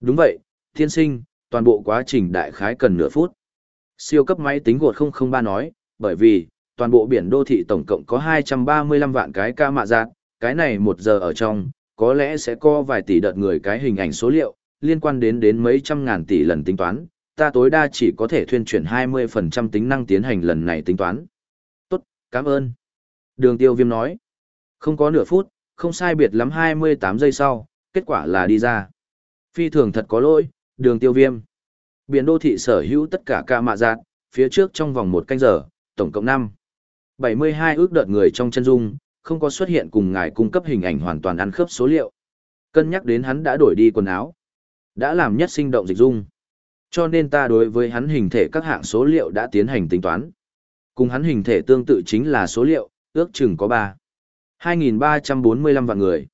Đúng vậy, thiên sinh, toàn bộ quá trình đại khái cần nửa phút. Siêu cấp máy tính gột 003 nói, bởi vì, toàn bộ biển đô thị tổng cộng có 235 vạn cái ca mạ giác, cái này một giờ ở trong, có lẽ sẽ có vài tỷ đợt người cái hình ảnh số liệu, liên quan đến đến mấy trăm ngàn tỷ lần tính toán, ta tối đa chỉ có thể thuyên chuyển 20% tính năng tiến hành lần này tính toán. Tốt, cảm ơn. Đường tiêu viêm nói, không có nửa phút, không sai biệt lắm 28 giây sau, kết quả là đi ra. Phi thường thật có lỗi, đường tiêu viêm. Biển đô thị sở hữu tất cả ca mạ giạt, phía trước trong vòng một canh giờ, tổng cộng 5. 72 ước đợt người trong chân dung, không có xuất hiện cùng ngài cung cấp hình ảnh hoàn toàn ăn khớp số liệu. Cân nhắc đến hắn đã đổi đi quần áo, đã làm nhất sinh động dịch dung. Cho nên ta đối với hắn hình thể các hạng số liệu đã tiến hành tính toán. Cùng hắn hình thể tương tự chính là số liệu, ước chừng có 3. 2.345 vạn người.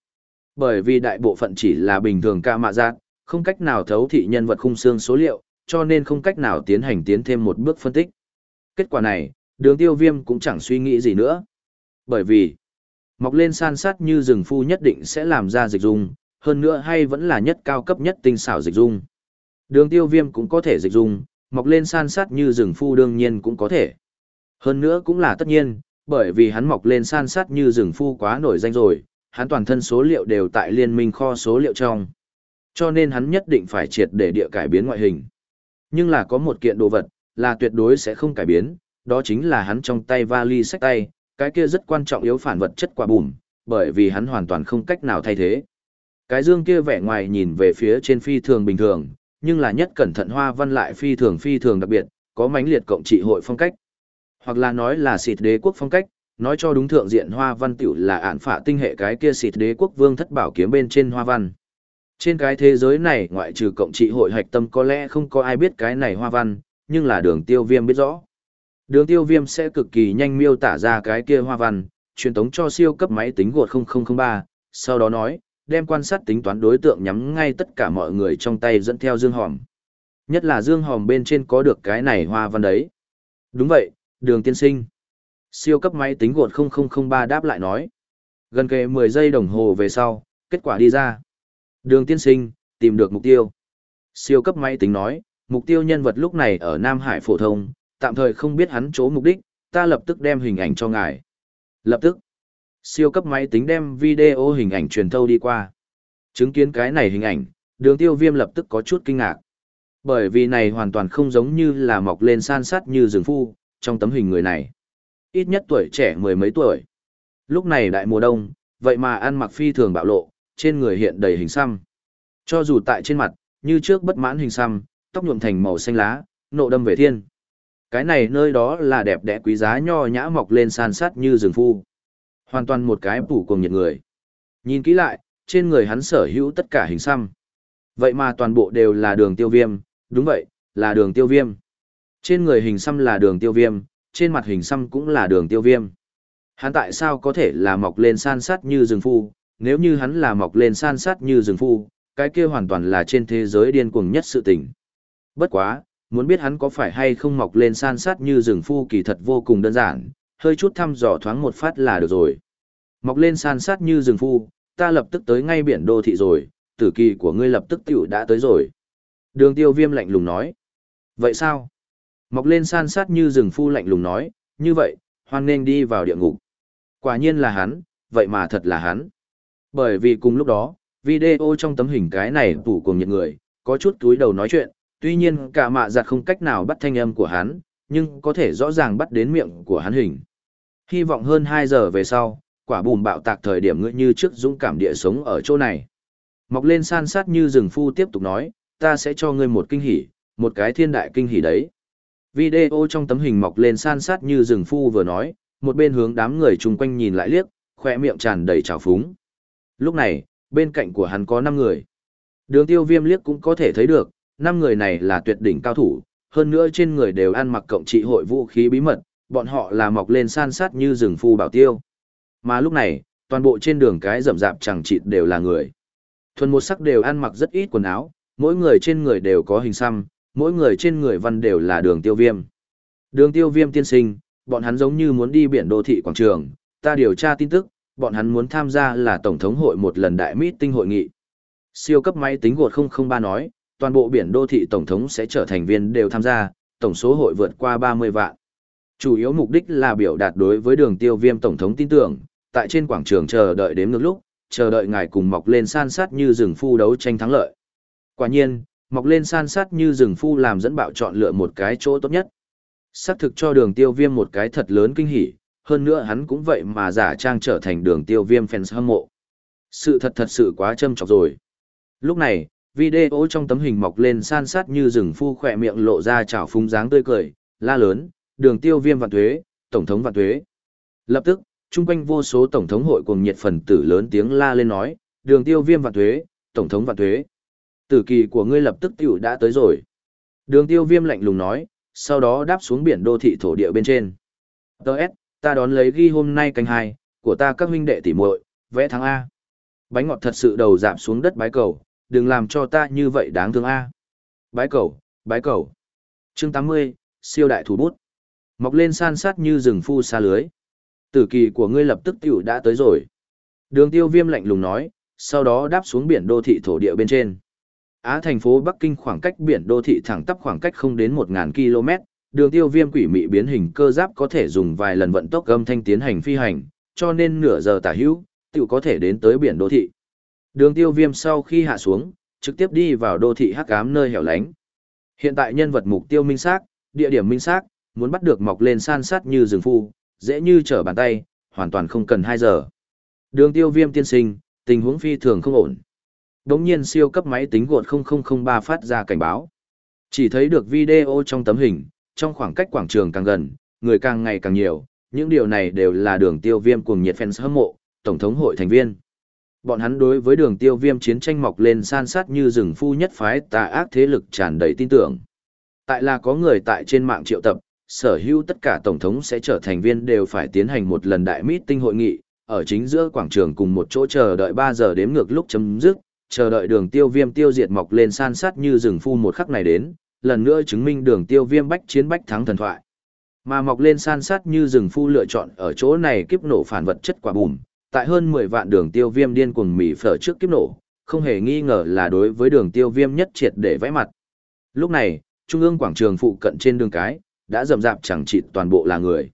Bởi vì đại bộ phận chỉ là bình thường ca mạ giác, không cách nào thấu thị nhân vật khung xương số liệu, cho nên không cách nào tiến hành tiến thêm một bước phân tích. Kết quả này, đường tiêu viêm cũng chẳng suy nghĩ gì nữa. Bởi vì, mọc lên san sát như rừng phu nhất định sẽ làm ra dịch dung, hơn nữa hay vẫn là nhất cao cấp nhất tinh xảo dịch dung. Đường tiêu viêm cũng có thể dịch dung, mọc lên san sát như rừng phu đương nhiên cũng có thể. Hơn nữa cũng là tất nhiên, bởi vì hắn mọc lên san sát như rừng phu quá nổi danh rồi, hắn toàn thân số liệu đều tại liên minh kho số liệu trong. Cho nên hắn nhất định phải triệt để địa cải biến ngoại hình. Nhưng là có một kiện đồ vật, là tuyệt đối sẽ không cải biến, đó chính là hắn trong tay vali sách tay, cái kia rất quan trọng yếu phản vật chất quả bùm, bởi vì hắn hoàn toàn không cách nào thay thế. Cái dương kia vẻ ngoài nhìn về phía trên phi thường bình thường, nhưng là nhất cẩn thận hoa văn lại phi thường phi thường đặc biệt, có mánh liệt cộng trị hội phong cách. Hoặc là nói là xịt đế quốc phong cách, nói cho đúng thượng diện hoa văn tiểu là ản phạ tinh hệ cái kia xịt đế quốc vương thất bảo kiếm bên trên hoa văn. Trên cái thế giới này ngoại trừ cộng trị hội hạch tâm có lẽ không có ai biết cái này hoa văn, nhưng là đường tiêu viêm biết rõ. Đường tiêu viêm sẽ cực kỳ nhanh miêu tả ra cái kia hoa văn, truyền tống cho siêu cấp máy tính gột 0003, sau đó nói, đem quan sát tính toán đối tượng nhắm ngay tất cả mọi người trong tay dẫn theo dương hòm. Nhất là dương hòm bên trên có được cái này hoa văn đấy. Đúng vậy, đường tiên sinh. Siêu cấp máy tính gột 0003 đáp lại nói. Gần kề 10 giây đồng hồ về sau, kết quả đi ra. Đường tiên sinh, tìm được mục tiêu. Siêu cấp máy tính nói, mục tiêu nhân vật lúc này ở Nam Hải phổ thông, tạm thời không biết hắn chỗ mục đích, ta lập tức đem hình ảnh cho ngài. Lập tức, siêu cấp máy tính đem video hình ảnh truyền thâu đi qua. Chứng kiến cái này hình ảnh, đường tiêu viêm lập tức có chút kinh ngạc. Bởi vì này hoàn toàn không giống như là mọc lên san sát như rừng phu, trong tấm hình người này. Ít nhất tuổi trẻ mười mấy tuổi. Lúc này đại mùa đông, vậy mà ăn mặc phi thường bạo lộ, trên người hiện đầy hình xăm. Cho dù tại trên mặt, như trước bất mãn hình xăm, tóc nhuộm thành màu xanh lá, nộ đâm về thiên. Cái này nơi đó là đẹp đẽ quý giá nho nhã mọc lên san sát như rừng phu. Hoàn toàn một cái phủ cùng nhiệt người. Nhìn kỹ lại, trên người hắn sở hữu tất cả hình xăm. Vậy mà toàn bộ đều là đường tiêu viêm, đúng vậy, là đường tiêu viêm. Trên người hình xăm là đường tiêu viêm, trên mặt hình xăm cũng là đường tiêu viêm. Hắn tại sao có thể là mọc lên san sát như rừng phu, nếu như hắn là mọc lên san sát như rừng phu, cái kia hoàn toàn là trên thế giới điên cuồng nhất sự tình. Bất quá, muốn biết hắn có phải hay không mọc lên san sát như rừng phu kỳ thật vô cùng đơn giản, hơi chút thăm dò thoáng một phát là được rồi. Mọc lên san sát như rừng phu, ta lập tức tới ngay biển đô thị rồi, tử kỳ của ngươi lập tức tiểu đã tới rồi. Đường tiêu viêm lạnh lùng nói. Vậy sao? Mọc lên san sát như rừng phu lạnh lùng nói, như vậy, hoan nên đi vào địa ngục. Quả nhiên là hắn, vậy mà thật là hắn. Bởi vì cùng lúc đó, video trong tấm hình cái này tủ cùng nhiệt người, có chút túi đầu nói chuyện, tuy nhiên cả mạ giặt không cách nào bắt thanh âm của hắn, nhưng có thể rõ ràng bắt đến miệng của hắn hình. Hy vọng hơn 2 giờ về sau, quả bùm bạo tạc thời điểm ngươi như trước dũng cảm địa sống ở chỗ này. Mọc lên san sát như rừng phu tiếp tục nói, ta sẽ cho ngươi một kinh hỉ, một cái thiên đại kinh hỉ đấy. Video trong tấm hình mọc lên san sát như rừng phu vừa nói, một bên hướng đám người chung quanh nhìn lại liếc, khỏe miệng tràn đầy trào phúng. Lúc này, bên cạnh của hắn có 5 người. Đường tiêu viêm liếc cũng có thể thấy được, 5 người này là tuyệt đỉnh cao thủ, hơn nữa trên người đều ăn mặc cộng trị hội vũ khí bí mật, bọn họ là mọc lên san sát như rừng phu bảo tiêu. Mà lúc này, toàn bộ trên đường cái rậm rạp chẳng chịt đều là người. Thuần một sắc đều ăn mặc rất ít quần áo, mỗi người trên người đều có hình xăm, mỗi người trên người văn đều là đường tiêu viêm. Đường tiêu viêm tiên sinh, bọn hắn giống như muốn đi biển đô thị quảng trường, ta điều tra tin tức, bọn hắn muốn tham gia là Tổng thống hội một lần đại meeting hội nghị. Siêu cấp máy tính gột 003 nói, toàn bộ biển đô thị tổng thống sẽ trở thành viên đều tham gia, tổng số hội vượt qua 30 vạn. Chủ yếu mục đích là biểu đạt đối với đường tiêu viêm tổng thống tin tưởng, tại trên quảng trường chờ đợi đếm ngược lúc, chờ đợi ngài cùng mọc lên san sát như rừng phu đấu tranh thắng lợi. Quả nhiên, mọc lên san sát như rừng phu làm dẫn bạo chọn lựa một cái chỗ tốt nhất. Xác thực cho đường tiêu viêm một cái thật lớn kinh hỉ, hơn nữa hắn cũng vậy mà giả trang trở thành đường tiêu viêm fans hâm mộ. Sự thật thật sự quá châm chọc rồi. Lúc này, video trong tấm hình mọc lên san sát như rừng phu khỏe miệng lộ ra chảo phúng dáng tươi cười, la lớn, đường tiêu viêm vạn thuế, tổng thống vạn thuế. Lập tức, chung quanh vô số tổng thống hội cùng nhiệt phần tử lớn tiếng la lên nói, đường tiêu viêm vạn thuế, tổng thống vạn thuế. Tử kỳ của ngươi lập tức tiểu đã tới rồi. Đường tiêu viêm lạnh lùng nói, sau đó đáp xuống biển đô thị thổ địa bên trên. Đợt, ta đón lấy ghi hôm nay canh hai của ta các huynh đệ tỉ muội vẽ thắng A. Bánh ngọt thật sự đầu giảm xuống đất bái cầu, đừng làm cho ta như vậy đáng thương A. Bái cầu, bái cầu. chương tám mươi siêu đại thủ bút. Mọc lên san sát như rừng phu xa lưới. Tử kỳ của ngươi lập tức tiểu đã tới rồi. Đường tiêu viêm lạnh lùng nói, sau đó đáp xuống biển đô thị thổ địa bên trên. Á thành phố Bắc Kinh khoảng cách biển đô thị thẳng tắp khoảng cách không đến một ngàn km, đường tiêu viêm quỷ mị biến hình cơ giáp có thể dùng vài lần vận tốc âm thanh tiến hành phi hành, cho nên nửa giờ tả hữu, tiểu có thể đến tới biển đô thị. Đường tiêu viêm sau khi hạ xuống, trực tiếp đi vào đô thị hắc ám nơi hẻo lánh. Hiện tại nhân vật mục tiêu minh xác, địa điểm minh xác, muốn bắt được mọc lên san sát như rừng phu, dễ như trở bàn tay, hoàn toàn không cần 2 giờ. Đường tiêu viêm tiên sinh, tình huống phi thường không ổn. Đống nhiên siêu cấp máy tính gột 0003 phát ra cảnh báo. Chỉ thấy được video trong tấm hình, trong khoảng cách quảng trường càng gần, người càng ngày càng nhiều, những điều này đều là đường tiêu viêm cùng nhiệt fans hâm mộ, tổng thống hội thành viên. Bọn hắn đối với đường tiêu viêm chiến tranh mọc lên san sát như rừng phu nhất phái tà ác thế lực tràn đầy tin tưởng. Tại là có người tại trên mạng triệu tập, sở hữu tất cả tổng thống sẽ trở thành viên đều phải tiến hành một lần đại meeting hội nghị, ở chính giữa quảng trường cùng một chỗ chờ đợi 3 giờ đếm ngược lúc chấm dứt, chờ đợi đường tiêu viêm tiêu diệt mọc lên san sát như rừng phu một khắc này đến, lần nữa chứng minh đường tiêu viêm bách chiến bách thắng thần thoại. Mà mọc lên san sát như rừng phu lựa chọn ở chỗ này kiếp nổ phản vật chất quả bùm, tại hơn 10 vạn đường tiêu viêm điên cuồng mỉ phở trước kiếp nổ, không hề nghi ngờ là đối với đường tiêu viêm nhất triệt để vẽ mặt. Lúc này, trung ương quảng trường phụ cận trên đường cái, đã rầm rạp chẳng chịt toàn bộ là người.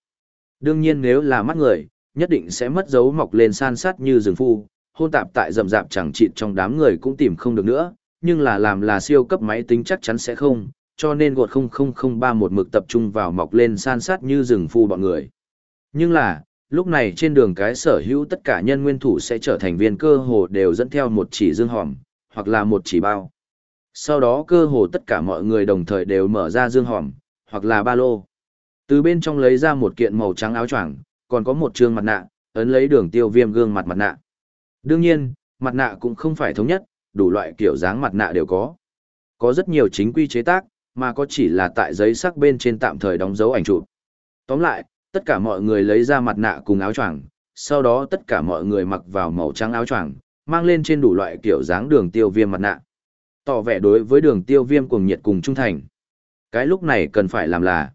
Đương nhiên nếu là mắt người, nhất định sẽ mất dấu mọc lên san sát như rừng phu, hôn tạp tại rầm rạp chẳng chịt trong đám người cũng tìm không được nữa, nhưng là làm là siêu cấp máy tính chắc chắn sẽ không, cho nên gột 0003 một mực tập trung vào mọc lên san sát như rừng phu bọn người. Nhưng là, lúc này trên đường cái sở hữu tất cả nhân nguyên thủ sẽ trở thành viên cơ hồ đều dẫn theo một chỉ dương hòm, hoặc là một chỉ bao. Sau đó cơ hồ tất cả mọi người đồng thời đều mở ra dương hòm, hoặc là ba lô. Từ bên trong lấy ra một kiện màu trắng áo choàng, còn có một trường mặt nạ, ấn lấy đường tiêu viêm gương mặt mặt nạ. Đương nhiên, mặt nạ cũng không phải thống nhất, đủ loại kiểu dáng mặt nạ đều có. Có rất nhiều chính quy chế tác, mà có chỉ là tại giấy sắc bên trên tạm thời đóng dấu ảnh chụp. Tóm lại, tất cả mọi người lấy ra mặt nạ cùng áo choàng, sau đó tất cả mọi người mặc vào màu trắng áo choàng, mang lên trên đủ loại kiểu dáng đường tiêu viêm mặt nạ. Tỏ vẻ đối với đường tiêu viêm cuồng nhiệt cùng trung thành. Cái lúc này cần phải làm là,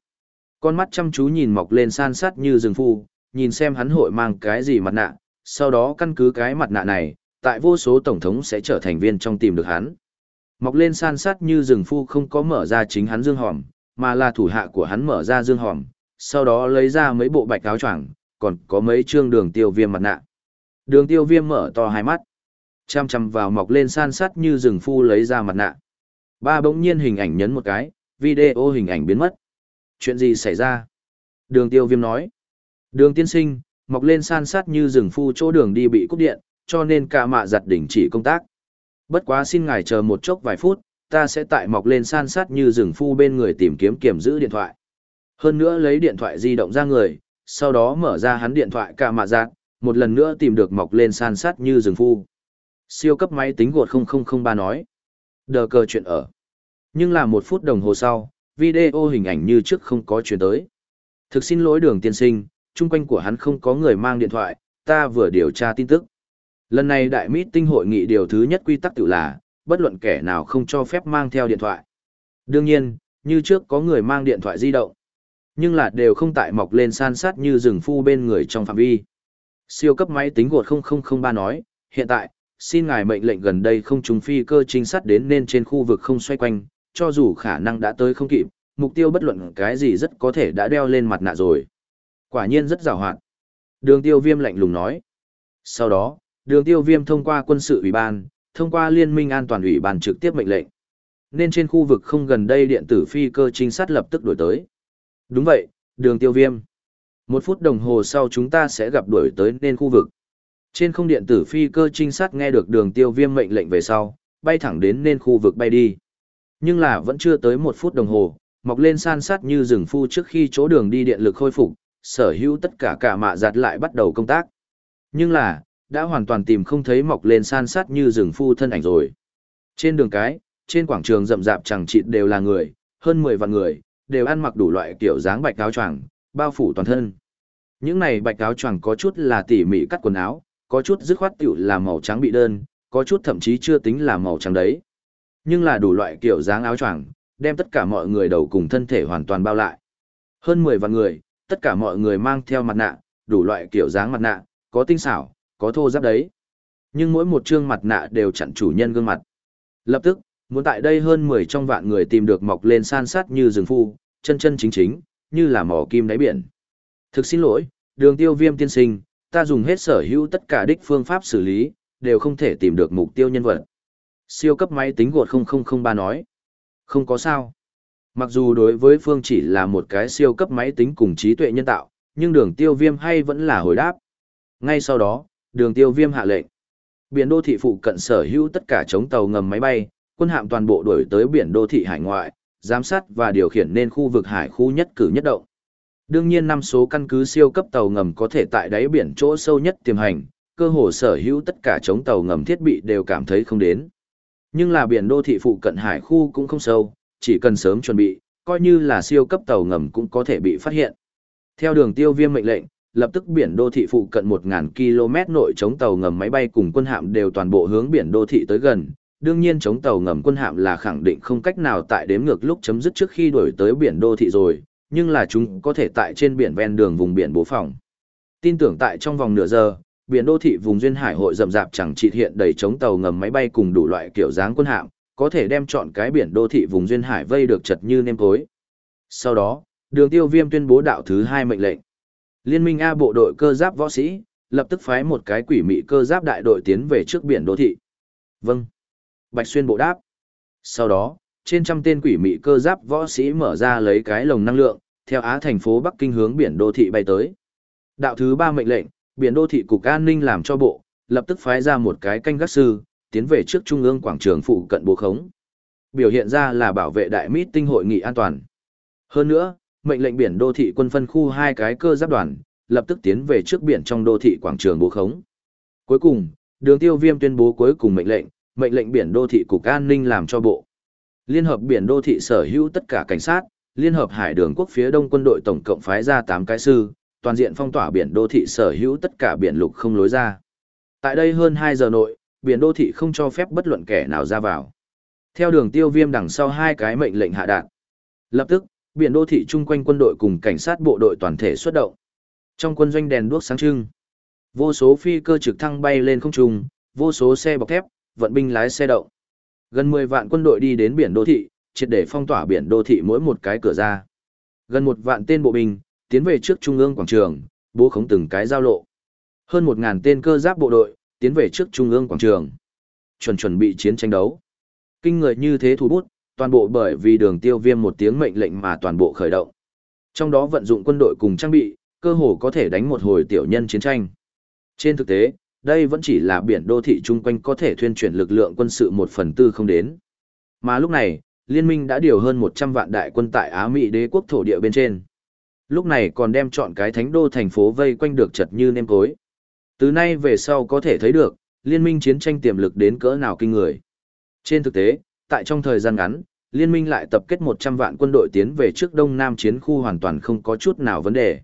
con mắt chăm chú nhìn mọc lên san sát như rừng phu, nhìn xem hắn hội mang cái gì mặt nạ, sau đó căn cứ cái mặt nạ này, tại vô số tổng thống sẽ trở thành viên trong tìm được hắn. Mọc lên san sát như rừng phu không có mở ra chính hắn dương hòm, mà là thủ hạ của hắn mở ra dương hòm, sau đó lấy ra mấy bộ bạch áo choàng, còn có mấy trương đường tiêu viêm mặt nạ. Đường tiêu viêm mở to hai mắt, chăm chăm vào mọc lên san sát như rừng phu lấy ra mặt nạ. Ba bỗng nhiên hình ảnh nhấn một cái, video hình ảnh biến mất. Chuyện gì xảy ra? Đường tiêu viêm nói. Đường tiên sinh, mọc lên san sát như rừng phu chỗ đường đi bị cúp điện, cho nên cả mạ giặt đỉnh chỉ công tác. Bất quá xin ngài chờ một chốc vài phút, ta sẽ tại mọc lên san sát như rừng phu bên người tìm kiếm kiểm giữ điện thoại. Hơn nữa lấy điện thoại di động ra người, sau đó mở ra hắn điện thoại cả mạ giác, một lần nữa tìm được mọc lên san sát như rừng phu. Siêu cấp máy tính gột 0003 nói. Đờ cờ chuyện ở. Nhưng là một phút đồng hồ sau, video hình ảnh như trước không có chuyển tới. Thực xin lỗi đường tiên sinh, chung quanh của hắn không có người mang điện thoại, ta vừa điều tra tin tức. Lần này đại meeting hội nghị điều thứ nhất quy tắc tự là, bất luận kẻ nào không cho phép mang theo điện thoại. Đương nhiên, như trước có người mang điện thoại di động. Nhưng là đều không tại mọc lên san sát như rừng phu bên người trong phạm vi. Siêu cấp máy tính gột 0003 nói, hiện tại, xin ngài mệnh lệnh gần đây không trùng phi cơ trinh sát đến nên trên khu vực không xoay quanh, cho dù khả năng đã tới không kịp, mục tiêu bất luận cái gì rất có thể đã đeo lên mặt nạ rồi. Quả nhiên rất rào hoạt. Đường tiêu viêm lạnh lùng nói. Sau đó, đường tiêu viêm thông qua quân sự ủy ban, thông qua liên minh an toàn ủy ban trực tiếp mệnh lệnh. Nên trên khu vực không gần đây điện tử phi cơ trinh sát lập tức đổi tới. Đúng vậy, đường tiêu viêm. Một phút đồng hồ sau chúng ta sẽ gặp đuổi tới nên khu vực. Trên không điện tử phi cơ trinh sát nghe được đường tiêu viêm mệnh lệnh về sau, bay thẳng đến nên khu vực bay đi. Nhưng là vẫn chưa tới một phút đồng hồ, mọc lên san sát như rừng phu trước khi chỗ đường đi điện lực khôi phục, sở hữu tất cả cả mạ giặt lại bắt đầu công tác. Nhưng là, đã hoàn toàn tìm không thấy mọc lên san sát như rừng phu thân ảnh rồi. Trên đường cái, trên quảng trường rậm rạp chẳng chịt đều là người, hơn 10 vạn người, đều ăn mặc đủ loại kiểu dáng bạch áo choàng, bao phủ toàn thân. Những này bạch áo choàng có chút là tỉ mỉ cắt quần áo, có chút dứt khoát tiểu là màu trắng bị đơn, có chút thậm chí chưa tính là màu trắng đấy. Nhưng là đủ loại kiểu dáng áo choàng, đem tất cả mọi người đầu cùng thân thể hoàn toàn bao lại. Hơn 10 vạn người, tất cả mọi người mang theo mặt nạ, đủ loại kiểu dáng mặt nạ, có tinh xảo, có thô giáp đấy. Nhưng mỗi một trương mặt nạ đều chặn chủ nhân gương mặt. Lập tức, muốn tại đây hơn 10 trong vạn người tìm được mọc lên san sát như rừng phu, chân chân chính chính, như là mỏ kim đáy biển. Thực xin lỗi, đường tiêu viêm tiên sinh, ta dùng hết sở hữu tất cả đích phương pháp xử lý, đều không thể tìm được mục tiêu nhân vật. Siêu cấp máy tính gột 0003 nói. Không có sao. Mặc dù đối với Phương chỉ là một cái siêu cấp máy tính cùng trí tuệ nhân tạo, nhưng đường tiêu viêm hay vẫn là hồi đáp. Ngay sau đó, đường tiêu viêm hạ lệnh. Biển đô thị phụ cận sở hữu tất cả chống tàu ngầm máy bay, quân hạm toàn bộ đuổi tới biển đô thị hải ngoại, giám sát và điều khiển nên khu vực hải khu nhất cử nhất động. Đương nhiên năm số căn cứ siêu cấp tàu ngầm có thể tại đáy biển chỗ sâu nhất tiềm hành, cơ hồ sở hữu tất cả chống tàu ngầm thiết bị đều cảm thấy không đến. Nhưng là biển đô thị phụ cận hải khu cũng không sâu, chỉ cần sớm chuẩn bị, coi như là siêu cấp tàu ngầm cũng có thể bị phát hiện. Theo đường tiêu viêm mệnh lệnh, lập tức biển đô thị phụ cận 1.000 km nội chống tàu ngầm máy bay cùng quân hạm đều toàn bộ hướng biển đô thị tới gần. Đương nhiên chống tàu ngầm quân hạm là khẳng định không cách nào tại đếm ngược lúc chấm dứt trước khi đổi tới biển đô thị rồi, nhưng là chúng có thể tại trên biển ven đường vùng biển bố phòng. Tin tưởng tại trong vòng nửa giờ, biển đô thị vùng duyên hải hội rậm rạp chẳng trị hiện đầy chống tàu ngầm máy bay cùng đủ loại kiểu dáng quân hạm, có thể đem chọn cái biển đô thị vùng duyên hải vây được chật như nêm cối. Sau đó, đường tiêu viêm tuyên bố đạo thứ hai mệnh lệnh. Liên minh A bộ đội cơ giáp võ sĩ, lập tức phái một cái quỷ mị cơ giáp đại đội tiến về trước biển đô thị. Vâng. Bạch Xuyên bộ đáp. Sau đó, trên trăm tên quỷ mị cơ giáp võ sĩ mở ra lấy cái lồng năng lượng, theo Á thành phố Bắc Kinh hướng biển đô thị bay tới. Đạo thứ ba mệnh lệnh, biển đô thị cục an ninh làm cho bộ, lập tức phái ra một cái canh gác sư, tiến về trước trung ương quảng trường phụ cận bố khống. Biểu hiện ra là bảo vệ đại mít tinh hội nghị an toàn. Hơn nữa, mệnh lệnh biển đô thị quân phân khu hai cái cơ giáp đoàn, lập tức tiến về trước biển trong đô thị quảng trường bố khống. Cuối cùng, đường tiêu viêm tuyên bố cuối cùng mệnh lệnh, mệnh lệnh biển đô thị cục an ninh làm cho bộ. Liên hợp biển đô thị sở hữu tất cả cảnh sát, Liên hợp hải đường quốc phía đông quân đội tổng cộng phái ra 8 cái sư, toàn diện phong tỏa biển đô thị sở hữu tất cả biển lục không lối ra. Tại đây hơn 2 giờ nội, biển đô thị không cho phép bất luận kẻ nào ra vào. Theo đường tiêu viêm đằng sau hai cái mệnh lệnh hạ đạn. Lập tức, biển đô thị chung quanh quân đội cùng cảnh sát bộ đội toàn thể xuất động. Trong quân doanh đèn đuốc sáng trưng, vô số phi cơ trực thăng bay lên không trung, vô số xe bọc thép, vận binh lái xe động. Gần 10 vạn quân đội đi đến biển đô thị, triệt để phong tỏa biển đô thị mỗi một cái cửa ra. Gần một vạn tên bộ binh, tiến về trước trung ương quảng trường, bố khống từng cái giao lộ. Hơn một ngàn tên cơ giáp bộ đội, tiến về trước trung ương quảng trường. Chuẩn chuẩn bị chiến tranh đấu. Kinh người như thế thủ bút, toàn bộ bởi vì đường tiêu viêm một tiếng mệnh lệnh mà toàn bộ khởi động. Trong đó vận dụng quân đội cùng trang bị, cơ hồ có thể đánh một hồi tiểu nhân chiến tranh. Trên thực tế, đây vẫn chỉ là biển đô thị chung quanh có thể thuyên chuyển lực lượng quân sự một phần tư không đến. Mà lúc này, liên minh đã điều hơn 100 vạn đại quân tại Á Mỹ đế quốc thổ địa bên trên. Lúc này còn đem chọn cái thánh đô thành phố vây quanh được chật như nêm cối. Từ nay về sau có thể thấy được, liên minh chiến tranh tiềm lực đến cỡ nào kinh người. Trên thực tế, tại trong thời gian ngắn, liên minh lại tập kết 100 vạn quân đội tiến về trước đông nam chiến khu hoàn toàn không có chút nào vấn đề.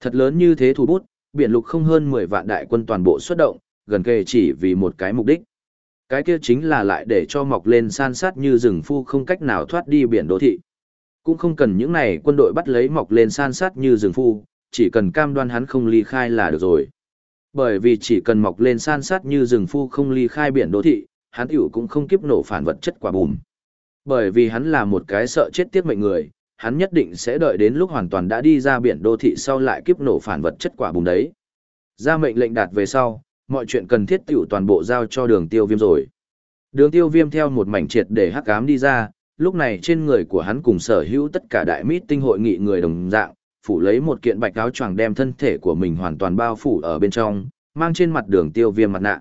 Thật lớn như thế thủ bút, biển lục không hơn 10 vạn đại quân toàn bộ xuất động, gần kề chỉ vì một cái mục đích. Cái kia chính là lại để cho mọc lên san sát như rừng phu không cách nào thoát đi biển đô thị. Cũng không cần những này quân đội bắt lấy mọc lên san sát như rừng phu, chỉ cần cam đoan hắn không ly khai là được rồi. Bởi vì chỉ cần mọc lên san sát như rừng phu không ly khai biển đô thị, hắn tiểu cũng không kiếp nổ phản vật chất quả bùm. Bởi vì hắn là một cái sợ chết tiếc mệnh người, hắn nhất định sẽ đợi đến lúc hoàn toàn đã đi ra biển đô thị sau lại kiếp nổ phản vật chất quả bùm đấy. Ra mệnh lệnh đạt về sau, mọi chuyện cần thiết tiểu toàn bộ giao cho đường tiêu viêm rồi. Đường tiêu viêm theo một mảnh triệt để hắc ám đi ra, lúc này trên người của hắn cùng sở hữu tất cả đại mít tinh hội nghị người đồng dạng, phủ lấy một kiện bạch áo choàng đem thân thể của mình hoàn toàn bao phủ ở bên trong, mang trên mặt đường tiêu viêm mặt nạ.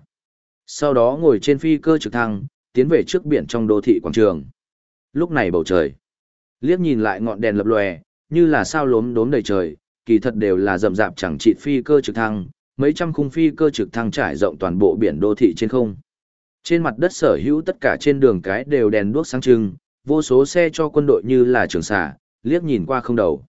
Sau đó ngồi trên phi cơ trực thăng, tiến về trước biển trong đô thị quảng trường. Lúc này bầu trời, liếc nhìn lại ngọn đèn lập lòe, như là sao lốm đốm đầy trời, kỳ thật đều là rậm rạp chẳng trị phi cơ trực thăng, mấy trăm khung phi cơ trực thăng trải rộng toàn bộ biển đô thị trên không. Trên mặt đất sở hữu tất cả trên đường cái đều đèn đuốc sáng trưng, vô số xe cho quân đội như là trường xà liếc nhìn qua không đầu.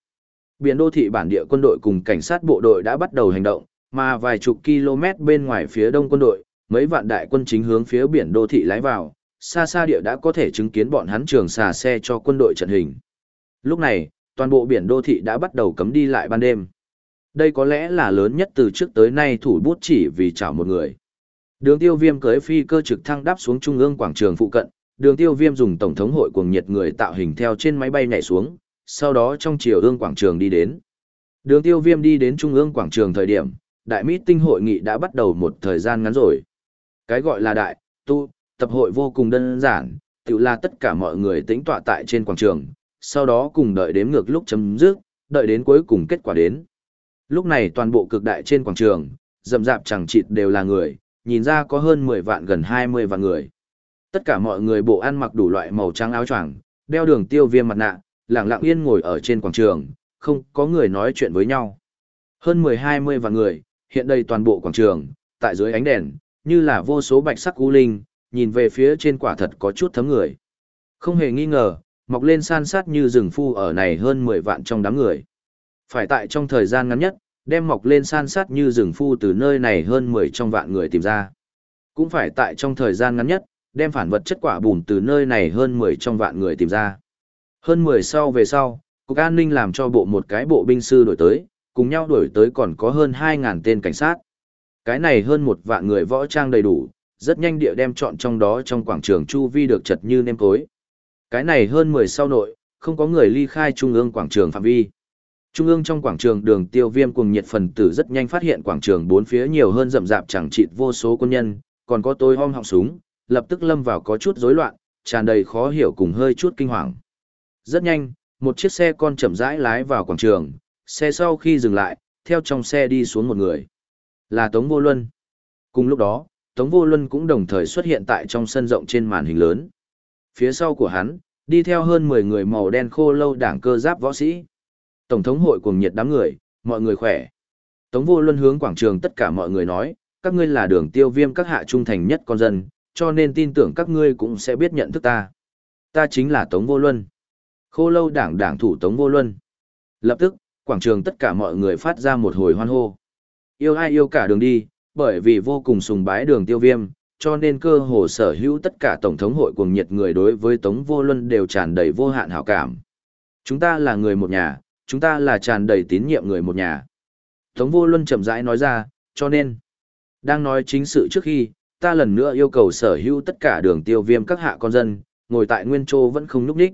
Biển đô thị bản địa quân đội cùng cảnh sát bộ đội đã bắt đầu hành động, mà vài chục km bên ngoài phía đông quân đội, mấy vạn đại quân chính hướng phía biển đô thị lái vào, xa xa địa đã có thể chứng kiến bọn hắn trường xà xe cho quân đội trận hình. Lúc này, toàn bộ biển đô thị đã bắt đầu cấm đi lại ban đêm. Đây có lẽ là lớn nhất từ trước tới nay thủ bút chỉ vì chảo một người. Đường tiêu viêm cưới phi cơ trực thăng đáp xuống trung ương quảng trường phụ cận, đường tiêu viêm dùng tổng thống hội cuồng nhiệt người tạo hình theo trên máy bay nhảy xuống, sau đó trong chiều ương quảng trường đi đến. Đường tiêu viêm đi đến trung ương quảng trường thời điểm, đại mít tinh hội nghị đã bắt đầu một thời gian ngắn rồi. Cái gọi là đại, tu, tập hội vô cùng đơn giản, tự là tất cả mọi người tính tọa tại trên quảng trường, sau đó cùng đợi đếm ngược lúc chấm dứt, đợi đến cuối cùng kết quả đến. Lúc này toàn bộ cực đại trên quảng trường, rậm rạp chẳng chịt đều là người, nhìn ra có hơn 10 vạn gần 20 vạn người. Tất cả mọi người bộ ăn mặc đủ loại màu trắng áo choàng, đeo đường tiêu viêm mặt nạ, lặng lặng yên ngồi ở trên quảng trường, không có người nói chuyện với nhau. Hơn 10-20 vạn người, hiện đây toàn bộ quảng trường, tại dưới ánh đèn, như là vô số bạch sắc u linh, nhìn về phía trên quả thật có chút thấm người. Không hề nghi ngờ, mọc lên san sát như rừng phu ở này hơn 10 vạn trong đám người. Phải tại trong thời gian ngắn nhất, đem mọc lên san sát như rừng phu từ nơi này hơn 10 trong vạn người tìm ra. Cũng phải tại trong thời gian ngắn nhất, đem phản vật chất quả bùn từ nơi này hơn 10 trong vạn người tìm ra. Hơn 10 sau về sau, Cục An ninh làm cho bộ một cái bộ binh sư đổi tới, cùng nhau đổi tới còn có hơn 2.000 tên cảnh sát. Cái này hơn một vạn người võ trang đầy đủ, rất nhanh địa đem chọn trong đó trong quảng trường Chu Vi được chật như nêm cối. Cái này hơn 10 sau nội, không có người ly khai trung ương quảng trường phạm vi. Trung ương trong quảng trường đường tiêu viêm cùng nhiệt phần tử rất nhanh phát hiện quảng trường bốn phía nhiều hơn rậm rạp chẳng chịt vô số quân nhân, còn có tôi hom họng súng, lập tức lâm vào có chút rối loạn, tràn đầy khó hiểu cùng hơi chút kinh hoàng. Rất nhanh, một chiếc xe con chậm rãi lái vào quảng trường, xe sau khi dừng lại, theo trong xe đi xuống một người. Là Tống Vô Luân. Cùng lúc đó, Tống Vô Luân cũng đồng thời xuất hiện tại trong sân rộng trên màn hình lớn. Phía sau của hắn, đi theo hơn 10 người màu đen khô lâu đảng cơ giáp võ sĩ. Tổng thống hội cùng nhiệt đám người, mọi người khỏe. Tống Vô Luân hướng quảng trường tất cả mọi người nói, các ngươi là đường tiêu viêm các hạ trung thành nhất con dân, cho nên tin tưởng các ngươi cũng sẽ biết nhận thức ta. Ta chính là Tống Vô Luân. Khô lâu đảng đảng thủ Tống Vô Luân. Lập tức, quảng trường tất cả mọi người phát ra một hồi hoan hô. Yêu ai yêu cả đường đi, bởi vì vô cùng sùng bái đường tiêu viêm, cho nên cơ hồ sở hữu tất cả Tổng thống hội cùng nhiệt người đối với Tống Vô Luân đều tràn đầy vô hạn hảo cảm. Chúng ta là người một nhà, chúng ta là tràn đầy tín nhiệm người một nhà. Tống Vô Luân chậm rãi nói ra, cho nên, đang nói chính sự trước khi, ta lần nữa yêu cầu sở hữu tất cả đường tiêu viêm các hạ con dân, ngồi tại Nguyên Châu vẫn không núp đích.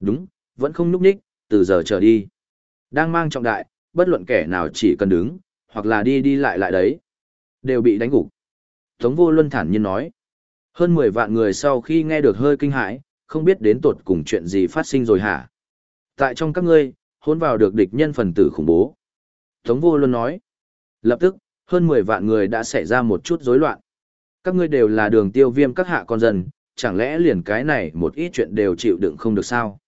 Đúng, vẫn không núp đích, từ giờ trở đi. Đang mang trọng đại, bất luận kẻ nào chỉ cần đứng, hoặc là đi đi lại lại đấy, đều bị đánh gục. Tống vô luân thản nhiên nói. Hơn 10 vạn người sau khi nghe được hơi kinh hãi, không biết đến tột cùng chuyện gì phát sinh rồi hả? Tại trong các ngươi, hôn vào được địch nhân phần tử khủng bố. Tống vô luân nói. Lập tức, hơn 10 vạn người đã xảy ra một chút rối loạn. Các ngươi đều là đường tiêu viêm các hạ con dân, chẳng lẽ liền cái này một ít chuyện đều chịu đựng không được sao?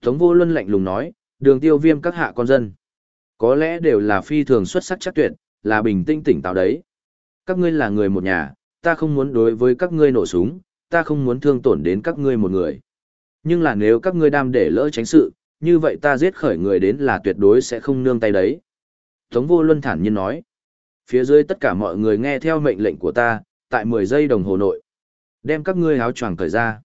Tống vô luân lạnh lùng nói, đường tiêu viêm các hạ con dân. Có lẽ đều là phi thường xuất sắc chắc tuyệt, là bình tĩnh tỉnh táo đấy. Các ngươi là người một nhà, ta không muốn đối với các ngươi nổ súng, ta không muốn thương tổn đến các ngươi một người. Nhưng là nếu các ngươi đam để lỡ tránh sự, như vậy ta giết khởi người đến là tuyệt đối sẽ không nương tay đấy. Tống vô luân thản nhiên nói. Phía dưới tất cả mọi người nghe theo mệnh lệnh của ta, tại 10 giây đồng hồ nội. Đem các ngươi áo choàng cởi ra.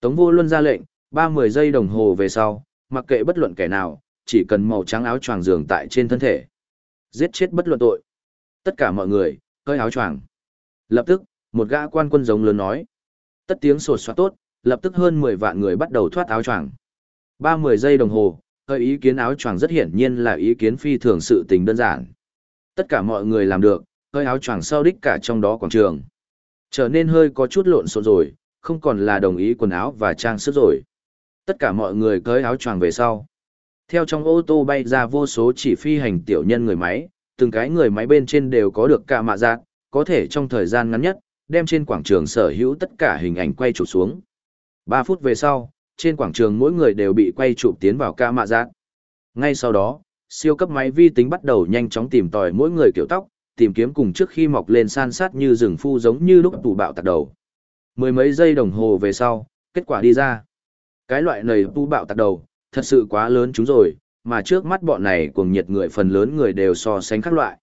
Tống vô luân ra lệnh, 30 giây đồng hồ về sau, mặc kệ bất luận kẻ nào, chỉ cần màu trắng áo choàng giường tại trên thân thể. Giết chết bất luận tội. Tất cả mọi người, cởi áo choàng. Lập tức, một gã quan quân giống lớn nói. Tất tiếng sột soát tốt, lập tức hơn 10 vạn người bắt đầu thoát áo choàng. 30 giây đồng hồ, hơi ý kiến áo choàng rất hiển nhiên là ý kiến phi thường sự tình đơn giản. Tất cả mọi người làm được, hơi áo choàng sau đích cả trong đó quảng trường. Trở nên hơi có chút lộn xộn rồi, không còn là đồng ý quần áo và trang sức rồi. Tất cả mọi người cởi áo choàng về sau. Theo trong ô tô bay ra vô số chỉ phi hành tiểu nhân người máy, từng cái người máy bên trên đều có được cả mạ giác, có thể trong thời gian ngắn nhất, đem trên quảng trường sở hữu tất cả hình ảnh quay chụp xuống. 3 phút về sau, trên quảng trường mỗi người đều bị quay chụp tiến vào ca mạ giác. Ngay sau đó, siêu cấp máy vi tính bắt đầu nhanh chóng tìm tòi mỗi người kiểu tóc, tìm kiếm cùng trước khi mọc lên san sát như rừng phu giống như lúc tủ bạo tạc đầu. Mười mấy giây đồng hồ về sau, kết quả đi ra. Cái loại này tu bạo tạc đầu, thật sự quá lớn chúng rồi, mà trước mắt bọn này cùng nhiệt người phần lớn người đều so sánh các loại.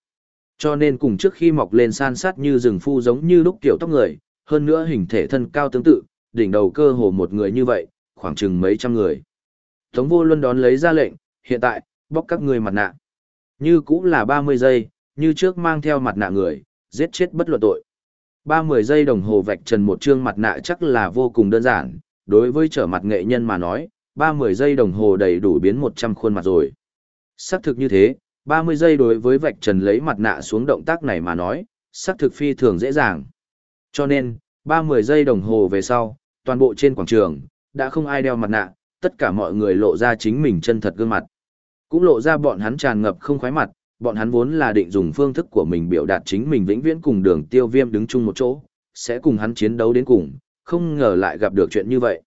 Cho nên cùng trước khi mọc lên san sát như rừng phu giống như lúc kiểu tóc người, hơn nữa hình thể thân cao tương tự, đỉnh đầu cơ hồ một người như vậy, khoảng chừng mấy trăm người. Tống vô luân đón lấy ra lệnh, hiện tại, bóc các người mặt nạ. Như cũng là 30 giây, như trước mang theo mặt nạ người, giết chết bất luận tội. 30 giây đồng hồ vạch trần một chương mặt nạ chắc là vô cùng đơn giản, đối với trở mặt nghệ nhân mà nói, 30 giây đồng hồ đầy đủ biến 100 khuôn mặt rồi. Xác thực như thế, 30 giây đối với vạch trần lấy mặt nạ xuống động tác này mà nói, xác thực phi thường dễ dàng. Cho nên, 30 giây đồng hồ về sau, toàn bộ trên quảng trường, đã không ai đeo mặt nạ, tất cả mọi người lộ ra chính mình chân thật gương mặt. Cũng lộ ra bọn hắn tràn ngập không khoái mặt, bọn hắn vốn là định dùng phương thức của mình biểu đạt chính mình vĩnh viễn cùng đường tiêu viêm đứng chung một chỗ, sẽ cùng hắn chiến đấu đến cùng, không ngờ lại gặp được chuyện như vậy.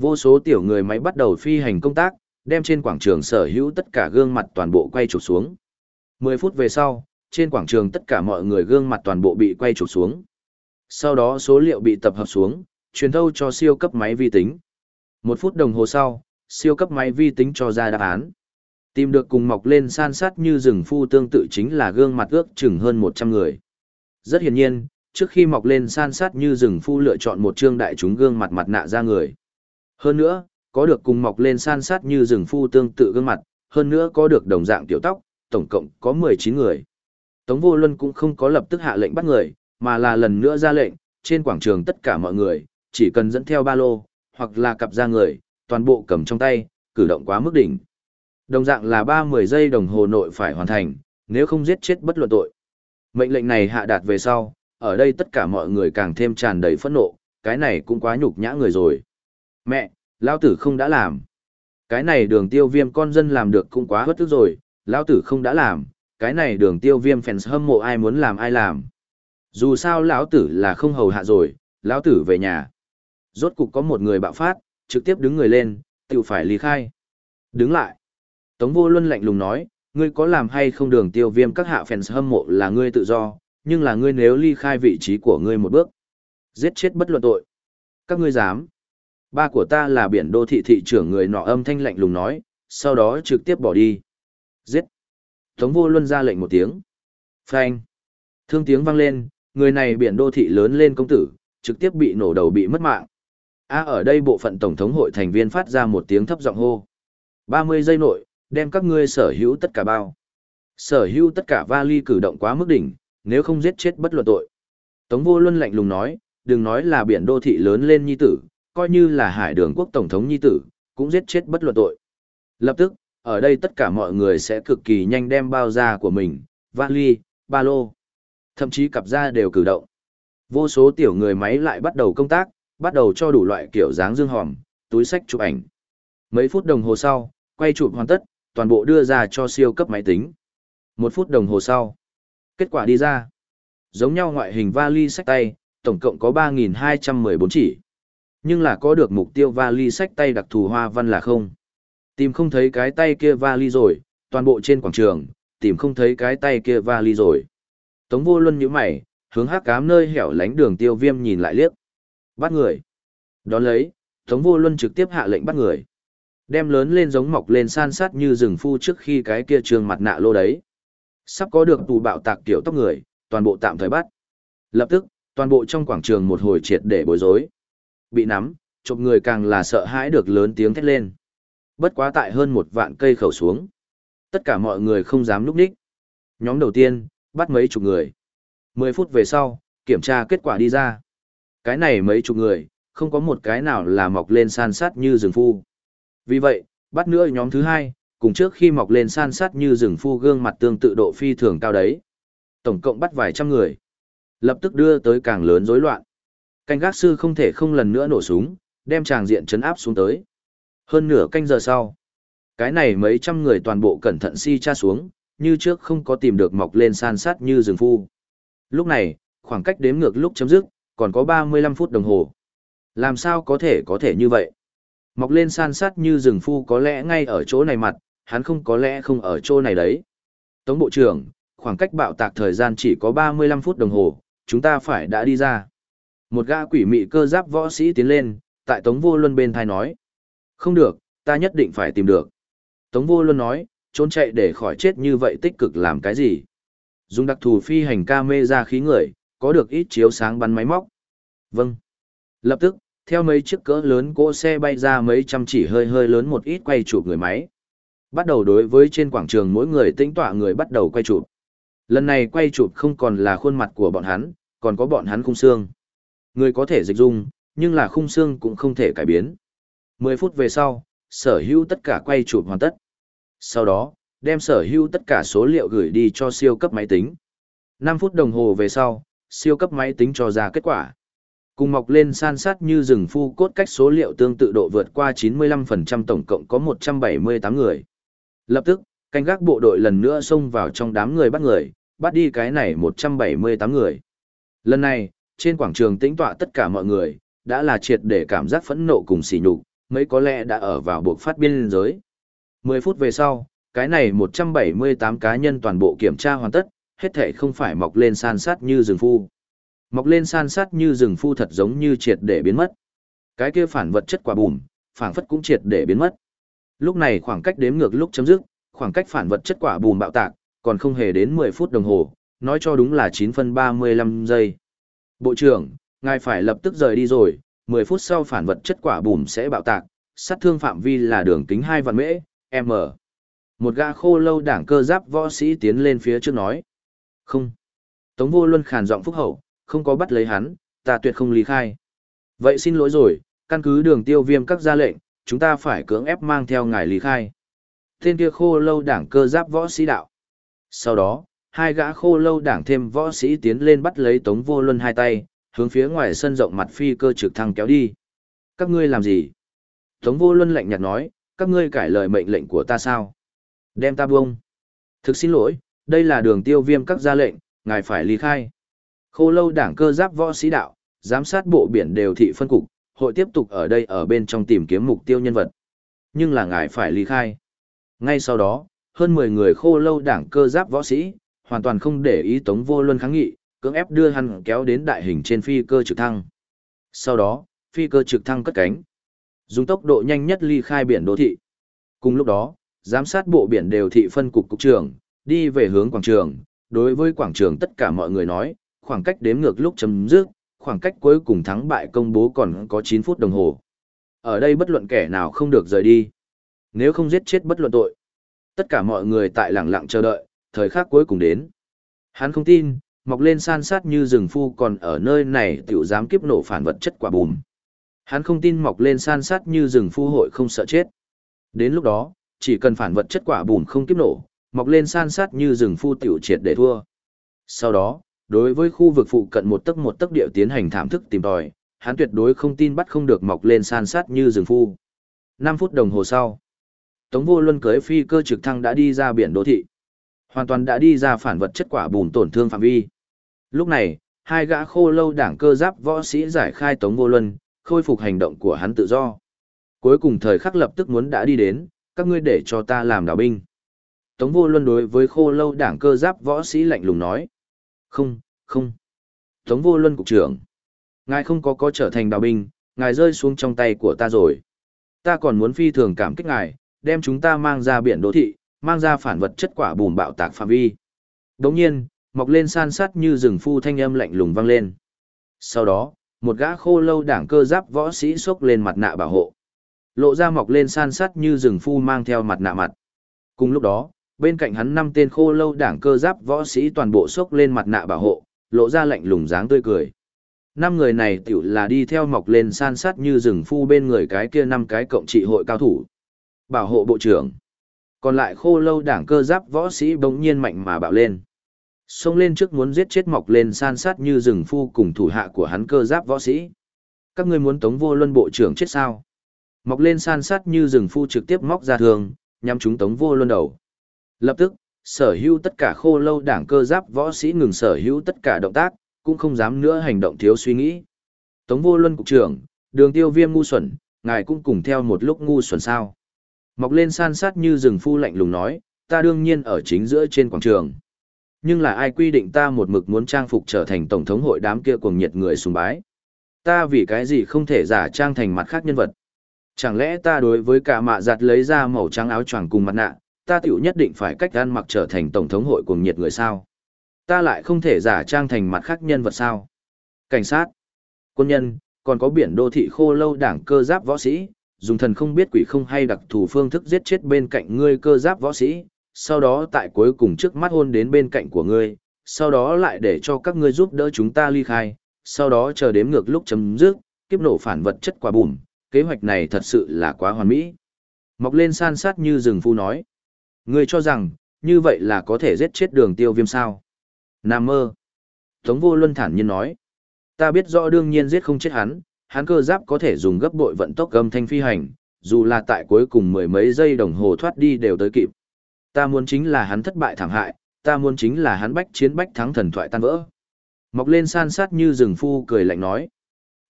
Vô số tiểu người máy bắt đầu phi hành công tác, đem trên quảng trường sở hữu tất cả gương mặt toàn bộ quay chụp xuống. 10 phút về sau, trên quảng trường tất cả mọi người gương mặt toàn bộ bị quay chụp xuống. Sau đó số liệu bị tập hợp xuống, truyền thâu cho siêu cấp máy vi tính. Một phút đồng hồ sau, siêu cấp máy vi tính cho ra đáp án. Tìm được cùng mọc lên san sát như rừng phu tương tự chính là gương mặt ước chừng hơn 100 người. Rất hiển nhiên, trước khi mọc lên san sát như rừng phu lựa chọn một trương đại chúng gương mặt mặt nạ ra người. Hơn nữa, có được cùng mọc lên san sát như rừng phu tương tự gương mặt, hơn nữa có được đồng dạng tiểu tóc, tổng cộng có 19 người. Tống Vô Luân cũng không có lập tức hạ lệnh bắt người, mà là lần nữa ra lệnh, trên quảng trường tất cả mọi người, chỉ cần dẫn theo ba lô, hoặc là cặp ra người, toàn bộ cầm trong tay, cử động quá mức đỉnh. Đồng dạng là 30 giây đồng hồ nội phải hoàn thành, nếu không giết chết bất luận tội. Mệnh lệnh này hạ đạt về sau, ở đây tất cả mọi người càng thêm tràn đầy phẫn nộ, cái này cũng quá nhục nhã người rồi. Mẹ, lao tử không đã làm. Cái này đường tiêu viêm con dân làm được cũng quá hất tức rồi, lao tử không đã làm, cái này đường tiêu viêm fans hâm mộ ai muốn làm ai làm. Dù sao lão tử là không hầu hạ rồi, lão tử về nhà. Rốt cục có một người bạo phát, trực tiếp đứng người lên, tự phải ly khai. Đứng lại. Tống vô luân lạnh lùng nói, ngươi có làm hay không đường tiêu viêm các hạ fans hâm mộ là ngươi tự do, nhưng là ngươi nếu ly khai vị trí của ngươi một bước. Giết chết bất luận tội. Các ngươi dám. Ba của ta là biển đô thị thị trưởng người nọ âm thanh lạnh lùng nói, sau đó trực tiếp bỏ đi. Giết. Tống vô luân ra lệnh một tiếng. Phanh. Thương tiếng vang lên, người này biển đô thị lớn lên công tử, trực tiếp bị nổ đầu bị mất mạng. A ở đây bộ phận tổng thống hội thành viên phát ra một tiếng thấp giọng hô. 30 giây nội, đem các ngươi sở hữu tất cả bao. Sở hữu tất cả vali cử động quá mức đỉnh, nếu không giết chết bất luận tội. Tống vô luân lạnh lùng nói, đừng nói là biển đô thị lớn lên nhi tử, coi như là hải đường quốc tổng thống nhi tử, cũng giết chết bất luận tội. Lập tức, ở đây tất cả mọi người sẽ cực kỳ nhanh đem bao da của mình, vali, ba lô, thậm chí cặp da đều cử động. Vô số tiểu người máy lại bắt đầu công tác, bắt đầu cho đủ loại kiểu dáng dương hòm, túi sách chụp ảnh. Mấy phút đồng hồ sau, quay chụp hoàn tất, toàn bộ đưa ra cho siêu cấp máy tính. Một phút đồng hồ sau, kết quả đi ra. Giống nhau ngoại hình vali sách tay, tổng cộng có 3.214 chỉ. Nhưng là có được mục tiêu vali sách tay đặc thù hoa văn là không. Tìm không thấy cái tay kia vali rồi, toàn bộ trên quảng trường, tìm không thấy cái tay kia vali rồi. Tống vô luân nhíu mày, hướng hắc cám nơi hẻo lánh đường tiêu viêm nhìn lại liếc. Bắt người. Đón lấy, Tống vô luân trực tiếp hạ lệnh bắt người. Đem lớn lên giống mọc lên san sát như rừng phu trước khi cái kia trường mặt nạ lô đấy. Sắp có được tù bạo tạc kiểu tóc người, toàn bộ tạm thời bắt. Lập tức, toàn bộ trong quảng trường một hồi triệt để bối rối. Bị nắm, chụp người càng là sợ hãi được lớn tiếng thét lên. Bất quá tại hơn một vạn cây khẩu xuống. Tất cả mọi người không dám núp đích. Nhóm đầu tiên, bắt mấy chục người. 10 phút về sau, kiểm tra kết quả đi ra. Cái này mấy chục người, không có một cái nào là mọc lên san sát như rừng phu. Vì vậy, bắt nữa nhóm thứ hai, cùng trước khi mọc lên san sát như rừng phu gương mặt tương tự độ phi thường cao đấy. Tổng cộng bắt vài trăm người. Lập tức đưa tới càng lớn rối loạn. Canh gác sư không thể không lần nữa nổ súng, đem tràng diện chấn áp xuống tới. Hơn nửa canh giờ sau, cái này mấy trăm người toàn bộ cẩn thận si tra xuống, như trước không có tìm được mọc lên san sát như rừng phu. Lúc này, khoảng cách đếm ngược lúc chấm dứt, còn có 35 phút đồng hồ. Làm sao có thể có thể như vậy? Mọc lên san sát như rừng phu có lẽ ngay ở chỗ này mặt, hắn không có lẽ không ở chỗ này đấy. Tống Bộ trưởng, khoảng cách bạo tạc thời gian chỉ có 35 phút đồng hồ, chúng ta phải đã đi ra. Một gã quỷ mị cơ giáp võ sĩ tiến lên, tại Tống Vô Luân bên thai nói. Không được, ta nhất định phải tìm được. Tống Vô Luân nói, trốn chạy để khỏi chết như vậy tích cực làm cái gì? Dùng đặc thù phi hành ca mê ra khí người, có được ít chiếu sáng bắn máy móc. Vâng. Lập tức, theo mấy chiếc cỡ lớn cỗ xe bay ra mấy trăm chỉ hơi hơi lớn một ít quay chụp người máy. Bắt đầu đối với trên quảng trường mỗi người tĩnh tọa người bắt đầu quay chụp. Lần này quay chụp không còn là khuôn mặt của bọn hắn, còn có bọn hắn khung xương. Người có thể dịch dung, nhưng là khung xương cũng không thể cải biến. 10 phút về sau, sở hữu tất cả quay chụp hoàn tất. Sau đó, đem sở hữu tất cả số liệu gửi đi cho siêu cấp máy tính. 5 phút đồng hồ về sau, siêu cấp máy tính cho ra kết quả. Cùng mọc lên san sát như rừng phu cốt cách số liệu tương tự độ vượt qua 95% tổng cộng có 178 người. Lập tức, canh gác bộ đội lần nữa xông vào trong đám người bắt người, bắt đi cái này 178 người. Lần này, trên quảng trường tĩnh tọa tất cả mọi người, đã là triệt để cảm giác phẫn nộ cùng sỉ nhục, mấy có lẽ đã ở vào buộc phát biên giới. 10 phút về sau, cái này 178 cá nhân toàn bộ kiểm tra hoàn tất, hết thể không phải mọc lên san sát như rừng phu. Mọc lên san sát như rừng phu thật giống như triệt để biến mất. Cái kia phản vật chất quả bùm, phản phất cũng triệt để biến mất. Lúc này khoảng cách đếm ngược lúc chấm dứt, khoảng cách phản vật chất quả bùm bạo tạc, còn không hề đến 10 phút đồng hồ, nói cho đúng là 9 phân 35 giây. Bộ trưởng, ngài phải lập tức rời đi rồi, 10 phút sau phản vật chất quả bùm sẽ bạo tạc, sát thương phạm vi là đường kính 2 vạn mễ, m. Một gã khô lâu đảng cơ giáp võ sĩ tiến lên phía trước nói. Không. Tống vô luân khàn giọng phúc hậu, không có bắt lấy hắn, ta tuyệt không lý khai. Vậy xin lỗi rồi, căn cứ đường tiêu viêm các gia lệnh, chúng ta phải cưỡng ép mang theo ngài lý khai. Tên kia khô lâu đảng cơ giáp võ sĩ đạo. Sau đó, hai gã khô lâu đảng thêm võ sĩ tiến lên bắt lấy Tống Vô Luân hai tay, hướng phía ngoài sân rộng mặt phi cơ trực thăng kéo đi. Các ngươi làm gì? Tống Vô Luân lạnh nhạt nói, các ngươi cải lời mệnh lệnh của ta sao? Đem ta buông. Thực xin lỗi, đây là đường tiêu viêm các gia lệnh, ngài phải ly khai. Khô lâu đảng cơ giáp võ sĩ đạo, giám sát bộ biển đều thị phân cục, hội tiếp tục ở đây ở bên trong tìm kiếm mục tiêu nhân vật. Nhưng là ngài phải ly khai. Ngay sau đó, hơn 10 người khô lâu đảng cơ giáp võ sĩ, hoàn toàn không để ý Tống Vô Luân kháng nghị, cưỡng ép đưa hắn kéo đến đại hình trên phi cơ trực thăng. Sau đó, phi cơ trực thăng cất cánh, dùng tốc độ nhanh nhất ly khai biển đô thị. Cùng lúc đó, giám sát bộ biển đều thị phân cục cục trưởng, đi về hướng quảng trường, đối với quảng trường tất cả mọi người nói, khoảng cách đếm ngược lúc chấm dứt, khoảng cách cuối cùng thắng bại công bố còn có 9 phút đồng hồ. Ở đây bất luận kẻ nào không được rời đi. Nếu không giết chết bất luận tội. Tất cả mọi người tại lặng lặng chờ đợi, thời khắc cuối cùng đến. Hắn không tin, mọc lên san sát như rừng phu còn ở nơi này tiểu dám kiếp nổ phản vật chất quả bùm. Hắn không tin mọc lên san sát như rừng phu hội không sợ chết. Đến lúc đó, chỉ cần phản vật chất quả bùm không kiếp nổ, mọc lên san sát như rừng phu tiểu triệt để thua. Sau đó, đối với khu vực phụ cận một tấc một tấc địa tiến hành thảm thức tìm tòi, hắn tuyệt đối không tin bắt không được mọc lên san sát như rừng phu. 5 phút đồng hồ sau, Tống Vô Luân cưới phi cơ trực thăng đã đi ra biển đô thị. Hoàn toàn đã đi ra phản vật chất quả bùn tổn thương phạm vi. Lúc này, hai gã khô lâu đảng cơ giáp võ sĩ giải khai Tống Vô Luân, khôi phục hành động của hắn tự do. Cuối cùng thời khắc lập tức muốn đã đi đến, các ngươi để cho ta làm đảo binh. Tống Vô Luân đối với khô lâu đảng cơ giáp võ sĩ lạnh lùng nói. Không, không. Tống Vô Luân cục trưởng. Ngài không có có trở thành đảo binh, ngài rơi xuống trong tay của ta rồi. Ta còn muốn phi thường cảm kích ngài, đem chúng ta mang ra biển đô thị, mang ra phản vật chất quả bùm bạo tạc phạm vi. Đồng nhiên, mọc lên san sát như rừng phu thanh âm lạnh lùng vang lên. Sau đó, một gã khô lâu đảng cơ giáp võ sĩ xốc lên mặt nạ bảo hộ. Lộ ra mọc lên san sát như rừng phu mang theo mặt nạ mặt. Cùng lúc đó, bên cạnh hắn năm tên khô lâu đảng cơ giáp võ sĩ toàn bộ xốc lên mặt nạ bảo hộ, lộ ra lạnh lùng dáng tươi cười. Năm người này tiểu là đi theo mọc lên san sát như rừng phu bên người cái kia năm cái cộng trị hội cao thủ. Bảo hộ bộ trưởng. Còn lại khô lâu đảng cơ giáp võ sĩ bỗng nhiên mạnh mà bạo lên. Xông lên trước muốn giết chết mọc lên san sát như rừng phu cùng thủ hạ của hắn cơ giáp võ sĩ. Các ngươi muốn tống vô luân bộ trưởng chết sao? Mọc lên san sát như rừng phu trực tiếp móc ra thường, nhằm chúng tống vô luân đầu. Lập tức, sở hữu tất cả khô lâu đảng cơ giáp võ sĩ ngừng sở hữu tất cả động tác, cũng không dám nữa hành động thiếu suy nghĩ. Tống vô luân cục trưởng, đường tiêu viêm ngu xuẩn, ngài cũng cùng theo một lúc ngu xuẩn sao. Mọc lên san sát như rừng phu lạnh lùng nói, ta đương nhiên ở chính giữa trên quảng trường. Nhưng là ai quy định ta một mực muốn trang phục trở thành tổng thống hội đám kia cuồng nhiệt người sùng bái. Ta vì cái gì không thể giả trang thành mặt khác nhân vật. Chẳng lẽ ta đối với cả mạ giặt lấy ra màu trắng áo choàng cùng mặt nạ, ta tiểu nhất định phải cách ăn mặc trở thành tổng thống hội cuồng nhiệt người sao? Ta lại không thể giả trang thành mặt khác nhân vật sao? Cảnh sát, quân nhân, còn có biển đô thị khô lâu đảng cơ giáp võ sĩ, dùng thần không biết quỷ không hay đặc thù phương thức giết chết bên cạnh ngươi cơ giáp võ sĩ, sau đó tại cuối cùng trước mắt hôn đến bên cạnh của ngươi, sau đó lại để cho các ngươi giúp đỡ chúng ta ly khai, sau đó chờ đếm ngược lúc chấm dứt, kiếp nổ phản vật chất quả bùm, kế hoạch này thật sự là quá hoàn mỹ. Mọc lên san sát như rừng phu nói. Ngươi cho rằng, như vậy là có thể giết chết đường tiêu viêm sao? Nam mơ. Tống vô luân thản nhiên nói. Ta biết rõ đương nhiên giết không chết hắn, hắn cơ giáp có thể dùng gấp bội vận tốc gầm thanh phi hành, dù là tại cuối cùng mười mấy giây đồng hồ thoát đi đều tới kịp. Ta muốn chính là hắn thất bại thảm hại, ta muốn chính là hắn bách chiến bách thắng thần thoại tan vỡ. Mọc lên san sát như rừng phu cười lạnh nói.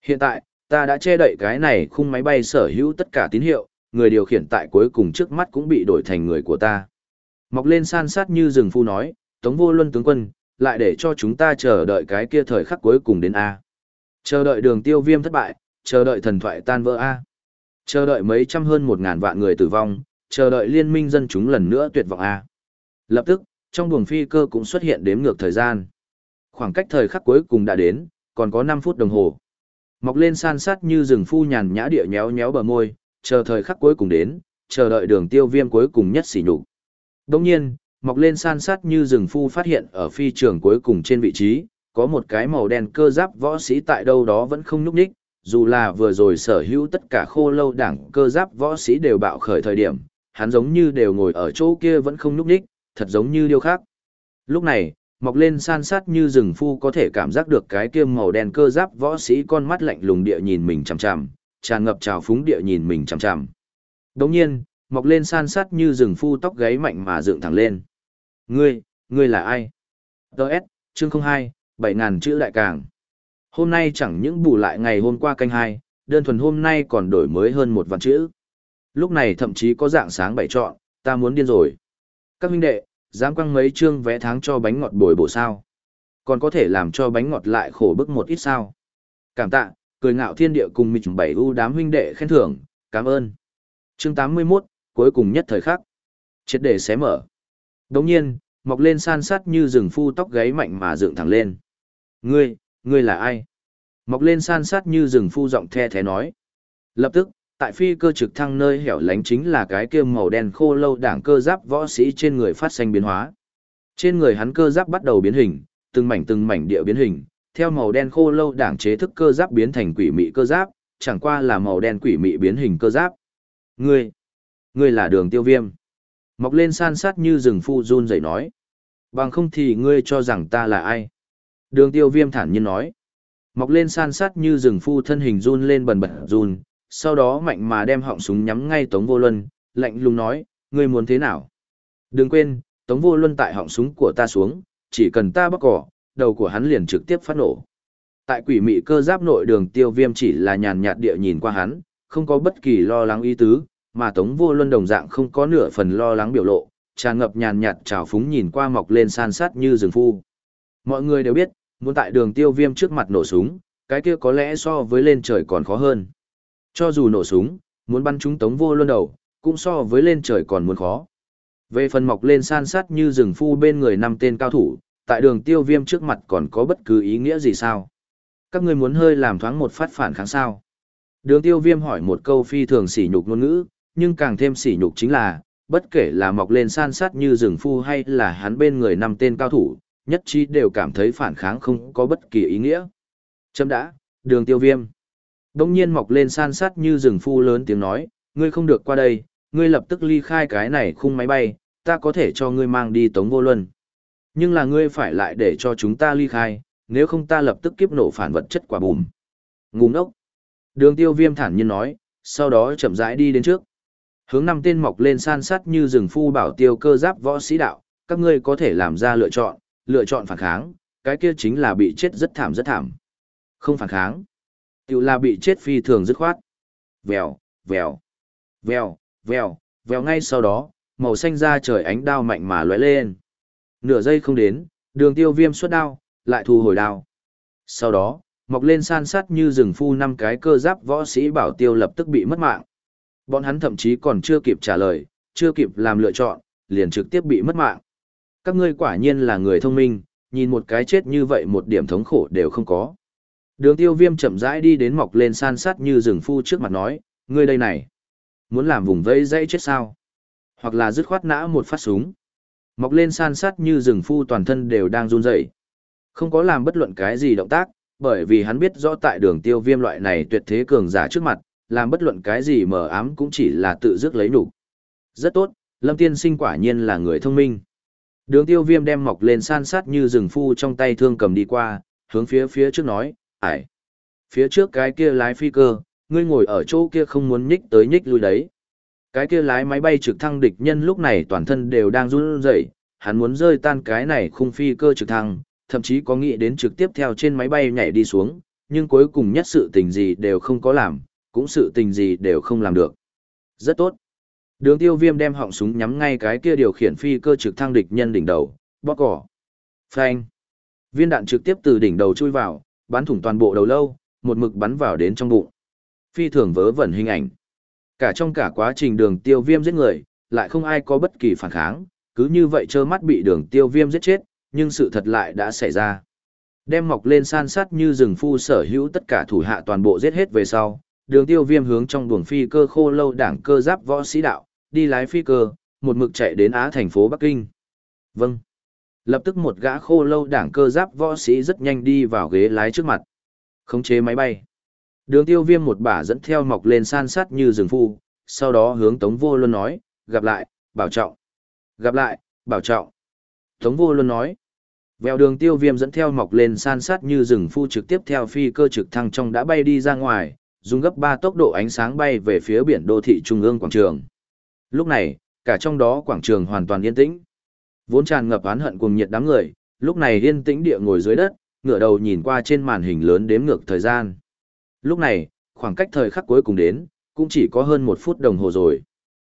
Hiện tại, ta đã che đậy cái này khung máy bay sở hữu tất cả tín hiệu, người điều khiển tại cuối cùng trước mắt cũng bị đổi thành người của ta. Mọc lên san sát như rừng phu nói, Tống vô luân tướng quân, lại để cho chúng ta chờ đợi cái kia thời khắc cuối cùng đến A. Chờ đợi đường tiêu viêm thất bại, chờ đợi thần thoại tan vỡ A. Chờ đợi mấy trăm hơn một ngàn vạn người tử vong, chờ đợi liên minh dân chúng lần nữa tuyệt vọng A. Lập tức, trong buồng phi cơ cũng xuất hiện đếm ngược thời gian. Khoảng cách thời khắc cuối cùng đã đến, còn có 5 phút đồng hồ. Mọc lên san sát như rừng phu nhàn nhã địa nhéo nhéo bờ môi, chờ thời khắc cuối cùng đến, chờ đợi đường tiêu viêm cuối cùng nhất xỉ nhục. Đồng nhiên, mọc lên san sát như rừng phu phát hiện ở phi trường cuối cùng trên vị trí, có một cái màu đen cơ giáp võ sĩ tại đâu đó vẫn không nhúc nhích, dù là vừa rồi sở hữu tất cả khô lâu đảng cơ giáp võ sĩ đều bạo khởi thời điểm, hắn giống như đều ngồi ở chỗ kia vẫn không nhúc nhích, thật giống như điêu khác. Lúc này, mọc lên san sát như rừng phu có thể cảm giác được cái kia màu đen cơ giáp võ sĩ con mắt lạnh lùng địa nhìn mình chằm chằm, tràn ngập trào phúng địa nhìn mình chằm chằm. Đồng nhiên, mọc lên san sát như rừng phu tóc gáy mạnh mà dựng thẳng lên. Ngươi, ngươi là ai? Đợt, chương 02, bảy ngàn chữ đại càng. Hôm nay chẳng những bù lại ngày hôm qua canh hai, đơn thuần hôm nay còn đổi mới hơn một vạn chữ. Lúc này thậm chí có dạng sáng bảy chọn, ta muốn điên rồi. Các huynh đệ, dám quăng mấy chương vé tháng cho bánh ngọt bồi bổ sao. Còn có thể làm cho bánh ngọt lại khổ bức một ít sao. Cảm tạ, cười ngạo thiên địa cùng mình bảy u đám huynh đệ khen thưởng, cảm ơn. Chương 81, cuối cùng nhất thời khắc. Chết để xé mở. Đồng nhiên, mọc lên san sát như rừng phu tóc gáy mạnh mà dựng thẳng lên. Ngươi, ngươi là ai? Mọc lên san sát như rừng phu giọng the thế nói. Lập tức, tại phi cơ trực thăng nơi hẻo lánh chính là cái kia màu đen khô lâu đảng cơ giáp võ sĩ trên người phát sinh biến hóa. Trên người hắn cơ giáp bắt đầu biến hình, từng mảnh từng mảnh địa biến hình, theo màu đen khô lâu đảng chế thức cơ giáp biến thành quỷ mị cơ giáp, chẳng qua là màu đen quỷ mị biến hình cơ giáp. Ngươi, ngươi là đường tiêu viêm. Mọc lên san sát như rừng phu run dậy nói. Bằng không thì ngươi cho rằng ta là ai? Đường tiêu viêm thản nhiên nói. Mọc lên san sát như rừng phu thân hình run lên bần bật run, sau đó mạnh mà đem họng súng nhắm ngay Tống Vô Luân, lạnh lùng nói, ngươi muốn thế nào? Đừng quên, Tống Vô Luân tại họng súng của ta xuống, chỉ cần ta bóc cỏ, đầu của hắn liền trực tiếp phát nổ. Tại quỷ mị cơ giáp nội đường tiêu viêm chỉ là nhàn nhạt địa nhìn qua hắn, không có bất kỳ lo lắng ý tứ, mà Tống Vô Luân đồng dạng không có nửa phần lo lắng biểu lộ, tràn ngập nhàn nhạt trào phúng nhìn qua mọc lên san sát như rừng phu. Mọi người đều biết, muốn tại đường tiêu viêm trước mặt nổ súng, cái kia có lẽ so với lên trời còn khó hơn. Cho dù nổ súng, muốn bắn chúng Tống Vô Luân đầu, cũng so với lên trời còn muốn khó. Về phần mọc lên san sát như rừng phu bên người năm tên cao thủ, tại đường tiêu viêm trước mặt còn có bất cứ ý nghĩa gì sao? Các ngươi muốn hơi làm thoáng một phát phản kháng sao? Đường tiêu viêm hỏi một câu phi thường sỉ nhục ngôn ngữ, nhưng càng thêm sỉ nhục chính là, bất kể là mọc lên san sát như rừng phu hay là hắn bên người năm tên cao thủ, nhất trí đều cảm thấy phản kháng không có bất kỳ ý nghĩa. Chấm đã, đường tiêu viêm. Đông nhiên mọc lên san sát như rừng phu lớn tiếng nói, ngươi không được qua đây, ngươi lập tức ly khai cái này khung máy bay, ta có thể cho ngươi mang đi tống vô luân. Nhưng là ngươi phải lại để cho chúng ta ly khai, nếu không ta lập tức kiếp nổ phản vật chất quả bùm. Ngu ngốc. Đường tiêu viêm thản nhiên nói, sau đó chậm rãi đi đến trước. Hướng năm tên mọc lên san sát như rừng phu bảo tiêu cơ giáp võ sĩ đạo, các ngươi có thể làm ra lựa chọn, lựa chọn phản kháng, cái kia chính là bị chết rất thảm rất thảm. Không phản kháng, tiểu là bị chết phi thường dứt khoát. Vèo, vèo, vèo, vèo, vèo ngay sau đó, màu xanh ra trời ánh đao mạnh mà lóe lên. Nửa giây không đến, đường tiêu viêm xuất đao, lại thu hồi đao. Sau đó, mọc lên san sát như rừng phu năm cái cơ giáp võ sĩ bảo tiêu lập tức bị mất mạng. Bọn hắn thậm chí còn chưa kịp trả lời, chưa kịp làm lựa chọn, liền trực tiếp bị mất mạng. Các ngươi quả nhiên là người thông minh, nhìn một cái chết như vậy một điểm thống khổ đều không có. Đường tiêu viêm chậm rãi đi đến mọc lên san sát như rừng phu trước mặt nói, ngươi đây này, muốn làm vùng vây dây chết sao? Hoặc là dứt khoát nã một phát súng. Mọc lên san sát như rừng phu toàn thân đều đang run rẩy Không có làm bất luận cái gì động tác, bởi vì hắn biết rõ tại đường tiêu viêm loại này tuyệt thế cường giả trước mặt, làm bất luận cái gì mờ ám cũng chỉ là tự dứt lấy đủ. Rất tốt, Lâm Tiên sinh quả nhiên là người thông minh. Đường tiêu viêm đem mọc lên san sát như rừng phu trong tay thương cầm đi qua, hướng phía phía trước nói, ải. Phía trước cái kia lái phi cơ, ngươi ngồi ở chỗ kia không muốn nhích tới nhích lui đấy. Cái kia lái máy bay trực thăng địch nhân lúc này toàn thân đều đang run rẩy, hắn muốn rơi tan cái này khung phi cơ trực thăng, thậm chí có nghĩ đến trực tiếp theo trên máy bay nhảy đi xuống, nhưng cuối cùng nhất sự tình gì đều không có làm, cũng sự tình gì đều không làm được. Rất tốt. Đường tiêu viêm đem họng súng nhắm ngay cái kia điều khiển phi cơ trực thăng địch nhân đỉnh đầu, bóp cỏ. Phanh. Viên đạn trực tiếp từ đỉnh đầu chui vào, bắn thủng toàn bộ đầu lâu, một mực bắn vào đến trong bụng. Phi thường vớ vẩn hình ảnh. Cả trong cả quá trình đường tiêu viêm giết người, lại không ai có bất kỳ phản kháng, cứ như vậy trơ mắt bị đường tiêu viêm giết chết, nhưng sự thật lại đã xảy ra. Đem mọc lên san sát như rừng phu sở hữu tất cả thủ hạ toàn bộ giết hết về sau, đường tiêu viêm hướng trong buồng phi cơ khô lâu đảng cơ giáp võ sĩ đạo, đi lái phi cơ, một mực chạy đến Á thành phố Bắc Kinh. Vâng. Lập tức một gã khô lâu đảng cơ giáp võ sĩ rất nhanh đi vào ghế lái trước mặt. Khống chế máy bay. Đường tiêu viêm một bả dẫn theo mọc lên san sát như rừng phu, sau đó hướng Tống Vô Luân nói, gặp lại, bảo trọng. Gặp lại, bảo trọng. Tống Vô Luân nói, vèo đường tiêu viêm dẫn theo mọc lên san sát như rừng phu trực tiếp theo phi cơ trực thăng trong đã bay đi ra ngoài, dùng gấp 3 tốc độ ánh sáng bay về phía biển đô thị trung ương quảng trường. Lúc này, cả trong đó quảng trường hoàn toàn yên tĩnh. Vốn tràn ngập oán hận cùng nhiệt đám người, lúc này yên tĩnh địa ngồi dưới đất, ngửa đầu nhìn qua trên màn hình lớn đếm ngược thời gian. Lúc này, khoảng cách thời khắc cuối cùng đến, cũng chỉ có hơn một phút đồng hồ rồi.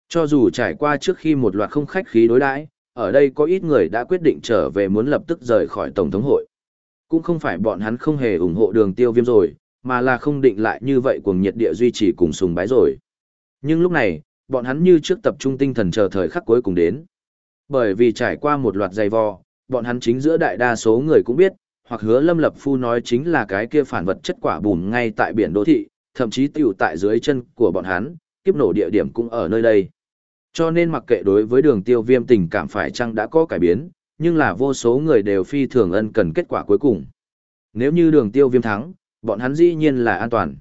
Cho dù trải qua trước khi một loạt không khách khí đối đãi, ở đây có ít người đã quyết định trở về muốn lập tức rời khỏi Tổng thống hội. Cũng không phải bọn hắn không hề ủng hộ đường tiêu viêm rồi, mà là không định lại như vậy cùng nhiệt địa duy trì cùng sùng bái rồi. Nhưng lúc này, bọn hắn như trước tập trung tinh thần chờ thời khắc cuối cùng đến. Bởi vì trải qua một loạt dày vò, bọn hắn chính giữa đại đa số người cũng biết, hoặc hứa lâm lập phu nói chính là cái kia phản vật chất quả bùn ngay tại biển đô thị, thậm chí tiểu tại dưới chân của bọn hắn, kiếp nổ địa điểm cũng ở nơi đây. Cho nên mặc kệ đối với đường tiêu viêm tình cảm phải chăng đã có cải biến, nhưng là vô số người đều phi thường ân cần kết quả cuối cùng. Nếu như đường tiêu viêm thắng, bọn hắn dĩ nhiên là an toàn.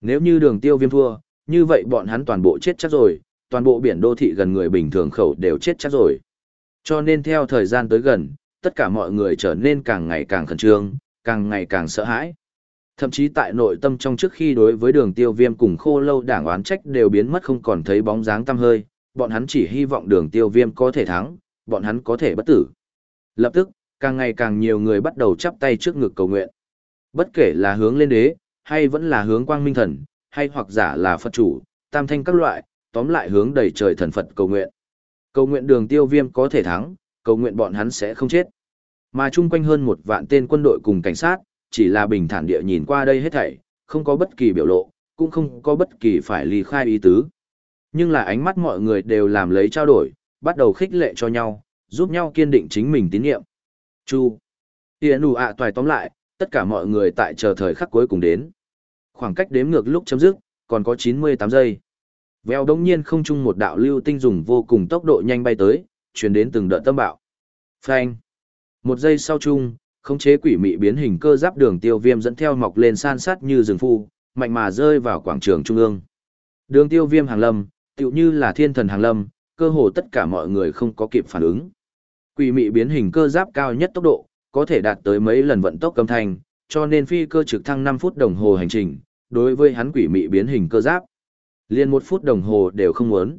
Nếu như đường tiêu viêm thua, như vậy bọn hắn toàn bộ chết chắc rồi, toàn bộ biển đô thị gần người bình thường khẩu đều chết chắc rồi. Cho nên theo thời gian tới gần, tất cả mọi người trở nên càng ngày càng khẩn trương, càng ngày càng sợ hãi. Thậm chí tại nội tâm trong trước khi đối với đường tiêu viêm cùng khô lâu đảng oán trách đều biến mất không còn thấy bóng dáng tăm hơi, bọn hắn chỉ hy vọng đường tiêu viêm có thể thắng, bọn hắn có thể bất tử. Lập tức, càng ngày càng nhiều người bắt đầu chắp tay trước ngực cầu nguyện. Bất kể là hướng lên đế, hay vẫn là hướng quang minh thần, hay hoặc giả là Phật chủ, tam thanh các loại, tóm lại hướng đầy trời thần Phật cầu nguyện. Cầu nguyện đường tiêu viêm có thể thắng, cầu nguyện bọn hắn sẽ không chết. Mà chung quanh hơn một vạn tên quân đội cùng cảnh sát, chỉ là bình thản địa nhìn qua đây hết thảy, không có bất kỳ biểu lộ, cũng không có bất kỳ phải ly khai ý tứ. Nhưng là ánh mắt mọi người đều làm lấy trao đổi, bắt đầu khích lệ cho nhau, giúp nhau kiên định chính mình tín nhiệm. Chu. Tiễn ủ ạ toài tóm lại, tất cả mọi người tại chờ thời khắc cuối cùng đến. Khoảng cách đếm ngược lúc chấm dứt, còn có 98 giây. Vèo đông nhiên không chung một đạo lưu tinh dùng vô cùng tốc độ nhanh bay tới, chuyển đến từng đợt tâm bạo. Phanh. Một giây sau chung, khống chế quỷ mị biến hình cơ giáp đường tiêu viêm dẫn theo mọc lên san sát như rừng phu, mạnh mà rơi vào quảng trường trung ương. Đường tiêu viêm hàng lâm, tựu như là thiên thần hàng lâm, cơ hồ tất cả mọi người không có kịp phản ứng. Quỷ mị biến hình cơ giáp cao nhất tốc độ, có thể đạt tới mấy lần vận tốc âm thanh, cho nên phi cơ trực thăng 5 phút đồng hồ hành trình, đối với hắn quỷ mị biến hình cơ giáp. Liên một phút đồng hồ đều không muốn.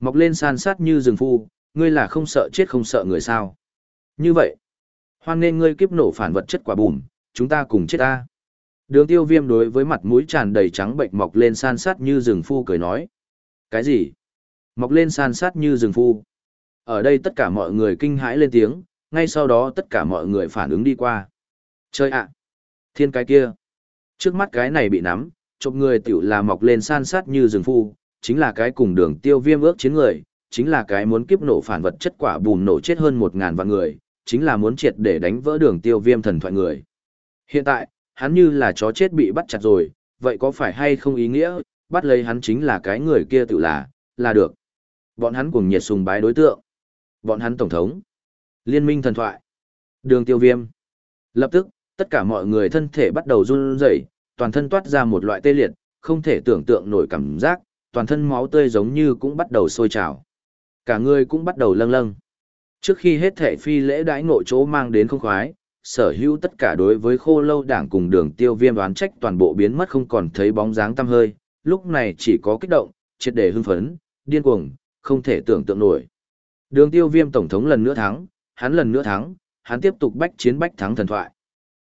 Mọc lên san sát như rừng phu, ngươi là không sợ chết không sợ người sao. Như vậy, hoan nên ngươi kiếp nổ phản vật chất quả bùm, chúng ta cùng chết ta. Đường tiêu viêm đối với mặt mũi tràn đầy trắng bệnh mọc lên san sát như rừng phu cười nói. Cái gì? Mọc lên san sát như rừng phu. Ở đây tất cả mọi người kinh hãi lên tiếng, ngay sau đó tất cả mọi người phản ứng đi qua. Chơi ạ! Thiên cái kia! Trước mắt cái này bị nắm, chộp người tiểu là mọc lên san sát như rừng phu, chính là cái cùng đường tiêu viêm ước chiến người, chính là cái muốn kiếp nổ phản vật chất quả bùm nổ chết hơn một ngàn vạn người, chính là muốn triệt để đánh vỡ đường tiêu viêm thần thoại người. Hiện tại, hắn như là chó chết bị bắt chặt rồi, vậy có phải hay không ý nghĩa, bắt lấy hắn chính là cái người kia tự là, là được. Bọn hắn cùng nhiệt sùng bái đối tượng. Bọn hắn tổng thống. Liên minh thần thoại. Đường tiêu viêm. Lập tức, tất cả mọi người thân thể bắt đầu run rẩy, toàn thân toát ra một loại tê liệt, không thể tưởng tượng nổi cảm giác, toàn thân máu tươi giống như cũng bắt đầu sôi trào. Cả người cũng bắt đầu lâng lâng. Trước khi hết thể phi lễ đãi ngộ chỗ mang đến không khoái, sở hữu tất cả đối với khô lâu đảng cùng đường tiêu viêm đoán trách toàn bộ biến mất không còn thấy bóng dáng tăm hơi, lúc này chỉ có kích động, triệt để hưng phấn, điên cuồng, không thể tưởng tượng nổi. Đường tiêu viêm tổng thống lần nữa thắng, hắn lần nữa thắng, hắn tiếp tục bách chiến bách thắng thần thoại.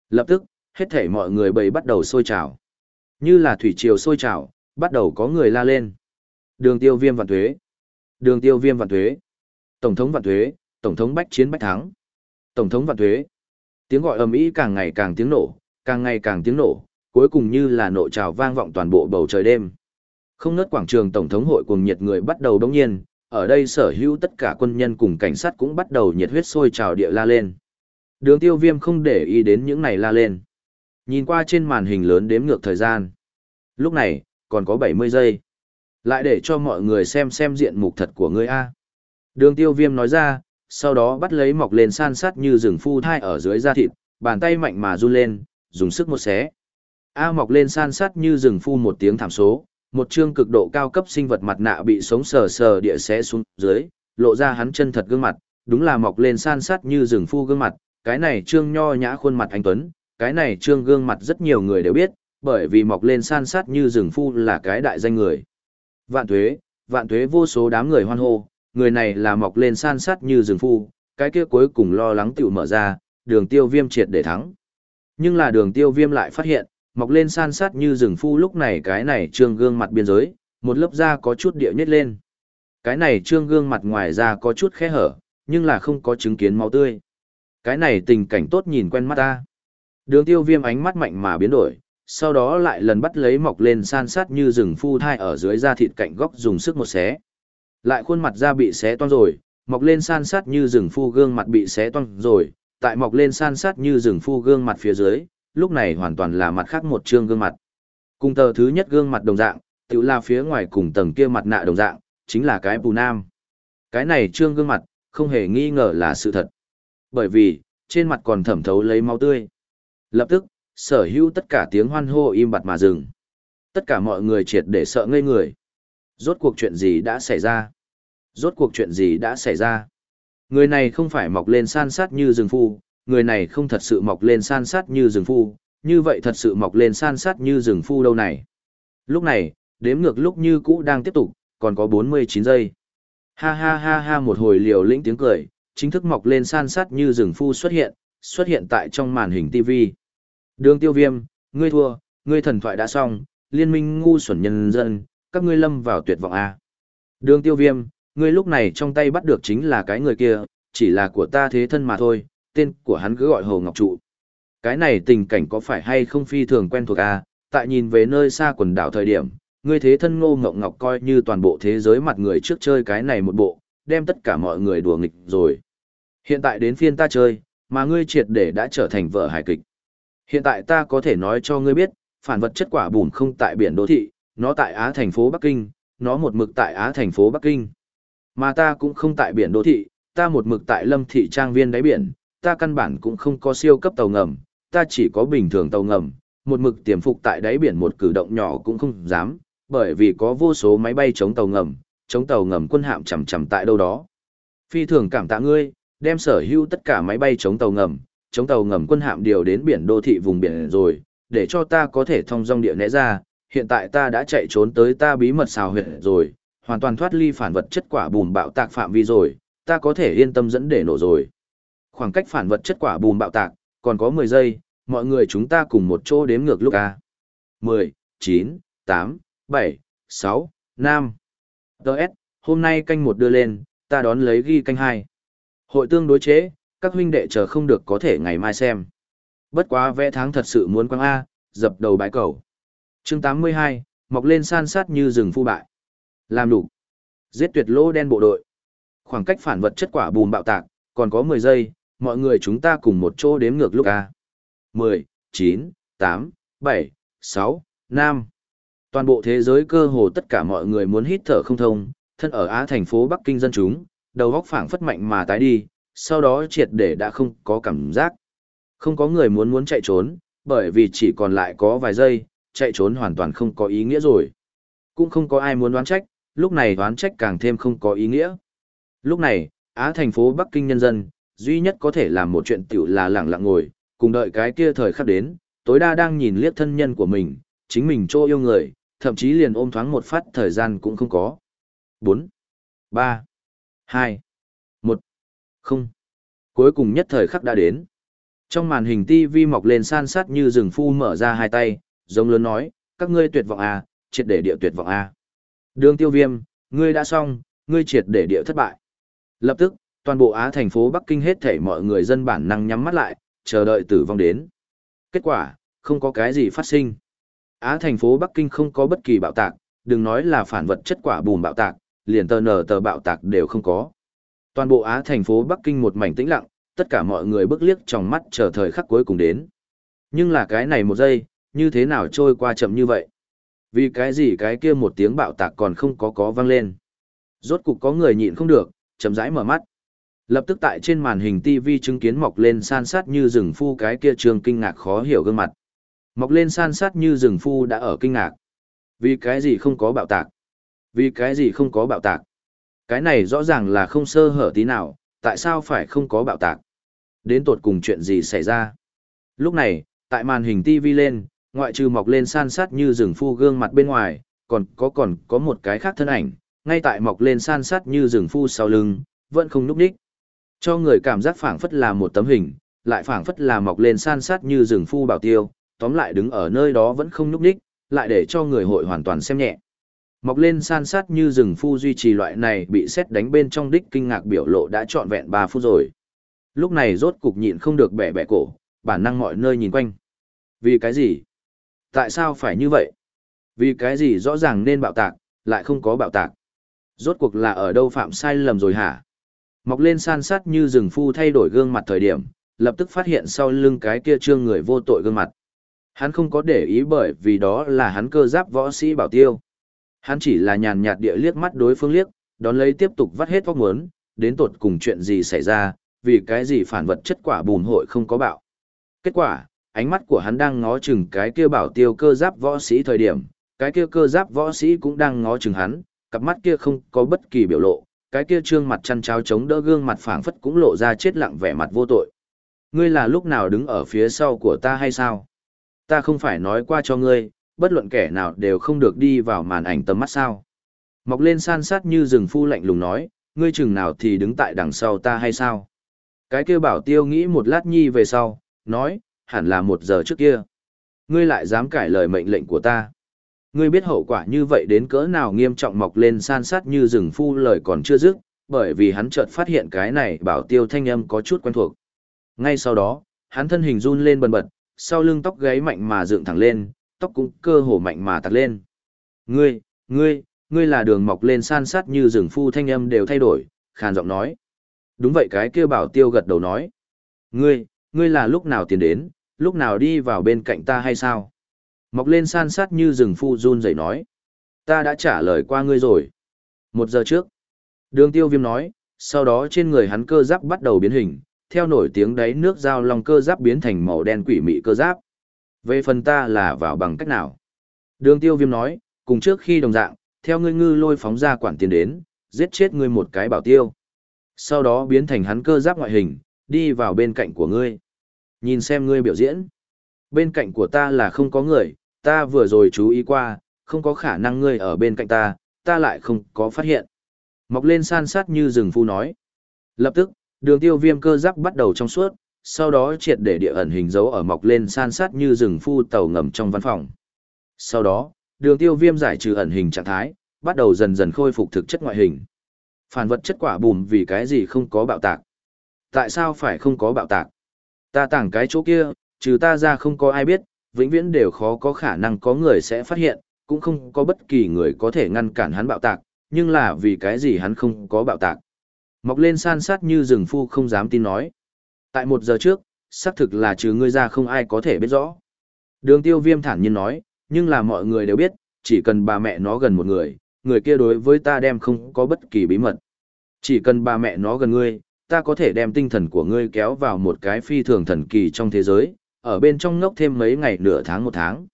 Lập tức, hết thể mọi người bầy bắt đầu sôi trào. Như là thủy triều sôi trào, bắt đầu có người la lên. Đường tiêu viêm vạn thuế. Đường tiêu viêm vạn thuế. Tổng thống vạn thuế, tổng thống bách chiến bách thắng. Tổng thống vạn thuế. Tiếng gọi ầm ĩ càng ngày càng tiếng nổ, càng ngày càng tiếng nổ, cuối cùng như là nộ trào vang vọng toàn bộ bầu trời đêm. Không nớt quảng trường tổng thống hội cùng nhiệt người bắt đầu đống nhiên, ở đây sở hữu tất cả quân nhân cùng cảnh sát cũng bắt đầu nhiệt huyết sôi trào địa la lên. Đường tiêu viêm không để ý đến những này la lên. Nhìn qua trên màn hình lớn đếm ngược thời gian. Lúc này, còn có 70 giây. Lại để cho mọi người xem xem diện mục thật của ngươi A. Đường tiêu viêm nói ra, sau đó bắt lấy mọc lên san sát như rừng phu thai ở dưới da thịt, bàn tay mạnh mà run lên, dùng sức một xé. A mọc lên san sát như rừng phu một tiếng thảm số, một chương cực độ cao cấp sinh vật mặt nạ bị sống sờ sờ địa xé xuống dưới, lộ ra hắn chân thật gương mặt, đúng là mọc lên san sát như rừng phu gương mặt, cái này trương nho nhã khuôn mặt anh Tuấn, cái này trương gương mặt rất nhiều người đều biết, bởi vì mọc lên san sát như rừng phu là cái đại danh người. Vạn thuế, vạn thuế vô số đám người hoan hô, người này là mọc lên san sát như rừng phu, cái kia cuối cùng lo lắng tiểu mở ra, đường tiêu viêm triệt để thắng. Nhưng là đường tiêu viêm lại phát hiện, mọc lên san sát như rừng phu lúc này cái này trương gương mặt biên giới, một lớp da có chút điệu nhất lên. Cái này trương gương mặt ngoài da có chút khe hở, nhưng là không có chứng kiến máu tươi. Cái này tình cảnh tốt nhìn quen mắt ta. Đường tiêu viêm ánh mắt mạnh mà biến đổi, sau đó lại lần bắt lấy mọc lên san sát như rừng phu thai ở dưới da thịt cạnh góc dùng sức một xé. Lại khuôn mặt da bị xé toan rồi, mọc lên san sát như rừng phu gương mặt bị xé toan rồi, tại mọc lên san sát như rừng phu gương mặt phía dưới, lúc này hoàn toàn là mặt khác một trương gương mặt. Cùng tờ thứ nhất gương mặt đồng dạng, tự là phía ngoài cùng tầng kia mặt nạ đồng dạng, chính là cái bù nam. Cái này trương gương mặt, không hề nghi ngờ là sự thật. Bởi vì, trên mặt còn thẩm thấu lấy máu tươi. Lập tức, sở hữu tất cả tiếng hoan hô im bặt mà dừng. Tất cả mọi người triệt để sợ ngây người. Rốt cuộc chuyện gì đã xảy ra? Rốt cuộc chuyện gì đã xảy ra? Người này không phải mọc lên san sát như rừng phu, người này không thật sự mọc lên san sát như rừng phu, như vậy thật sự mọc lên san sát như rừng phu đâu này. Lúc này, đếm ngược lúc như cũ đang tiếp tục, còn có 49 giây. Ha ha ha ha một hồi liều lĩnh tiếng cười, chính thức mọc lên san sát như rừng phu xuất hiện, xuất hiện tại trong màn hình TV. Đường tiêu viêm, ngươi thua, ngươi thần thoại đã xong, liên minh ngu xuẩn nhân dân, các ngươi lâm vào tuyệt vọng A. Đường tiêu viêm, ngươi lúc này trong tay bắt được chính là cái người kia, chỉ là của ta thế thân mà thôi, tên của hắn cứ gọi Hồ Ngọc Trụ. Cái này tình cảnh có phải hay không phi thường quen thuộc A, tại nhìn về nơi xa quần đảo thời điểm, ngươi thế thân ngô ngọc ngọc coi như toàn bộ thế giới mặt người trước chơi cái này một bộ, đem tất cả mọi người đùa nghịch rồi. Hiện tại đến phiên ta chơi, mà ngươi triệt để đã trở thành vợ hài kịch. Hiện tại ta có thể nói cho ngươi biết, phản vật chất quả bùn không tại biển đô thị, nó tại Á thành phố Bắc Kinh, nó một mực tại Á thành phố Bắc Kinh. Mà ta cũng không tại biển đô thị, ta một mực tại lâm thị trang viên đáy biển, ta căn bản cũng không có siêu cấp tàu ngầm, ta chỉ có bình thường tàu ngầm, một mực tiềm phục tại đáy biển một cử động nhỏ cũng không dám, bởi vì có vô số máy bay chống tàu ngầm, chống tàu ngầm quân hạm chằm chằm tại đâu đó. Phi thường cảm tạ ngươi, đem sở hữu tất cả máy bay chống tàu ngầm, chống tàu ngầm quân hạm điều đến biển đô thị vùng biển rồi, để cho ta có thể thông dong địa né ra, hiện tại ta đã chạy trốn tới ta bí mật xào huyệt rồi, hoàn toàn thoát ly phản vật chất quả bùm bạo tạc phạm vi rồi, ta có thể yên tâm dẫn để nổ rồi. Khoảng cách phản vật chất quả bùm bạo tạc, còn có 10 giây, mọi người chúng ta cùng một chỗ đếm ngược lúc A. 10, 9, 8, 7, 6, 5. Đợt, hôm nay canh một đưa lên, ta đón lấy ghi canh hai. Hội tương đối chế, các huynh đệ chờ không được có thể ngày mai xem. Bất quá vẽ tháng thật sự muốn quăng A, dập đầu bãi cầu. chương 82, mọc lên san sát như rừng phu bại. Làm đủ. Giết tuyệt lô đen bộ đội. Khoảng cách phản vật chất quả bùm bạo tạc, còn có 10 giây, mọi người chúng ta cùng một chỗ đếm ngược lúc A. 10, 9, 8, 7, 6, 5. Toàn bộ thế giới cơ hồ tất cả mọi người muốn hít thở không thông, thân ở Á thành phố Bắc Kinh dân chúng, đầu góc phảng phất mạnh mà tái đi, sau đó triệt để đã không có cảm giác. Không có người muốn muốn chạy trốn, bởi vì chỉ còn lại có vài giây, chạy trốn hoàn toàn không có ý nghĩa rồi. Cũng không có ai muốn đoán trách, lúc này đoán trách càng thêm không có ý nghĩa. Lúc này, Á thành phố Bắc Kinh nhân dân, duy nhất có thể làm một chuyện tiểu là lặng lặng ngồi, cùng đợi cái kia thời khắc đến, tối đa đang nhìn liếc thân nhân của mình, chính mình chỗ yêu người, thậm chí liền ôm thoáng một phát thời gian cũng không có. 4, 3, 2, 1, không. Cuối cùng nhất thời khắc đã đến. Trong màn hình TV mọc lên san sát như rừng phu mở ra hai tay, giống lớn nói, các ngươi tuyệt vọng à, triệt để địa tuyệt vọng à. Đường tiêu viêm, ngươi đã xong, ngươi triệt để địa thất bại. Lập tức, toàn bộ Á thành phố Bắc Kinh hết thảy mọi người dân bản năng nhắm mắt lại, chờ đợi tử vong đến. Kết quả, không có cái gì phát sinh. Á thành phố Bắc Kinh không có bất kỳ bạo tạc, đừng nói là phản vật chất quả bùm bạo tạc, liền tờ nở tờ bạo tạc đều không có. Toàn bộ Á thành phố Bắc Kinh một mảnh tĩnh lặng, tất cả mọi người bước liếc trong mắt chờ thời khắc cuối cùng đến. Nhưng là cái này một giây, như thế nào trôi qua chậm như vậy? Vì cái gì cái kia một tiếng bạo tạc còn không có có vang lên? Rốt cục có người nhịn không được, chậm rãi mở mắt. Lập tức tại trên màn hình TV chứng kiến mọc lên san sát như rừng phu cái kia trường kinh ngạc khó hiểu gương mặt. Mọc lên san sát như rừng phu đã ở kinh ngạc. Vì cái gì không có bạo tạc? Vì cái gì không có bạo tạc? Cái này rõ ràng là không sơ hở tí nào, tại sao phải không có bạo tạc? Đến tột cùng chuyện gì xảy ra? Lúc này, tại màn hình TV lên, ngoại trừ mọc lên san sát như rừng phu gương mặt bên ngoài, còn có còn có một cái khác thân ảnh, ngay tại mọc lên san sát như rừng phu sau lưng, vẫn không núp đích. Cho người cảm giác phảng phất là một tấm hình, lại phảng phất là mọc lên san sát như rừng phu bảo tiêu, tóm lại đứng ở nơi đó vẫn không núp nhích, lại để cho người hội hoàn toàn xem nhẹ. Mọc lên san sát như rừng phu duy trì loại này bị xét đánh bên trong đích kinh ngạc biểu lộ đã trọn vẹn 3 phút rồi. Lúc này rốt cục nhịn không được bẻ bẻ cổ, bản năng mọi nơi nhìn quanh. Vì cái gì? Tại sao phải như vậy? Vì cái gì rõ ràng nên bạo tạc, lại không có bạo tạc? Rốt cuộc là ở đâu phạm sai lầm rồi hả? Mọc lên san sát như rừng phu thay đổi gương mặt thời điểm, lập tức phát hiện sau lưng cái kia trương người vô tội gương mặt. Hắn không có để ý bởi vì đó là hắn cơ giáp võ sĩ bảo tiêu. Hắn chỉ là nhàn nhạt địa liếc mắt đối phương liếc, đón lấy tiếp tục vắt hết vóc muốn, đến tột cùng chuyện gì xảy ra, vì cái gì phản vật chất quả bùn hội không có bạo. Kết quả, ánh mắt của hắn đang ngó chừng cái kia bảo tiêu cơ giáp võ sĩ thời điểm, cái kia cơ giáp võ sĩ cũng đang ngó chừng hắn, cặp mắt kia không có bất kỳ biểu lộ, cái kia trương mặt chăn cháo chống đỡ gương mặt phảng phất cũng lộ ra chết lặng vẻ mặt vô tội. Ngươi là lúc nào đứng ở phía sau của ta hay sao? Ta không phải nói qua cho ngươi, bất luận kẻ nào đều không được đi vào màn ảnh tầm mắt sao. Mọc lên san sát như rừng phu lạnh lùng nói, ngươi chừng nào thì đứng tại đằng sau ta hay sao? Cái kia bảo tiêu nghĩ một lát nhi về sau, nói, hẳn là một giờ trước kia. Ngươi lại dám cải lời mệnh lệnh của ta. Ngươi biết hậu quả như vậy đến cỡ nào nghiêm trọng mọc lên san sát như rừng phu lời còn chưa dứt, bởi vì hắn chợt phát hiện cái này bảo tiêu thanh âm có chút quen thuộc. Ngay sau đó, hắn thân hình run lên bần bật, sau lưng tóc gáy mạnh mà dựng thẳng lên, tóc cũng cơ hồ mạnh mà tạt lên. Ngươi, ngươi, ngươi là đường mọc lên san sát như rừng phu thanh âm đều thay đổi, khàn giọng nói. Đúng vậy cái kia bảo tiêu gật đầu nói. Ngươi, ngươi là lúc nào tiến đến, lúc nào đi vào bên cạnh ta hay sao? Mọc lên san sát như rừng phu run rẩy nói. Ta đã trả lời qua ngươi rồi. Một giờ trước. Đường tiêu viêm nói, sau đó trên người hắn cơ giáp bắt đầu biến hình, theo nổi tiếng đáy nước giao long cơ giáp biến thành màu đen quỷ mị cơ giáp. Về phần ta là vào bằng cách nào? Đường tiêu viêm nói, cùng trước khi đồng dạng, theo ngươi ngư lôi phóng ra quản tiền đến, giết chết ngươi một cái bảo tiêu. Sau đó biến thành hắn cơ giáp ngoại hình, đi vào bên cạnh của ngươi. Nhìn xem ngươi biểu diễn. Bên cạnh của ta là không có người, ta vừa rồi chú ý qua, không có khả năng ngươi ở bên cạnh ta, ta lại không có phát hiện. Mọc lên san sát như rừng phu nói. Lập tức, đường tiêu viêm cơ giáp bắt đầu trong suốt, sau đó triệt để địa ẩn hình dấu ở mọc lên san sát như rừng phu tàu ngầm trong văn phòng. Sau đó, đường tiêu viêm giải trừ ẩn hình trạng thái, bắt đầu dần dần khôi phục thực chất ngoại hình. Phản vật chất quả bùm vì cái gì không có bạo tạc? Tại sao phải không có bạo tạc? Ta tảng cái chỗ kia, trừ ta ra không có ai biết, vĩnh viễn đều khó có khả năng có người sẽ phát hiện, cũng không có bất kỳ người có thể ngăn cản hắn bạo tạc, nhưng là vì cái gì hắn không có bạo tạc. Mọc lên san sát như rừng phu không dám tin nói. Tại một giờ trước, xác thực là trừ ngươi ra không ai có thể biết rõ. Đường tiêu viêm thản nhiên nói, nhưng là mọi người đều biết, chỉ cần bà mẹ nó gần một người, người kia đối với ta đem không có bất kỳ bí mật. Chỉ cần bà mẹ nó gần ngươi, ta có thể đem tinh thần của ngươi kéo vào một cái phi thường thần kỳ trong thế giới, ở bên trong ngốc thêm mấy ngày nửa tháng một tháng.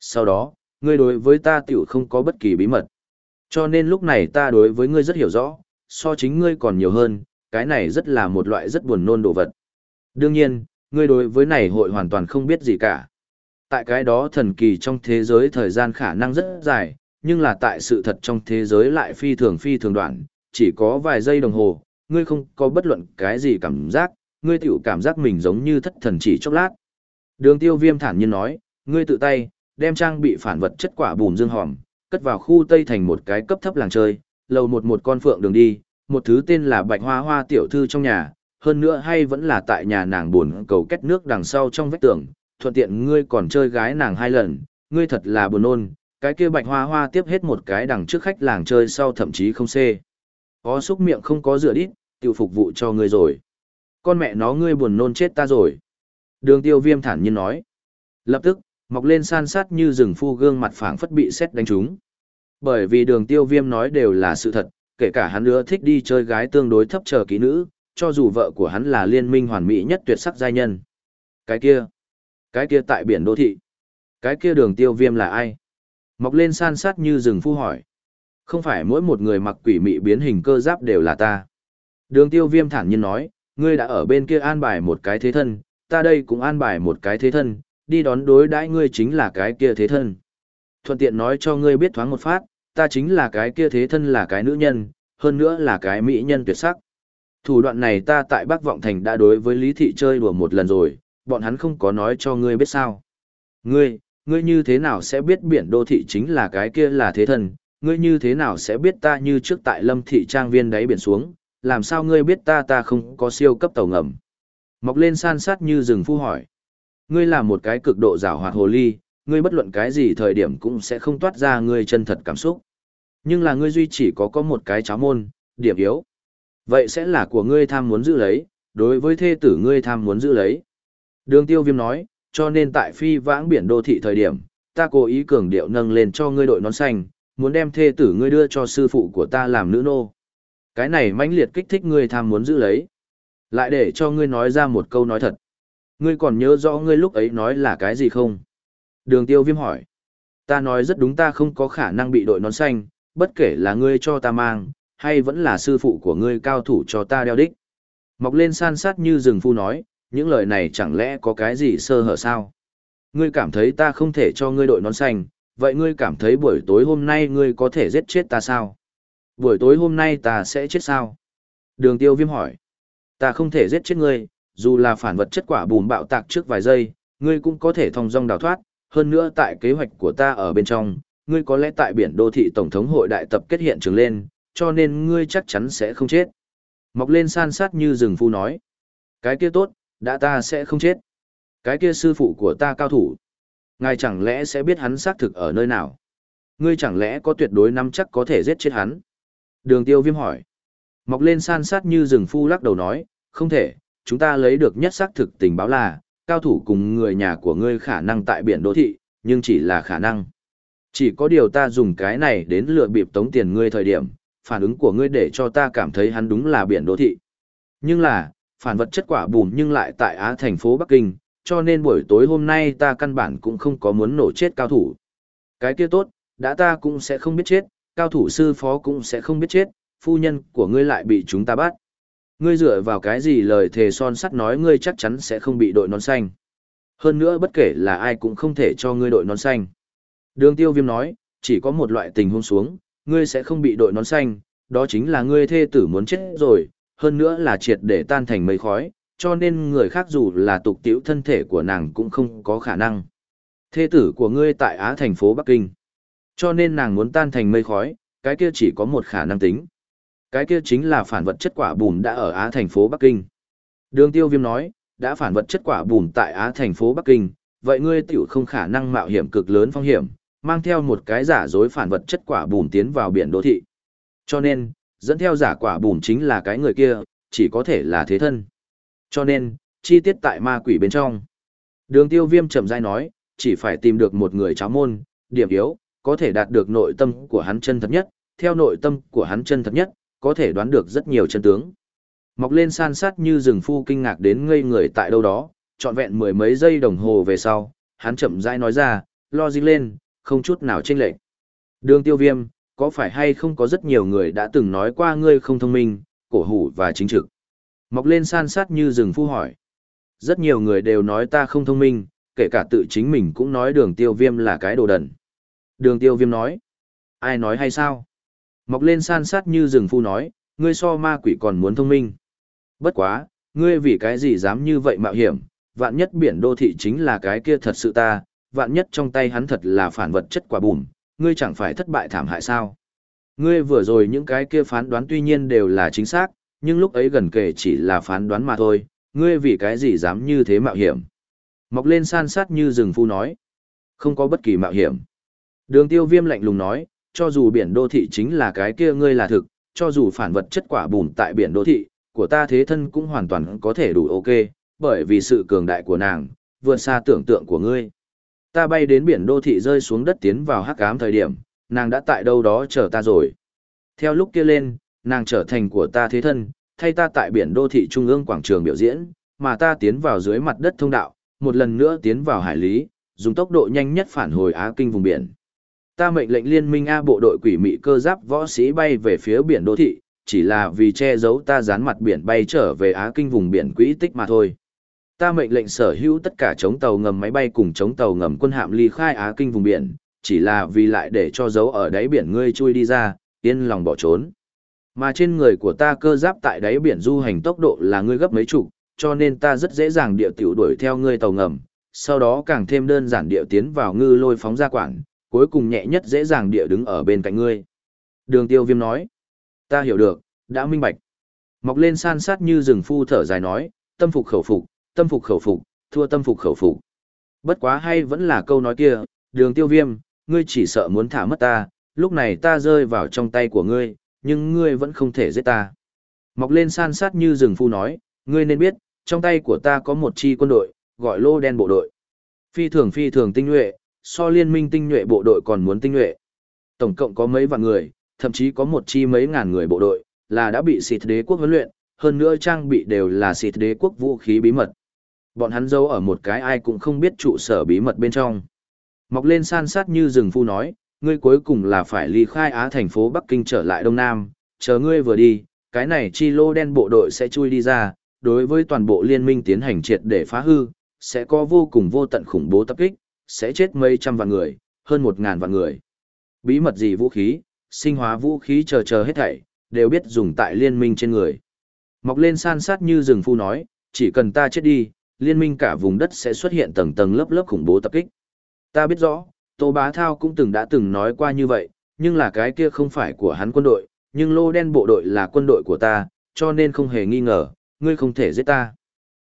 Sau đó, ngươi đối với ta tiểu không có bất kỳ bí mật. Cho nên lúc này ta đối với ngươi rất hiểu rõ, so chính ngươi còn nhiều hơn, cái này rất là một loại rất buồn nôn đồ vật. Đương nhiên, ngươi đối với này hội hoàn toàn không biết gì cả. Tại cái đó thần kỳ trong thế giới thời gian khả năng rất dài, nhưng là tại sự thật trong thế giới lại phi thường phi thường đoạn, chỉ có vài giây đồng hồ, ngươi không có bất luận cái gì cảm giác, ngươi tiểu cảm giác mình giống như thất thần chỉ chốc lát. Đường tiêu viêm thản nhiên nói, ngươi tự tay, đem trang bị phản vật chất quả bùn dương hòm, cất vào khu Tây thành một cái cấp thấp làng chơi, lầu một một con phượng đường đi, một thứ tên là bạch hoa hoa tiểu thư trong nhà, hơn nữa hay vẫn là tại nhà nàng buồn cầu kết nước đằng sau trong vách tường, thuận tiện ngươi còn chơi gái nàng hai lần, ngươi thật là buồn nôn, cái kia bạch hoa hoa tiếp hết một cái đằng trước khách làng chơi sau thậm chí không xê. Có xúc miệng không có rửa đít, tiểu phục vụ cho ngươi rồi. Con mẹ nó ngươi buồn nôn chết ta rồi. Đường tiêu viêm thản nhiên nói. Lập tức, mọc lên san sát như rừng phu gương mặt phảng phất bị xét đánh trúng. Bởi vì đường tiêu viêm nói đều là sự thật, kể cả hắn nữa thích đi chơi gái tương đối thấp chờ kỹ nữ, cho dù vợ của hắn là liên minh hoàn mỹ nhất tuyệt sắc giai nhân. Cái kia, cái kia tại biển đô thị, cái kia đường tiêu viêm là ai? Mọc lên san sát như rừng phu hỏi. Không phải mỗi một người mặc quỷ mị biến hình cơ giáp đều là ta. Đường tiêu viêm thản nhiên nói, ngươi đã ở bên kia an bài một cái thế thân, ta đây cũng an bài một cái thế thân, đi đón đối đãi ngươi chính là cái kia thế thân. Thuận tiện nói cho ngươi biết thoáng một phát, ta chính là cái kia thế thân là cái nữ nhân, hơn nữa là cái mỹ nhân tuyệt sắc. Thủ đoạn này ta tại Bắc Vọng Thành đã đối với Lý Thị chơi đùa một lần rồi, bọn hắn không có nói cho ngươi biết sao. Ngươi, ngươi như thế nào sẽ biết biển đô thị chính là cái kia là thế thân, ngươi như thế nào sẽ biết ta như trước tại Lâm Thị Trang Viên đáy biển xuống, làm sao ngươi biết ta ta không có siêu cấp tàu ngầm. Mọc lên san sát như rừng phu hỏi. Ngươi là một cái cực độ rào hoạt hồ ly, ngươi bất luận cái gì thời điểm cũng sẽ không toát ra ngươi chân thật cảm xúc. Nhưng là ngươi duy chỉ có có một cái cháo môn, điểm yếu. Vậy sẽ là của ngươi tham muốn giữ lấy, đối với thê tử ngươi tham muốn giữ lấy. Đường tiêu viêm nói, cho nên tại phi vãng biển đô thị thời điểm, ta cố ý cường điệu nâng lên cho ngươi đội nón xanh, muốn đem thê tử ngươi đưa cho sư phụ của ta làm nữ nô. Cái này mãnh liệt kích thích ngươi tham muốn giữ lấy. Lại để cho ngươi nói ra một câu nói thật. Ngươi còn nhớ rõ ngươi lúc ấy nói là cái gì không? Đường tiêu viêm hỏi. Ta nói rất đúng ta không có khả năng bị đội nón xanh, bất kể là ngươi cho ta mang, hay vẫn là sư phụ của ngươi cao thủ cho ta đeo đích. Mọc lên san sát như rừng phu nói, những lời này chẳng lẽ có cái gì sơ hở sao? Ngươi cảm thấy ta không thể cho ngươi đội nón xanh, vậy ngươi cảm thấy buổi tối hôm nay ngươi có thể giết chết ta sao? Buổi tối hôm nay ta sẽ chết sao? Đường tiêu viêm hỏi. Ta không thể giết chết ngươi, dù là phản vật chất quả bùn bạo tạc trước vài giây, ngươi cũng có thể thong dong đào thoát, hơn nữa tại kế hoạch của ta ở bên trong, ngươi có lẽ tại biển đô thị tổng thống hội đại tập kết hiện trường lên, cho nên ngươi chắc chắn sẽ không chết. Mọc lên san sát như rừng phu nói. Cái kia tốt, đã ta sẽ không chết. Cái kia sư phụ của ta cao thủ. Ngài chẳng lẽ sẽ biết hắn xác thực ở nơi nào? Ngươi chẳng lẽ có tuyệt đối nắm chắc có thể giết chết hắn? Đường tiêu viêm hỏi. Mọc lên san sát như rừng phu lắc đầu nói, không thể, chúng ta lấy được nhất xác thực tình báo là, cao thủ cùng người nhà của ngươi khả năng tại biển đô thị, nhưng chỉ là khả năng. Chỉ có điều ta dùng cái này đến lựa bịp tống tiền ngươi thời điểm, phản ứng của ngươi để cho ta cảm thấy hắn đúng là biển đô thị. Nhưng là, phản vật chất quả bùn nhưng lại tại Á thành phố Bắc Kinh, cho nên buổi tối hôm nay ta căn bản cũng không có muốn nổ chết cao thủ. Cái kia tốt, đã ta cũng sẽ không biết chết, cao thủ sư phó cũng sẽ không biết chết, phu nhân của ngươi lại bị chúng ta bắt. Ngươi dựa vào cái gì lời thề son sắt nói ngươi chắc chắn sẽ không bị đội nón xanh. Hơn nữa bất kể là ai cũng không thể cho ngươi đội nón xanh. Đường tiêu viêm nói, chỉ có một loại tình huống xuống, ngươi sẽ không bị đội nón xanh, đó chính là ngươi thê tử muốn chết rồi, hơn nữa là triệt để tan thành mây khói, cho nên người khác dù là tục tiểu thân thể của nàng cũng không có khả năng. Thê tử của ngươi tại Á thành phố Bắc Kinh. Cho nên nàng muốn tan thành mây khói, cái kia chỉ có một khả năng tính. Cái kia chính là phản vật chất quả bùn đã ở Á thành phố Bắc Kinh. Đường tiêu viêm nói, đã phản vật chất quả bùn tại Á thành phố Bắc Kinh, vậy ngươi tiểu không khả năng mạo hiểm cực lớn phong hiểm, mang theo một cái giả dối phản vật chất quả bùn tiến vào biển đô thị. Cho nên, dẫn theo giả quả bùn chính là cái người kia, chỉ có thể là thế thân. Cho nên, chi tiết tại ma quỷ bên trong. Đường tiêu viêm chậm rãi nói, chỉ phải tìm được một người cháo môn, điểm yếu, có thể đạt được nội tâm của hắn chân thật nhất, theo nội tâm của hắn chân thật nhất, có thể đoán được rất nhiều chân tướng. Mọc lên san sát như rừng phu kinh ngạc đến ngây người tại đâu đó, trọn vẹn mười mấy giây đồng hồ về sau, hắn chậm rãi nói ra, lo gì lên, không chút nào chênh lệch. Đường tiêu viêm, có phải hay không có rất nhiều người đã từng nói qua ngươi không thông minh, cổ hủ và chính trực. Mọc lên san sát như rừng phu hỏi. Rất nhiều người đều nói ta không thông minh, kể cả tự chính mình cũng nói đường tiêu viêm là cái đồ đần. Đường tiêu viêm nói. Ai nói hay sao? Mọc lên san sát như rừng phu nói, ngươi so ma quỷ còn muốn thông minh. Bất quá, ngươi vì cái gì dám như vậy mạo hiểm, vạn nhất biển đô thị chính là cái kia thật sự ta, vạn nhất trong tay hắn thật là phản vật chất quả bùm, ngươi chẳng phải thất bại thảm hại sao? Ngươi vừa rồi những cái kia phán đoán tuy nhiên đều là chính xác, nhưng lúc ấy gần kể chỉ là phán đoán mà thôi, ngươi vì cái gì dám như thế mạo hiểm. Mọc lên san sát như rừng phu nói. Không có bất kỳ mạo hiểm. Đường tiêu viêm lạnh lùng nói, cho dù biển đô thị chính là cái kia ngươi là thực, cho dù phản vật chất quả bùn tại biển đô thị, của ta thế thân cũng hoàn toàn có thể đủ ok, bởi vì sự cường đại của nàng, vượt xa tưởng tượng của ngươi. Ta bay đến biển đô thị rơi xuống đất tiến vào hắc ám thời điểm, nàng đã tại đâu đó chờ ta rồi. Theo lúc kia lên, nàng trở thành của ta thế thân, thay ta tại biển đô thị trung ương quảng trường biểu diễn, mà ta tiến vào dưới mặt đất thông đạo, một lần nữa tiến vào hải lý, dùng tốc độ nhanh nhất phản hồi Á Kinh vùng biển. Ta mệnh lệnh liên minh A bộ đội quỷ mị cơ giáp võ sĩ bay về phía biển đô thị, chỉ là vì che giấu ta dán mặt biển bay trở về Á Kinh vùng biển quỹ tích mà thôi. Ta mệnh lệnh sở hữu tất cả chống tàu ngầm máy bay cùng chống tàu ngầm quân hạm ly khai Á Kinh vùng biển, chỉ là vì lại để cho dấu ở đáy biển ngươi chui đi ra, yên lòng bỏ trốn. Mà trên người của ta cơ giáp tại đáy biển du hành tốc độ là ngươi gấp mấy chục, cho nên ta rất dễ dàng địa tiểu đuổi theo ngươi tàu ngầm, sau đó càng thêm đơn giản địa tiến vào ngư lôi phóng ra quản, cuối cùng nhẹ nhất dễ dàng địa đứng ở bên cạnh ngươi. Đường tiêu viêm nói, ta hiểu được, đã minh bạch. Mọc lên san sát như rừng phu thở dài nói, tâm phục khẩu phục, tâm phục khẩu phục, thua tâm phục khẩu phục. Bất quá hay vẫn là câu nói kia, đường tiêu viêm, ngươi chỉ sợ muốn thả mất ta, lúc này ta rơi vào trong tay của ngươi, nhưng ngươi vẫn không thể giết ta. Mọc lên san sát như rừng phu nói, ngươi nên biết, trong tay của ta có một chi quân đội, gọi lô đen bộ đội. Phi thường phi thường tinh nhuệ, so liên minh tinh nhuệ bộ đội còn muốn tinh nhuệ. Tổng cộng có mấy vạn người, thậm chí có một chi mấy ngàn người bộ đội, là đã bị xịt đế quốc huấn luyện, hơn nữa trang bị đều là xịt đế quốc vũ khí bí mật. Bọn hắn giấu ở một cái ai cũng không biết trụ sở bí mật bên trong. Mọc lên san sát như rừng phu nói, ngươi cuối cùng là phải ly khai Á thành phố Bắc Kinh trở lại Đông Nam, chờ ngươi vừa đi, cái này chi lô đen bộ đội sẽ chui đi ra, đối với toàn bộ liên minh tiến hành triệt để phá hư, sẽ có vô cùng vô tận khủng bố tập kích, sẽ chết mấy trăm vạn người, hơn một ngàn vạn người. Bí mật gì vũ khí, sinh hóa vũ khí chờ chờ hết thảy, đều biết dùng tại liên minh trên người. Mọc lên san sát như rừng phu nói, chỉ cần ta chết đi, liên minh cả vùng đất sẽ xuất hiện tầng tầng lớp lớp khủng bố tập kích. Ta biết rõ, Tô Bá Thao cũng từng đã từng nói qua như vậy, nhưng là cái kia không phải của hắn quân đội, nhưng lô đen bộ đội là quân đội của ta, cho nên không hề nghi ngờ, ngươi không thể giết ta.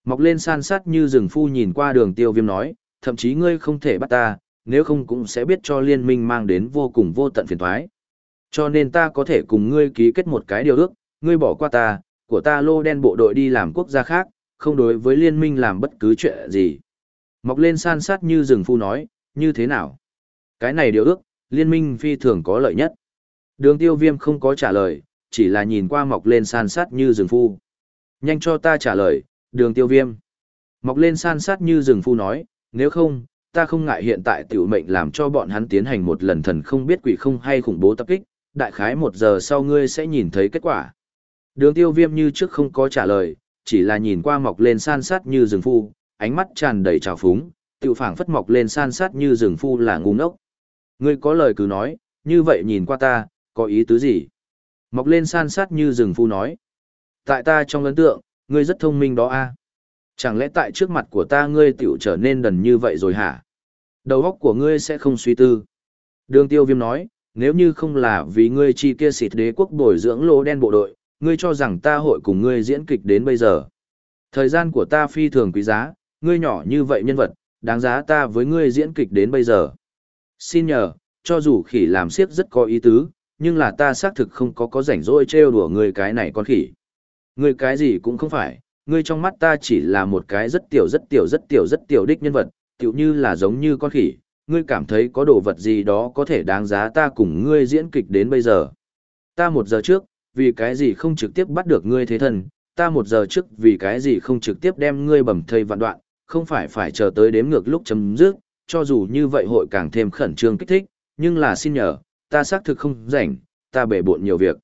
Mọc lên san sát như rừng phu nhìn qua đường tiêu viêm nói, thậm chí ngươi không thể bắt ta, nếu không cũng sẽ biết cho liên minh mang đến vô cùng vô tận phiền toái. Cho nên ta có thể cùng ngươi ký kết một cái điều ước, ngươi bỏ qua ta, của ta lô đen bộ đội đi làm quốc gia khác, không đối với liên minh làm bất cứ chuyện gì. Mọc lên san sát như rừng phu nói, như thế nào? Cái này điều ước, liên minh phi thường có lợi nhất. Đường tiêu viêm không có trả lời, chỉ là nhìn qua mọc lên san sát như rừng phu. Nhanh cho ta trả lời, đường tiêu viêm. Mọc lên san sát như rừng phu nói, nếu không, ta không ngại hiện tại tiểu mệnh làm cho bọn hắn tiến hành một lần thần không biết quỷ không hay khủng bố tập kích, đại khái một giờ sau ngươi sẽ nhìn thấy kết quả. Đường tiêu viêm như trước không có trả lời, chỉ là nhìn qua mọc lên san sát như rừng phu, ánh mắt tràn đầy trào phúng, tiểu phảng phất mọc lên san sát như rừng phu là ngu ngốc. Ngươi có lời cứ nói, như vậy nhìn qua ta, có ý tứ gì? Mọc lên san sát như rừng phu nói. Tại ta trong ấn tượng, ngươi rất thông minh đó a Chẳng lẽ tại trước mặt của ta ngươi tiểu trở nên đần như vậy rồi hả? Đầu óc của ngươi sẽ không suy tư. Đường tiêu viêm nói, nếu như không là vì ngươi chi kia xịt đế quốc bồi dưỡng lỗ đen bộ đội, ngươi cho rằng ta hội cùng ngươi diễn kịch đến bây giờ. Thời gian của ta phi thường quý giá, ngươi nhỏ như vậy nhân vật, đáng giá ta với ngươi diễn kịch đến bây giờ. Xin nhờ, cho dù khỉ làm siếc rất có ý tứ, nhưng là ta xác thực không có có rảnh rỗi trêu đùa ngươi cái này con khỉ. Ngươi cái gì cũng không phải, ngươi trong mắt ta chỉ là một cái rất tiểu rất tiểu rất tiểu rất tiểu đích nhân vật, tiểu như là giống như con khỉ, ngươi cảm thấy có đồ vật gì đó có thể đáng giá ta cùng ngươi diễn kịch đến bây giờ. Ta một giờ trước, vì cái gì không trực tiếp bắt được ngươi thế thần, ta một giờ trước vì cái gì không trực tiếp đem ngươi bầm thây vạn đoạn, không phải phải chờ tới đếm ngược lúc chấm dứt, cho dù như vậy hội càng thêm khẩn trương kích thích, nhưng là xin nhờ, ta xác thực không rảnh, ta bể bộn nhiều việc.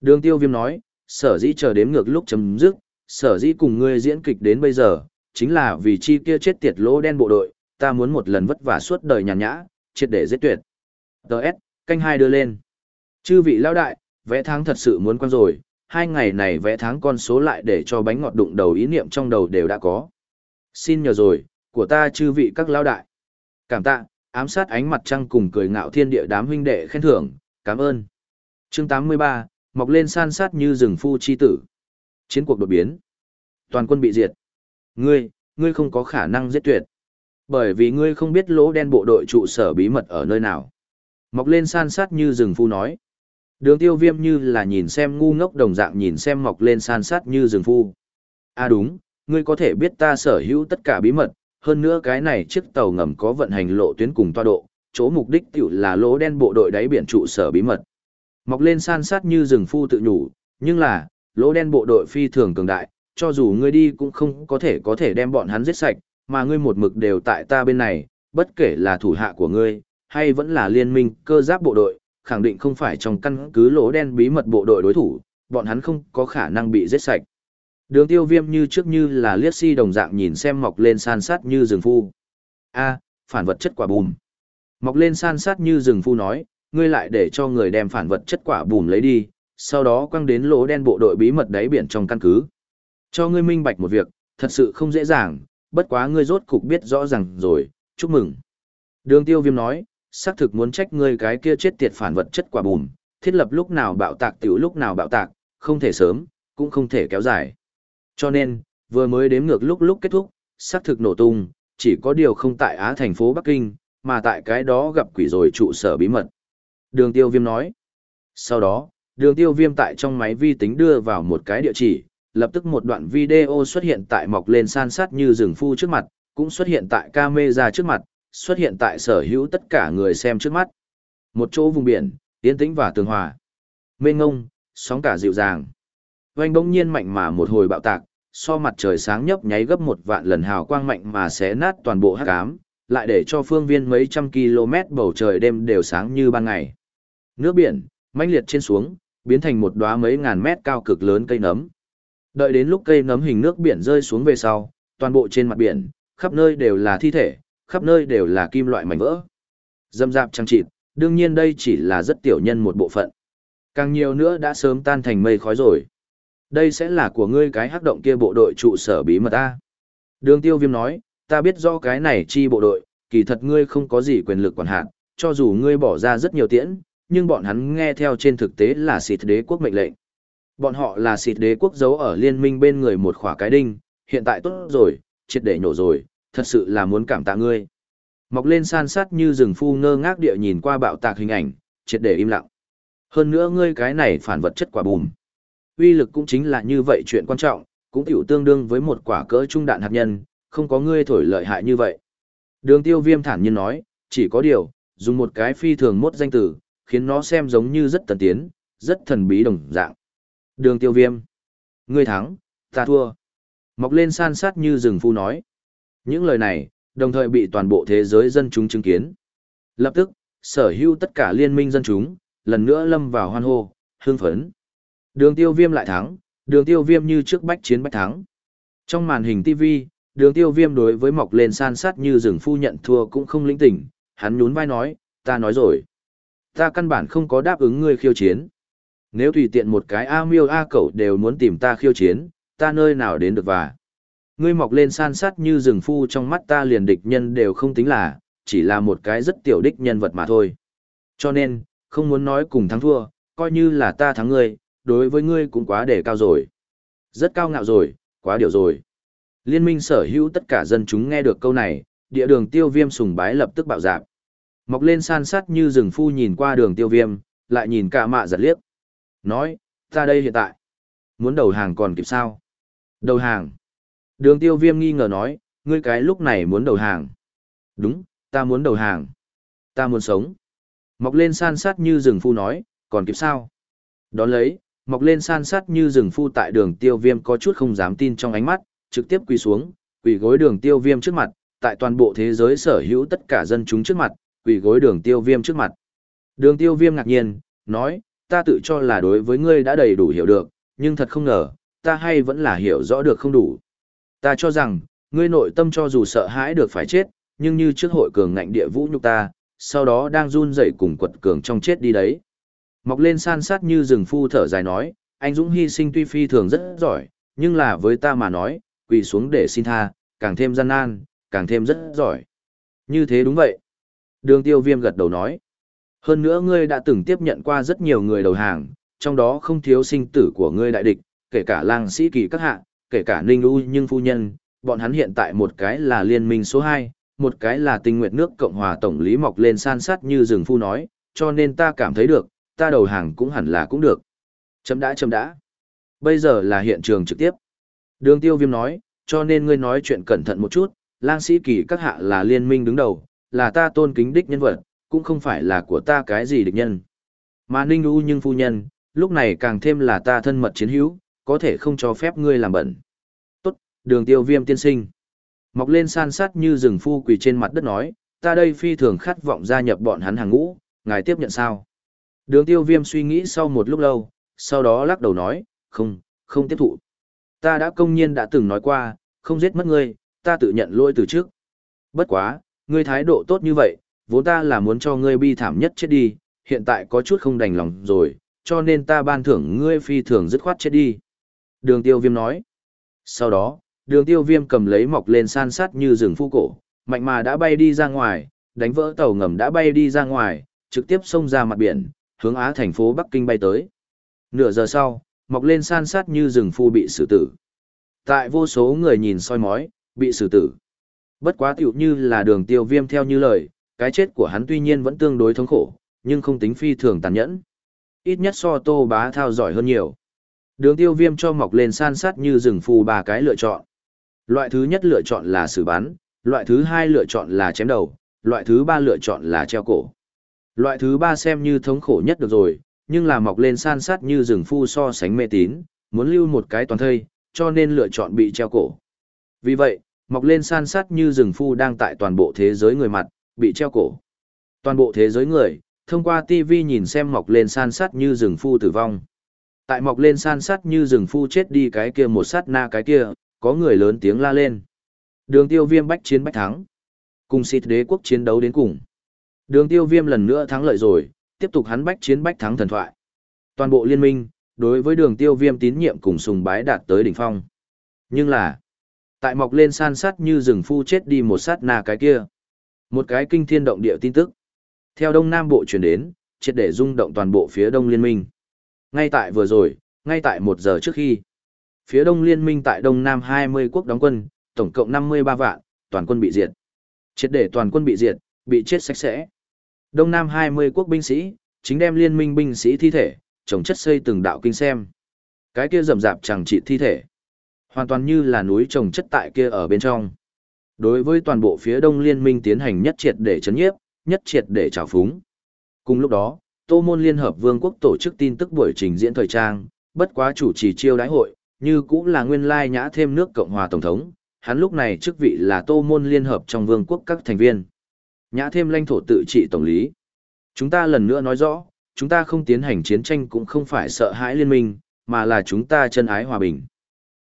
Đường tiêu viêm nói, sở dĩ chờ đếm ngược lúc chấm dứt, sở dĩ cùng ngươi diễn kịch đến bây giờ, chính là vì chi kia chết tiệt lỗ đen bộ đội, ta muốn một lần vất vả suốt đời nhàn nhã, triệt để giết tuyệt. Đợt, canh hai đưa lên. Chư vị lão đại, vẽ tháng thật sự muốn quan rồi, hai ngày này vẽ tháng con số lại để cho bánh ngọt đụng đầu ý niệm trong đầu đều đã có. Xin nhờ rồi, của ta chư vị các lão đại. Cảm tạ, ám sát ánh mặt trăng cùng cười ngạo thiên địa đám huynh đệ khen thưởng, cảm ơn. Chương 83, mọc lên san sát như rừng phu chi tử. Chiến cuộc đột biến. Toàn quân bị diệt. Ngươi, ngươi không có khả năng giết tuyệt. Bởi vì ngươi không biết lỗ đen bộ đội trụ sở bí mật ở nơi nào. Mọc lên san sát như rừng phu nói. Đường tiêu viêm như là nhìn xem ngu ngốc đồng dạng nhìn xem mọc lên san sát như rừng phu. À đúng, ngươi có thể biết ta sở hữu tất cả bí mật, hơn nữa cái này chiếc tàu ngầm có vận hành lộ tuyến cùng toa độ, chỗ mục đích tiểu là lỗ đen bộ đội đáy biển trụ sở bí mật. Mọc lên san sát như rừng phu tự nhủ, nhưng là, lỗ đen bộ đội phi thường cường đại, cho dù ngươi đi cũng không có thể có thể đem bọn hắn giết sạch, mà ngươi một mực đều tại ta bên này, bất kể là thủ hạ của ngươi, hay vẫn là liên minh cơ giáp bộ đội, khẳng định không phải trong căn cứ lỗ đen bí mật bộ đội đối thủ, bọn hắn không có khả năng bị giết sạch. Đường tiêu viêm như trước như là liếc si đồng dạng nhìn xem mọc lên san sát như rừng phu. a phản vật chất quả bùm. Mọc lên san sát như rừng phu nói, ngươi lại để cho người đem phản vật chất quả bùm lấy đi, sau đó quăng đến lỗ đen bộ đội bí mật đáy biển trong căn cứ. Cho ngươi minh bạch một việc, thật sự không dễ dàng, bất quá ngươi rốt cục biết rõ ràng rồi, chúc mừng. Đường tiêu viêm nói, xác thực muốn trách ngươi cái kia chết tiệt phản vật chất quả bùm, thiết lập lúc nào bạo tạc tiểu lúc nào bạo tạc, không thể sớm, cũng không thể kéo dài. Cho nên, vừa mới đếm ngược lúc lúc kết thúc, xác thực nổ tung, chỉ có điều không tại Á thành phố Bắc Kinh, mà tại cái đó gặp quỷ rồi trụ sở bí mật. Đường tiêu viêm nói. Sau đó, đường tiêu viêm tại trong máy vi tính đưa vào một cái địa chỉ, lập tức một đoạn video xuất hiện tại mọc lên san sát như rừng phu trước mặt, cũng xuất hiện tại camera trước mặt, xuất hiện tại sở hữu tất cả người xem trước mắt. Một chỗ vùng biển, yên tĩnh và tường hòa. Mênh ngông, sóng cả dịu dàng. Oanh bỗng nhiên mạnh mà một hồi bạo tạc, so mặt trời sáng nhấp nháy gấp một vạn lần hào quang mạnh mà xé nát toàn bộ hắc ám, lại để cho phương viên mấy trăm km bầu trời đêm đều sáng như ban ngày. Nước biển, mãnh liệt trên xuống, biến thành một đóa mấy ngàn mét cao cực lớn cây nấm. Đợi đến lúc cây nấm hình nước biển rơi xuống về sau, toàn bộ trên mặt biển, khắp nơi đều là thi thể, khắp nơi đều là kim loại mảnh vỡ. Dâm dạp trăng trịt, đương nhiên đây chỉ là rất tiểu nhân một bộ phận. Càng nhiều nữa đã sớm tan thành mây khói rồi. Đây sẽ là của ngươi cái hắc động kia bộ đội trụ sở bí mật ta. Đường tiêu viêm nói, ta biết do cái này chi bộ đội, kỳ thật ngươi không có gì quyền lực quản hạn, cho dù ngươi bỏ ra rất nhiều tiễn, nhưng bọn hắn nghe theo trên thực tế là xịt đế quốc mệnh lệnh. Bọn họ là xịt đế quốc giấu ở liên minh bên người một khỏa cái đinh, hiện tại tốt rồi, triệt để nhổ rồi, thật sự là muốn cảm tạ ngươi. Mọc lên san sát như rừng phu ngơ ngác địa nhìn qua bạo tạc hình ảnh, triệt để im lặng. Hơn nữa ngươi cái này phản vật chất quả bùm. Uy lực cũng chính là như vậy chuyện quan trọng, cũng tiểu tương đương với một quả cỡ trung đạn hạt nhân, không có ngươi thổi lợi hại như vậy. Đường tiêu viêm thản nhiên nói, chỉ có điều, dùng một cái phi thường mốt danh từ, khiến nó xem giống như rất tần tiến, rất thần bí đồng dạng. Đường tiêu viêm. Ngươi thắng, Ta thua. Mọc lên san sát như rừng phu nói. Những lời này, đồng thời bị toàn bộ thế giới dân chúng chứng kiến. Lập tức, sở hữu tất cả liên minh dân chúng, lần nữa lâm vào hoan hô, hương phấn. Đường tiêu viêm lại thắng, đường tiêu viêm như trước bách chiến bách thắng. Trong màn hình TV, đường tiêu viêm đối với mọc lên san sát như rừng phu nhận thua cũng không lĩnh tỉnh, hắn nhún vai nói, ta nói rồi. Ta căn bản không có đáp ứng ngươi khiêu chiến. Nếu tùy tiện một cái A miêu A cẩu đều muốn tìm ta khiêu chiến, ta nơi nào đến được và. Ngươi mọc lên san sát như rừng phu trong mắt ta liền địch nhân đều không tính là, chỉ là một cái rất tiểu đích nhân vật mà thôi. Cho nên, không muốn nói cùng thắng thua, coi như là ta thắng ngươi, đối với ngươi cũng quá để cao rồi. Rất cao ngạo rồi, quá điều rồi. Liên minh sở hữu tất cả dân chúng nghe được câu này, địa đường tiêu viêm sùng bái lập tức bạo dạp. Mọc lên san sát như rừng phu nhìn qua đường tiêu viêm, lại nhìn cả mạ giật liếc. Nói, ta đây hiện tại, muốn đầu hàng còn kịp sao? Đầu hàng. Đường tiêu viêm nghi ngờ nói, ngươi cái lúc này muốn đầu hàng. Đúng, ta muốn đầu hàng. Ta muốn sống. Mọc lên san sát như rừng phu nói, còn kịp sao? Đón lấy, mọc lên san sát như rừng phu tại đường tiêu viêm có chút không dám tin trong ánh mắt, trực tiếp quỳ xuống, quỳ gối đường tiêu viêm trước mặt, tại toàn bộ thế giới sở hữu tất cả dân chúng trước mặt, quỳ gối đường tiêu viêm trước mặt. Đường tiêu viêm ngạc nhiên, nói, ta tự cho là đối với ngươi đã đầy đủ hiểu được, nhưng thật không ngờ, ta hay vẫn là hiểu rõ được không đủ. Ta cho rằng, ngươi nội tâm cho dù sợ hãi được phải chết, nhưng như trước hội cường ngạnh địa vũ nhục ta, sau đó đang run rẩy cùng quật cường trong chết đi đấy. Mọc lên san sát như rừng phu thở dài nói, anh Dũng hy sinh tuy phi thường rất giỏi, nhưng là với ta mà nói, quỳ xuống để xin tha, càng thêm gian nan, càng thêm rất giỏi. Như thế đúng vậy. Đường tiêu viêm gật đầu nói. Hơn nữa ngươi đã từng tiếp nhận qua rất nhiều người đầu hàng, trong đó không thiếu sinh tử của ngươi đại địch, kể cả lang sĩ kỳ các hạ, kể cả ninh u nhưng phu nhân, bọn hắn hiện tại một cái là liên minh số 2, một cái là tinh nguyện nước Cộng hòa Tổng lý mọc lên san sát như rừng phu nói, cho nên ta cảm thấy được, ta đầu hàng cũng hẳn là cũng được. Chấm đã chấm đã. Bây giờ là hiện trường trực tiếp. Đường tiêu viêm nói, cho nên ngươi nói chuyện cẩn thận một chút, lang sĩ kỳ các hạ là liên minh đứng đầu, là ta tôn kính đích nhân vật, cũng không phải là của ta cái gì địch nhân. Mà ninh u nhưng phu nhân, lúc này càng thêm là ta thân mật chiến hữu, có thể không cho phép ngươi làm bẩn. Tốt, đường tiêu viêm tiên sinh. Mọc lên san sát như rừng phu quỳ trên mặt đất nói, ta đây phi thường khát vọng gia nhập bọn hắn hàng ngũ, ngài tiếp nhận sao? Đường tiêu viêm suy nghĩ sau một lúc lâu, sau đó lắc đầu nói, không, không tiếp thụ. Ta đã công nhiên đã từng nói qua, không giết mất ngươi, ta tự nhận lỗi từ trước. Bất quá, ngươi thái độ tốt như vậy, vốn ta là muốn cho ngươi bi thảm nhất chết đi, hiện tại có chút không đành lòng rồi, cho nên ta ban thưởng ngươi phi thường dứt khoát chết đi. Đường tiêu viêm nói. Sau đó, đường tiêu viêm cầm lấy mọc lên san sát như rừng phu cổ, mạnh mà đã bay đi ra ngoài, đánh vỡ tàu ngầm đã bay đi ra ngoài, trực tiếp xông ra mặt biển, hướng Á thành phố Bắc Kinh bay tới. Nửa giờ sau, mọc lên san sát như rừng phu bị xử tử. Tại vô số người nhìn soi mói, bị xử tử. Bất quá tiểu như là đường tiêu viêm theo như lời, cái chết của hắn tuy nhiên vẫn tương đối thống khổ, nhưng không tính phi thường tàn nhẫn. Ít nhất so tô bá thao giỏi hơn nhiều. Đường tiêu viêm cho mọc lên san sát như rừng phù ba cái lựa chọn. Loại thứ nhất lựa chọn là xử bắn, loại thứ hai lựa chọn là chém đầu, loại thứ ba lựa chọn là treo cổ. Loại thứ ba xem như thống khổ nhất được rồi, nhưng là mọc lên san sát như rừng phu so sánh mê tín, muốn lưu một cái toàn thây, cho nên lựa chọn bị treo cổ. Vì vậy, mọc lên san sát như rừng phu đang tại toàn bộ thế giới người mặt, bị treo cổ. Toàn bộ thế giới người, thông qua TV nhìn xem mọc lên san sát như rừng phu tử vong. Tại mọc lên san sát như rừng phu chết đi cái kia một sát na cái kia, có người lớn tiếng la lên. Đường tiêu viêm bách chiến bách thắng. Cùng xịt đế quốc chiến đấu đến cùng. Đường tiêu viêm lần nữa thắng lợi rồi, tiếp tục hắn bách chiến bách thắng thần thoại. Toàn bộ liên minh, đối với đường tiêu viêm tín nhiệm cùng sùng bái đạt tới đỉnh phong. Nhưng là, tại mọc lên san sát như rừng phu chết đi một sát na cái kia. Một cái kinh thiên động địa tin tức. Theo Đông Nam Bộ chuyển đến, triệt để rung động toàn bộ phía Đông Liên minh. Ngay tại vừa rồi, ngay tại một giờ trước khi, phía Đông Liên minh tại Đông Nam 20 quốc đóng quân, tổng cộng 53 vạn, toàn quân bị diệt. Triệt để toàn quân bị diệt, bị chết sạch sẽ. Đông Nam 20 quốc binh sĩ, chính đem liên minh binh sĩ thi thể, trồng chất xây từng đạo kinh xem. Cái kia rầm rạp chẳng trị thi thể. Hoàn toàn như là núi trồng chất tại kia ở bên trong. Đối với toàn bộ phía đông liên minh tiến hành nhất triệt để chấn nhiếp, nhất triệt để trào phúng. Cùng lúc đó, Tô Môn Liên Hợp Vương quốc tổ chức tin tức buổi trình diễn thời trang, bất quá chủ trì chiêu đái hội, như cũng là nguyên lai nhã thêm nước Cộng hòa Tổng thống, hắn lúc này chức vị là tô môn liên hợp trong vương quốc các thành viên. Nhã thêm lãnh thổ tự trị tổng lý. Chúng ta lần nữa nói rõ, chúng ta không tiến hành chiến tranh cũng không phải sợ hãi liên minh, mà là chúng ta chân ái hòa bình.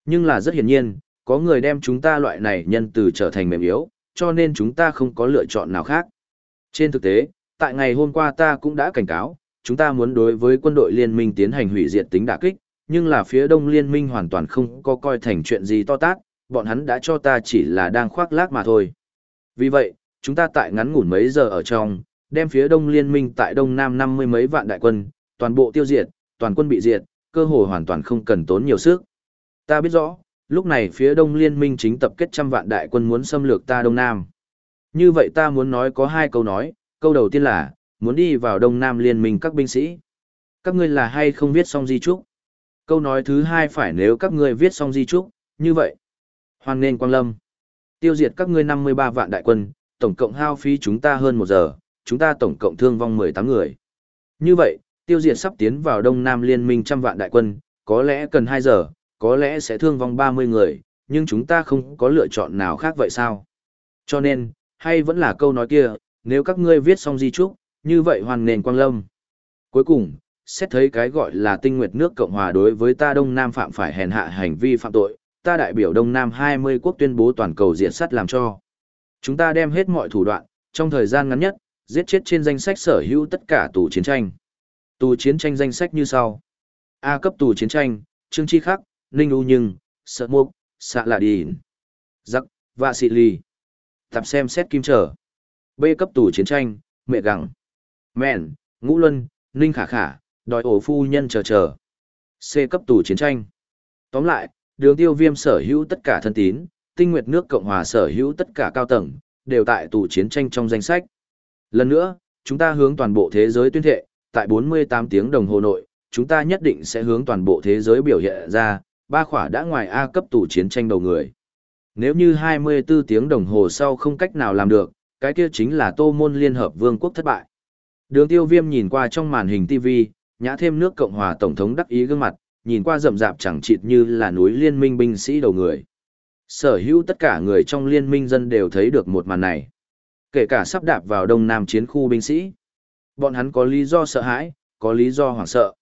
Nhưng là rất hiển nhiên, có người đem chúng ta loại này nhân từ trở thành mềm yếu, cho nên chúng ta không có lựa chọn nào khác. Trên thực tế, tại ngày hôm qua ta cũng đã cảnh cáo, chúng ta muốn đối với quân đội liên minh tiến hành hủy diệt tính đả kích, nhưng là phía đông liên minh hoàn toàn không có coi thành chuyện gì to tát, bọn hắn đã cho ta chỉ là đang khoác lác mà thôi. Vì vậy, chúng ta tại ngắn ngủn mấy giờ ở trong, đem phía đông liên minh tại đông nam năm mươi mấy vạn đại quân, toàn bộ tiêu diệt, toàn quân bị diệt, cơ hội hoàn toàn không cần tốn nhiều sức. Ta biết rõ, lúc này phía đông liên minh chính tập kết trăm vạn đại quân muốn xâm lược ta đông nam. Như vậy ta muốn nói có hai câu nói, câu đầu tiên là, muốn đi vào đông nam liên minh các binh sĩ. Các ngươi là hay không viết xong di trúc? Câu nói thứ hai phải nếu các ngươi viết xong di trúc, như vậy. Hoan nên quang lâm. Tiêu diệt các ngươi 53 vạn đại quân, tổng cộng hao phí chúng ta hơn một giờ, chúng ta tổng cộng thương vong 18 người. Như vậy, tiêu diệt sắp tiến vào Đông Nam Liên minh trăm vạn đại quân, có lẽ cần hai giờ, có lẽ sẽ thương vong 30 người, nhưng chúng ta không có lựa chọn nào khác vậy sao? Cho nên, hay vẫn là câu nói kia, nếu các ngươi viết xong di trúc, như vậy hoàn nền quang lâm. Cuối cùng, xét thấy cái gọi là tinh nguyệt nước Cộng Hòa đối với ta Đông Nam phạm phải hèn hạ hành vi phạm tội, ta đại biểu Đông Nam 20 quốc tuyên bố toàn cầu diện sắt làm cho. Chúng ta đem hết mọi thủ đoạn, trong thời gian ngắn nhất, giết chết trên danh sách sở hữu tất cả tù chiến tranh. Tù chiến tranh danh sách như sau. A cấp tù chiến tranh, Trương Chi Khắc, Ninh U Nhưng, Sợ Mục, Sạ Lạ đi, Giặc, Vạ Sĩ Lì. Tập xem xét kim trở. B cấp tù chiến tranh, Mẹ gẳng, Mẹn, Ngũ Luân, Ninh Khả Khả, đòi ổ phu nhân chờ chờ. C cấp tù chiến tranh. Tóm lại, đường tiêu viêm sở hữu tất cả thân tín, tinh nguyệt nước Cộng hòa sở hữu tất cả cao tầng, đều tại tù chiến tranh trong danh sách. Lần nữa, chúng ta hướng toàn bộ thế giới tuyên thệ, tại 48 tiếng đồng hồ nội, chúng ta nhất định sẽ hướng toàn bộ thế giới biểu hiện ra, ba khỏa đã ngoài A cấp tù chiến tranh đầu người. Nếu như 24 tiếng đồng hồ sau không cách nào làm được, cái kia chính là tô môn liên hợp vương quốc thất bại. Đường tiêu viêm nhìn qua trong màn hình TV, nhã thêm nước Cộng hòa Tổng thống đắc ý gương mặt, nhìn qua rậm rạp chẳng chịt như là núi liên minh binh sĩ đầu người. Sở hữu tất cả người trong liên minh dân đều thấy được một màn này. Kể cả sắp đạp vào đông nam chiến khu binh sĩ. Bọn hắn có lý do sợ hãi, có lý do hoảng sợ.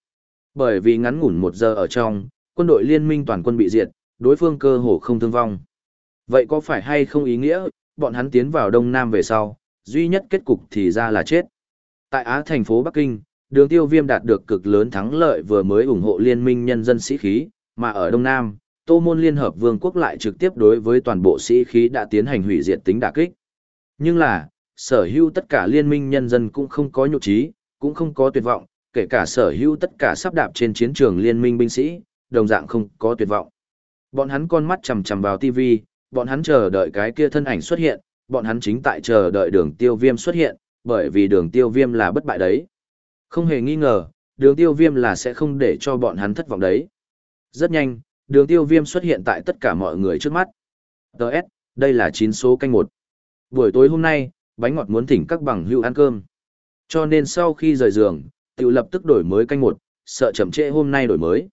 Bởi vì ngắn ngủn một giờ ở trong, quân đội liên minh toàn quân bị diệt, đối phương cơ hồ không thương vong. Vậy có phải hay không ý nghĩa, bọn hắn tiến vào đông nam về sau, duy nhất kết cục thì ra là chết. Tại Á thành phố Bắc Kinh, đường tiêu viêm đạt được cực lớn thắng lợi vừa mới ủng hộ liên minh nhân dân sĩ khí, mà ở Đông Nam, Tô Môn Liên Hợp Vương quốc lại trực tiếp đối với toàn bộ sĩ khí đã tiến hành hủy diệt tính đả kích. Nhưng là, sở hữu tất cả liên minh nhân dân cũng không có nhục trí, cũng không có tuyệt vọng, kể cả sở hữu tất cả sắp đạp trên chiến trường liên minh binh sĩ, đồng dạng không có tuyệt vọng. Bọn hắn con mắt chằm chằm vào TV, bọn hắn chờ đợi cái kia thân ảnh xuất hiện, bọn hắn chính tại chờ đợi đường tiêu viêm xuất hiện, bởi vì đường tiêu viêm là bất bại đấy. Không hề nghi ngờ, đường tiêu viêm là sẽ không để cho bọn hắn thất vọng đấy. Rất nhanh, đường tiêu viêm xuất hiện tại tất cả mọi người trước mắt. Đợt, đây là 9 số canh một. Buổi tối hôm nay, bánh ngọt muốn thỉnh các bằng hữu ăn cơm. Cho nên sau khi rời giường, tự lập tức đổi mới canh một, sợ chậm trễ hôm nay đổi mới.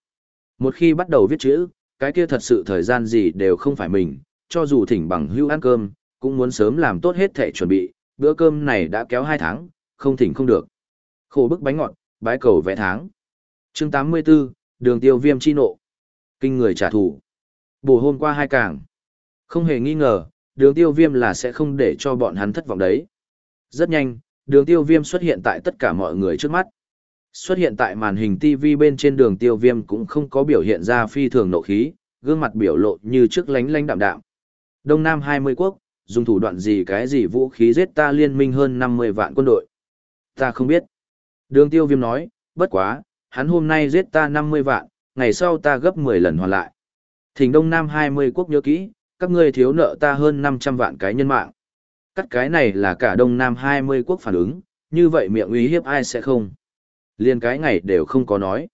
Một khi bắt đầu viết chữ, cái kia thật sự thời gian gì đều không phải mình, cho dù thỉnh bằng hưu ăn cơm, cũng muốn sớm làm tốt hết thể chuẩn bị, bữa cơm này đã kéo 2 tháng, không thỉnh không được. Khổ bức bánh ngọt, bái cầu vẽ tháng. chương 84, đường tiêu viêm chi nộ. Kinh người trả thù. Bổ hôm qua hai càng. Không hề nghi ngờ, đường tiêu viêm là sẽ không để cho bọn hắn thất vọng đấy. Rất nhanh, đường tiêu viêm xuất hiện tại tất cả mọi người trước mắt. Xuất hiện tại màn hình TV bên trên đường tiêu viêm cũng không có biểu hiện ra phi thường nộ khí, gương mặt biểu lộ như trước lánh lánh đạm đạm. Đông Nam 20 quốc, dùng thủ đoạn gì cái gì vũ khí giết ta liên minh hơn 50 vạn quân đội. Ta không biết. Đường tiêu viêm nói, bất quá, hắn hôm nay giết ta 50 vạn, ngày sau ta gấp 10 lần hoàn lại. Thỉnh Đông Nam 20 quốc nhớ kỹ, các ngươi thiếu nợ ta hơn 500 vạn cái nhân mạng. Cắt cái này là cả Đông Nam 20 quốc phản ứng, như vậy miệng uy hiếp ai sẽ không. Liên cái ngày đều không có nói.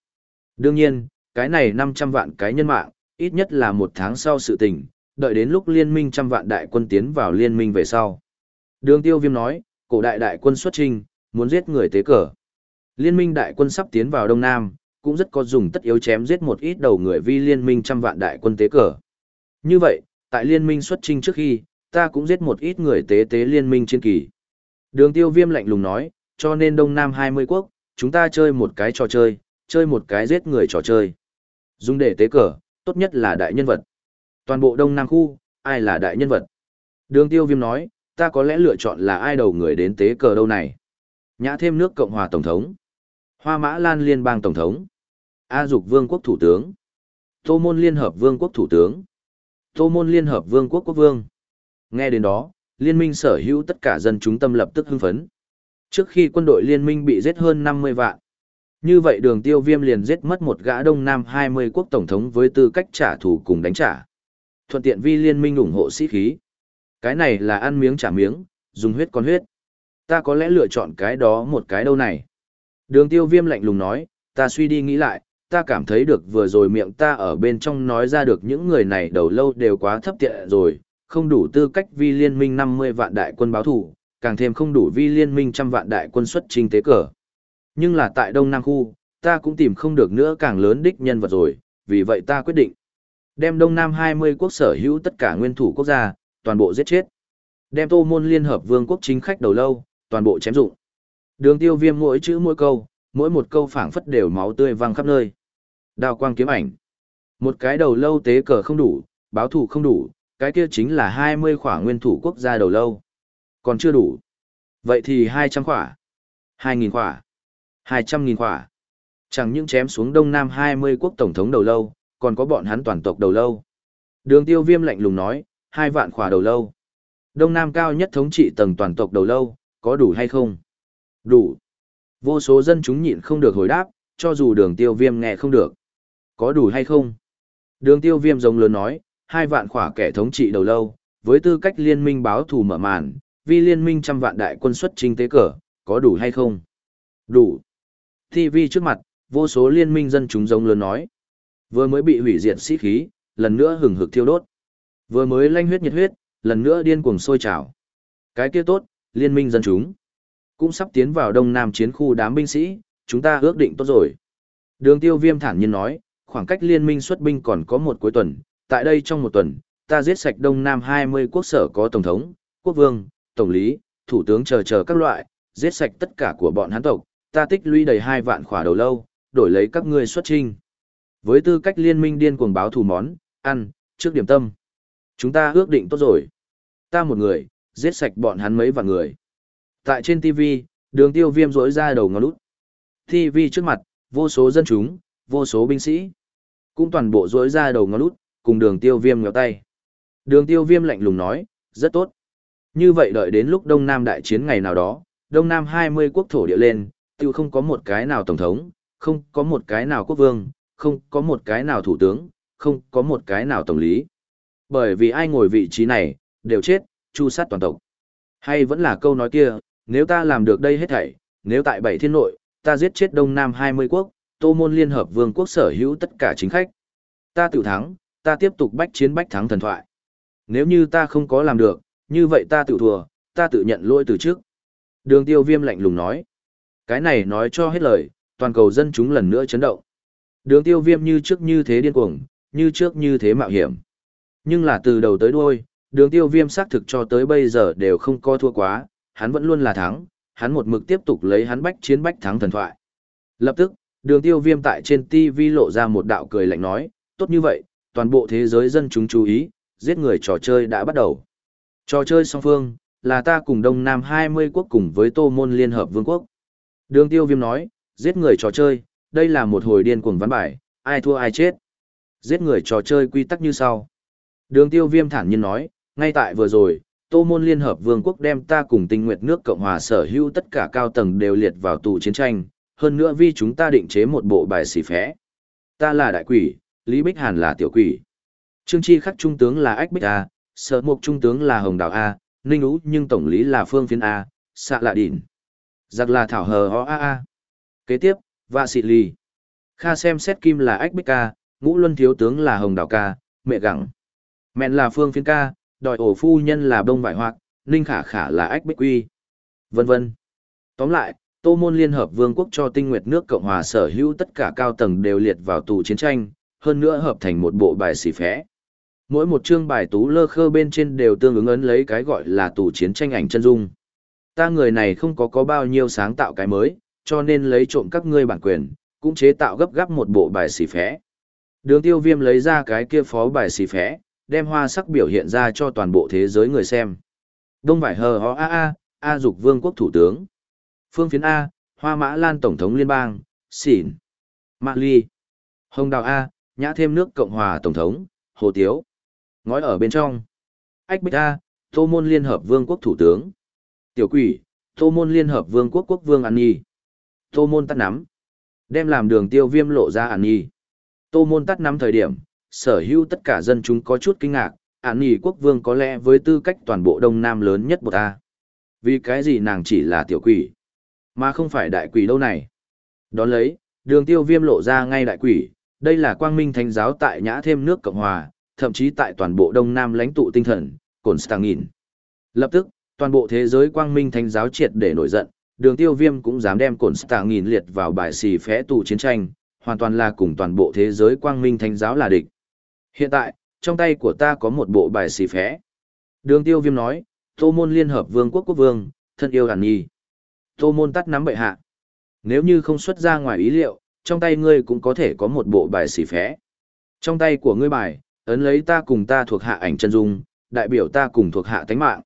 Đương nhiên, cái này 500 vạn cái nhân mạng, ít nhất là một tháng sau sự tình, đợi đến lúc liên minh trăm vạn đại quân tiến vào liên minh về sau. Đường tiêu viêm nói, cổ đại đại quân xuất trình, muốn giết người tế cờ. Liên minh đại quân sắp tiến vào Đông Nam, cũng rất có dùng tất yếu chém giết một ít đầu người vi liên minh trăm vạn đại quân tế cờ. Như vậy, tại liên minh xuất trình trước khi, ta cũng giết một ít người tế tế liên minh chiến kỳ. Đường tiêu viêm lạnh lùng nói, cho nên Đông Nam 20 quốc, chúng ta chơi một cái trò chơi, chơi một cái giết người trò chơi. Dùng để tế cờ, tốt nhất là đại nhân vật. Toàn bộ Đông Nam khu, ai là đại nhân vật? Đường tiêu viêm nói, ta có lẽ lựa chọn là ai đầu người đến tế cờ đâu này. Nhã thêm nước Cộng hòa Tổng thống. Hoa Mã Lan Liên bang Tổng thống. A Dục Vương quốc Thủ tướng. Tô Môn Liên Hợp Vương quốc Thủ tướng. Tô Môn Liên Hợp Vương quốc Quốc Vương. Nghe đến đó, liên minh sở hữu tất cả dân chúng tâm lập tức hưng phấn. Trước khi quân đội liên minh bị giết hơn 50 vạn. Như vậy đường tiêu viêm liền giết mất một gã đông nam 20 quốc tổng thống với tư cách trả thù cùng đánh trả. Thuận tiện vi liên minh ủng hộ sĩ khí. Cái này là ăn miếng trả miếng, dùng huyết con huyết. Ta có lẽ lựa chọn cái đó một cái đâu này. Đường tiêu viêm lạnh lùng nói, ta suy đi nghĩ lại, ta cảm thấy được vừa rồi miệng ta ở bên trong nói ra được những người này đầu lâu đều quá thấp tiện rồi, không đủ tư cách vi liên minh 50 vạn đại quân báo thủ, càng thêm không đủ vi liên minh trăm vạn đại quân xuất trinh tế cờ. Nhưng là tại Đông Nam khu, ta cũng tìm không được nữa càng lớn đích nhân vật rồi, vì vậy ta quyết định đem Đông Nam 20 quốc sở hữu tất cả nguyên thủ quốc gia, toàn bộ giết chết. Đem Tô Môn Liên Hợp Vương quốc chính khách đầu lâu, toàn bộ chém dụng. Đường Tiêu Viêm mỗi chữ mỗi câu, mỗi một câu phảng phất đều máu tươi văng khắp nơi. Đao quang kiếm ảnh. Một cái đầu lâu tế cờ không đủ, báo thủ không đủ, cái kia chính là 20 khỏa nguyên thủ quốc gia đầu lâu. Còn chưa đủ. Vậy thì 200 khỏa. 2.000 khỏa. 200.000 khỏa. Chẳng những chém xuống Đông Nam 20 quốc tổng thống đầu lâu, còn có bọn hắn toàn tộc đầu lâu. Đường tiêu viêm lạnh lùng nói, hai vạn khỏa đầu lâu. Đông Nam cao nhất thống trị tầng toàn tộc đầu lâu, có đủ hay không? Đủ. Vô số dân chúng nhịn không được hồi đáp, cho dù đường tiêu viêm nghe không được. Có đủ hay không? Đường tiêu viêm giống lớn nói, hai vạn khỏa kẻ thống trị đầu lâu, với tư cách liên minh báo thù mở màn, vì liên minh trăm vạn đại quân xuất trinh tế cờ, có đủ hay không? Đủ. TV trước mặt, vô số liên minh dân chúng giống lớn nói. Vừa mới bị hủy diệt sĩ khí, lần nữa hừng hực thiêu đốt. Vừa mới lanh huyết nhiệt huyết, lần nữa điên cuồng sôi trào. Cái kia tốt, liên minh dân chúng. Cũng sắp tiến vào đông nam chiến khu đám binh sĩ, chúng ta ước định tốt rồi. Đường tiêu viêm thản nhiên nói, khoảng cách liên minh xuất binh còn có một cuối tuần, tại đây trong một tuần, ta giết sạch đông nam 20 quốc sở có tổng thống, quốc vương, tổng lý, thủ tướng chờ chờ các loại, giết sạch tất cả của bọn hán tộc, ta tích lũy đầy hai vạn khỏa đầu lâu, đổi lấy các ngươi xuất trinh. Với tư cách liên minh điên cuồng báo thù món, ăn, trước điểm tâm. Chúng ta ước định tốt rồi. Ta một người, giết sạch bọn hắn mấy vạn người. Tại trên TV, đường tiêu viêm rỗi ra đầu ngó lút. TV trước mặt, vô số dân chúng, vô số binh sĩ. Cũng toàn bộ rỗi ra đầu ngó lút, cùng đường tiêu viêm ngéo tay. Đường tiêu viêm lạnh lùng nói, rất tốt. Như vậy đợi đến lúc Đông Nam đại chiến ngày nào đó, Đông Nam 20 quốc thổ địa lên, tiêu không có một cái nào tổng thống, không có một cái nào quốc vương, không có một cái nào thủ tướng, không có một cái nào tổng lý. Bởi vì ai ngồi vị trí này, đều chết, chu sát toàn tộc. Hay vẫn là câu nói kia, nếu ta làm được đây hết thảy, nếu tại bảy thiên nội, ta giết chết Đông Nam 20 quốc, Tô Môn Liên Hợp Vương quốc sở hữu tất cả chính khách. Ta tự thắng, ta tiếp tục bách chiến bách thắng thần thoại. Nếu như ta không có làm được, như vậy ta tự thua, ta tự nhận lỗi từ trước. Đường tiêu viêm lạnh lùng nói. Cái này nói cho hết lời, toàn cầu dân chúng lần nữa chấn động. Đường tiêu viêm như trước như thế điên cuồng, như trước như thế mạo hiểm. Nhưng là từ đầu tới đuôi, đường tiêu viêm xác thực cho tới bây giờ đều không co thua quá, hắn vẫn luôn là thắng, hắn một mực tiếp tục lấy hắn bách chiến bách thắng thần thoại. Lập tức, đường tiêu viêm tại trên TV lộ ra một đạo cười lạnh nói, tốt như vậy, toàn bộ thế giới dân chúng chú ý, giết người trò chơi đã bắt đầu. Trò chơi song phương, là ta cùng Đông Nam 20 quốc cùng với Tô Môn Liên Hợp Vương quốc. Đường tiêu viêm nói, giết người trò chơi, đây là một hồi điên cuồng ván bài, ai thua ai chết. Giết người trò chơi quy tắc như sau. Đường tiêu viêm thản nhiên nói, ngay tại vừa rồi, Tô Môn Liên Hợp Vương quốc đem ta cùng tinh nguyệt nước Cộng hòa sở hữu tất cả cao tầng đều liệt vào tù chiến tranh, hơn nữa vì chúng ta định chế một bộ bài xỉ phé. Ta là đại quỷ, Lý Bích Hàn là tiểu quỷ. Trương Chi khắc trung tướng là Ách Bích A, Sở Mục trung tướng là Hồng Đào A, Ninh Ú nhưng tổng lý là Phương Phiên A, Sạ Lạ Đỉn. Giặc là Thảo Hờ Ho A A. Kế tiếp, Vạ Sĩ lì, Kha xem xét kim là Ách Bích A, Ngũ Luân thiếu tướng là Hồng Đào Ca, Mẹ Gẳng. Mẹn là Phương Phiên Ca, đòi ổ phu nhân là Đông Vải Hoạt, Ninh Khả Khả là Ách Bích Quy. Vân vân. Tóm lại, Tô môn Liên Hợp Vương quốc cho tinh nguyệt nước Cộng hòa sở hữu tất cả cao tầng đều liệt vào tù chiến tranh, hơn nữa hợp thành một bộ bài xỉ phé. Mỗi một chương bài tú lơ khơ bên trên đều tương ứng ấn lấy cái gọi là tủ chiến tranh ảnh chân dung. Ta người này không có có bao nhiêu sáng tạo cái mới, cho nên lấy trộm các ngươi bản quyền, cũng chế tạo gấp gáp một bộ bài xì phé. Đường tiêu viêm lấy ra cái kia phó bài xì phé, đem hoa sắc biểu hiện ra cho toàn bộ thế giới người xem. Đông vải hờ ho a a, a dục vương quốc thủ tướng. Phương phiến A, Hoa Mã Lan Tổng thống Liên bang, xỉn. Mạ Ly. Hồng Đào A, nhã thêm nước Cộng hòa Tổng thống, Hồ Tiếu. Ngói ở bên trong. Ách Bích A, Tô Môn Liên Hợp Vương quốc Thủ tướng. Tiểu quỷ, Tô Môn Liên Hợp Vương quốc Quốc Vương An Nhi. Tô Môn tắt nắm. Đem làm đường tiêu viêm lộ ra An Nhi. Tô Môn tắt nắm thời điểm, sở hữu tất cả dân chúng có chút kinh ngạc, An Nhi quốc vương có lẽ với tư cách toàn bộ Đông Nam lớn nhất một A. Vì cái gì nàng chỉ là tiểu quỷ? Mà không phải đại quỷ đâu này. Đón lấy, đường tiêu viêm lộ ra ngay đại quỷ, đây là quang minh thánh giáo tại nhã thêm nước Cộng Hòa, thậm chí tại toàn bộ Đông Nam lãnh tụ tinh thần, cồn Stangin. Lập tức, toàn bộ thế giới quang minh thánh giáo triệt để nổi giận, đường tiêu viêm cũng dám đem cồn Stangin liệt vào bài xì phé tù chiến tranh, hoàn toàn là cùng toàn bộ thế giới quang minh thánh giáo là địch. Hiện tại, trong tay của ta có một bộ bài xì phé. Đường tiêu viêm nói, Tô môn liên hợp vương quốc quốc vương, thân yêu hàn nhi. Tô môn tắt nắm bệ hạ. Nếu như không xuất ra ngoài ý liệu, trong tay ngươi cũng có thể có một bộ bài xỉ phé. Trong tay của ngươi bài, ấn lấy ta cùng ta thuộc hạ ảnh chân dung, đại biểu ta cùng thuộc hạ tánh mạng.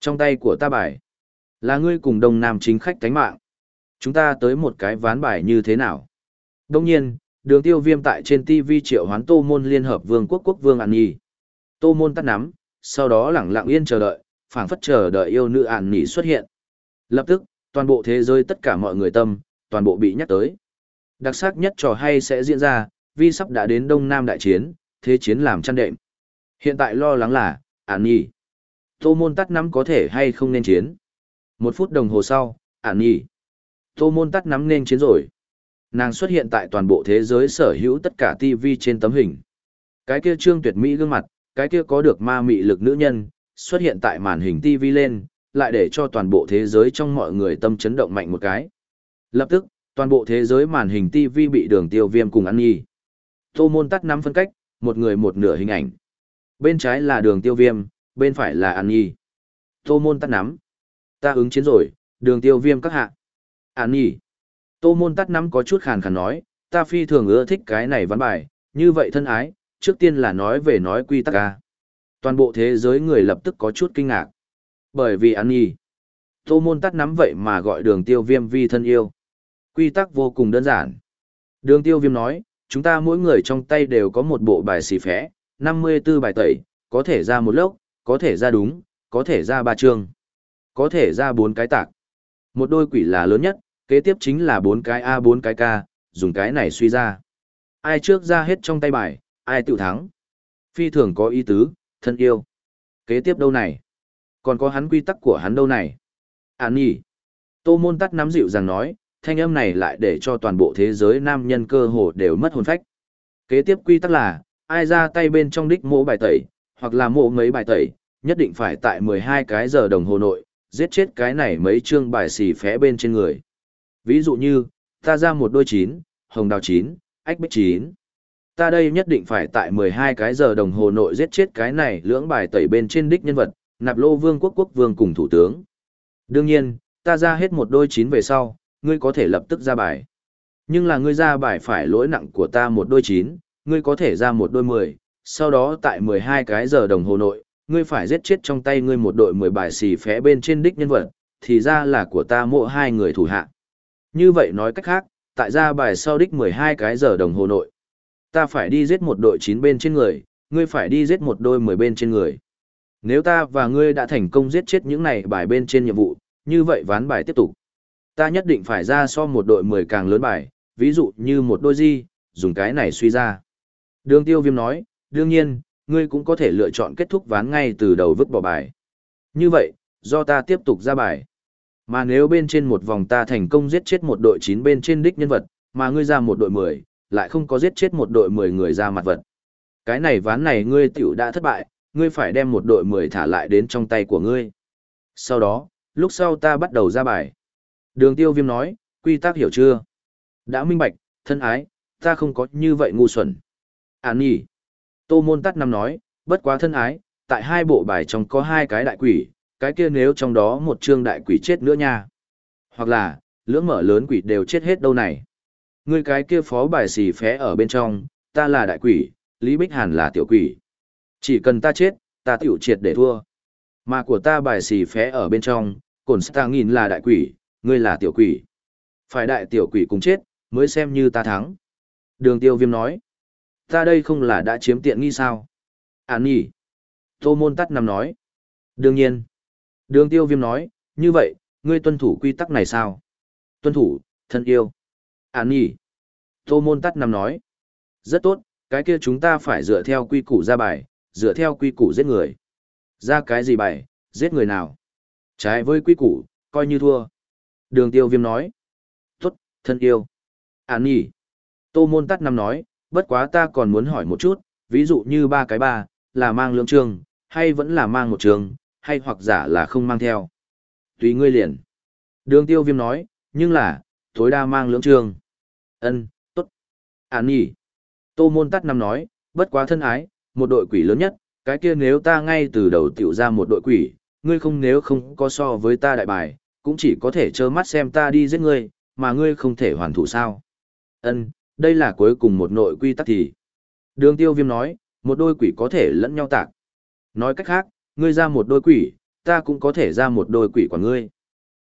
Trong tay của ta bài, là ngươi cùng đông nam chính khách tánh mạng. Chúng ta tới một cái ván bài như thế nào? Đông nhiên, đường tiêu viêm tại trên TV triệu hoán tô môn liên hợp vương quốc quốc vương An Nhi. Tô môn tắt nắm, sau đó lẳng lặng yên chờ đợi, phảng phất chờ đợi yêu nữ An Nhi xuất hiện. Lập tức, toàn bộ thế giới tất cả mọi người tâm, toàn bộ bị nhắc tới. Đặc sắc nhất trò hay sẽ diễn ra, vi sắp đã đến Đông Nam đại chiến, thế chiến làm chăn đệm. Hiện tại lo lắng là, Ản Nhi. Tô môn tắt nắm có thể hay không nên chiến. Một phút đồng hồ sau, Ản Nhi. Tô môn tắt nắm nên chiến rồi. Nàng xuất hiện tại toàn bộ thế giới sở hữu tất cả TV trên tấm hình. Cái kia trương tuyệt mỹ gương mặt, cái kia có được ma mị lực nữ nhân, xuất hiện tại màn hình TV lên, lại để cho toàn bộ thế giới trong mọi người tâm chấn động mạnh một cái. Lập tức, toàn bộ thế giới màn hình TV bị đường tiêu viêm cùng ăn nhi. Tô môn tắt năm phân cách, một người một nửa hình ảnh. Bên trái là đường tiêu viêm, bên phải là An nhi. Tô môn tắt nắm. Ta ứng chiến rồi, đường tiêu viêm các hạ. An nhi. Tô môn tắt nắm có chút khàn khàn nói, ta phi thường ưa thích cái này văn bài, như vậy thân ái, trước tiên là nói về nói quy tắc ca. Toàn bộ thế giới người lập tức có chút kinh ngạc. Bởi vì An nhi. Tô môn tắt nắm vậy mà gọi đường tiêu viêm vi thân yêu. Quy tắc vô cùng đơn giản. Đường tiêu viêm nói, chúng ta mỗi người trong tay đều có một bộ bài xì phé, 54 bài tẩy, có thể ra một lốc, có thể ra đúng, có thể ra ba chương, có thể ra bốn cái tạc. Một đôi quỷ là lớn nhất, kế tiếp chính là bốn cái A bốn cái K, dùng cái này suy ra. Ai trước ra hết trong tay bài, ai tự thắng. Phi thường có ý tứ, thân yêu. Kế tiếp đâu này? Còn có hắn quy tắc của hắn đâu này? À nhỉ? Tô môn tắt nắm dịu rằng nói, thanh âm này lại để cho toàn bộ thế giới nam nhân cơ hồ đều mất hồn phách. Kế tiếp quy tắc là, ai ra tay bên trong đích mộ bài tẩy, hoặc là mộ mấy bài tẩy, nhất định phải tại 12 cái giờ đồng hồ nội, giết chết cái này mấy chương bài xì phé bên trên người. Ví dụ như, ta ra một đôi chín, hồng đào chín, ách bích chín. Ta đây nhất định phải tại 12 cái giờ đồng hồ nội giết chết cái này lưỡng bài tẩy bên trên đích nhân vật, nạp lô vương quốc quốc vương cùng thủ tướng. Đương nhiên, ta ra hết một đôi chín về sau, ngươi có thể lập tức ra bài. Nhưng là ngươi ra bài phải lỗi nặng của ta một đôi chín, ngươi có thể ra một đôi mười, sau đó tại 12 cái giờ đồng hồ nội, ngươi phải giết chết trong tay ngươi một đội 10 bài xì phé bên trên đích nhân vật, thì ra là của ta mộ hai người thủ hạ. Như vậy nói cách khác, tại ra bài sau đích 12 cái giờ đồng hồ nội, ta phải đi giết một đội 9 bên trên người, ngươi phải đi giết một đôi 10 bên trên người. Nếu ta và ngươi đã thành công giết chết những này bài bên trên nhiệm vụ, như vậy ván bài tiếp tục. Ta nhất định phải ra so một đội 10 càng lớn bài, ví dụ như một đôi di, dùng cái này suy ra. Đường tiêu viêm nói, đương nhiên, ngươi cũng có thể lựa chọn kết thúc ván ngay từ đầu vứt bỏ bài. Như vậy, do ta tiếp tục ra bài. Mà nếu bên trên một vòng ta thành công giết chết một đội 9 bên trên đích nhân vật, mà ngươi ra một đội 10, lại không có giết chết một đội 10 người ra mặt vật. Cái này ván này ngươi tiểu đã thất bại, ngươi phải đem một đội 10 thả lại đến trong tay của ngươi. Sau đó, lúc sau ta bắt đầu ra bài. Đường tiêu viêm nói, quy tắc hiểu chưa? Đã minh bạch, thân ái, ta không có như vậy ngu xuẩn. Án nhỉ. Tô môn tắt năm nói, bất quá thân ái, tại hai bộ bài trong có hai cái đại quỷ, cái kia nếu trong đó một chương đại quỷ chết nữa nha. Hoặc là, lưỡng mở lớn quỷ đều chết hết đâu này. Ngươi cái kia phó bài xì phé ở bên trong, ta là đại quỷ, Lý Bích Hàn là tiểu quỷ. Chỉ cần ta chết, ta tiểu triệt để thua. Mà của ta bài xì phé ở bên trong, cổn ta nghìn là đại quỷ, ngươi là tiểu quỷ. Phải đại tiểu quỷ cùng chết, mới xem như ta thắng. Đường tiêu viêm nói. Ta đây không là đã chiếm tiện nghi sao? À Án nhỉ. Tô môn tắt nằm nói. Đương nhiên. Đường tiêu viêm nói, như vậy, ngươi tuân thủ quy tắc này sao? Tuân thủ, thân yêu. À Án nhỉ. Tô môn tắt nằm nói. Rất tốt, cái kia chúng ta phải dựa theo quy củ ra bài, dựa theo quy củ giết người. Ra cái gì bài, giết người nào? Trái với quy củ, coi như thua. Đường tiêu viêm nói. Tốt, thân yêu. Án nhỉ. Tô môn tắt năm nói, bất quá ta còn muốn hỏi một chút, ví dụ như ba cái ba, là mang lưỡng trường, hay vẫn là mang một trường, hay hoặc giả là không mang theo. Tùy ngươi liền. Đường tiêu viêm nói, nhưng là, tối đa mang lưỡng trường. ân tốt. Án nhỉ. Tô môn tắt năm nói, bất quá thân ái, một đội quỷ lớn nhất, cái kia nếu ta ngay từ đầu tiểu ra một đội quỷ, ngươi không nếu không có so với ta đại bài, cũng chỉ có thể trơ mắt xem ta đi giết ngươi, mà ngươi không thể hoàn thủ sao. Ân, đây là cuối cùng một nội quy tắc thì. Đường tiêu viêm nói, một đôi quỷ có thể lẫn nhau tạc. Nói cách khác, ngươi ra một đôi quỷ, ta cũng có thể ra một đôi quỷ của ngươi.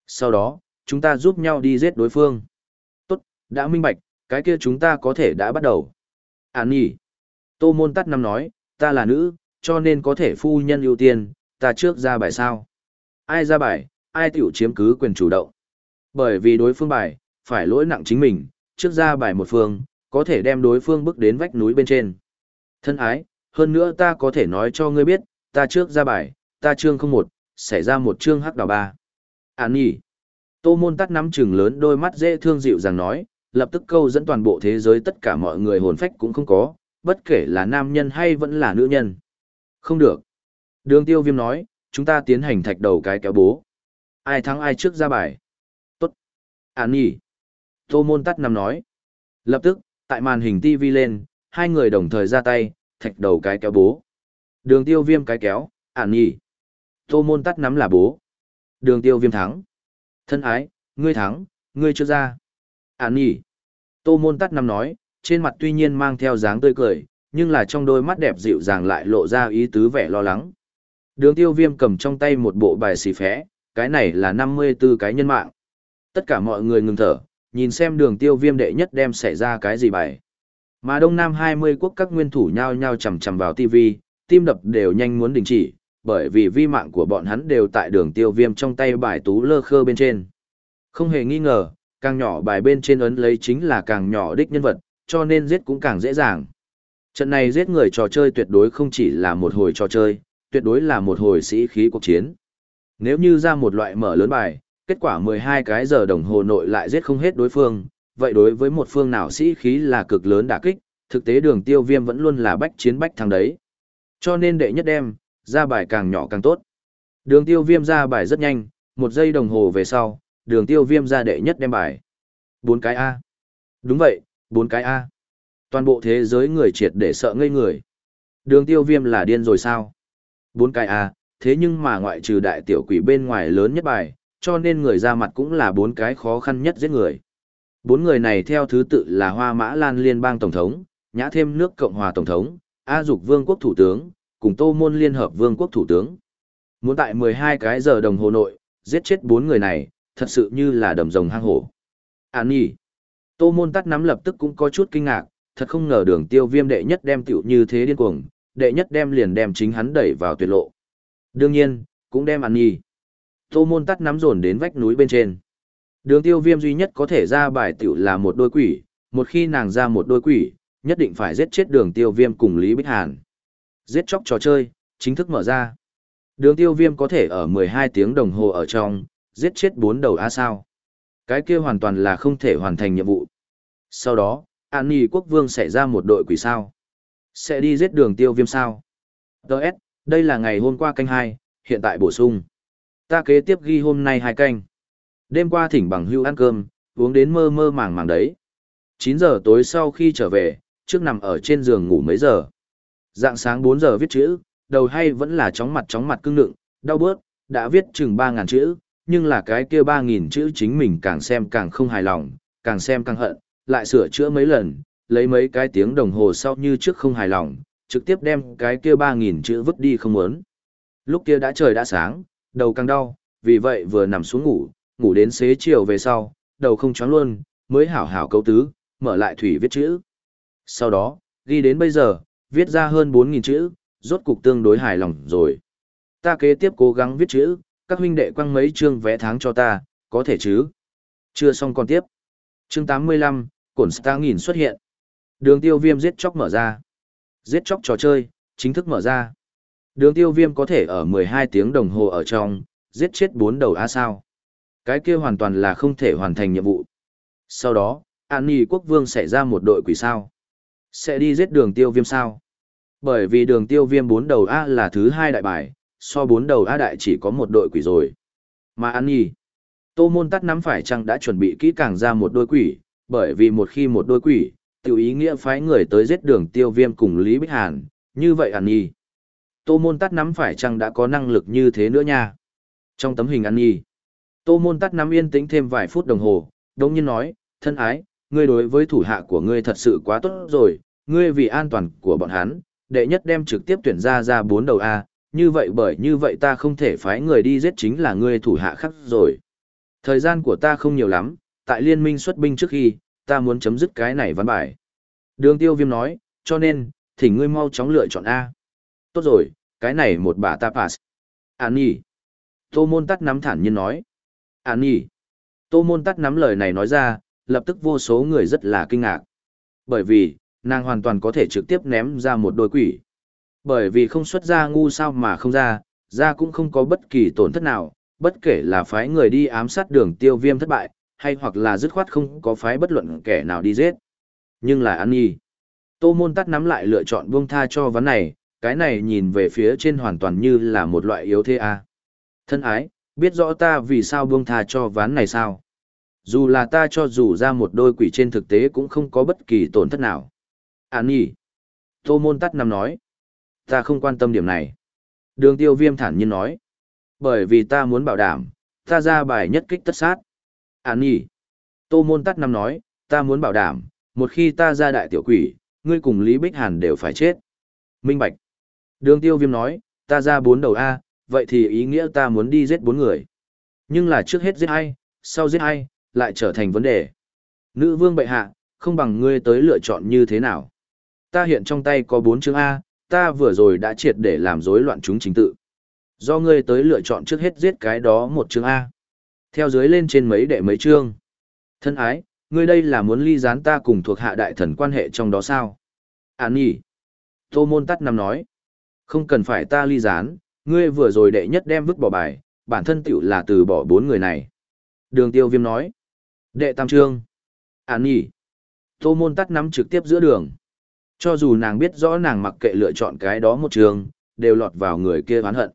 Sau đó, chúng ta giúp nhau đi giết đối phương. Tốt, đã minh bạch, cái kia chúng ta có thể đã bắt đầu. À nhỉ. Tô môn tắt năm nói, ta là nữ, cho nên có thể phu nhân ưu tiên, ta trước ra bài sao. Ai ra bài, ai tiểu chiếm cứ quyền chủ động. Bởi vì đối phương bài, phải lỗi nặng chính mình, trước ra bài một phương, có thể đem đối phương bước đến vách núi bên trên. Thân ái, hơn nữa ta có thể nói cho ngươi biết, ta trước ra bài, ta chương không một, xảy ra một chương hắc đào ba. Án nhỉ. Tô môn tắt nắm chừng lớn đôi mắt dễ thương dịu dàng nói, lập tức câu dẫn toàn bộ thế giới tất cả mọi người hồn phách cũng không có, bất kể là nam nhân hay vẫn là nữ nhân. Không được. Đường tiêu viêm nói, chúng ta tiến hành thạch đầu cái kéo bố. Ai thắng ai trước ra bài. Tốt. Án nhỉ. Tô môn tắt nằm nói. Lập tức, tại màn hình TV lên, hai người đồng thời ra tay, thạch đầu cái kéo bố. Đường tiêu viêm cái kéo, ản nhỉ. Tô môn tắt nắm là bố. Đường tiêu viêm thắng. Thân ái, ngươi thắng, ngươi chưa ra. Ản nhỉ. Tô môn tắt nắm nói, trên mặt tuy nhiên mang theo dáng tươi cười, nhưng là trong đôi mắt đẹp dịu dàng lại lộ ra ý tứ vẻ lo lắng. Đường tiêu viêm cầm trong tay một bộ bài xì phé, cái này là 54 cái nhân mạng. Tất cả mọi người ngừng thở, nhìn xem đường tiêu viêm đệ nhất đem xảy ra cái gì bài. Mà Đông Nam 20 quốc các nguyên thủ nhau nhau chầm chầm vào TV, tim đập đều nhanh muốn đình chỉ, bởi vì vi mạng của bọn hắn đều tại đường tiêu viêm trong tay bài tú lơ khơ bên trên. Không hề nghi ngờ, càng nhỏ bài bên trên ấn lấy chính là càng nhỏ đích nhân vật, cho nên giết cũng càng dễ dàng. Trận này giết người trò chơi tuyệt đối không chỉ là một hồi trò chơi, tuyệt đối là một hồi sĩ khí cuộc chiến. Nếu như ra một loại mở lớn bài, kết quả 12 cái giờ đồng hồ nội lại giết không hết đối phương, vậy đối với một phương nào sĩ khí là cực lớn đả kích, thực tế đường tiêu viêm vẫn luôn là bách chiến bách thắng đấy. Cho nên đệ nhất đem, ra bài càng nhỏ càng tốt. Đường tiêu viêm ra bài rất nhanh, một giây đồng hồ về sau, đường tiêu viêm ra đệ nhất đem bài. 4 cái A. Đúng vậy, 4 cái A. Toàn bộ thế giới người triệt để sợ ngây người. Đường tiêu viêm là điên rồi sao? 4 cái A, thế nhưng mà ngoại trừ đại tiểu quỷ bên ngoài lớn nhất bài, cho nên người ra mặt cũng là bốn cái khó khăn nhất giết người. Bốn người này theo thứ tự là Hoa Mã Lan Liên bang Tổng thống, Nhã Thêm nước Cộng hòa Tổng thống, A Dục Vương quốc Thủ tướng, cùng Tô Môn Liên Hợp Vương quốc Thủ tướng. Muốn tại 12 cái giờ đồng hồ nội, giết chết bốn người này, thật sự như là đầm rồng hang hổ. Án nhỉ. Tô Môn tắt nắm lập tức cũng có chút kinh ngạc, thật không ngờ đường tiêu viêm đệ nhất đem tiểu như thế điên cuồng, đệ nhất đem liền đem chính hắn đẩy vào tuyệt lộ. Đương nhiên, cũng đem ăn nhì. Tô môn tắt nắm dồn đến vách núi bên trên. Đường tiêu viêm duy nhất có thể ra bài tiểu là một đôi quỷ, một khi nàng ra một đôi quỷ, nhất định phải giết chết đường tiêu viêm cùng Lý Bích Hàn. Giết chóc trò chơi, chính thức mở ra. Đường tiêu viêm có thể ở 12 tiếng đồng hồ ở trong, giết chết 4 đầu A sao. Cái kia hoàn toàn là không thể hoàn thành nhiệm vụ. Sau đó, An Nhi Quốc Vương sẽ ra một đội quỷ sao. Sẽ đi giết đường tiêu viêm sao. Đợt, đây là ngày hôm qua canh 2, hiện tại bổ sung. Ta kế tiếp ghi hôm nay hai canh. Đêm qua thỉnh bằng hưu ăn cơm, uống đến mơ mơ màng màng đấy. 9 giờ tối sau khi trở về, trước nằm ở trên giường ngủ mấy giờ. Dạng sáng 4 giờ viết chữ, đầu hay vẫn là chóng mặt chóng mặt cưng nựng, đau bớt, đã viết chừng 3.000 chữ, nhưng là cái kia 3.000 chữ chính mình càng xem càng không hài lòng, càng xem càng hận, lại sửa chữa mấy lần, lấy mấy cái tiếng đồng hồ sau như trước không hài lòng, trực tiếp đem cái kia ba nghìn chữ vứt đi không muốn. Lúc kia đã trời đã sáng, đầu càng đau, vì vậy vừa nằm xuống ngủ, ngủ đến xế chiều về sau, đầu không chóng luôn, mới hảo hảo câu tứ, mở lại thủy viết chữ. Sau đó, ghi đến bây giờ, viết ra hơn 4.000 chữ, rốt cục tương đối hài lòng rồi. Ta kế tiếp cố gắng viết chữ, các huynh đệ quăng mấy chương vẽ tháng cho ta, có thể chứ? Chưa xong còn tiếp. Chương 85, Cổn Star nghìn xuất hiện. Đường tiêu viêm giết chóc mở ra. Giết chóc trò chơi, chính thức mở ra. Đường tiêu viêm có thể ở 12 tiếng đồng hồ ở trong, giết chết 4 đầu A sao. Cái kia hoàn toàn là không thể hoàn thành nhiệm vụ. Sau đó, An Nhi quốc vương sẽ ra một đội quỷ sao. Sẽ đi giết đường tiêu viêm sao. Bởi vì đường tiêu viêm 4 đầu A là thứ hai đại bài, so 4 đầu A đại chỉ có một đội quỷ rồi. Mà An Nhi, Tô Môn Tắt nắm phải chăng đã chuẩn bị kỹ càng ra một đôi quỷ, bởi vì một khi một đôi quỷ, tiểu ý nghĩa phái người tới giết đường tiêu viêm cùng Lý Bích Hàn, như vậy ăn Nhi. Tô Môn Tắt nắm phải chăng đã có năng lực như thế nữa nha. Trong tấm hình An Nhi, Tô Môn Tắt nắm yên tĩnh thêm vài phút đồng hồ, đồng nhiên nói, thân ái, ngươi đối với thủ hạ của ngươi thật sự quá tốt rồi, ngươi vì an toàn của bọn hắn, đệ nhất đem trực tiếp tuyển ra ra bốn đầu A, như vậy bởi như vậy ta không thể phái người đi giết chính là ngươi thủ hạ khác rồi. Thời gian của ta không nhiều lắm, tại liên minh xuất binh trước khi, ta muốn chấm dứt cái này văn bài. Đường tiêu viêm nói, cho nên, thỉnh ngươi mau chóng lựa chọn A. Tốt rồi, cái này một bà ta pass. An nhỉ. Tô môn tắt nắm thản nhiên nói. An nhỉ. Tô môn tắt nắm lời này nói ra, lập tức vô số người rất là kinh ngạc. Bởi vì, nàng hoàn toàn có thể trực tiếp ném ra một đôi quỷ. Bởi vì không xuất ra ngu sao mà không ra, ra cũng không có bất kỳ tổn thất nào, bất kể là phái người đi ám sát đường tiêu viêm thất bại, hay hoặc là dứt khoát không có phái bất luận kẻ nào đi giết. Nhưng là An nhi. Tô môn tắt nắm lại lựa chọn buông tha cho vấn này, cái này nhìn về phía trên hoàn toàn như là một loại yếu thế a. Thân ái, biết rõ ta vì sao buông tha cho ván này sao? Dù là ta cho dù ra một đôi quỷ trên thực tế cũng không có bất kỳ tổn thất nào. An nhi. Tô môn tắt nắm nói. Ta không quan tâm điểm này. Đường tiêu viêm thản nhiên nói. Bởi vì ta muốn bảo đảm, ta ra bài nhất kích tất sát. An nhi. Tô môn tắt năm nói, ta muốn bảo đảm, một khi ta ra đại tiểu quỷ, ngươi cùng Lý Bích Hàn đều phải chết. Minh Bạch. Đường tiêu viêm nói, ta ra bốn đầu A, vậy thì ý nghĩa ta muốn đi giết bốn người. Nhưng là trước hết giết ai, sau giết ai, lại trở thành vấn đề. Nữ vương bệ hạ, không bằng ngươi tới lựa chọn như thế nào. Ta hiện trong tay có bốn chương A, ta vừa rồi đã triệt để làm rối loạn chúng chính tự. Do ngươi tới lựa chọn trước hết giết cái đó một chương A. Theo dưới lên trên mấy đệ mấy chương. Thân ái, ngươi đây là muốn ly gián ta cùng thuộc hạ đại thần quan hệ trong đó sao? Án nhỉ? Tô môn tắt nằm nói. Không cần phải ta ly gián, ngươi vừa rồi đệ nhất đem vứt bỏ bài, bản thân tiểu là từ bỏ bốn người này. Đường tiêu viêm nói. Đệ tam trương. Án nhỉ. Tô môn tắt nắm trực tiếp giữa đường. Cho dù nàng biết rõ nàng mặc kệ lựa chọn cái đó một trường, đều lọt vào người kia oán hận.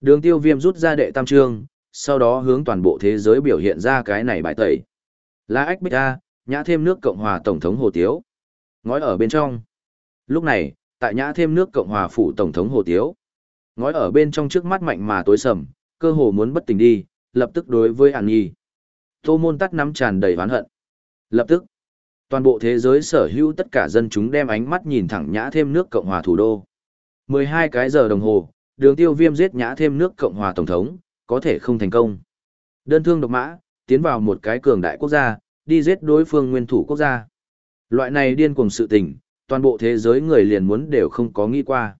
Đường tiêu viêm rút ra đệ tam trương, sau đó hướng toàn bộ thế giới biểu hiện ra cái này bài tẩy. Là ách bích A, nhã thêm nước Cộng hòa Tổng thống Hồ Tiếu. Ngói ở bên trong. Lúc này, tại nhã thêm nước Cộng hòa phủ Tổng thống Hồ Tiếu. Ngói ở bên trong trước mắt mạnh mà tối sầm, cơ hồ muốn bất tỉnh đi, lập tức đối với Hàn Nhi. Tô môn tắt nắm tràn đầy oán hận. Lập tức, toàn bộ thế giới sở hữu tất cả dân chúng đem ánh mắt nhìn thẳng nhã thêm nước Cộng hòa thủ đô. 12 cái giờ đồng hồ, đường tiêu viêm giết nhã thêm nước Cộng hòa Tổng thống, có thể không thành công. Đơn thương độc mã, tiến vào một cái cường đại quốc gia, đi giết đối phương nguyên thủ quốc gia. Loại này điên cuồng sự tình, toàn bộ thế giới người liền muốn đều không có nghĩ qua.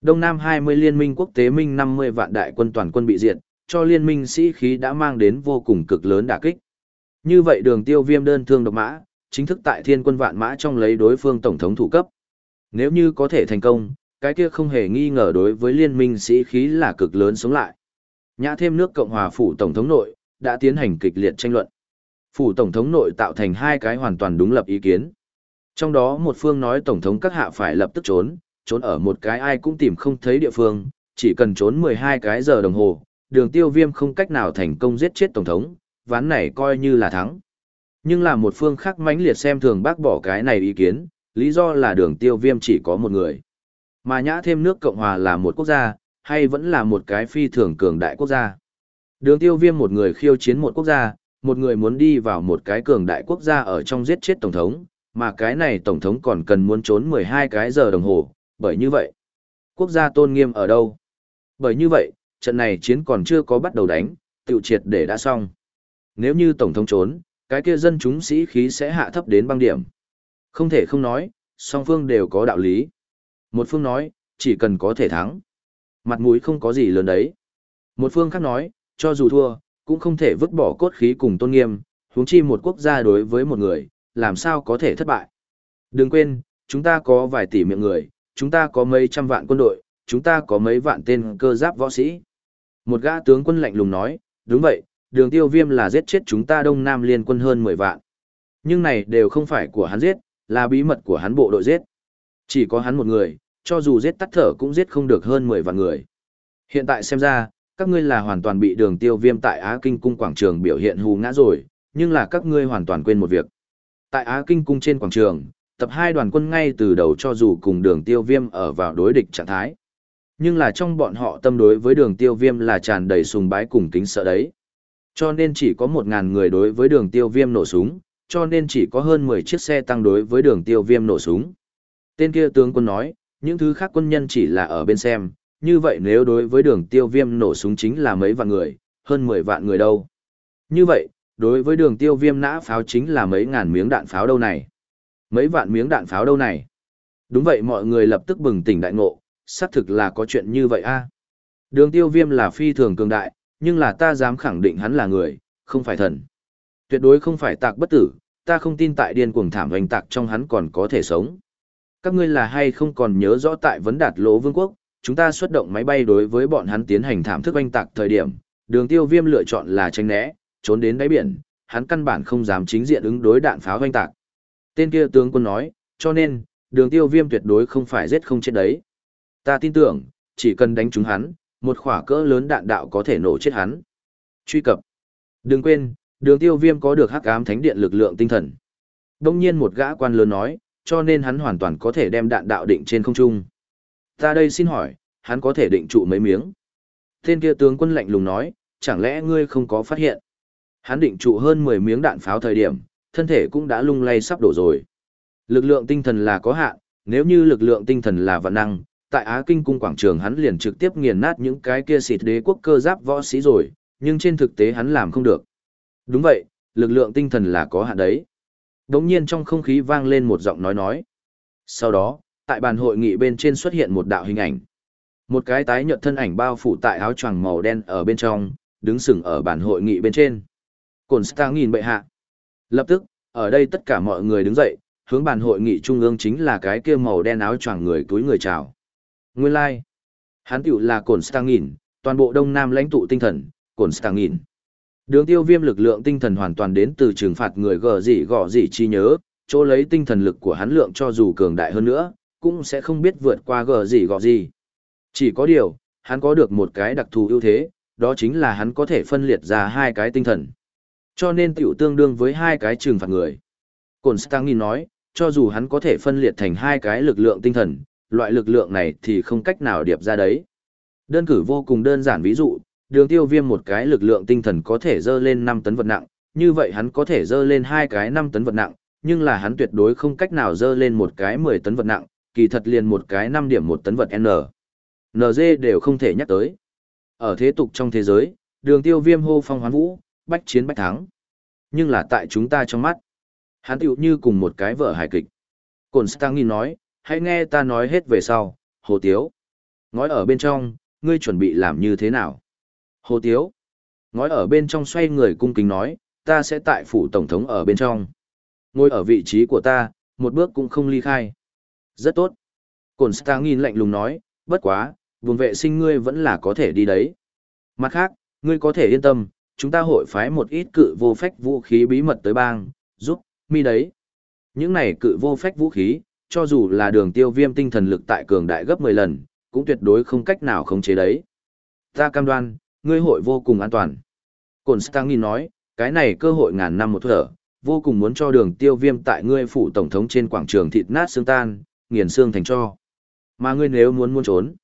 Đông Nam 20 liên minh quốc tế minh 50 vạn đại quân toàn quân bị diệt, cho liên minh sĩ khí đã mang đến vô cùng cực lớn đả kích. Như vậy đường tiêu viêm đơn thương độc mã, chính thức tại thiên quân vạn mã trong lấy đối phương tổng thống thủ cấp. Nếu như có thể thành công, cái kia không hề nghi ngờ đối với liên minh sĩ khí là cực lớn sống lại. Nhã thêm nước Cộng hòa phủ tổng thống nội, đã tiến hành kịch liệt tranh luận. Phủ tổng thống nội tạo thành hai cái hoàn toàn đúng lập ý kiến. Trong đó một phương nói tổng thống các hạ phải lập tức trốn, trốn ở một cái ai cũng tìm không thấy địa phương, chỉ cần trốn 12 cái giờ đồng hồ, đường tiêu viêm không cách nào thành công giết chết tổng thống, ván này coi như là thắng. Nhưng là một phương khác mãnh liệt xem thường bác bỏ cái này ý kiến, lý do là đường tiêu viêm chỉ có một người. Mà nhã thêm nước Cộng Hòa là một quốc gia, hay vẫn là một cái phi thường cường đại quốc gia. Đường tiêu viêm một người khiêu chiến một quốc gia, một người muốn đi vào một cái cường đại quốc gia ở trong giết chết Tổng thống, mà cái này Tổng thống còn cần muốn trốn 12 cái giờ đồng hồ, bởi như vậy. Quốc gia tôn nghiêm ở đâu? Bởi như vậy, trận này chiến còn chưa có bắt đầu đánh, tự triệt để đã xong. Nếu như Tổng thống trốn, cái kia dân chúng sĩ khí sẽ hạ thấp đến băng điểm. Không thể không nói, song phương đều có đạo lý. Một phương nói, chỉ cần có thể thắng. Mặt mũi không có gì lớn đấy. Một phương khác nói, cho dù thua, cũng không thể vứt bỏ cốt khí cùng tôn nghiêm, huống chi một quốc gia đối với một người, làm sao có thể thất bại. Đừng quên, chúng ta có vài tỷ miệng người, chúng ta có mấy trăm vạn quân đội, chúng ta có mấy vạn tên cơ giáp võ sĩ. Một gã tướng quân lạnh lùng nói, đúng vậy, đường tiêu viêm là giết chết chúng ta Đông Nam liên quân hơn 10 vạn. Nhưng này đều không phải của hắn giết, là bí mật của hắn bộ đội giết. Chỉ có hắn một người, cho dù giết tắt thở cũng giết không được hơn 10 vạn người. Hiện tại xem ra, các ngươi là hoàn toàn bị đường tiêu viêm tại Á Kinh Cung quảng trường biểu hiện hù ngã rồi, nhưng là các ngươi hoàn toàn quên một việc. Tại Á Kinh Cung trên quảng trường, tập hai đoàn quân ngay từ đầu cho dù cùng đường tiêu viêm ở vào đối địch trạng thái. Nhưng là trong bọn họ tâm đối với đường tiêu viêm là tràn đầy sùng bái cùng kính sợ đấy. Cho nên chỉ có 1.000 người đối với đường tiêu viêm nổ súng, cho nên chỉ có hơn 10 chiếc xe tăng đối với đường tiêu viêm nổ súng. Tên kia tướng quân nói, những thứ khác quân nhân chỉ là ở bên xem, như vậy nếu đối với đường tiêu viêm nổ súng chính là mấy vạn người, hơn 10 vạn người đâu. Như vậy, đối với đường tiêu viêm nã pháo chính là mấy ngàn miếng đạn pháo đâu này. Mấy vạn miếng đạn pháo đâu này. Đúng vậy mọi người lập tức bừng tỉnh đại ngộ, xác thực là có chuyện như vậy a Đường tiêu viêm là phi thường cường đại, nhưng là ta dám khẳng định hắn là người, không phải thần. Tuyệt đối không phải tạc bất tử, ta không tin tại điên cuồng thảm hoành tạc trong hắn còn có thể sống. Các ngươi là hay không còn nhớ rõ tại vấn đạt lỗ vương quốc, chúng ta xuất động máy bay đối với bọn hắn tiến hành thảm thức oanh tạc thời điểm, đường tiêu viêm lựa chọn là tránh né, trốn đến đáy biển, hắn căn bản không dám chính diện ứng đối đạn pháo oanh tạc. Tên kia tướng quân nói, cho nên, đường tiêu viêm tuyệt đối không phải giết không chết đấy. Ta tin tưởng, chỉ cần đánh trúng hắn, một khỏa cỡ lớn đạn đạo có thể nổ chết hắn. Truy cập. Đừng quên, đường tiêu viêm có được hắc ám thánh điện lực lượng tinh thần. Đông nhiên một gã quan lớn nói, cho nên hắn hoàn toàn có thể đem đạn đạo định trên không trung. Ta đây xin hỏi, hắn có thể định trụ mấy miếng. Tên kia tướng quân lạnh lùng nói, chẳng lẽ ngươi không có phát hiện. Hắn định trụ hơn 10 miếng đạn pháo thời điểm, thân thể cũng đã lung lay sắp đổ rồi. Lực lượng tinh thần là có hạn, nếu như lực lượng tinh thần là vận năng, tại Á Kinh cung quảng trường hắn liền trực tiếp nghiền nát những cái kia xịt đế quốc cơ giáp võ sĩ rồi, nhưng trên thực tế hắn làm không được. Đúng vậy, lực lượng tinh thần là có hạn đấy. Đống nhiên trong không khí vang lên một giọng nói nói. Sau đó, tại bàn hội nghị bên trên xuất hiện một đạo hình ảnh. Một cái tái nhợt thân ảnh bao phủ tại áo choàng màu đen ở bên trong, đứng sừng ở bàn hội nghị bên trên. Cổn Star nhìn bệ hạ. Lập tức, ở đây tất cả mọi người đứng dậy, hướng bàn hội nghị trung ương chính là cái kia màu đen áo choàng người túi người chào. Nguyên lai, like. hắn tiểu là Cổn Star nhìn, toàn bộ Đông Nam lãnh tụ tinh thần, Cổn Star nhìn. Đường tiêu viêm lực lượng tinh thần hoàn toàn đến từ trừng phạt người gờ gì gọ gì chi nhớ, chỗ lấy tinh thần lực của hắn lượng cho dù cường đại hơn nữa, cũng sẽ không biết vượt qua gờ gì gọ gì. Chỉ có điều, hắn có được một cái đặc thù ưu thế, đó chính là hắn có thể phân liệt ra hai cái tinh thần. Cho nên tiểu tương đương với hai cái trừng phạt người. Cổn Stangin nói, cho dù hắn có thể phân liệt thành hai cái lực lượng tinh thần, loại lực lượng này thì không cách nào điệp ra đấy. Đơn cử vô cùng đơn giản ví dụ, đường tiêu viêm một cái lực lượng tinh thần có thể dơ lên 5 tấn vật nặng, như vậy hắn có thể dơ lên hai cái 5 tấn vật nặng, nhưng là hắn tuyệt đối không cách nào dơ lên một cái 10 tấn vật nặng, kỳ thật liền một cái 5 điểm một tấn vật N. NG đều không thể nhắc tới. Ở thế tục trong thế giới, đường tiêu viêm hô phong hoán vũ, bách chiến bách thắng. Nhưng là tại chúng ta trong mắt, hắn tiểu như cùng một cái vở hài kịch. Cổn Stangin nói, hãy nghe ta nói hết về sau, hồ tiếu. Ngói ở bên trong, ngươi chuẩn bị làm như thế nào? Hồ tiếu. Ngói ở bên trong xoay người cung kính nói, ta sẽ tại phủ tổng thống ở bên trong. Ngồi ở vị trí của ta, một bước cũng không ly khai. Rất tốt. Cổn Stangin lạnh lùng nói, bất quá, vùng vệ sinh ngươi vẫn là có thể đi đấy. Mặt khác, ngươi có thể yên tâm, chúng ta hội phái một ít cự vô phách vũ khí bí mật tới bang, giúp, mi đấy. Những này cự vô phách vũ khí, cho dù là đường tiêu viêm tinh thần lực tại cường đại gấp 10 lần, cũng tuyệt đối không cách nào khống chế đấy. Ta cam đoan, ngươi hội vô cùng an toàn. Cổn Stangin nói, Cái này cơ hội ngàn năm một thở, vô cùng muốn cho đường tiêu viêm tại ngươi phủ tổng thống trên quảng trường thịt nát xương tan, nghiền xương thành cho. Mà ngươi nếu muốn muốn trốn,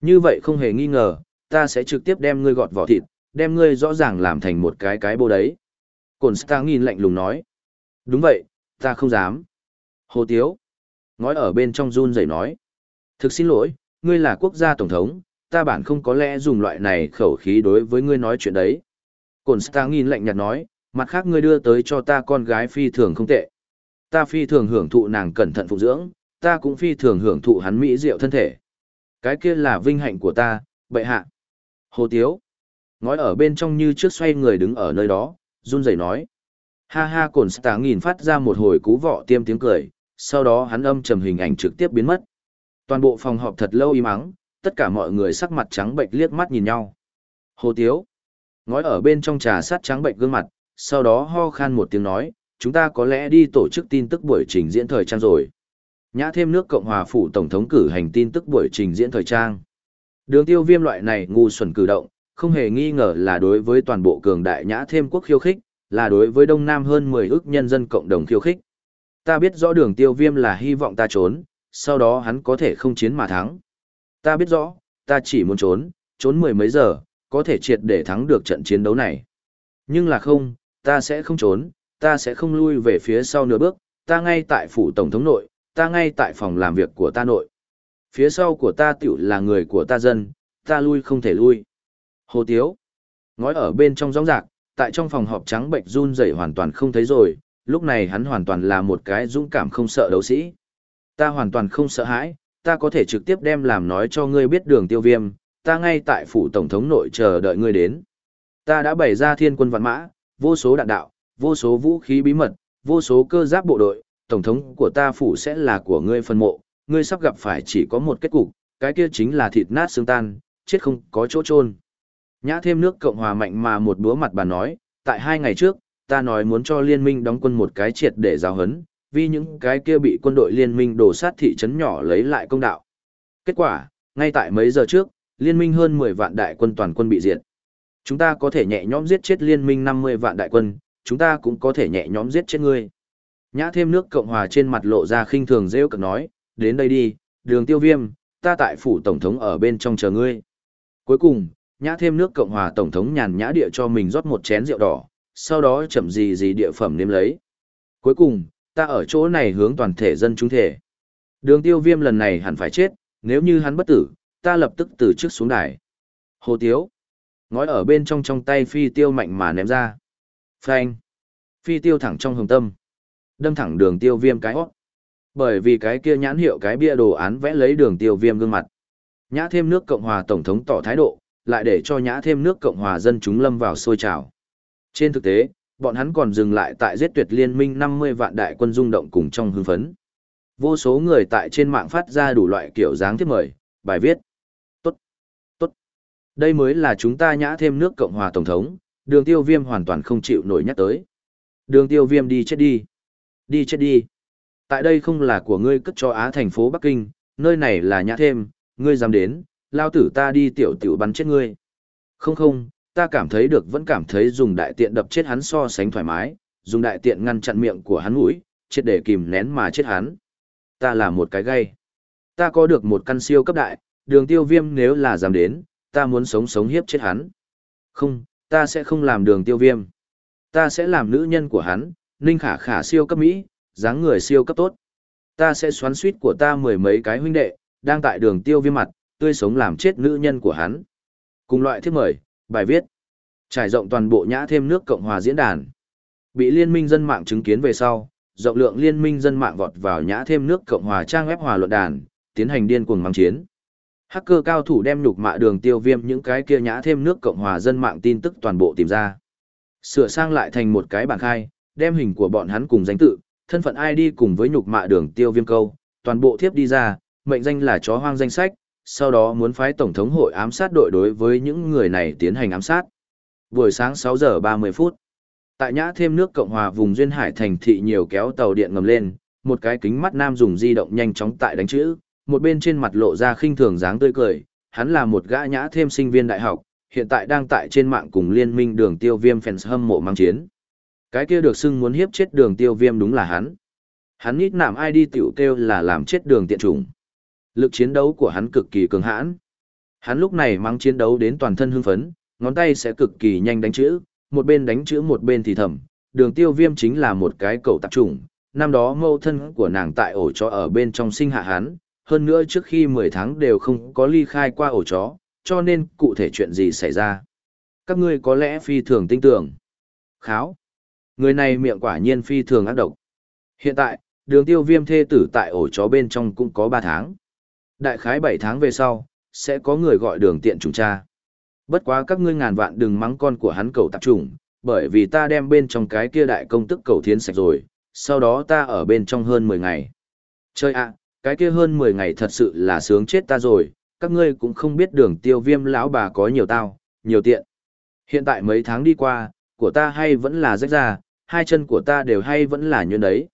như vậy không hề nghi ngờ, ta sẽ trực tiếp đem ngươi gọt vỏ thịt, đem ngươi rõ ràng làm thành một cái cái bô đấy. Cổn Star lạnh lùng nói. Đúng vậy, ta không dám. Hồ Tiếu. Ngói ở bên trong run rẩy nói. Thực xin lỗi, ngươi là quốc gia tổng thống, ta bản không có lẽ dùng loại này khẩu khí đối với ngươi nói chuyện đấy. Cổn Star nghìn lạnh nhạt nói, mặt khác ngươi đưa tới cho ta con gái phi thường không tệ. Ta phi thường hưởng thụ nàng cẩn thận phụ dưỡng, ta cũng phi thường hưởng thụ hắn mỹ diệu thân thể. Cái kia là vinh hạnh của ta, bệ hạ. Hồ Tiếu. Ngói ở bên trong như trước xoay người đứng ở nơi đó, run rẩy nói. Ha ha Cổn stá nghìn phát ra một hồi cú vọ tiêm tiếng cười, sau đó hắn âm trầm hình ảnh trực tiếp biến mất. Toàn bộ phòng họp thật lâu im ắng, tất cả mọi người sắc mặt trắng bệnh liếc mắt nhìn nhau. Hồ Tiếu. Ngói ở bên trong trà sát trắng bệnh gương mặt, sau đó ho khan một tiếng nói, chúng ta có lẽ đi tổ chức tin tức buổi trình diễn thời trang rồi. Nhã thêm nước Cộng hòa phủ Tổng thống cử hành tin tức buổi trình diễn thời trang. Đường tiêu viêm loại này ngu xuẩn cử động, không hề nghi ngờ là đối với toàn bộ cường đại nhã thêm quốc khiêu khích, là đối với Đông Nam hơn 10 ước nhân dân cộng đồng khiêu khích. Ta biết rõ đường tiêu viêm là hy vọng ta trốn, sau đó hắn có thể không chiến mà thắng. Ta biết rõ, ta chỉ muốn trốn, trốn mười mấy giờ, có thể triệt để thắng được trận chiến đấu này. Nhưng là không, ta sẽ không trốn, ta sẽ không lui về phía sau nửa bước, ta ngay tại phủ tổng thống nội, ta ngay tại phòng làm việc của ta nội. Phía sau của ta tiểu là người của ta dân, ta lui không thể lui. Hồ Tiếu. Ngói ở bên trong gióng rạc, tại trong phòng họp trắng bệnh run rẩy hoàn toàn không thấy rồi, lúc này hắn hoàn toàn là một cái dũng cảm không sợ đấu sĩ. Ta hoàn toàn không sợ hãi, ta có thể trực tiếp đem làm nói cho ngươi biết đường tiêu viêm, ta ngay tại phủ tổng thống nội chờ đợi ngươi đến. Ta đã bày ra thiên quân vạn mã, vô số đạn đạo, vô số vũ khí bí mật, vô số cơ giáp bộ đội, tổng thống của ta phủ sẽ là của ngươi phân mộ, ngươi sắp gặp phải chỉ có một kết cục, cái kia chính là thịt nát xương tan, chết không có chỗ chôn. Nhã thêm nước Cộng hòa mạnh mà một búa mặt bà nói, tại hai ngày trước, ta nói muốn cho liên minh đóng quân một cái triệt để giáo hấn, vì những cái kia bị quân đội liên minh đổ sát thị trấn nhỏ lấy lại công đạo. Kết quả, ngay tại mấy giờ trước, liên minh hơn 10 vạn đại quân toàn quân bị diệt. Chúng ta có thể nhẹ nhõm giết chết liên minh 50 vạn đại quân, chúng ta cũng có thể nhẹ nhõm giết chết ngươi. Nhã thêm nước Cộng hòa trên mặt lộ ra khinh thường rêu cực nói, đến đây đi, đường tiêu viêm, ta tại phủ tổng thống ở bên trong chờ ngươi. Cuối cùng, nhã thêm nước Cộng hòa tổng thống nhàn nhã địa cho mình rót một chén rượu đỏ, sau đó chậm gì gì địa phẩm nếm lấy. Cuối cùng, ta ở chỗ này hướng toàn thể dân chúng thể. Đường tiêu viêm lần này hẳn phải chết, nếu như hắn bất tử, ta lập tức từ trước xuống đài. Hồ Tiếu. Ngói ở bên trong trong tay phi tiêu mạnh mà ném ra. Phanh. Phi tiêu thẳng trong hồng tâm. Đâm thẳng đường tiêu viêm cái hót. Bởi vì cái kia nhãn hiệu cái bia đồ án vẽ lấy đường tiêu viêm gương mặt. Nhã thêm nước Cộng hòa Tổng thống tỏ thái độ, lại để cho nhã thêm nước Cộng hòa dân chúng lâm vào sôi trào. Trên thực tế, bọn hắn còn dừng lại tại giết tuyệt liên minh 50 vạn đại quân rung động cùng trong hưng phấn. Vô số người tại trên mạng phát ra đủ loại kiểu dáng thiết mời, bài viết. Tốt, tốt. Đây mới là chúng ta nhã thêm nước Cộng hòa Tổng thống, đường tiêu viêm hoàn toàn không chịu nổi nhắc tới. Đường tiêu viêm đi chết đi. Đi chết đi. Tại đây không là của ngươi cất cho Á thành phố Bắc Kinh, nơi này là nhã thêm, ngươi dám đến, lao tử ta đi tiểu tiểu bắn chết ngươi. Không không, ta cảm thấy được vẫn cảm thấy dùng đại tiện đập chết hắn so sánh thoải mái, dùng đại tiện ngăn chặn miệng của hắn mũi, chết để kìm nén mà chết hắn. Ta là một cái gay. Ta có được một căn siêu cấp đại, đường tiêu viêm nếu là dám đến, ta muốn sống sống hiếp chết hắn. Không, ta sẽ không làm đường tiêu viêm. Ta sẽ làm nữ nhân của hắn, ninh khả khả siêu cấp Mỹ, dáng người siêu cấp tốt. Ta sẽ xoắn suýt của ta mười mấy cái huynh đệ, đang tại đường tiêu viêm mặt, tươi sống làm chết nữ nhân của hắn. Cùng loại thiết mời, bài viết. Trải rộng toàn bộ nhã thêm nước Cộng hòa diễn đàn. Bị liên minh dân mạng chứng kiến về sau, rộng lượng liên minh dân mạng vọt vào nhã thêm nước Cộng hòa trang web hòa luận đàn, tiến hành điên cuồng mang chiến. Hacker cao thủ đem nhục mạ đường tiêu viêm những cái kia nhã thêm nước Cộng hòa dân mạng tin tức toàn bộ tìm ra. Sửa sang lại thành một cái bảng khai, đem hình của bọn hắn cùng danh tự, thân phận ID cùng với nhục mạ đường tiêu viêm câu, toàn bộ thiếp đi ra, mệnh danh là chó hoang danh sách, sau đó muốn phái tổng thống hội ám sát đội đối với những người này tiến hành ám sát. Buổi sáng 6 giờ 30 phút, tại nhã thêm nước Cộng hòa vùng Duyên Hải thành thị nhiều kéo tàu điện ngầm lên, một cái kính mắt nam dùng di động nhanh chóng tại đánh chữ, một bên trên mặt lộ ra khinh thường dáng tươi cười, hắn là một gã nhã thêm sinh viên đại học, hiện tại đang tại trên mạng cùng liên minh đường tiêu viêm fans hâm mộ mang chiến. Cái kia được xưng muốn hiếp chết đường tiêu viêm đúng là hắn. Hắn ít nạm ai đi tiểu kêu là làm chết đường tiện chủng. Lực chiến đấu của hắn cực kỳ cường hãn. Hắn lúc này mang chiến đấu đến toàn thân hưng phấn, ngón tay sẽ cực kỳ nhanh đánh chữ, một bên đánh chữ một bên thì thầm. Đường tiêu viêm chính là một cái cậu tạp chủng. Năm đó mâu thân của nàng tại ổ chó ở bên trong sinh hạ hắn, hơn nữa trước khi 10 tháng đều không có ly khai qua ổ chó, cho nên cụ thể chuyện gì xảy ra. Các ngươi có lẽ phi thường tinh tưởng. Kháo. Người này miệng quả nhiên phi thường ác độc. Hiện tại, đường tiêu viêm thê tử tại ổ chó bên trong cũng có 3 tháng. Đại khái 7 tháng về sau, sẽ có người gọi đường tiện trùng cha. Bất quá các ngươi ngàn vạn đừng mắng con của hắn cầu tạp trùng, bởi vì ta đem bên trong cái kia đại công tức cầu thiến sạch rồi, sau đó ta ở bên trong hơn 10 ngày. Chơi ạ, cái kia hơn 10 ngày thật sự là sướng chết ta rồi, các ngươi cũng không biết đường tiêu viêm lão bà có nhiều tao, nhiều tiện. Hiện tại mấy tháng đi qua, của ta hay vẫn là rách ra, hai chân của ta đều hay vẫn là như đấy.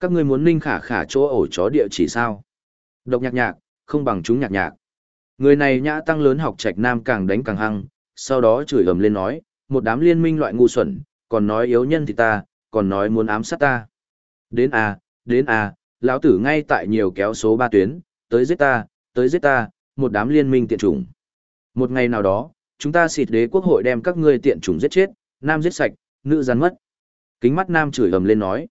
Các ngươi muốn ninh khả khả chỗ ổ chó địa chỉ sao? Độc nhạc nhạc, không bằng chúng nhạc nhạc. Người này nhã tăng lớn học trạch nam càng đánh càng hăng, sau đó chửi ầm lên nói, một đám liên minh loại ngu xuẩn, còn nói yếu nhân thì ta, còn nói muốn ám sát ta. Đến à, đến à, lão tử ngay tại nhiều kéo số ba tuyến, tới giết ta, tới giết ta, một đám liên minh tiện chủng. Một ngày nào đó, chúng ta xịt đế quốc hội đem các ngươi tiện chủng giết chết, nam giết sạch, nữ rắn mất. Kính mắt nam chửi ầm lên nói.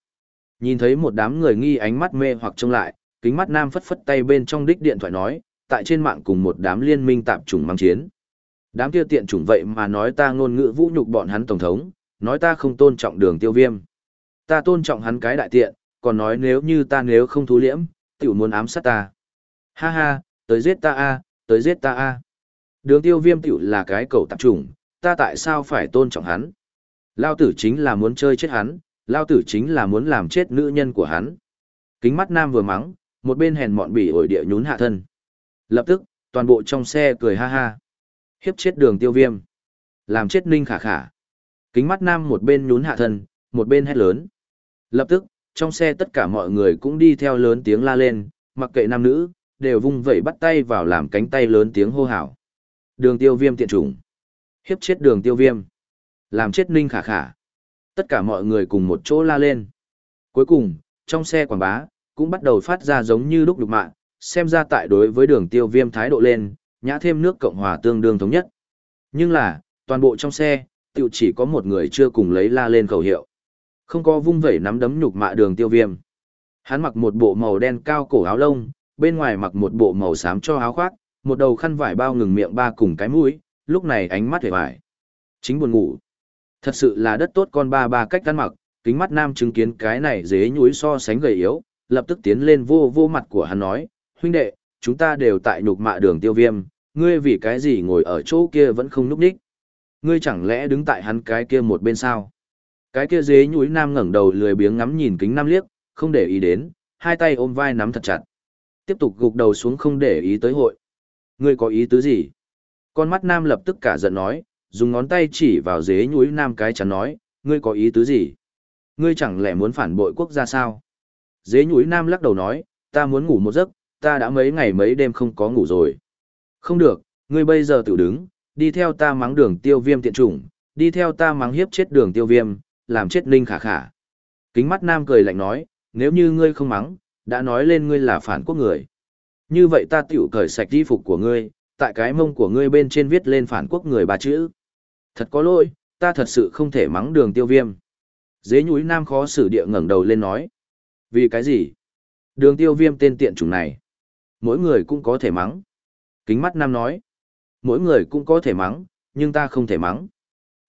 Nhìn thấy một đám người nghi ánh mắt mê hoặc trông lại, kính mắt nam phất phất tay bên trong đích điện thoại nói, tại trên mạng cùng một đám liên minh tạp chủng mang chiến. Đám kia tiện chủng vậy mà nói ta ngôn ngữ vũ nhục bọn hắn tổng thống, nói ta không tôn trọng đường tiêu viêm. Ta tôn trọng hắn cái đại tiện, còn nói nếu như ta nếu không thú liễm, tiểu muốn ám sát ta. Ha ha, tới giết ta a, tới giết ta a. Đường tiêu viêm tiểu là cái cầu tạp trùng, ta tại sao phải tôn trọng hắn? Lao tử chính là muốn chơi chết hắn, lao tử chính là muốn làm chết nữ nhân của hắn. Kính mắt nam vừa mắng, một bên hèn mọn bỉ ổi địa nhún hạ thân. Lập tức, toàn bộ trong xe cười ha ha. Hiếp chết đường tiêu viêm. Làm chết ninh khả khả. Kính mắt nam một bên nhún hạ thân, một bên hét lớn. Lập tức, trong xe tất cả mọi người cũng đi theo lớn tiếng la lên, mặc kệ nam nữ, đều vung vẩy bắt tay vào làm cánh tay lớn tiếng hô hào. Đường tiêu viêm tiện chủng. Hiếp chết đường tiêu viêm. Làm chết ninh khả khả. Tất cả mọi người cùng một chỗ la lên. Cuối cùng, trong xe quảng bá, cũng bắt đầu phát ra giống như lúc lục mạng, xem ra tại đối với đường tiêu viêm thái độ lên, nhã thêm nước Cộng Hòa tương đương thống nhất. Nhưng là, toàn bộ trong xe, tiểu chỉ có một người chưa cùng lấy la lên khẩu hiệu. Không có vung vẩy nắm đấm nhục mạ đường tiêu viêm. Hắn mặc một bộ màu đen cao cổ áo lông, bên ngoài mặc một bộ màu xám cho áo khoác, một đầu khăn vải bao ngừng miệng ba cùng cái mũi, lúc này ánh mắt hề vải. Chính buồn ngủ. Thật sự là đất tốt con ba ba cách ăn mặc, kính mắt nam chứng kiến cái này dế nhúi so sánh gầy yếu, lập tức tiến lên vô vô mặt của hắn nói, huynh đệ, chúng ta đều tại nhục mạ đường tiêu viêm, ngươi vì cái gì ngồi ở chỗ kia vẫn không núp đích. Ngươi chẳng lẽ đứng tại hắn cái kia một bên sao? Cái kia dế nhúi nam ngẩng đầu lười biếng ngắm nhìn kính nam liếc, không để ý đến, hai tay ôm vai nắm thật chặt. Tiếp tục gục đầu xuống không để ý tới hội. Ngươi có ý tứ gì? Con mắt nam lập tức cả giận nói, dùng ngón tay chỉ vào dế nhúi nam cái chắn nói, ngươi có ý tứ gì? Ngươi chẳng lẽ muốn phản bội quốc gia sao? Dế nhúi nam lắc đầu nói, ta muốn ngủ một giấc, ta đã mấy ngày mấy đêm không có ngủ rồi. Không được, ngươi bây giờ tự đứng, đi theo ta mắng đường tiêu viêm tiện chủng, đi theo ta mắng hiếp chết đường tiêu viêm, làm chết ninh khả khả. Kính mắt nam cười lạnh nói, nếu như ngươi không mắng, đã nói lên ngươi là phản quốc người. Như vậy ta tiểu cởi sạch di phục của ngươi, tại cái mông của ngươi bên trên viết lên phản quốc người ba chữ. Thật có lỗi, ta thật sự không thể mắng đường tiêu viêm. Dế nhúi nam khó xử địa ngẩng đầu lên nói. Vì cái gì? Đường tiêu viêm tên tiện chủng này. Mỗi người cũng có thể mắng. Kính mắt nam nói. Mỗi người cũng có thể mắng, nhưng ta không thể mắng.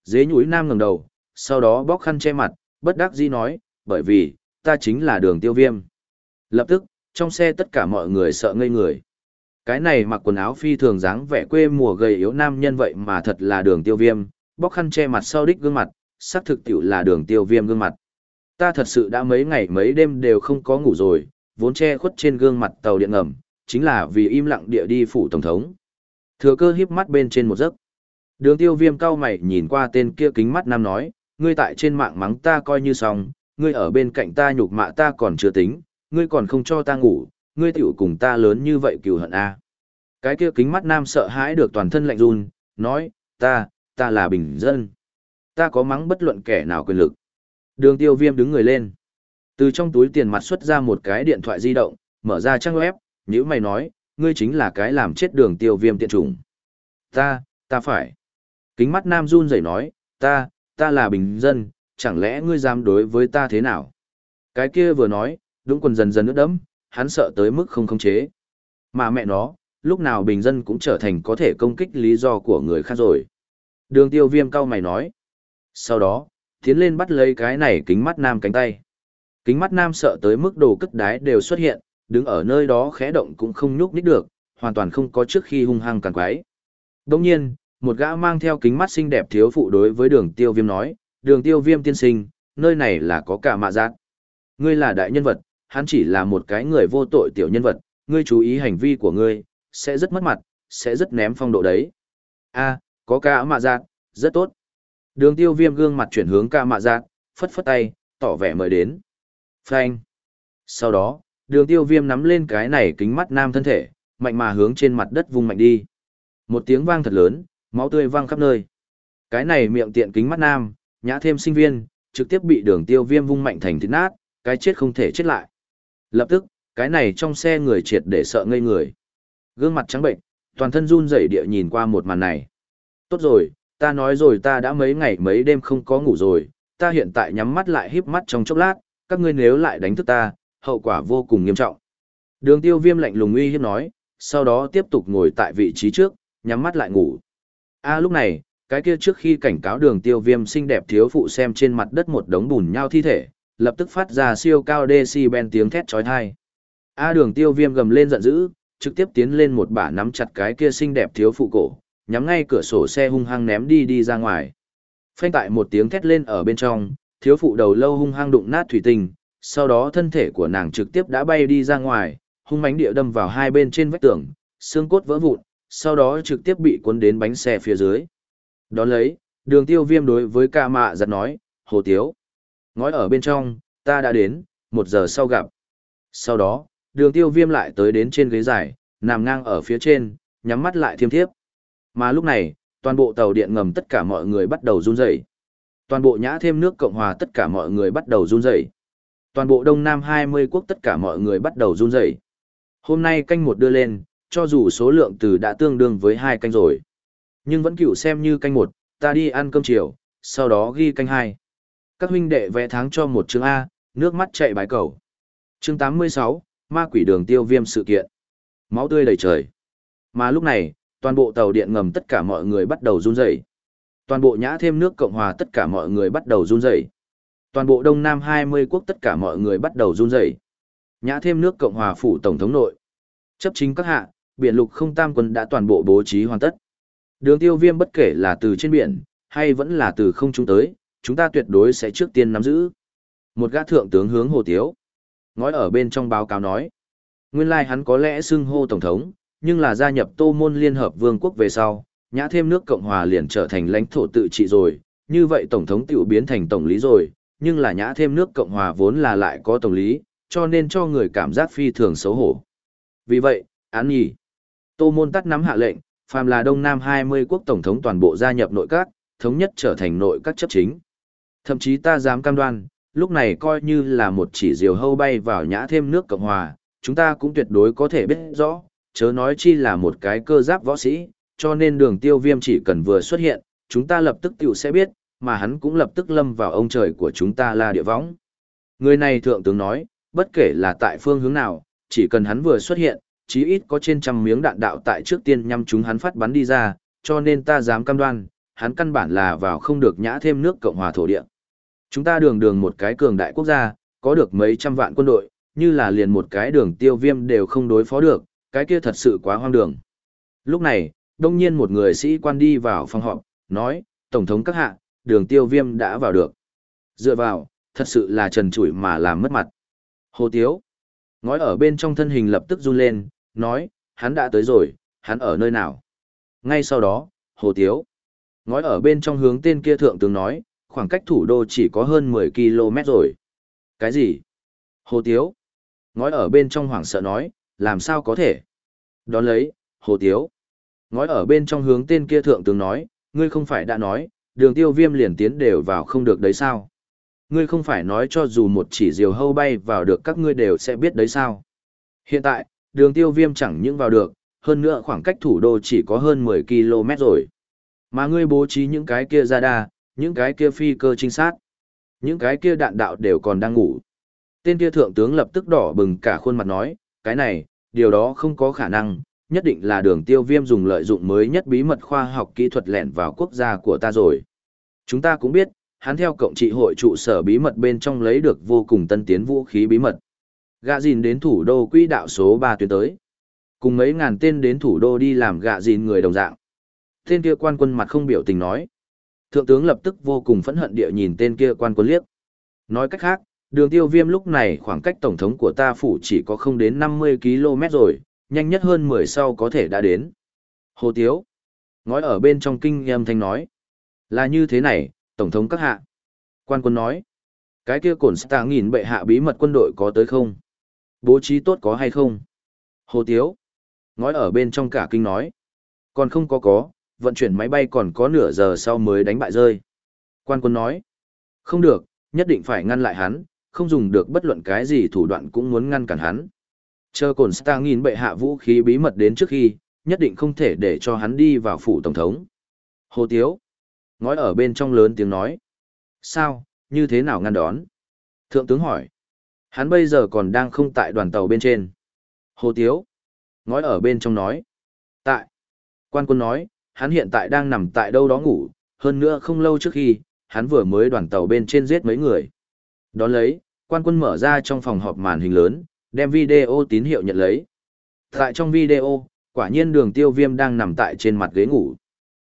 Dế nhúi nam ngẩng đầu, sau đó bóc khăn che mặt, bất đắc dĩ nói, bởi vì, ta chính là đường tiêu viêm. Lập tức, trong xe tất cả mọi người sợ ngây người. Cái này mặc quần áo phi thường dáng vẻ quê mùa gầy yếu nam nhân vậy mà thật là đường tiêu viêm, bóc khăn che mặt sau đích gương mặt, xác thực tiểu là đường tiêu viêm gương mặt. Ta thật sự đã mấy ngày mấy đêm đều không có ngủ rồi, vốn che khuất trên gương mặt tàu điện ngầm, chính là vì im lặng địa đi phủ tổng thống. Thừa cơ híp mắt bên trên một giấc. Đường tiêu viêm cao mày nhìn qua tên kia kính mắt nam nói, ngươi tại trên mạng mắng ta coi như xong, ngươi ở bên cạnh ta nhục mạ ta còn chưa tính, ngươi còn không cho ta ngủ, ngươi tiểu cùng ta lớn như vậy cừu hận a. Cái kia kính mắt nam sợ hãi được toàn thân lạnh run, nói, ta, ta là bình dân. Ta có mắng bất luận kẻ nào quyền lực. Đường tiêu viêm đứng người lên. Từ trong túi tiền mặt xuất ra một cái điện thoại di động, mở ra trang web, như mày nói, ngươi chính là cái làm chết đường tiêu viêm tiện trùng. Ta, ta phải. Kính mắt nam run rẩy nói, ta, ta là bình dân, chẳng lẽ ngươi dám đối với ta thế nào? Cái kia vừa nói, đúng quần dần dần ướt đấm, hắn sợ tới mức không khống chế. Mà mẹ nó, lúc nào bình dân cũng trở thành có thể công kích lý do của người khác rồi. Đường tiêu viêm cao mày nói. Sau đó, tiến lên bắt lấy cái này kính mắt nam cánh tay. Kính mắt nam sợ tới mức đồ cất đái đều xuất hiện, đứng ở nơi đó khẽ động cũng không nhúc nhích được, hoàn toàn không có trước khi hung hăng càng quái. Đồng nhiên, một gã mang theo kính mắt xinh đẹp thiếu phụ đối với đường tiêu viêm nói, đường tiêu viêm tiên sinh, nơi này là có cả mạ giác. Ngươi là đại nhân vật, hắn chỉ là một cái người vô tội tiểu nhân vật, ngươi chú ý hành vi của ngươi, sẽ rất mất mặt, sẽ rất ném phong độ đấy. a có cả mạ giác, rất tốt. Đường tiêu viêm gương mặt chuyển hướng ca mạ giác, phất phất tay, tỏ vẻ mời đến. Phanh. Sau đó, đường tiêu viêm nắm lên cái này kính mắt nam thân thể, mạnh mà hướng trên mặt đất vung mạnh đi. Một tiếng vang thật lớn, máu tươi vang khắp nơi. Cái này miệng tiện kính mắt nam, nhã thêm sinh viên, trực tiếp bị đường tiêu viêm vung mạnh thành thịt nát, cái chết không thể chết lại. Lập tức, cái này trong xe người triệt để sợ ngây người. Gương mặt trắng bệnh, toàn thân run rẩy địa nhìn qua một màn này. Tốt rồi, ta nói rồi ta đã mấy ngày mấy đêm không có ngủ rồi, ta hiện tại nhắm mắt lại híp mắt trong chốc lát, các ngươi nếu lại đánh thức ta, hậu quả vô cùng nghiêm trọng. Đường tiêu viêm lạnh lùng uy hiếp nói, sau đó tiếp tục ngồi tại vị trí trước, nhắm mắt lại ngủ. A lúc này, cái kia trước khi cảnh cáo đường tiêu viêm xinh đẹp thiếu phụ xem trên mặt đất một đống bùn nhau thi thể, lập tức phát ra siêu cao decibel tiếng thét trói thai. A à, đường tiêu viêm gầm lên giận dữ, trực tiếp tiến lên một bả nắm chặt cái kia xinh đẹp thiếu phụ cổ, nhắm ngay cửa sổ xe hung hăng ném đi đi ra ngoài. Phanh tại một tiếng thét lên ở bên trong, thiếu phụ đầu lâu hung hăng đụng nát thủy tinh, sau đó thân thể của nàng trực tiếp đã bay đi ra ngoài, hung mãnh địa đâm vào hai bên trên vách tường, xương cốt vỡ vụn, sau đó trực tiếp bị cuốn đến bánh xe phía dưới. Đón lấy, đường tiêu viêm đối với ca mạ giật nói, hồ tiếu. Ngói ở bên trong, ta đã đến, một giờ sau gặp. Sau đó, đường tiêu viêm lại tới đến trên ghế dài, nằm ngang ở phía trên, nhắm mắt lại thiêm thiếp. Mà lúc này, toàn bộ tàu điện ngầm tất cả mọi người bắt đầu run rẩy. Toàn bộ nhã thêm nước Cộng Hòa tất cả mọi người bắt đầu run rẩy. Toàn bộ Đông Nam 20 quốc tất cả mọi người bắt đầu run rẩy. Hôm nay canh một đưa lên, cho dù số lượng từ đã tương đương với hai canh rồi. Nhưng vẫn cựu xem như canh một, ta đi ăn cơm chiều, sau đó ghi canh hai. Các huynh đệ vẽ tháng cho một chương A, nước mắt chạy bái cầu. Chương 86, ma quỷ đường tiêu viêm sự kiện. Máu tươi đầy trời. Mà lúc này, toàn bộ tàu điện ngầm tất cả mọi người bắt đầu run rẩy. Toàn bộ nhã thêm nước Cộng Hòa tất cả mọi người bắt đầu run rẩy. Toàn bộ Đông Nam 20 quốc tất cả mọi người bắt đầu run rẩy. Nhã thêm nước Cộng Hòa phủ tổng thống nội. Chấp chính các hạ, biển lục không tam quân đã toàn bộ bố trí hoàn tất. Đường tiêu viêm bất kể là từ trên biển, hay vẫn là từ không trung tới, chúng ta tuyệt đối sẽ trước tiên nắm giữ. Một gã thượng tướng hướng Hồ Tiếu. Ngói ở bên trong báo cáo nói. Nguyên lai like hắn có lẽ xưng hô Tổng thống, nhưng là gia nhập Tô Môn Liên Hợp Vương quốc về sau, nhã thêm nước Cộng Hòa liền trở thành lãnh thổ tự trị rồi, như vậy Tổng thống tiểu biến thành Tổng lý rồi, nhưng là nhã thêm nước Cộng Hòa vốn là lại có Tổng lý, cho nên cho người cảm giác phi thường xấu hổ. Vì vậy, án nhì. Tô Môn tắt nắm hạ lệnh, phàm là Đông Nam 20 quốc tổng thống toàn bộ gia nhập nội các, thống nhất trở thành nội các chấp chính. Thậm chí ta dám cam đoan, lúc này coi như là một chỉ diều hâu bay vào nhã thêm nước Cộng Hòa, chúng ta cũng tuyệt đối có thể biết rõ, chớ nói chi là một cái cơ giáp võ sĩ, cho nên đường tiêu viêm chỉ cần vừa xuất hiện, chúng ta lập tức tiểu sẽ biết, mà hắn cũng lập tức lâm vào ông trời của chúng ta là địa võng. Người này thượng tướng nói, bất kể là tại phương hướng nào, chỉ cần hắn vừa xuất hiện, chí ít có trên trăm miếng đạn đạo tại trước tiên nhằm chúng hắn phát bắn đi ra, cho nên ta dám cam đoan, hắn căn bản là vào không được nhã thêm nước Cộng hòa thổ địa. Chúng ta đường đường một cái cường đại quốc gia, có được mấy trăm vạn quân đội, như là liền một cái đường tiêu viêm đều không đối phó được, cái kia thật sự quá hoang đường. Lúc này, đông nhiên một người sĩ quan đi vào phòng họp, nói, Tổng thống các hạ, đường tiêu viêm đã vào được. Dựa vào, thật sự là trần trụi mà làm mất mặt. Hồ Tiếu, ngói ở bên trong thân hình lập tức run lên, nói, hắn đã tới rồi, hắn ở nơi nào. Ngay sau đó, Hồ Tiếu, ngói ở bên trong hướng tên kia thượng tướng nói, khoảng cách thủ đô chỉ có hơn 10 km rồi. Cái gì? Hồ Tiếu, ngói ở bên trong hoảng sợ nói, làm sao có thể? Đón lấy, Hồ Tiếu, ngói ở bên trong hướng tên kia thượng tướng nói, ngươi không phải đã nói, đường tiêu viêm liền tiến đều vào không được đấy sao? Ngươi không phải nói cho dù một chỉ diều hâu bay vào được các ngươi đều sẽ biết đấy sao? Hiện tại, đường tiêu viêm chẳng những vào được, hơn nữa khoảng cách thủ đô chỉ có hơn 10 km rồi. Mà ngươi bố trí những cái kia ra đa, những cái kia phi cơ trinh sát, những cái kia đạn đạo đều còn đang ngủ. Tên kia thượng tướng lập tức đỏ bừng cả khuôn mặt nói, cái này, điều đó không có khả năng, nhất định là đường tiêu viêm dùng lợi dụng mới nhất bí mật khoa học kỹ thuật lẻn vào quốc gia của ta rồi. Chúng ta cũng biết, hắn theo cộng trị hội trụ sở bí mật bên trong lấy được vô cùng tân tiến vũ khí bí mật. Gạ dìn đến thủ đô quỹ đạo số 3 tuyến tới. Cùng mấy ngàn tên đến thủ đô đi làm gạ dìn người đồng dạng. Tên kia quan quân mặt không biểu tình nói. Thượng tướng lập tức vô cùng phẫn hận địa nhìn tên kia quan quân liếc. Nói cách khác, đường tiêu viêm lúc này khoảng cách tổng thống của ta phủ chỉ có không đến 50 km rồi, nhanh nhất hơn 10 sau có thể đã đến. Hồ Tiếu. Ngói ở bên trong kinh em thanh nói. Là như thế này, Tổng thống các hạ. Quan quân nói. Cái kia cổn ta nghìn bệ hạ bí mật quân đội có tới không? Bố trí tốt có hay không? Hồ Tiếu. Ngói ở bên trong cả kinh nói. Còn không có có, vận chuyển máy bay còn có nửa giờ sau mới đánh bại rơi. Quan quân nói. Không được, nhất định phải ngăn lại hắn, không dùng được bất luận cái gì thủ đoạn cũng muốn ngăn cản hắn. Chờ cồn Star nghìn bệ hạ vũ khí bí mật đến trước khi, nhất định không thể để cho hắn đi vào phủ tổng thống. Hồ Tiếu. Ngói ở bên trong lớn tiếng nói. Sao, như thế nào ngăn đón? Thượng tướng hỏi. Hắn bây giờ còn đang không tại đoàn tàu bên trên. Hồ Tiếu. Ngói ở bên trong nói. Tại. Quan quân nói, hắn hiện tại đang nằm tại đâu đó ngủ, hơn nữa không lâu trước khi, hắn vừa mới đoàn tàu bên trên giết mấy người. Đón lấy, quan quân mở ra trong phòng họp màn hình lớn, đem video tín hiệu nhận lấy. Tại trong video, quả nhiên đường tiêu viêm đang nằm tại trên mặt ghế ngủ.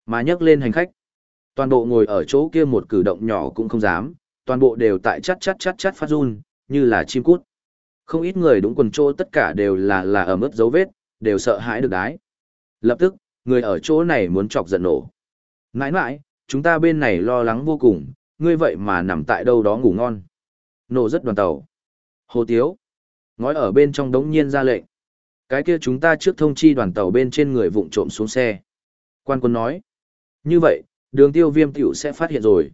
Mà nhấc lên hành khách. Toàn bộ ngồi ở chỗ kia một cử động nhỏ cũng không dám, toàn bộ đều tại chắt chắt chắt chắt phát run, như là chim cút. Không ít người đúng quần chỗ tất cả đều là là ở mức dấu vết, đều sợ hãi được đái. Lập tức, người ở chỗ này muốn chọc giận nổ. Nãi nãi, chúng ta bên này lo lắng vô cùng, ngươi vậy mà nằm tại đâu đó ngủ ngon. Nổ rất đoàn tàu. Hồ Tiếu. Ngói ở bên trong đống nhiên ra lệnh. Cái kia chúng ta trước thông chi đoàn tàu bên trên người vụng trộm xuống xe. Quan quân nói. Như vậy, đường tiêu viêm tiểu sẽ phát hiện rồi.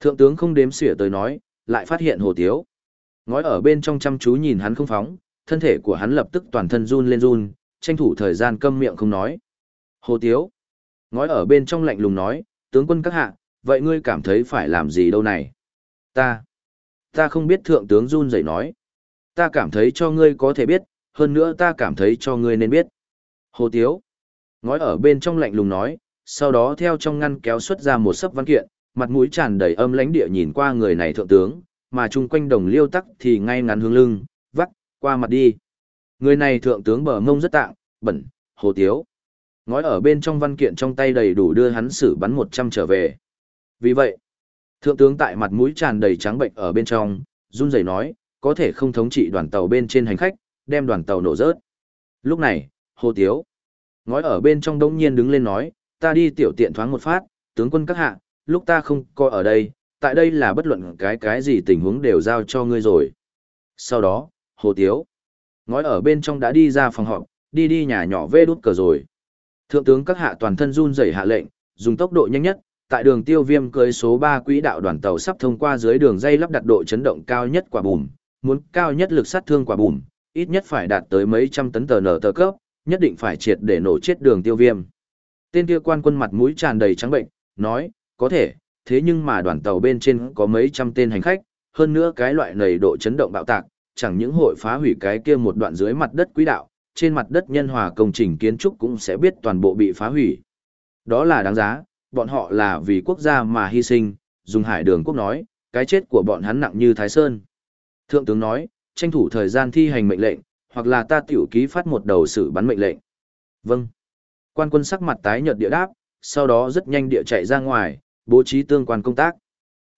Thượng tướng không đếm xỉa tới nói, lại phát hiện hồ tiếu. Ngói ở bên trong chăm chú nhìn hắn không phóng, thân thể của hắn lập tức toàn thân run lên run, tranh thủ thời gian câm miệng không nói. Hồ tiếu. Ngói ở bên trong lạnh lùng nói, tướng quân các hạ, vậy ngươi cảm thấy phải làm gì đâu này? Ta. Ta không biết thượng tướng run rẩy nói. Ta cảm thấy cho ngươi có thể biết, hơn nữa ta cảm thấy cho ngươi nên biết. Hồ Tiếu. Ngói ở bên trong lạnh lùng nói, sau đó theo trong ngăn kéo xuất ra một sấp văn kiện, mặt mũi tràn đầy âm lãnh địa nhìn qua người này thượng tướng, mà chung quanh đồng liêu tắc thì ngay ngắn hướng lưng, vắt, qua mặt đi. Người này thượng tướng bờ mông rất tạng, bẩn, hồ tiếu. Ngói ở bên trong văn kiện trong tay đầy đủ đưa hắn xử bắn 100 trở về. Vì vậy, thượng tướng tại mặt mũi tràn đầy trắng bệnh ở bên trong, run rẩy nói, có thể không thống trị đoàn tàu bên trên hành khách, đem đoàn tàu nổ rớt. Lúc này, Hồ Tiếu, ngói ở bên trong đông nhiên đứng lên nói, ta đi tiểu tiện thoáng một phát, tướng quân các hạ, lúc ta không coi ở đây, tại đây là bất luận cái cái gì tình huống đều giao cho ngươi rồi. Sau đó, Hồ Tiếu, ngói ở bên trong đã đi ra phòng họp, đi đi nhà nhỏ vê đút cờ rồi. Thượng tướng các hạ toàn thân run rẩy hạ lệnh, dùng tốc độ nhanh nhất, tại đường tiêu viêm cưới số 3 quỹ đạo đoàn tàu sắp thông qua dưới đường dây lắp đặt độ chấn động cao nhất quả bùm, muốn cao nhất lực sát thương quả bùm, ít nhất phải đạt tới mấy trăm tấn tờ nở tờ cấp, nhất định phải triệt để nổ chết đường tiêu viêm. Tên kia quan quân mặt mũi tràn đầy trắng bệnh, nói, có thể, thế nhưng mà đoàn tàu bên trên có mấy trăm tên hành khách, hơn nữa cái loại nầy độ chấn động bạo tạc, chẳng những hội phá hủy cái kia một đoạn dưới mặt đất quỹ đạo, trên mặt đất nhân hòa công trình kiến trúc cũng sẽ biết toàn bộ bị phá hủy. Đó là đáng giá, bọn họ là vì quốc gia mà hy sinh, dùng hải đường quốc nói, cái chết của bọn hắn nặng như Thái Sơn. Thượng tướng nói, tranh thủ thời gian thi hành mệnh lệnh, hoặc là ta tiểu ký phát một đầu xử bắn mệnh lệnh. Vâng. Quan quân sắc mặt tái nhợt địa đáp, sau đó rất nhanh địa chạy ra ngoài, bố trí tương quan công tác.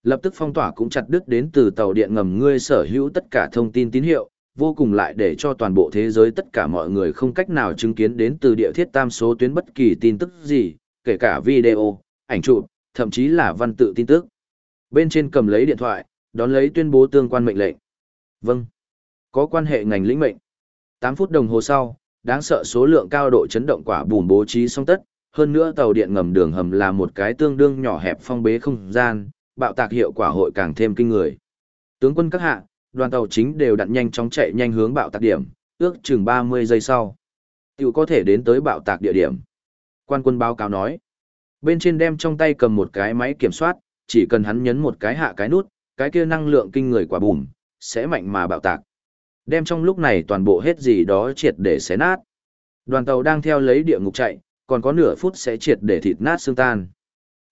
Lập tức phong tỏa cũng chặt đứt đến từ tàu điện ngầm ngươi sở hữu tất cả thông tin tín hiệu, vô cùng lại để cho toàn bộ thế giới tất cả mọi người không cách nào chứng kiến đến từ địa thiết tam số tuyến bất kỳ tin tức gì, kể cả video, ảnh chụp, thậm chí là văn tự tin tức. Bên trên cầm lấy điện thoại, đón lấy tuyên bố tương quan mệnh lệnh. Vâng. Có quan hệ ngành lĩnh mệnh. 8 phút đồng hồ sau, đáng sợ số lượng cao độ chấn động quả bùm bố trí xong tất, hơn nữa tàu điện ngầm đường hầm là một cái tương đương nhỏ hẹp phong bế không gian, bạo tạc hiệu quả hội càng thêm kinh người. Tướng quân các hạ, đoàn tàu chính đều đặn nhanh chóng chạy nhanh hướng bạo tạc điểm, ước chừng 30 giây sau. Tiểu có thể đến tới bạo tạc địa điểm. Quan quân báo cáo nói, bên trên đem trong tay cầm một cái máy kiểm soát, chỉ cần hắn nhấn một cái hạ cái nút, cái kia năng lượng kinh người quả bùm, sẽ mạnh mà bạo tạc. Đem trong lúc này toàn bộ hết gì đó triệt để xé nát. Đoàn tàu đang theo lấy địa ngục chạy, còn có nửa phút sẽ triệt để thịt nát xương tan.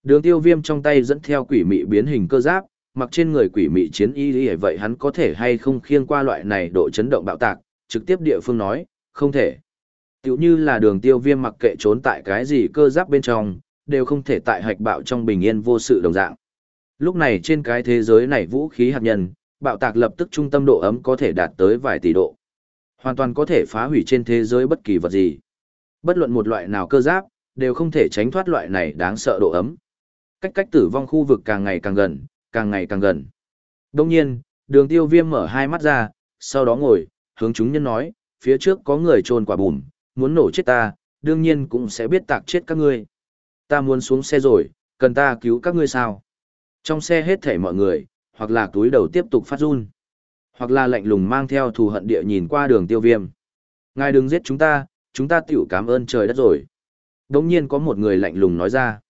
Đường tiêu viêm trong tay dẫn theo quỷ mị biến hình cơ giáp, mặc trên người quỷ mị chiến y lý vậy hắn có thể hay không khiêng qua loại này độ chấn động bạo tạc, trực tiếp địa phương nói, không thể. Tiểu như là đường tiêu viêm mặc kệ trốn tại cái gì cơ giáp bên trong, đều không thể tại hạch bạo trong bình yên vô sự đồng dạng. Lúc này trên cái thế giới này vũ khí hạt nhân, bạo tạc lập tức trung tâm độ ấm có thể đạt tới vài tỷ độ. Hoàn toàn có thể phá hủy trên thế giới bất kỳ vật gì. Bất luận một loại nào cơ giáp, đều không thể tránh thoát loại này đáng sợ độ ấm. Cách cách tử vong khu vực càng ngày càng gần, càng ngày càng gần. Đông nhiên, đường tiêu viêm mở hai mắt ra, sau đó ngồi, hướng chúng nhân nói, phía trước có người trôn quả bùm, muốn nổ chết ta, đương nhiên cũng sẽ biết tạc chết các ngươi. Ta muốn xuống xe rồi, cần ta cứu các ngươi sao? Trong xe hết thảy mọi người, hoặc là túi đầu tiếp tục phát run, hoặc là lạnh lùng mang theo thù hận địa nhìn qua đường tiêu viêm. Ngài đừng giết chúng ta, chúng ta tiểu cảm ơn trời đất rồi. Đống nhiên có một người lạnh lùng nói ra.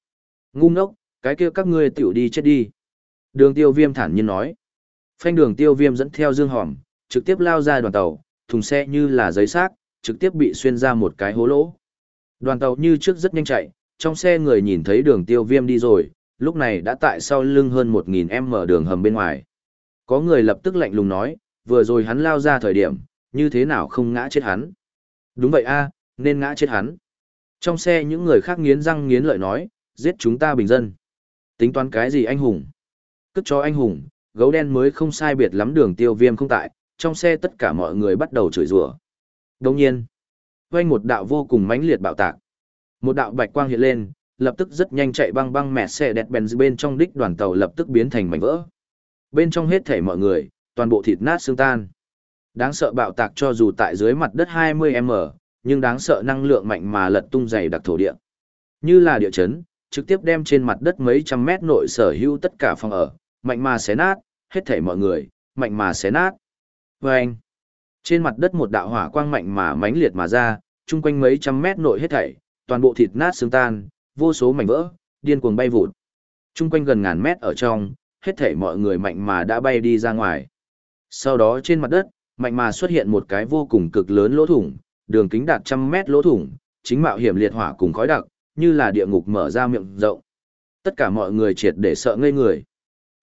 Ngu ngốc, cái kia các ngươi tiểu đi chết đi. Đường tiêu viêm thản nhiên nói. Phanh đường tiêu viêm dẫn theo dương hòm, trực tiếp lao ra đoàn tàu, thùng xe như là giấy xác, trực tiếp bị xuyên ra một cái hố lỗ. Đoàn tàu như trước rất nhanh chạy, trong xe người nhìn thấy đường tiêu viêm đi rồi, lúc này đã tại sau lưng hơn 1.000 m đường hầm bên ngoài. Có người lập tức lạnh lùng nói, vừa rồi hắn lao ra thời điểm, như thế nào không ngã chết hắn. Đúng vậy a nên ngã chết hắn. Trong xe những người khác nghiến răng nghiến lợi nói, giết chúng ta bình dân. Tính toán cái gì anh hùng? Cất cho anh hùng, gấu đen mới không sai biệt lắm đường tiêu viêm không tại, trong xe tất cả mọi người bắt đầu chửi rủa Đồng nhiên, quanh một đạo vô cùng mãnh liệt bạo tạc. Một đạo bạch quang hiện lên, lập tức rất nhanh chạy băng băng mẹ xe đẹp bèn bên trong đích đoàn tàu lập tức biến thành mảnh vỡ. Bên trong hết thảy mọi người, toàn bộ thịt nát xương tan. Đáng sợ bạo tạc cho dù tại dưới mặt đất 20m, nhưng đáng sợ năng lượng mạnh mà lật tung dày đặc thổ địa. Như là địa chấn, trực tiếp đem trên mặt đất mấy trăm mét nội sở hữu tất cả phòng ở, mạnh mà xé nát, hết thảy mọi người, mạnh mà xé nát. Vâng! Trên mặt đất một đạo hỏa quang mạnh mà mãnh liệt mà ra, chung quanh mấy trăm mét nội hết thảy, toàn bộ thịt nát xương tan, vô số mảnh vỡ, điên cuồng bay vụt. Trung quanh gần ngàn mét ở trong, hết thảy mọi người mạnh mà đã bay đi ra ngoài. Sau đó trên mặt đất, mạnh mà xuất hiện một cái vô cùng cực lớn lỗ thủng, đường kính đạt trăm mét lỗ thủng, chính mạo hiểm liệt hỏa cùng khói đặc, như là địa ngục mở ra miệng rộng. Tất cả mọi người triệt để sợ ngây người.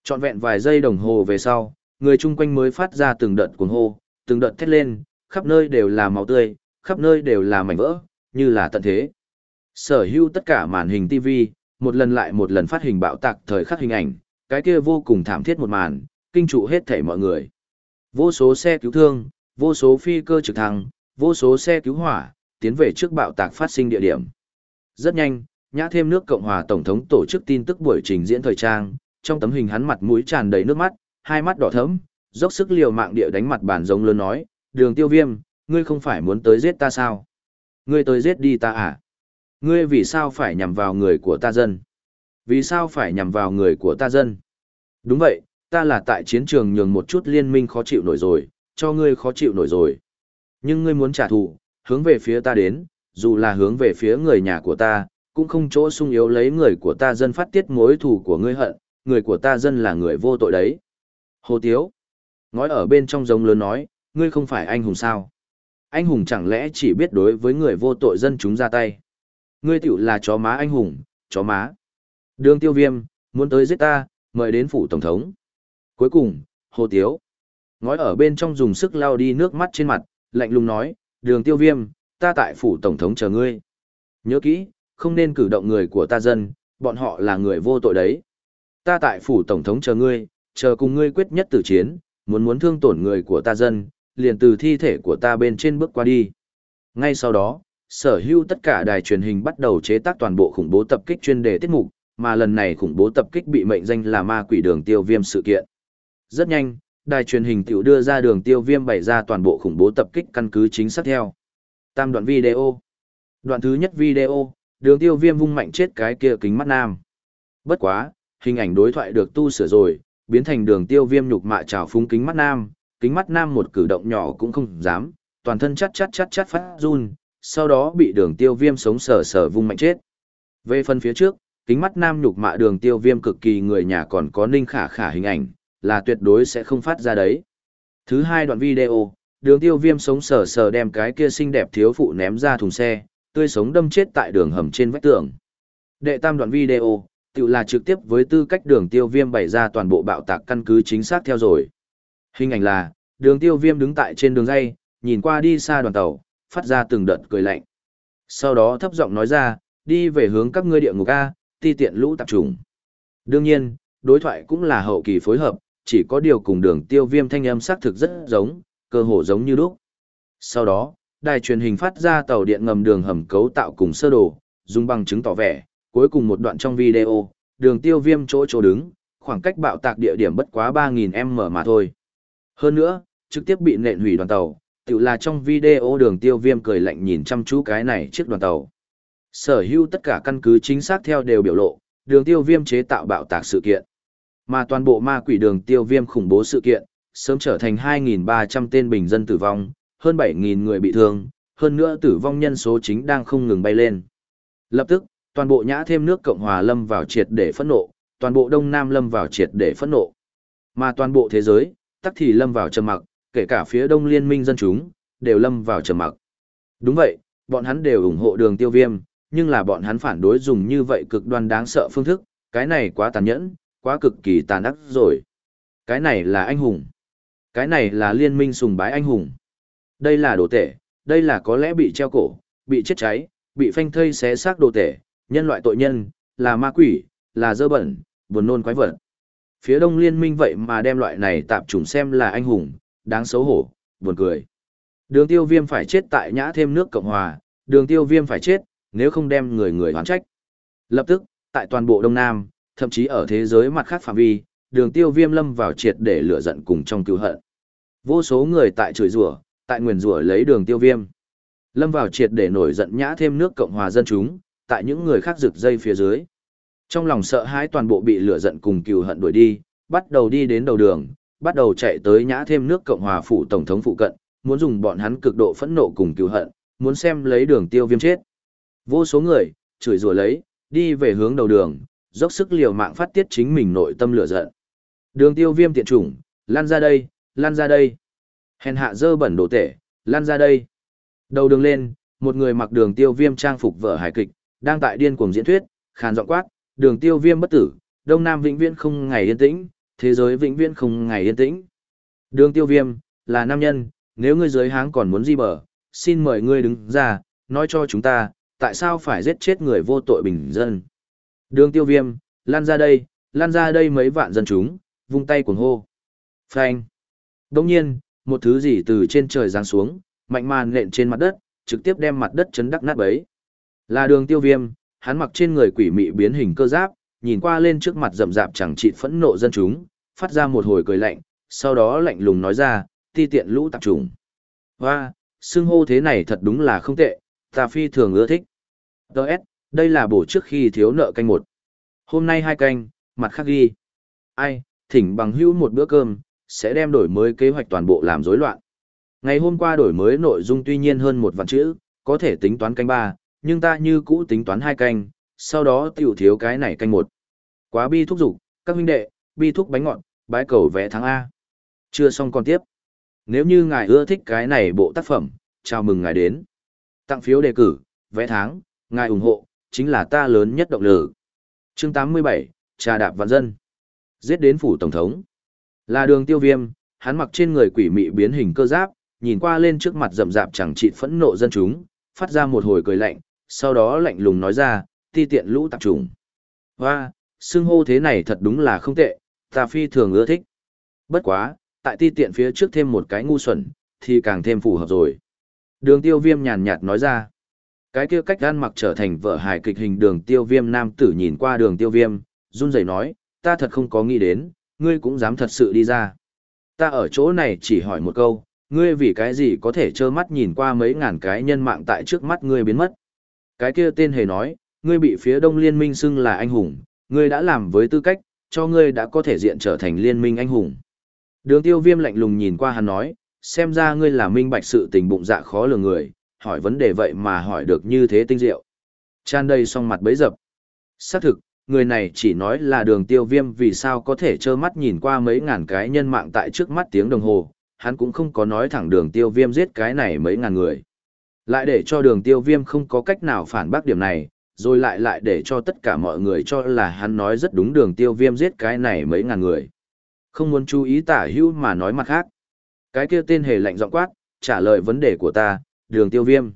Trọn vẹn vài giây đồng hồ về sau, người chung quanh mới phát ra từng đợt cuồng hô, từng đợt thét lên, khắp nơi đều là máu tươi, khắp nơi đều là mảnh vỡ, như là tận thế. Sở hữu tất cả màn hình TV, một lần lại một lần phát hình bạo tạc thời khắc hình ảnh, cái kia vô cùng thảm thiết một màn, kinh trụ hết thảy mọi người. Vô số xe cứu thương, vô số phi cơ trực thăng, vô số xe cứu hỏa, tiến về trước bạo tạc phát sinh địa điểm. Rất nhanh, nhã thêm nước Cộng hòa Tổng thống tổ chức tin tức buổi trình diễn thời trang, trong tấm hình hắn mặt mũi tràn đầy nước mắt, hai mắt đỏ thẫm, dốc sức liều mạng địa đánh mặt bản giống lớn nói, đường tiêu viêm, ngươi không phải muốn tới giết ta sao? Ngươi tới giết đi ta à? Ngươi vì sao phải nhằm vào người của ta dân? Vì sao phải nhằm vào người của ta dân? Đúng vậy, ta là tại chiến trường nhường một chút liên minh khó chịu nổi rồi, cho ngươi khó chịu nổi rồi. Nhưng ngươi muốn trả thù, hướng về phía ta đến, dù là hướng về phía người nhà của ta, cũng không chỗ sung yếu lấy người của ta dân phát tiết mối thù của ngươi hận, người của ta dân là người vô tội đấy. Hồ Tiếu, ngói ở bên trong giống lớn nói, ngươi không phải anh hùng sao? Anh hùng chẳng lẽ chỉ biết đối với người vô tội dân chúng ra tay? Ngươi tiểu là chó má anh hùng, chó má. Đường tiêu viêm, muốn tới giết ta, mời đến phủ tổng thống. Cuối cùng, Hồ Tiếu, ngói ở bên trong dùng sức lao đi nước mắt trên mặt, lạnh lùng nói, đường tiêu viêm, ta tại phủ tổng thống chờ ngươi. Nhớ kỹ, không nên cử động người của ta dân, bọn họ là người vô tội đấy. Ta tại phủ tổng thống chờ ngươi, chờ cùng ngươi quyết nhất tử chiến, muốn muốn thương tổn người của ta dân, liền từ thi thể của ta bên trên bước qua đi. Ngay sau đó, sở hữu tất cả đài truyền hình bắt đầu chế tác toàn bộ khủng bố tập kích chuyên đề tiết mục, mà lần này khủng bố tập kích bị mệnh danh là ma quỷ đường tiêu viêm sự kiện. Rất nhanh, đài truyền hình tiểu đưa ra đường tiêu viêm bày ra toàn bộ khủng bố tập kích căn cứ chính xác theo. Tam đoạn video. Đoạn thứ nhất video, đường tiêu viêm vung mạnh chết cái kia kính mắt nam. Bất quá, hình ảnh đối thoại được tu sửa rồi, biến thành đường tiêu viêm nhục mạ trào phúng kính mắt nam, kính mắt nam một cử động nhỏ cũng không dám, toàn thân chắt chắt chắt chắt phát run, sau đó bị đường tiêu viêm sống sờ sờ vung mạnh chết. Về phần phía trước, kính mắt nam nhục mạ đường tiêu viêm cực kỳ người nhà còn có ninh khả khả hình ảnh, là tuyệt đối sẽ không phát ra đấy. Thứ hai đoạn video, đường tiêu viêm sống sờ sờ đem cái kia xinh đẹp thiếu phụ ném ra thùng xe, tươi sống đâm chết tại đường hầm trên vách tường. Đệ tam đoạn video, tự là trực tiếp với tư cách đường tiêu viêm bày ra toàn bộ bạo tạc căn cứ chính xác theo rồi. Hình ảnh là, đường tiêu viêm đứng tại trên đường dây, nhìn qua đi xa đoàn tàu, phát ra từng đợt cười lạnh. Sau đó thấp giọng nói ra, đi về hướng các ngươi địa ngục A, ti tiện lũ tạp trùng. Đương nhiên, đối thoại cũng là hậu kỳ phối hợp, chỉ có điều cùng đường tiêu viêm thanh âm xác thực rất giống, cơ hồ giống như lúc. Sau đó, đài truyền hình phát ra tàu điện ngầm đường hầm cấu tạo cùng sơ đồ, dùng bằng chứng tỏ vẻ, cuối cùng một đoạn trong video, đường tiêu viêm chỗ chỗ đứng, khoảng cách bạo tạc địa điểm bất quá 3.000m mà thôi. Hơn nữa, trực tiếp bị nện hủy đoàn tàu, tự là trong video đường tiêu viêm cười lạnh nhìn chăm chú cái này chiếc đoàn tàu. Sở hữu tất cả căn cứ chính xác theo đều biểu lộ, đường tiêu viêm chế tạo bạo tạc sự kiện. Mà toàn bộ ma quỷ đường tiêu viêm khủng bố sự kiện, sớm trở thành 2.300 tên bình dân tử vong, hơn 7.000 người bị thương, hơn nữa tử vong nhân số chính đang không ngừng bay lên. Lập tức, toàn bộ nhã thêm nước Cộng hòa lâm vào triệt để phẫn nộ, toàn bộ Đông Nam lâm vào triệt để phẫn nộ. Mà toàn bộ thế giới, tắc thì lâm vào trầm mặc, kể cả phía Đông Liên minh dân chúng, đều lâm vào trầm mặc. Đúng vậy, bọn hắn đều ủng hộ đường tiêu viêm, nhưng là bọn hắn phản đối dùng như vậy cực đoan đáng sợ phương thức, cái này quá tàn nhẫn, quá cực kỳ tàn ác rồi. Cái này là anh hùng. Cái này là liên minh sùng bái anh hùng. Đây là đồ tể, đây là có lẽ bị treo cổ, bị chết cháy, bị phanh thây xé xác đồ tể, nhân loại tội nhân, là ma quỷ, là dơ bẩn, buồn nôn quái vật. Phía đông liên minh vậy mà đem loại này tạp chủng xem là anh hùng, đáng xấu hổ, buồn cười. Đường tiêu viêm phải chết tại nhã thêm nước Cộng Hòa, đường tiêu viêm phải chết, nếu không đem người người hoán trách. Lập tức, tại toàn bộ Đông Nam, thậm chí ở thế giới mặt khác phạm vi, đường tiêu viêm lâm vào triệt để lửa giận cùng trong cứu hận. Vô số người tại chửi rủa tại nguyền rủa lấy đường tiêu viêm. Lâm vào triệt để nổi giận nhã thêm nước Cộng hòa dân chúng, tại những người khác rực dây phía dưới. Trong lòng sợ hãi toàn bộ bị lửa giận cùng cừu hận đuổi đi, bắt đầu đi đến đầu đường, bắt đầu chạy tới nhã thêm nước Cộng hòa phủ tổng thống phụ cận, muốn dùng bọn hắn cực độ phẫn nộ cùng cứu hận, muốn xem lấy đường tiêu viêm chết. Vô số người, chửi rủa lấy, đi về hướng đầu đường, dốc sức liều mạng phát tiết chính mình nội tâm lửa giận. Đường tiêu viêm tiện chủng, lan ra đây, lan ra đây. Hèn hạ dơ bẩn đồ tể, lan ra đây. Đầu đường lên, một người mặc đường tiêu viêm trang phục vở hài kịch, đang tại điên cuồng diễn thuyết, khàn giọng quát, đường tiêu viêm bất tử, đông nam vĩnh viễn không ngày yên tĩnh, thế giới vĩnh viễn không ngày yên tĩnh. Đường tiêu viêm, là nam nhân, nếu ngươi giới háng còn muốn di bờ, xin mời ngươi đứng ra, nói cho chúng ta, tại sao phải giết chết người vô tội bình dân. Đường tiêu viêm, lan ra đây, lan ra đây mấy vạn dân chúng, vung tay cuồng hô. Phanh. Đông nhiên, một thứ gì từ trên trời giáng xuống, mạnh màn lện trên mặt đất, trực tiếp đem mặt đất chấn đắc nát bấy. Là đường tiêu viêm, hắn mặc trên người quỷ mị biến hình cơ giáp, nhìn qua lên trước mặt rậm rạp chẳng trị phẫn nộ dân chúng, phát ra một hồi cười lạnh, sau đó lạnh lùng nói ra, ti tiện lũ tạp trùng. Và, xưng hô thế này thật đúng là không tệ, ta phi thường ưa thích. Đợt, đây là bổ trước khi thiếu nợ canh một. Hôm nay hai canh, mặt khác ghi. Ai, thỉnh bằng hữu một bữa cơm, sẽ đem đổi mới kế hoạch toàn bộ làm rối loạn. Ngày hôm qua đổi mới nội dung tuy nhiên hơn một vạn chữ, có thể tính toán canh ba, nhưng ta như cũ tính toán hai canh, sau đó tiểu thiếu cái này canh một. Quá bi thúc dục, các huynh đệ, bi thúc bánh ngọt, bái cầu vẽ tháng A. Chưa xong còn tiếp. Nếu như ngài ưa thích cái này bộ tác phẩm, chào mừng ngài đến. Tặng phiếu đề cử, vẽ tháng, ngài ủng hộ, chính là ta lớn nhất động lực. Chương 87, trà đạp vạn dân. Giết đến phủ tổng thống. Là đường tiêu viêm, hắn mặc trên người quỷ mị biến hình cơ giáp, nhìn qua lên trước mặt rậm rạp chẳng trị phẫn nộ dân chúng, phát ra một hồi cười lạnh, sau đó lạnh lùng nói ra, ti tiện lũ tạp trùng. Hoa, xưng hô thế này thật đúng là không tệ, ta phi thường ưa thích. Bất quá, tại ti tiện phía trước thêm một cái ngu xuẩn, thì càng thêm phù hợp rồi. Đường tiêu viêm nhàn nhạt nói ra. Cái kia cách ăn mặc trở thành vợ hài kịch hình đường tiêu viêm nam tử nhìn qua đường tiêu viêm, run rẩy nói, ta thật không có nghĩ đến, ngươi cũng dám thật sự đi ra. Ta ở chỗ này chỉ hỏi một câu, ngươi vì cái gì có thể trơ mắt nhìn qua mấy ngàn cái nhân mạng tại trước mắt ngươi biến mất. Cái kia tên hề nói, ngươi bị phía đông liên minh xưng là anh hùng, ngươi đã làm với tư cách, cho ngươi đã có thể diện trở thành liên minh anh hùng. Đường tiêu viêm lạnh lùng nhìn qua hắn nói, xem ra ngươi là minh bạch sự tình bụng dạ khó lường người, hỏi vấn đề vậy mà hỏi được như thế tinh diệu. Chan đây song mặt bấy dập. Xác thực, người này chỉ nói là đường tiêu viêm vì sao có thể trơ mắt nhìn qua mấy ngàn cái nhân mạng tại trước mắt tiếng đồng hồ, hắn cũng không có nói thẳng đường tiêu viêm giết cái này mấy ngàn người. Lại để cho đường tiêu viêm không có cách nào phản bác điểm này, rồi lại lại để cho tất cả mọi người cho là hắn nói rất đúng đường tiêu viêm giết cái này mấy ngàn người. Không muốn chú ý tả hữu mà nói mặt khác. Cái kia tên hề lạnh giọng quát, trả lời vấn đề của ta, đường tiêu viêm.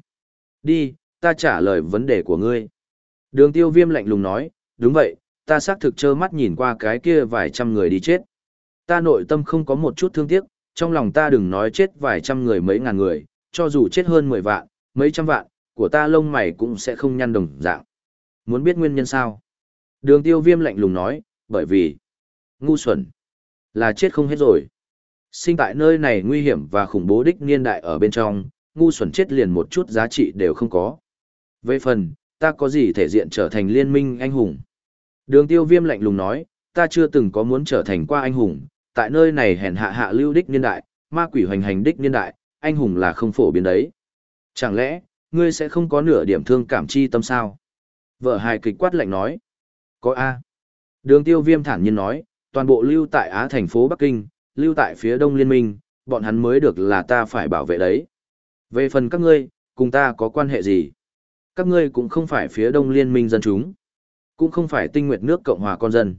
Đi, ta trả lời vấn đề của ngươi. Đường tiêu viêm lạnh lùng nói, đúng vậy, ta xác thực trơ mắt nhìn qua cái kia vài trăm người đi chết. Ta nội tâm không có một chút thương tiếc, trong lòng ta đừng nói chết vài trăm người mấy ngàn người, cho dù chết hơn mười vạn, mấy trăm vạn, của ta lông mày cũng sẽ không nhăn đồng dạng. Muốn biết nguyên nhân sao? Đường tiêu viêm lạnh lùng nói, bởi vì, ngu xuẩn, là chết không hết rồi. Sinh tại nơi này nguy hiểm và khủng bố đích niên đại ở bên trong, ngu xuẩn chết liền một chút giá trị đều không có. Về phần, ta có gì thể diện trở thành liên minh anh hùng? Đường tiêu viêm lạnh lùng nói, ta chưa từng có muốn trở thành qua anh hùng, tại nơi này hèn hạ hạ lưu đích niên đại, ma quỷ hoành hành đích niên đại, anh hùng là không phổ biến đấy. Chẳng lẽ, ngươi sẽ không có nửa điểm thương cảm chi tâm sao? Vợ hài kịch quát lạnh nói. Có A. Đường tiêu viêm thản nhiên nói, toàn bộ lưu tại Á thành phố Bắc Kinh, lưu tại phía đông liên minh, bọn hắn mới được là ta phải bảo vệ đấy. Về phần các ngươi, cùng ta có quan hệ gì? Các ngươi cũng không phải phía đông liên minh dân chúng. Cũng không phải tinh nguyệt nước Cộng hòa con dân.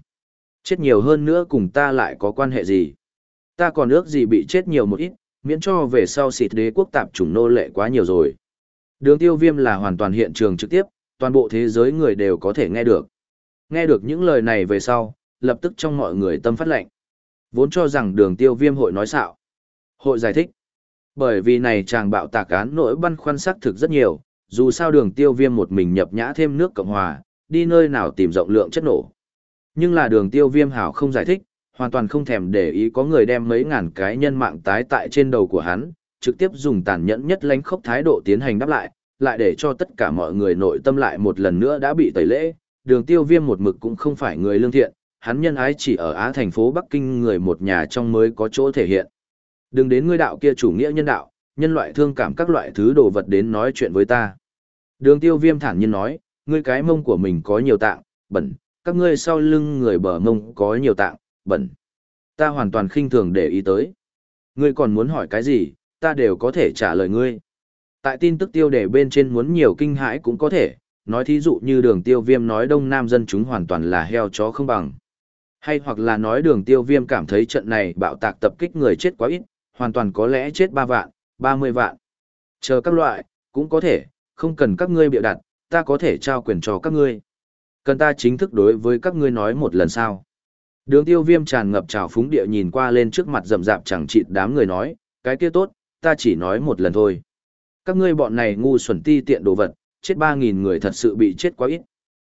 Chết nhiều hơn nữa cùng ta lại có quan hệ gì? Ta còn ước gì bị chết nhiều một ít, miễn cho về sau xịt đế quốc tạp chủng nô lệ quá nhiều rồi. Đường tiêu viêm là hoàn toàn hiện trường trực tiếp, toàn bộ thế giới người đều có thể nghe được. Nghe được những lời này về sau, lập tức trong mọi người tâm phát lệnh. Vốn cho rằng đường tiêu viêm hội nói xạo. Hội giải thích. Bởi vì này chàng bạo tạc án nỗi băn khoăn sắc thực rất nhiều, dù sao đường tiêu viêm một mình nhập nhã thêm nước Cộng Hòa, đi nơi nào tìm rộng lượng chất nổ. Nhưng là đường tiêu viêm hảo không giải thích, hoàn toàn không thèm để ý có người đem mấy ngàn cái nhân mạng tái tại trên đầu của hắn, trực tiếp dùng tàn nhẫn nhất lánh khốc thái độ tiến hành đáp lại, lại để cho tất cả mọi người nội tâm lại một lần nữa đã bị tẩy lễ. Đường tiêu viêm một mực cũng không phải người lương thiện, hắn nhân ái chỉ ở Á thành phố Bắc Kinh người một nhà trong mới có chỗ thể hiện. Đừng đến ngươi đạo kia chủ nghĩa nhân đạo, nhân loại thương cảm các loại thứ đồ vật đến nói chuyện với ta. Đường tiêu viêm thản nhiên nói, ngươi cái mông của mình có nhiều tạng, bẩn, các ngươi sau lưng người bờ mông có nhiều tạng, bẩn. Ta hoàn toàn khinh thường để ý tới. Ngươi còn muốn hỏi cái gì, ta đều có thể trả lời ngươi. Tại tin tức tiêu đề bên trên muốn nhiều kinh hãi cũng có thể, nói thí dụ như đường tiêu viêm nói đông nam dân chúng hoàn toàn là heo chó không bằng. Hay hoặc là nói đường tiêu viêm cảm thấy trận này bạo tạc tập kích người chết quá ít, hoàn toàn có lẽ chết 3 vạn, 30 vạn. Chờ các loại, cũng có thể, không cần các ngươi biểu đặt, ta có thể trao quyền cho các ngươi. Cần ta chính thức đối với các ngươi nói một lần sao. Đường tiêu viêm tràn ngập trào phúng địa nhìn qua lên trước mặt rầm rạp chẳng chịt đám người nói, cái kia tốt, ta chỉ nói một lần thôi. Các ngươi bọn này ngu xuẩn ti tiện đồ vật, chết 3.000 người thật sự bị chết quá ít.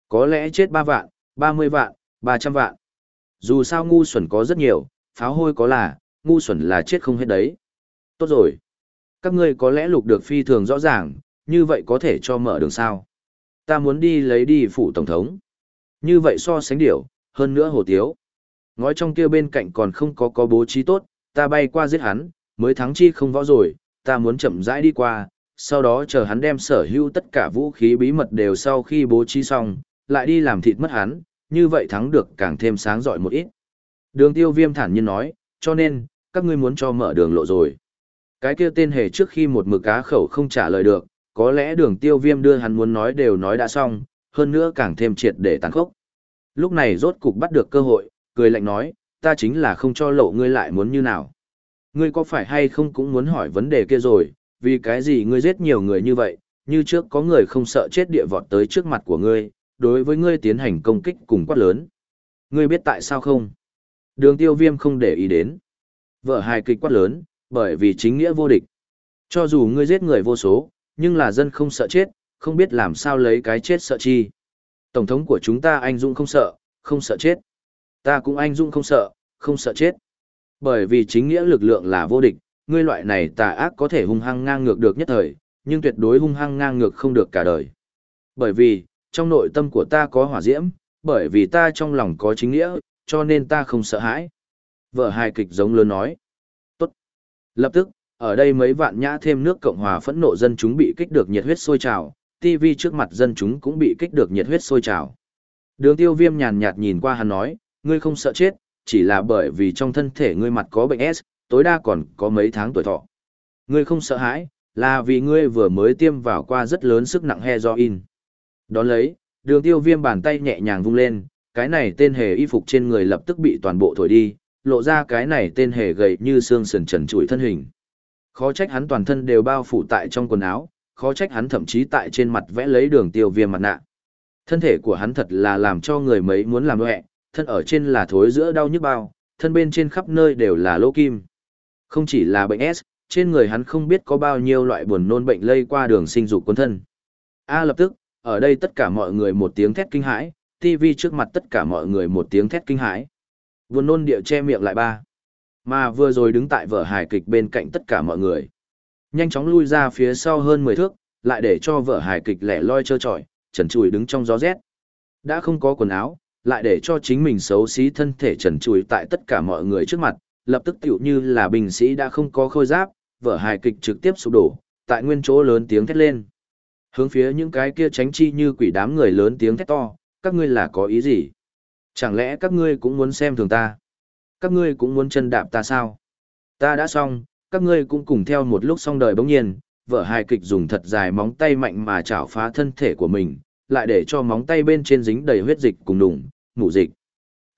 Có lẽ chết 3 vạn, 30 vạn, 300 vạn. Dù sao ngu xuẩn có rất nhiều, pháo hôi có là, ngu xuẩn là chết không hết đấy. Tốt rồi. Các ngươi có lẽ lục được phi thường rõ ràng, như vậy có thể cho mở đường sao. Ta muốn đi lấy đi phủ tổng thống. Như vậy so sánh điểu, hơn nữa hồ tiếu. Ngói trong kia bên cạnh còn không có có bố trí tốt, ta bay qua giết hắn, mới thắng chi không võ rồi, ta muốn chậm rãi đi qua, sau đó chờ hắn đem sở hữu tất cả vũ khí bí mật đều sau khi bố trí xong, lại đi làm thịt mất hắn, như vậy thắng được càng thêm sáng giỏi một ít. Đường tiêu viêm thản nhiên nói, cho nên, các ngươi muốn cho mở đường lộ rồi. Cái kia tên hề trước khi một mực cá khẩu không trả lời được, có lẽ đường tiêu viêm đưa hắn muốn nói đều nói đã xong, hơn nữa càng thêm triệt để tàn khốc. Lúc này rốt cục bắt được cơ hội, cười lạnh nói, ta chính là không cho lộ ngươi lại muốn như nào. Ngươi có phải hay không cũng muốn hỏi vấn đề kia rồi, vì cái gì ngươi giết nhiều người như vậy, như trước có người không sợ chết địa vọt tới trước mặt của ngươi, đối với ngươi tiến hành công kích cùng quát lớn. Ngươi biết tại sao không? Đường tiêu viêm không để ý đến. Vợ hài kịch quát lớn, bởi vì chính nghĩa vô địch. Cho dù ngươi giết người vô số, nhưng là dân không sợ chết, không biết làm sao lấy cái chết sợ chi. Tổng thống của chúng ta anh Dũng không sợ, không sợ chết. Ta cũng anh Dũng không sợ, không sợ chết. Bởi vì chính nghĩa lực lượng là vô địch, ngươi loại này tà ác có thể hung hăng ngang ngược được nhất thời, nhưng tuyệt đối hung hăng ngang ngược không được cả đời. Bởi vì, trong nội tâm của ta có hỏa diễm, bởi vì ta trong lòng có chính nghĩa, cho nên ta không sợ hãi. Vợ hài kịch giống lớn nói. Tốt. Lập tức, ở đây mấy vạn nhã thêm nước Cộng hòa phẫn nộ dân chúng bị kích được nhiệt huyết sôi trào, TV trước mặt dân chúng cũng bị kích được nhiệt huyết sôi trào. Đường tiêu viêm nhàn nhạt nhìn qua hắn nói, ngươi không sợ chết, chỉ là bởi vì trong thân thể ngươi mặt có bệnh S, tối đa còn có mấy tháng tuổi thọ. Ngươi không sợ hãi, là vì ngươi vừa mới tiêm vào qua rất lớn sức nặng heroin. Đón lấy, đường tiêu viêm bàn tay nhẹ nhàng vung lên, cái này tên hề y phục trên người lập tức bị toàn bộ thổi đi, lộ ra cái này tên hề gầy như xương sườn trần trụi thân hình. Khó trách hắn toàn thân đều bao phủ tại trong quần áo, khó trách hắn thậm chí tại trên mặt vẽ lấy đường tiêu viêm mặt nạ. Thân thể của hắn thật là làm cho người mấy muốn làm mẹ, thân ở trên là thối giữa đau nhức bao, thân bên trên khắp nơi đều là lỗ kim. Không chỉ là bệnh S, trên người hắn không biết có bao nhiêu loại buồn nôn bệnh lây qua đường sinh dục quân thân. A lập tức, ở đây tất cả mọi người một tiếng thét kinh hãi, TV trước mặt tất cả mọi người một tiếng thét kinh hãi. Buồn nôn địa che miệng lại ba. Mà vừa rồi đứng tại vở hài kịch bên cạnh tất cả mọi người. Nhanh chóng lui ra phía sau hơn 10 thước, lại để cho vở hài kịch lẻ loi trơ trọi, trần trùi đứng trong gió rét. Đã không có quần áo, lại để cho chính mình xấu xí thân thể trần trùi tại tất cả mọi người trước mặt, lập tức tiểu như là binh sĩ đã không có khôi giáp, vở hài kịch trực tiếp sụp đổ, tại nguyên chỗ lớn tiếng thét lên. Hướng phía những cái kia tránh chi như quỷ đám người lớn tiếng thét to, các ngươi là có ý gì? Chẳng lẽ các ngươi cũng muốn xem thường ta? Các ngươi cũng muốn chân đạp ta sao? Ta đã xong, các ngươi cũng cùng theo một lúc xong đời bỗng nhiên, vợ hài kịch dùng thật dài móng tay mạnh mà chảo phá thân thể của mình, lại để cho móng tay bên trên dính đầy huyết dịch cùng đủng, ngủ dịch.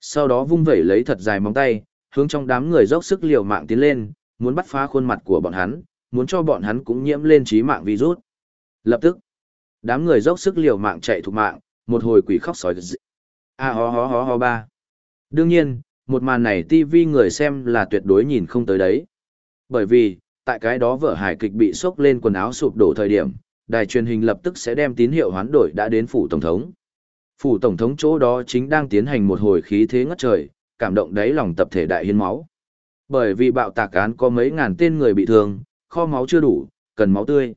Sau đó vung vẩy lấy thật dài móng tay, hướng trong đám người dốc sức liều mạng tiến lên, muốn bắt phá khuôn mặt của bọn hắn, muốn cho bọn hắn cũng nhiễm lên trí mạng virus. Lập tức, đám người dốc sức liều mạng chạy thục mạng, một hồi quỷ khóc sói dị. A ho ho ho ho ba. Đương nhiên, một màn này TV người xem là tuyệt đối nhìn không tới đấy. Bởi vì, tại cái đó vở hài kịch bị sốc lên quần áo sụp đổ thời điểm, đài truyền hình lập tức sẽ đem tín hiệu hoán đổi đã đến phủ tổng thống. Phủ tổng thống chỗ đó chính đang tiến hành một hồi khí thế ngất trời, cảm động đáy lòng tập thể đại hiến máu. Bởi vì bạo tạc án có mấy ngàn tên người bị thương, kho máu chưa đủ, cần máu tươi.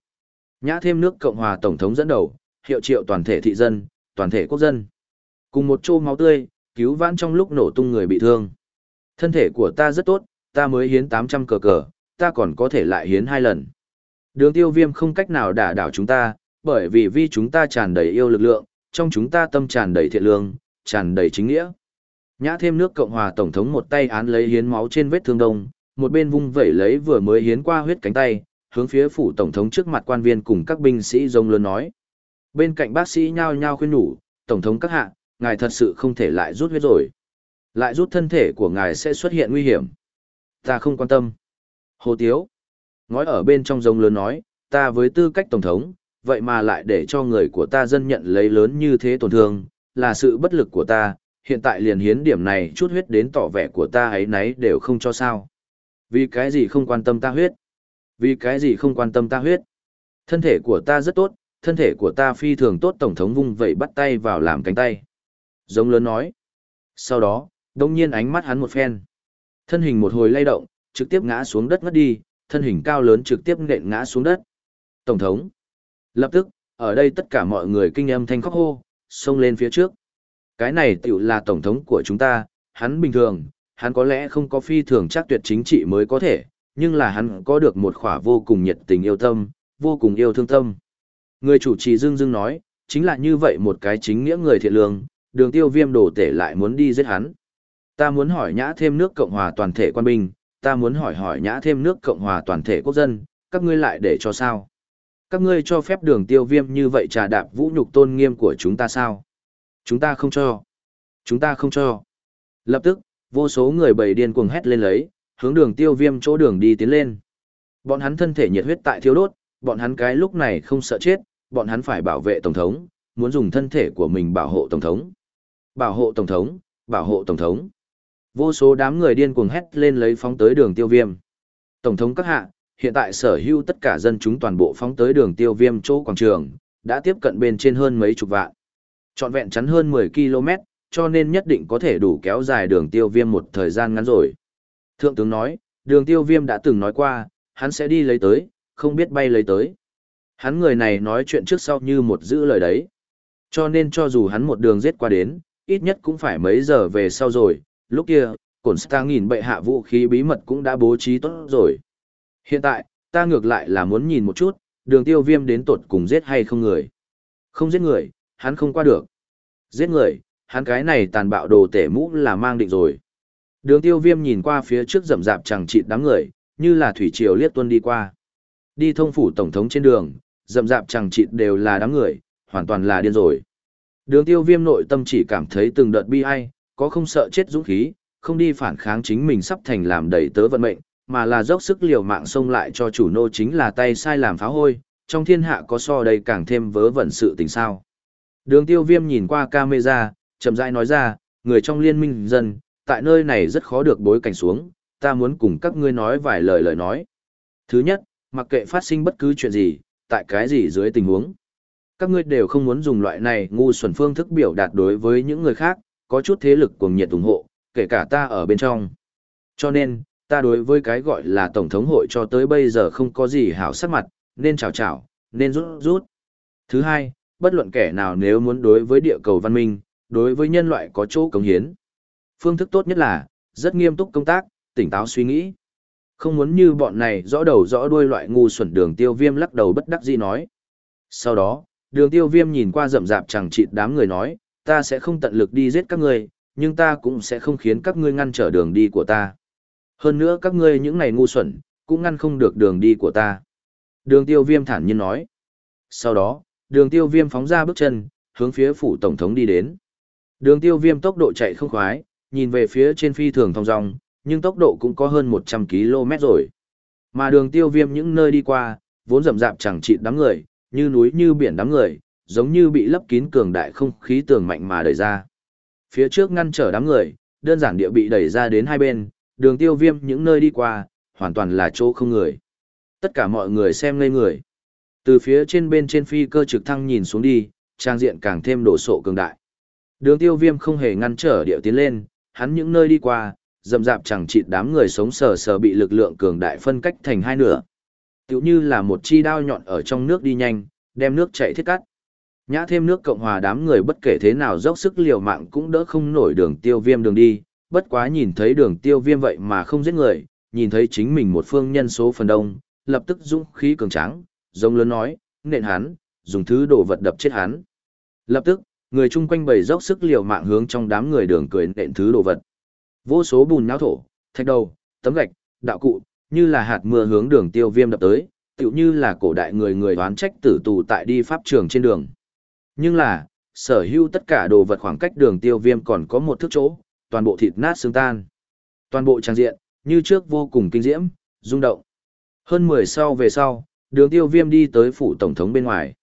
Nhã thêm nước Cộng hòa Tổng thống dẫn đầu, hiệu triệu toàn thể thị dân, toàn thể quốc dân. Cùng một chô máu tươi, cứu vãn trong lúc nổ tung người bị thương. Thân thể của ta rất tốt, ta mới hiến 800 cờ cờ, ta còn có thể lại hiến hai lần. Đường tiêu viêm không cách nào đả đảo chúng ta, bởi vì vì chúng ta tràn đầy yêu lực lượng, trong chúng ta tâm tràn đầy thiện lương, tràn đầy chính nghĩa. Nhã thêm nước Cộng hòa Tổng thống một tay án lấy hiến máu trên vết thương đông, một bên vung vẩy lấy vừa mới hiến qua huyết cánh tay, hướng phía phủ Tổng thống trước mặt quan viên cùng các binh sĩ rông lớn nói. Bên cạnh bác sĩ nhao nhao khuyên nhủ, Tổng thống các hạ, ngài thật sự không thể lại rút huyết rồi. Lại rút thân thể của ngài sẽ xuất hiện nguy hiểm. Ta không quan tâm. Hồ Tiếu. Ngói ở bên trong rông lớn nói, ta với tư cách Tổng thống, vậy mà lại để cho người của ta dân nhận lấy lớn như thế tổn thương, là sự bất lực của ta, hiện tại liền hiến điểm này chút huyết đến tỏ vẻ của ta ấy nấy đều không cho sao. Vì cái gì không quan tâm ta huyết? Vì cái gì không quan tâm ta huyết? Thân thể của ta rất tốt, thân thể của ta phi thường tốt tổng thống vung vẩy bắt tay vào làm cánh tay. Giống lớn nói. Sau đó, đông nhiên ánh mắt hắn một phen. Thân hình một hồi lay động, trực tiếp ngã xuống đất ngất đi, thân hình cao lớn trực tiếp nện ngã xuống đất. Tổng thống. Lập tức, ở đây tất cả mọi người kinh âm thanh khóc hô, xông lên phía trước. Cái này tiểu là tổng thống của chúng ta, hắn bình thường, hắn có lẽ không có phi thường chắc tuyệt chính trị mới có thể, nhưng là hắn có được một khỏa vô cùng nhiệt tình yêu tâm, vô cùng yêu thương tâm. Người chủ trì Dương Dương nói, chính là như vậy một cái chính nghĩa người thiện lương, đường tiêu viêm đổ tể lại muốn đi giết hắn. Ta muốn hỏi nhã thêm nước Cộng hòa toàn thể quan binh, ta muốn hỏi hỏi nhã thêm nước Cộng hòa toàn thể quốc dân, các ngươi lại để cho sao? Các ngươi cho phép đường tiêu viêm như vậy trà đạp vũ nhục tôn nghiêm của chúng ta sao? Chúng ta không cho. Chúng ta không cho. Lập tức, vô số người bầy điên cuồng hét lên lấy, hướng đường tiêu viêm chỗ đường đi tiến lên. Bọn hắn thân thể nhiệt huyết tại thiêu đốt, bọn hắn cái lúc này không sợ chết, bọn hắn phải bảo vệ Tổng thống, muốn dùng thân thể của mình bảo hộ Tổng thống. Bảo hộ Tổng thống, bảo hộ Tổng thống. Vô số đám người điên cuồng hét lên lấy phóng tới đường tiêu viêm. Tổng thống các hạ, hiện tại sở hữu tất cả dân chúng toàn bộ phóng tới đường tiêu viêm chỗ quảng trường, đã tiếp cận bên trên hơn mấy chục vạn. Trọn vẹn chắn hơn 10 km, cho nên nhất định có thể đủ kéo dài đường tiêu viêm một thời gian ngắn rồi. Thượng tướng nói, đường tiêu viêm đã từng nói qua, hắn sẽ đi lấy tới, không biết bay lấy tới. Hắn người này nói chuyện trước sau như một giữ lời đấy. Cho nên cho dù hắn một đường giết qua đến, ít nhất cũng phải mấy giờ về sau rồi, lúc kia, cổn ta nghìn bệ hạ vũ khí bí mật cũng đã bố trí tốt rồi. Hiện tại, ta ngược lại là muốn nhìn một chút, đường tiêu viêm đến tột cùng giết hay không người. Không giết người, hắn không qua được. Giết người, hắn cái này tàn bạo đồ tể mũ là mang định rồi. Đường tiêu viêm nhìn qua phía trước rậm rạp chẳng chịt đám người, như là thủy triều liếc tuân đi qua. Đi thông phủ tổng thống trên đường, rậm rạp chẳng chịt đều là đám người, hoàn toàn là điên rồi. Đường tiêu viêm nội tâm chỉ cảm thấy từng đợt bi ai, có không sợ chết dũng khí, không đi phản kháng chính mình sắp thành làm đầy tớ vận mệnh, mà là dốc sức liều mạng xông lại cho chủ nô chính là tay sai làm phá hôi, trong thiên hạ có so đây càng thêm vớ vẩn sự tình sao. Đường tiêu viêm nhìn qua camera, chậm rãi nói ra, người trong liên minh dân, tại nơi này rất khó được bối cảnh xuống, ta muốn cùng các ngươi nói vài lời lời nói. Thứ nhất, mặc kệ phát sinh bất cứ chuyện gì, tại cái gì dưới tình huống. Các ngươi đều không muốn dùng loại này ngu xuẩn phương thức biểu đạt đối với những người khác, có chút thế lực cùng nhiệt ủng hộ, kể cả ta ở bên trong. Cho nên, ta đối với cái gọi là Tổng thống hội cho tới bây giờ không có gì hảo sắc mặt, nên chào chào, nên rút rút. Thứ hai, bất luận kẻ nào nếu muốn đối với địa cầu văn minh, đối với nhân loại có chỗ cống hiến. Phương thức tốt nhất là, rất nghiêm túc công tác, tỉnh táo suy nghĩ. Không muốn như bọn này rõ đầu rõ đuôi loại ngu xuẩn đường tiêu viêm lắc đầu bất đắc dĩ nói. Sau đó, đường tiêu viêm nhìn qua rậm rạp chẳng chịt đám người nói, ta sẽ không tận lực đi giết các ngươi, nhưng ta cũng sẽ không khiến các ngươi ngăn trở đường đi của ta. Hơn nữa các ngươi những này ngu xuẩn, cũng ngăn không được đường đi của ta. Đường tiêu viêm thản nhiên nói. Sau đó, đường tiêu viêm phóng ra bước chân, hướng phía phủ tổng thống đi đến. Đường tiêu viêm tốc độ chạy không khoái, nhìn về phía trên phi thường thong dong, nhưng tốc độ cũng có hơn 100 km rồi. Mà đường tiêu viêm những nơi đi qua, vốn rậm rạp chẳng chịt đám người, như núi như biển đám người, giống như bị lấp kín cường đại không khí tường mạnh mà đẩy ra. Phía trước ngăn trở đám người, đơn giản địa bị đẩy ra đến hai bên, đường tiêu viêm những nơi đi qua, hoàn toàn là chỗ không người. Tất cả mọi người xem ngây người. Từ phía trên bên trên phi cơ trực thăng nhìn xuống đi, trang diện càng thêm đổ sộ cường đại. Đường tiêu viêm không hề ngăn trở điệu tiến lên, hắn những nơi đi qua, dầm dạp chẳng chịt đám người sống sờ sờ bị lực lượng cường đại phân cách thành hai nửa. Tiểu như là một chi đao nhọn ở trong nước đi nhanh, đem nước chạy thiết cắt. Nhã thêm nước Cộng hòa đám người bất kể thế nào dốc sức liều mạng cũng đỡ không nổi đường tiêu viêm đường đi, bất quá nhìn thấy đường tiêu viêm vậy mà không giết người, nhìn thấy chính mình một phương nhân số phần đông, lập tức dũng khí cường tráng, giống lớn nói, nện hắn, dùng thứ đồ vật đập chết hắn. Lập tức, người chung quanh bầy dốc sức liều mạng hướng trong đám người đường cười nện thứ đồ vật. Vô số bùn nhão thổ, thạch đầu, tấm gạch, đạo cụ, như là hạt mưa hướng đường tiêu viêm đập tới, tựu như là cổ đại người người đoán trách tử tù tại đi pháp trường trên đường. Nhưng là, sở hữu tất cả đồ vật khoảng cách đường tiêu viêm còn có một thước chỗ, toàn bộ thịt nát xương tan. Toàn bộ trang diện, như trước vô cùng kinh diễm, rung động. Hơn 10 sau về sau, đường tiêu viêm đi tới phủ tổng thống bên ngoài.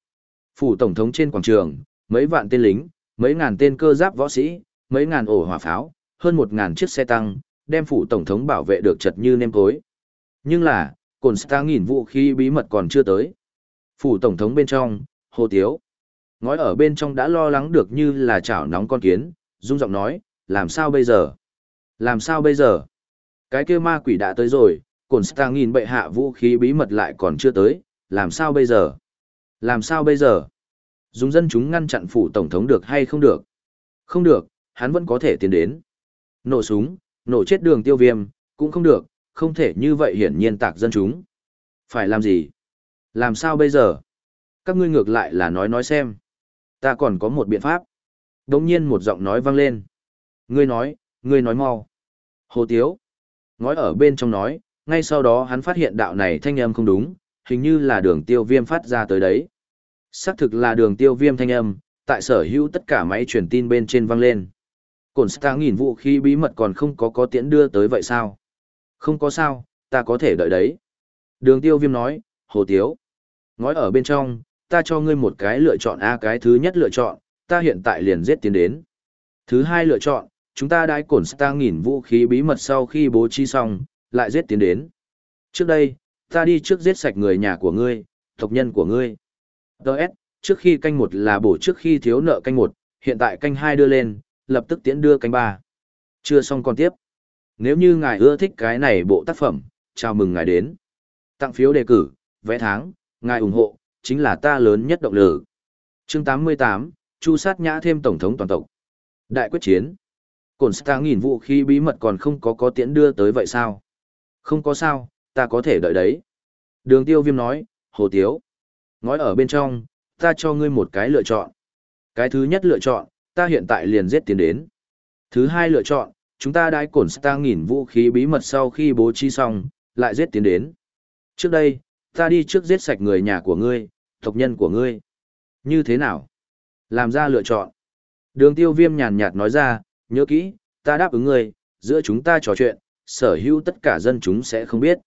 Phủ tổng thống trên quảng trường, mấy vạn tên lính, mấy ngàn tên cơ giáp võ sĩ, mấy ngàn ổ hỏa pháo, hơn một ngàn chiếc xe tăng, đem phủ tổng thống bảo vệ được chật như nêm tối. Nhưng là, cồn star nghìn vũ khí bí mật còn chưa tới. Phủ tổng thống bên trong, hồ tiếu. Ngói ở bên trong đã lo lắng được như là chảo nóng con kiến, rung giọng nói, làm sao bây giờ? Làm sao bây giờ? Cái kia ma quỷ đã tới rồi, cồn stang nhìn bệ hạ vũ khí bí mật lại còn chưa tới, làm sao bây giờ? Làm sao bây giờ? Dùng dân chúng ngăn chặn phủ tổng thống được hay không được? Không được, hắn vẫn có thể tiến đến. Nổ súng, nổ chết đường tiêu viêm, cũng không được, không thể như vậy hiển nhiên tạc dân chúng. Phải làm gì? Làm sao bây giờ? Các ngươi ngược lại là nói nói xem. Ta còn có một biện pháp. Đống nhiên một giọng nói vang lên. Ngươi nói, ngươi nói mau. Hồ Tiếu. Ngói ở bên trong nói, ngay sau đó hắn phát hiện đạo này thanh âm không đúng, hình như là đường tiêu viêm phát ra tới đấy. Xác thực là đường tiêu viêm thanh âm, tại sở hữu tất cả máy truyền tin bên trên vang lên. Cổn sát nghìn vũ khí bí mật còn không có có tiễn đưa tới vậy sao? Không có sao, ta có thể đợi đấy. Đường tiêu viêm nói, hồ tiếu. Ngói ở bên trong, ta cho ngươi một cái lựa chọn A cái thứ nhất lựa chọn, ta hiện tại liền giết tiến đến. Thứ hai lựa chọn, chúng ta đãi cổn sát nghìn vũ khí bí mật sau khi bố trí xong, lại giết tiến đến. Trước đây, ta đi trước giết sạch người nhà của ngươi, tộc nhân của ngươi. Đợt, trước khi canh một là bổ trước khi thiếu nợ canh một, hiện tại canh hai đưa lên, lập tức tiễn đưa canh ba. Chưa xong còn tiếp. Nếu như ngài ưa thích cái này bộ tác phẩm, chào mừng ngài đến. Tặng phiếu đề cử, vé tháng, ngài ủng hộ, chính là ta lớn nhất động lực. Chương 88, chu sát nhã thêm tổng thống toàn tộc. Đại quyết chiến. Cổn sát nghìn vũ khí bí mật còn không có có tiễn đưa tới vậy sao? Không có sao, ta có thể đợi đấy. Đường tiêu viêm nói, hồ tiếu. nói ở bên trong, ta cho ngươi một cái lựa chọn. Cái thứ nhất lựa chọn, ta hiện tại liền giết tiến đến. Thứ hai lựa chọn, chúng ta đãi cổn ta nghìn vũ khí bí mật sau khi bố trí xong, lại giết tiến đến. Trước đây, ta đi trước giết sạch người nhà của ngươi, tộc nhân của ngươi. Như thế nào? Làm ra lựa chọn. Đường tiêu viêm nhàn nhạt nói ra, nhớ kỹ, ta đáp ứng ngươi, giữa chúng ta trò chuyện, sở hữu tất cả dân chúng sẽ không biết.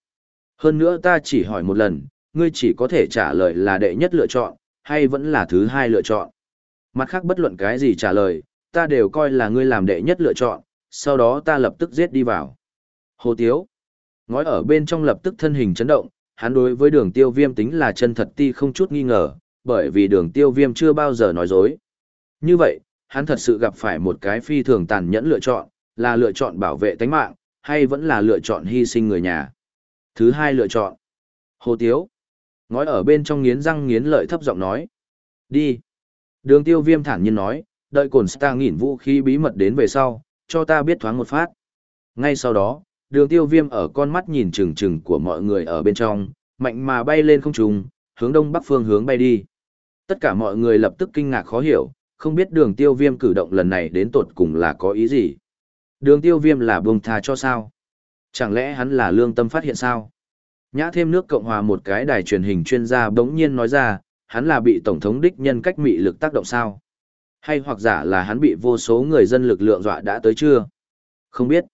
Hơn nữa ta chỉ hỏi một lần, ngươi chỉ có thể trả lời là đệ nhất lựa chọn, hay vẫn là thứ hai lựa chọn. Mặt khác bất luận cái gì trả lời, ta đều coi là ngươi làm đệ nhất lựa chọn, sau đó ta lập tức giết đi vào. Hồ Tiếu. Ngói ở bên trong lập tức thân hình chấn động, hắn đối với đường tiêu viêm tính là chân thật ti không chút nghi ngờ, bởi vì đường tiêu viêm chưa bao giờ nói dối. Như vậy, hắn thật sự gặp phải một cái phi thường tàn nhẫn lựa chọn, là lựa chọn bảo vệ tánh mạng, hay vẫn là lựa chọn hy sinh người nhà. Thứ hai lựa chọn. Hồ Tiếu. Ngói ở bên trong nghiến răng nghiến lợi thấp giọng nói. Đi. Đường tiêu viêm thản nhiên nói, đợi cồn star nghỉn vũ khí bí mật đến về sau, cho ta biết thoáng một phát. Ngay sau đó, đường tiêu viêm ở con mắt nhìn chừng chừng của mọi người ở bên trong, mạnh mà bay lên không trùng, hướng đông bắc phương hướng bay đi. Tất cả mọi người lập tức kinh ngạc khó hiểu, không biết đường tiêu viêm cử động lần này đến tột cùng là có ý gì. Đường tiêu viêm là buông thà cho sao? Chẳng lẽ hắn là lương tâm phát hiện sao? Nhã thêm nước Cộng hòa một cái đài truyền hình chuyên gia bỗng nhiên nói ra, hắn là bị Tổng thống đích nhân cách mị lực tác động sao? Hay hoặc giả là hắn bị vô số người dân lực lượng dọa đã tới chưa? Không biết.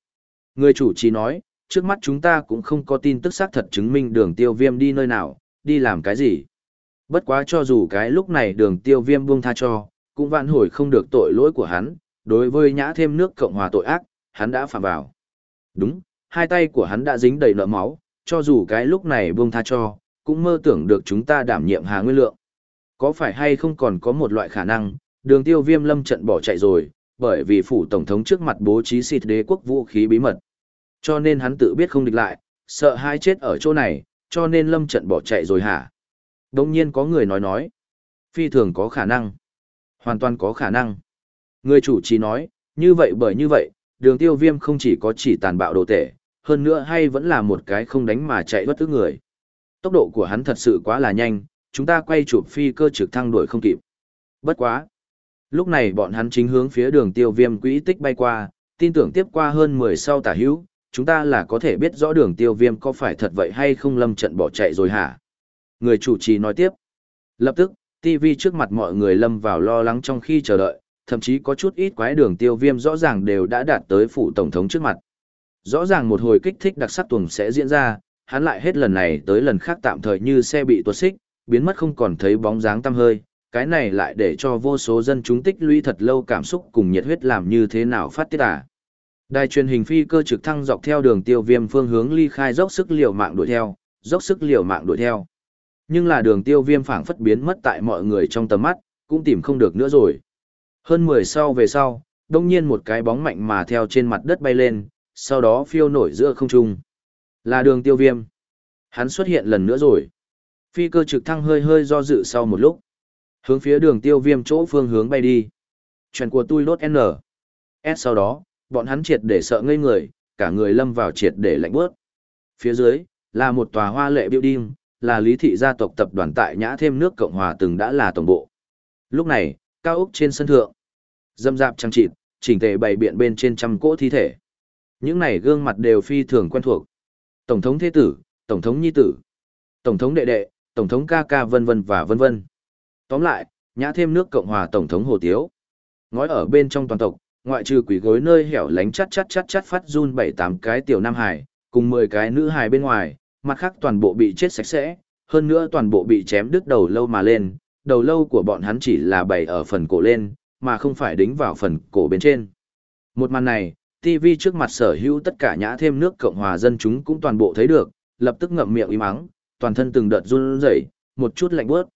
Người chủ trì nói, trước mắt chúng ta cũng không có tin tức xác thật chứng minh đường tiêu viêm đi nơi nào, đi làm cái gì. Bất quá cho dù cái lúc này đường tiêu viêm buông tha cho, cũng vạn hồi không được tội lỗi của hắn, đối với nhã thêm nước Cộng hòa tội ác, hắn đã phạm vào. Đúng, hai tay của hắn đã dính đầy nợ máu, cho dù cái lúc này buông tha cho, cũng mơ tưởng được chúng ta đảm nhiệm Hà Nguyên Lượng. Có phải hay không còn có một loại khả năng, đường tiêu viêm lâm trận bỏ chạy rồi, bởi vì phủ tổng thống trước mặt bố trí xịt đế quốc vũ khí bí mật. Cho nên hắn tự biết không địch lại, sợ hai chết ở chỗ này, cho nên lâm trận bỏ chạy rồi hả? Đông nhiên có người nói nói. Phi thường có khả năng. Hoàn toàn có khả năng. Người chủ trì nói, như vậy bởi như vậy, đường tiêu viêm không chỉ có chỉ tàn bạo đồ tể, hơn nữa hay vẫn là một cái không đánh mà chạy bất tức người. Tốc độ của hắn thật sự quá là nhanh, chúng ta quay chụp phi cơ trực thăng đuổi không kịp. Bất quá. Lúc này bọn hắn chính hướng phía đường tiêu viêm quỹ tích bay qua, tin tưởng tiếp qua hơn 10 sau tả hữu, chúng ta là có thể biết rõ đường tiêu viêm có phải thật vậy hay không lâm trận bỏ chạy rồi hả? Người chủ trì nói tiếp. Lập tức, TV trước mặt mọi người lâm vào lo lắng trong khi chờ đợi, thậm chí có chút ít quái đường tiêu viêm rõ ràng đều đã đạt tới phủ tổng thống trước mặt. Rõ ràng một hồi kích thích đặc sắc tuần sẽ diễn ra, hắn lại hết lần này tới lần khác tạm thời như xe bị tuột xích, biến mất không còn thấy bóng dáng tăm hơi, cái này lại để cho vô số dân chúng tích lũy thật lâu cảm xúc cùng nhiệt huyết làm như thế nào phát tiết à. Đài truyền hình phi cơ trực thăng dọc theo đường tiêu viêm phương hướng ly khai dốc sức liều mạng đuổi theo, dốc sức liều mạng đuổi theo. Nhưng là đường tiêu viêm phảng phất biến mất tại mọi người trong tầm mắt, cũng tìm không được nữa rồi. Hơn 10 sau về sau, đông nhiên một cái bóng mạnh mà theo trên mặt đất bay lên, sau đó phiêu nổi giữa không trung. Là đường tiêu viêm. Hắn xuất hiện lần nữa rồi. Phi cơ trực thăng hơi hơi do dự sau một lúc. Hướng phía đường tiêu viêm chỗ phương hướng bay đi. Chuyện của tôi đốt N. S sau đó, bọn hắn triệt để sợ ngây người, cả người lâm vào triệt để lạnh bước. Phía dưới, là một tòa hoa lệ building, là lý thị gia tộc tập đoàn tại Nhã Thêm nước Cộng Hòa từng đã là tổng bộ. Lúc này, cao ốc trên sân thượng, dâm dạp trang trịt, chỉnh tề bày biện bên trên trăm cỗ thi thể. Những này gương mặt đều phi thường quen thuộc. Tổng thống thế tử, tổng thống nhi tử, tổng thống đệ đệ, tổng thống ca ca vân vân và vân vân. Tóm lại, nhã thêm nước Cộng hòa tổng thống Hồ Tiếu. Ngói ở bên trong toàn tộc, ngoại trừ quỷ gối nơi hẻo lánh chắt chắt chắt chắt phát run bảy tám cái tiểu nam hải, cùng mười cái nữ hải bên ngoài, mặt khác toàn bộ bị chết sạch sẽ, hơn nữa toàn bộ bị chém đứt đầu lâu mà lên, đầu lâu của bọn hắn chỉ là bày ở phần cổ lên, mà không phải đính vào phần cổ bên trên. Một màn này, TV trước mặt sở hữu tất cả nhã thêm nước Cộng hòa dân chúng cũng toàn bộ thấy được, lập tức ngậm miệng im mắng, toàn thân từng đợt run rẩy, một chút lạnh bước.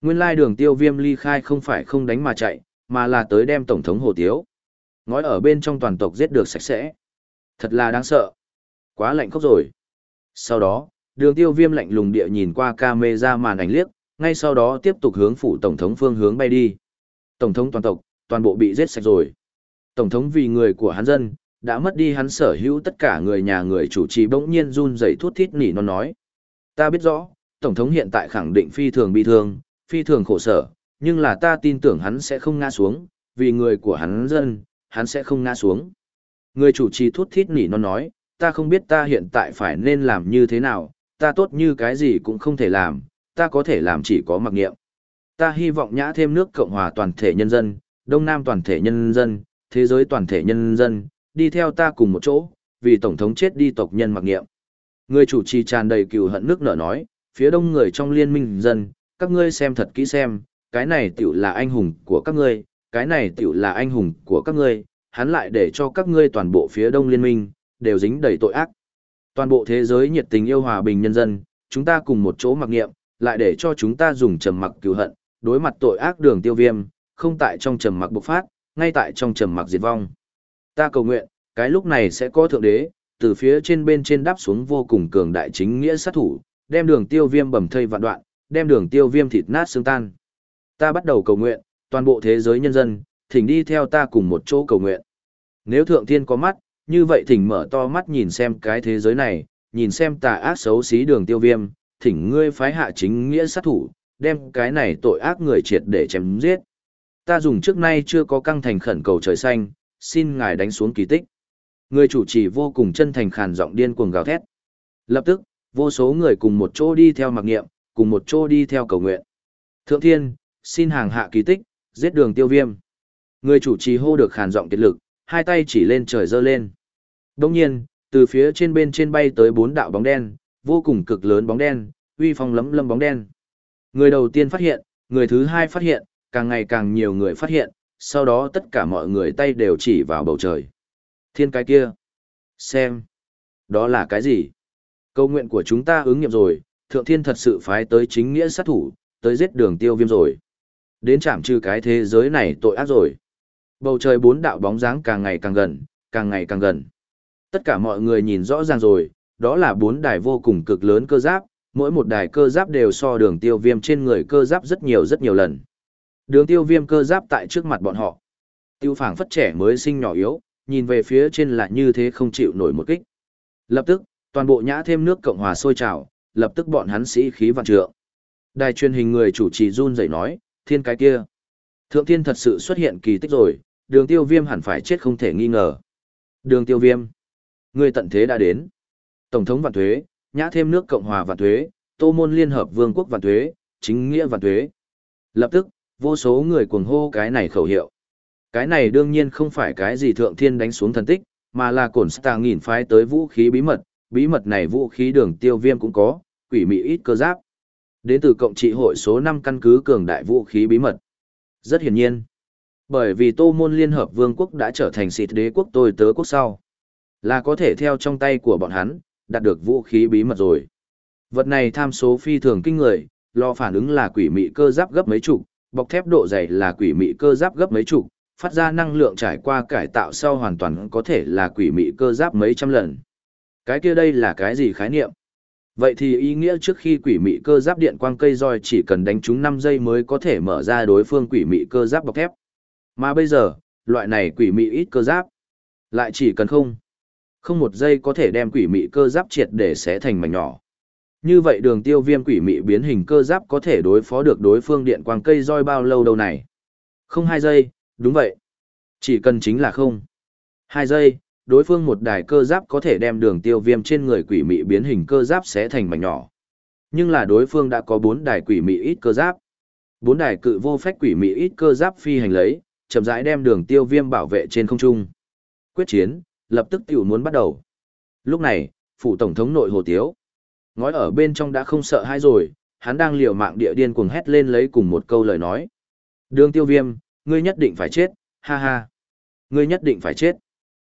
Nguyên lai đường tiêu viêm ly khai không phải không đánh mà chạy, mà là tới đem Tổng thống Hồ Tiếu. Ngói ở bên trong toàn tộc giết được sạch sẽ. Thật là đáng sợ. Quá lạnh khóc rồi. Sau đó, đường tiêu viêm lạnh lùng địa nhìn qua camera màn ảnh liếc, ngay sau đó tiếp tục hướng phủ Tổng thống phương hướng bay đi. Tổng thống toàn tộc, toàn bộ bị giết sạch rồi. Tổng thống vì người của hắn dân, đã mất đi hắn sở hữu tất cả người nhà người chủ trì bỗng nhiên run rẩy thút thít nỉ non nói. Ta biết rõ, Tổng thống hiện tại khẳng định phi thường bị thương, phi thường khổ sở, nhưng là ta tin tưởng hắn sẽ không ngã xuống, vì người của hắn dân, hắn sẽ không ngã xuống. Người chủ trì thút thít nỉ non nói, ta không biết ta hiện tại phải nên làm như thế nào, ta tốt như cái gì cũng không thể làm, ta có thể làm chỉ có mặc nghiệm. Ta hy vọng nhã thêm nước Cộng hòa toàn thể nhân dân, Đông Nam toàn thể nhân dân, thế giới toàn thể nhân dân, đi theo ta cùng một chỗ, vì Tổng thống chết đi tộc nhân mặc nghiệm. Người chủ trì tràn đầy cừu hận nước nở nói, phía đông người trong liên minh dân, các ngươi xem thật kỹ xem, cái này tiểu là anh hùng của các ngươi, cái này tiểu là anh hùng của các ngươi, hắn lại để cho các ngươi toàn bộ phía đông liên minh, đều dính đầy tội ác. Toàn bộ thế giới nhiệt tình yêu hòa bình nhân dân, chúng ta cùng một chỗ mặc nghiệm, lại để cho chúng ta dùng trầm mặc cứu hận, đối mặt tội ác đường tiêu viêm, không tại trong trầm mặc bộc phát, ngay tại trong trầm mặc diệt vong. Ta cầu nguyện, cái lúc này sẽ có thượng đế, từ phía trên bên trên đáp xuống vô cùng cường đại chính nghĩa sát thủ, đem đường tiêu viêm bầm thây vạn đoạn, đem đường tiêu viêm thịt nát xương tan. Ta bắt đầu cầu nguyện, toàn bộ thế giới nhân dân, thỉnh đi theo ta cùng một chỗ cầu nguyện. Nếu thượng thiên có mắt, như vậy thỉnh mở to mắt nhìn xem cái thế giới này, nhìn xem tà ác xấu xí đường tiêu viêm, thỉnh ngươi phái hạ chính nghĩa sát thủ, đem cái này tội ác người triệt để chém giết. Ta dùng trước nay chưa có căng thành khẩn cầu trời xanh, xin ngài đánh xuống kỳ tích. Người chủ trì vô cùng chân thành khàn giọng điên cuồng gào thét. Lập tức, vô số người cùng một chỗ đi theo mặc nghiệm, cùng một chỗ đi theo cầu nguyện. Thượng thiên, xin hàng hạ kỳ tích, giết đường tiêu viêm. Người chủ trì hô được khàn giọng kiệt lực, hai tay chỉ lên trời dơ lên. Đông nhiên, từ phía trên bên trên bay tới bốn đạo bóng đen, vô cùng cực lớn bóng đen, uy phong lấm lâm bóng đen. Người đầu tiên phát hiện, người thứ hai phát hiện, càng ngày càng nhiều người phát hiện, sau đó tất cả mọi người tay đều chỉ vào bầu trời. Thiên cái kia. Xem. Đó là cái gì? Câu nguyện của chúng ta ứng nghiệm rồi, thượng thiên thật sự phái tới chính nghĩa sát thủ, tới giết đường tiêu viêm rồi. Đến chạm trừ cái thế giới này tội ác rồi. Bầu trời bốn đạo bóng dáng càng ngày càng gần, càng ngày càng gần. Tất cả mọi người nhìn rõ ràng rồi, đó là bốn đài vô cùng cực lớn cơ giáp, mỗi một đài cơ giáp đều so đường tiêu viêm trên người cơ giáp rất nhiều rất nhiều lần. Đường tiêu viêm cơ giáp tại trước mặt bọn họ. Tiêu phảng phất trẻ mới sinh nhỏ yếu, nhìn về phía trên là như thế không chịu nổi một kích. Lập tức, toàn bộ nhã thêm nước Cộng hòa sôi trào, lập tức bọn hắn sĩ khí vạn trượng. Đài truyền hình người chủ trì run dậy nói, thiên cái kia. Thượng thiên thật sự xuất hiện kỳ tích rồi, đường tiêu viêm hẳn phải chết không thể nghi ngờ. Đường tiêu viêm. Người tận thế đã đến. Tổng thống vạn thuế, nhã thêm nước Cộng hòa và thuế, tô môn liên hợp vương quốc và thuế, chính nghĩa và thuế. Lập tức, vô số người cuồng hô cái này khẩu hiệu. Cái này đương nhiên không phải cái gì thượng thiên đánh xuống thần tích, mà là cổn stà nghìn phái tới vũ khí bí mật, bí mật này vũ khí đường tiêu viêm cũng có, quỷ mị ít cơ giáp. Đến từ cộng trị hội số 5 căn cứ cường đại vũ khí bí mật. Rất hiển nhiên. Bởi vì tô môn liên hợp vương quốc đã trở thành xịt đế quốc tôi tớ quốc sau. Là có thể theo trong tay của bọn hắn, đạt được vũ khí bí mật rồi. Vật này tham số phi thường kinh người, lo phản ứng là quỷ mị cơ giáp gấp mấy chục, bọc thép độ dày là quỷ mị cơ giáp gấp mấy chục, phát ra năng lượng trải qua cải tạo sau hoàn toàn có thể là quỷ mị cơ giáp mấy trăm lần. Cái kia đây là cái gì khái niệm? Vậy thì ý nghĩa trước khi quỷ mị cơ giáp điện quang cây roi chỉ cần đánh trúng 5 giây mới có thể mở ra đối phương quỷ mị cơ giáp bọc thép. Mà bây giờ, loại này quỷ mị ít cơ giáp, lại chỉ cần không. Không một giây có thể đem quỷ mị cơ giáp triệt để xé thành mảnh nhỏ. Như vậy đường tiêu viêm quỷ mị biến hình cơ giáp có thể đối phó được đối phương điện quang cây roi bao lâu đâu này? Không hai giây, đúng vậy. Chỉ cần chính là không. Hai giây, đối phương một đài cơ giáp có thể đem đường tiêu viêm trên người quỷ mị biến hình cơ giáp xé thành mảnh nhỏ. Nhưng là đối phương đã có bốn đài quỷ mị ít cơ giáp. Bốn đài cự vô phách quỷ mị ít cơ giáp phi hành lấy, chậm rãi đem đường tiêu viêm bảo vệ trên không trung. Quyết chiến, lập tức tiểu muốn bắt đầu. Lúc này, phủ tổng thống nội hồ tiếu. Ngói ở bên trong đã không sợ hãi rồi, hắn đang liều mạng địa điên cuồng hét lên lấy cùng một câu lời nói. Đường tiêu viêm, ngươi nhất định phải chết, ha ha. Ngươi nhất định phải chết.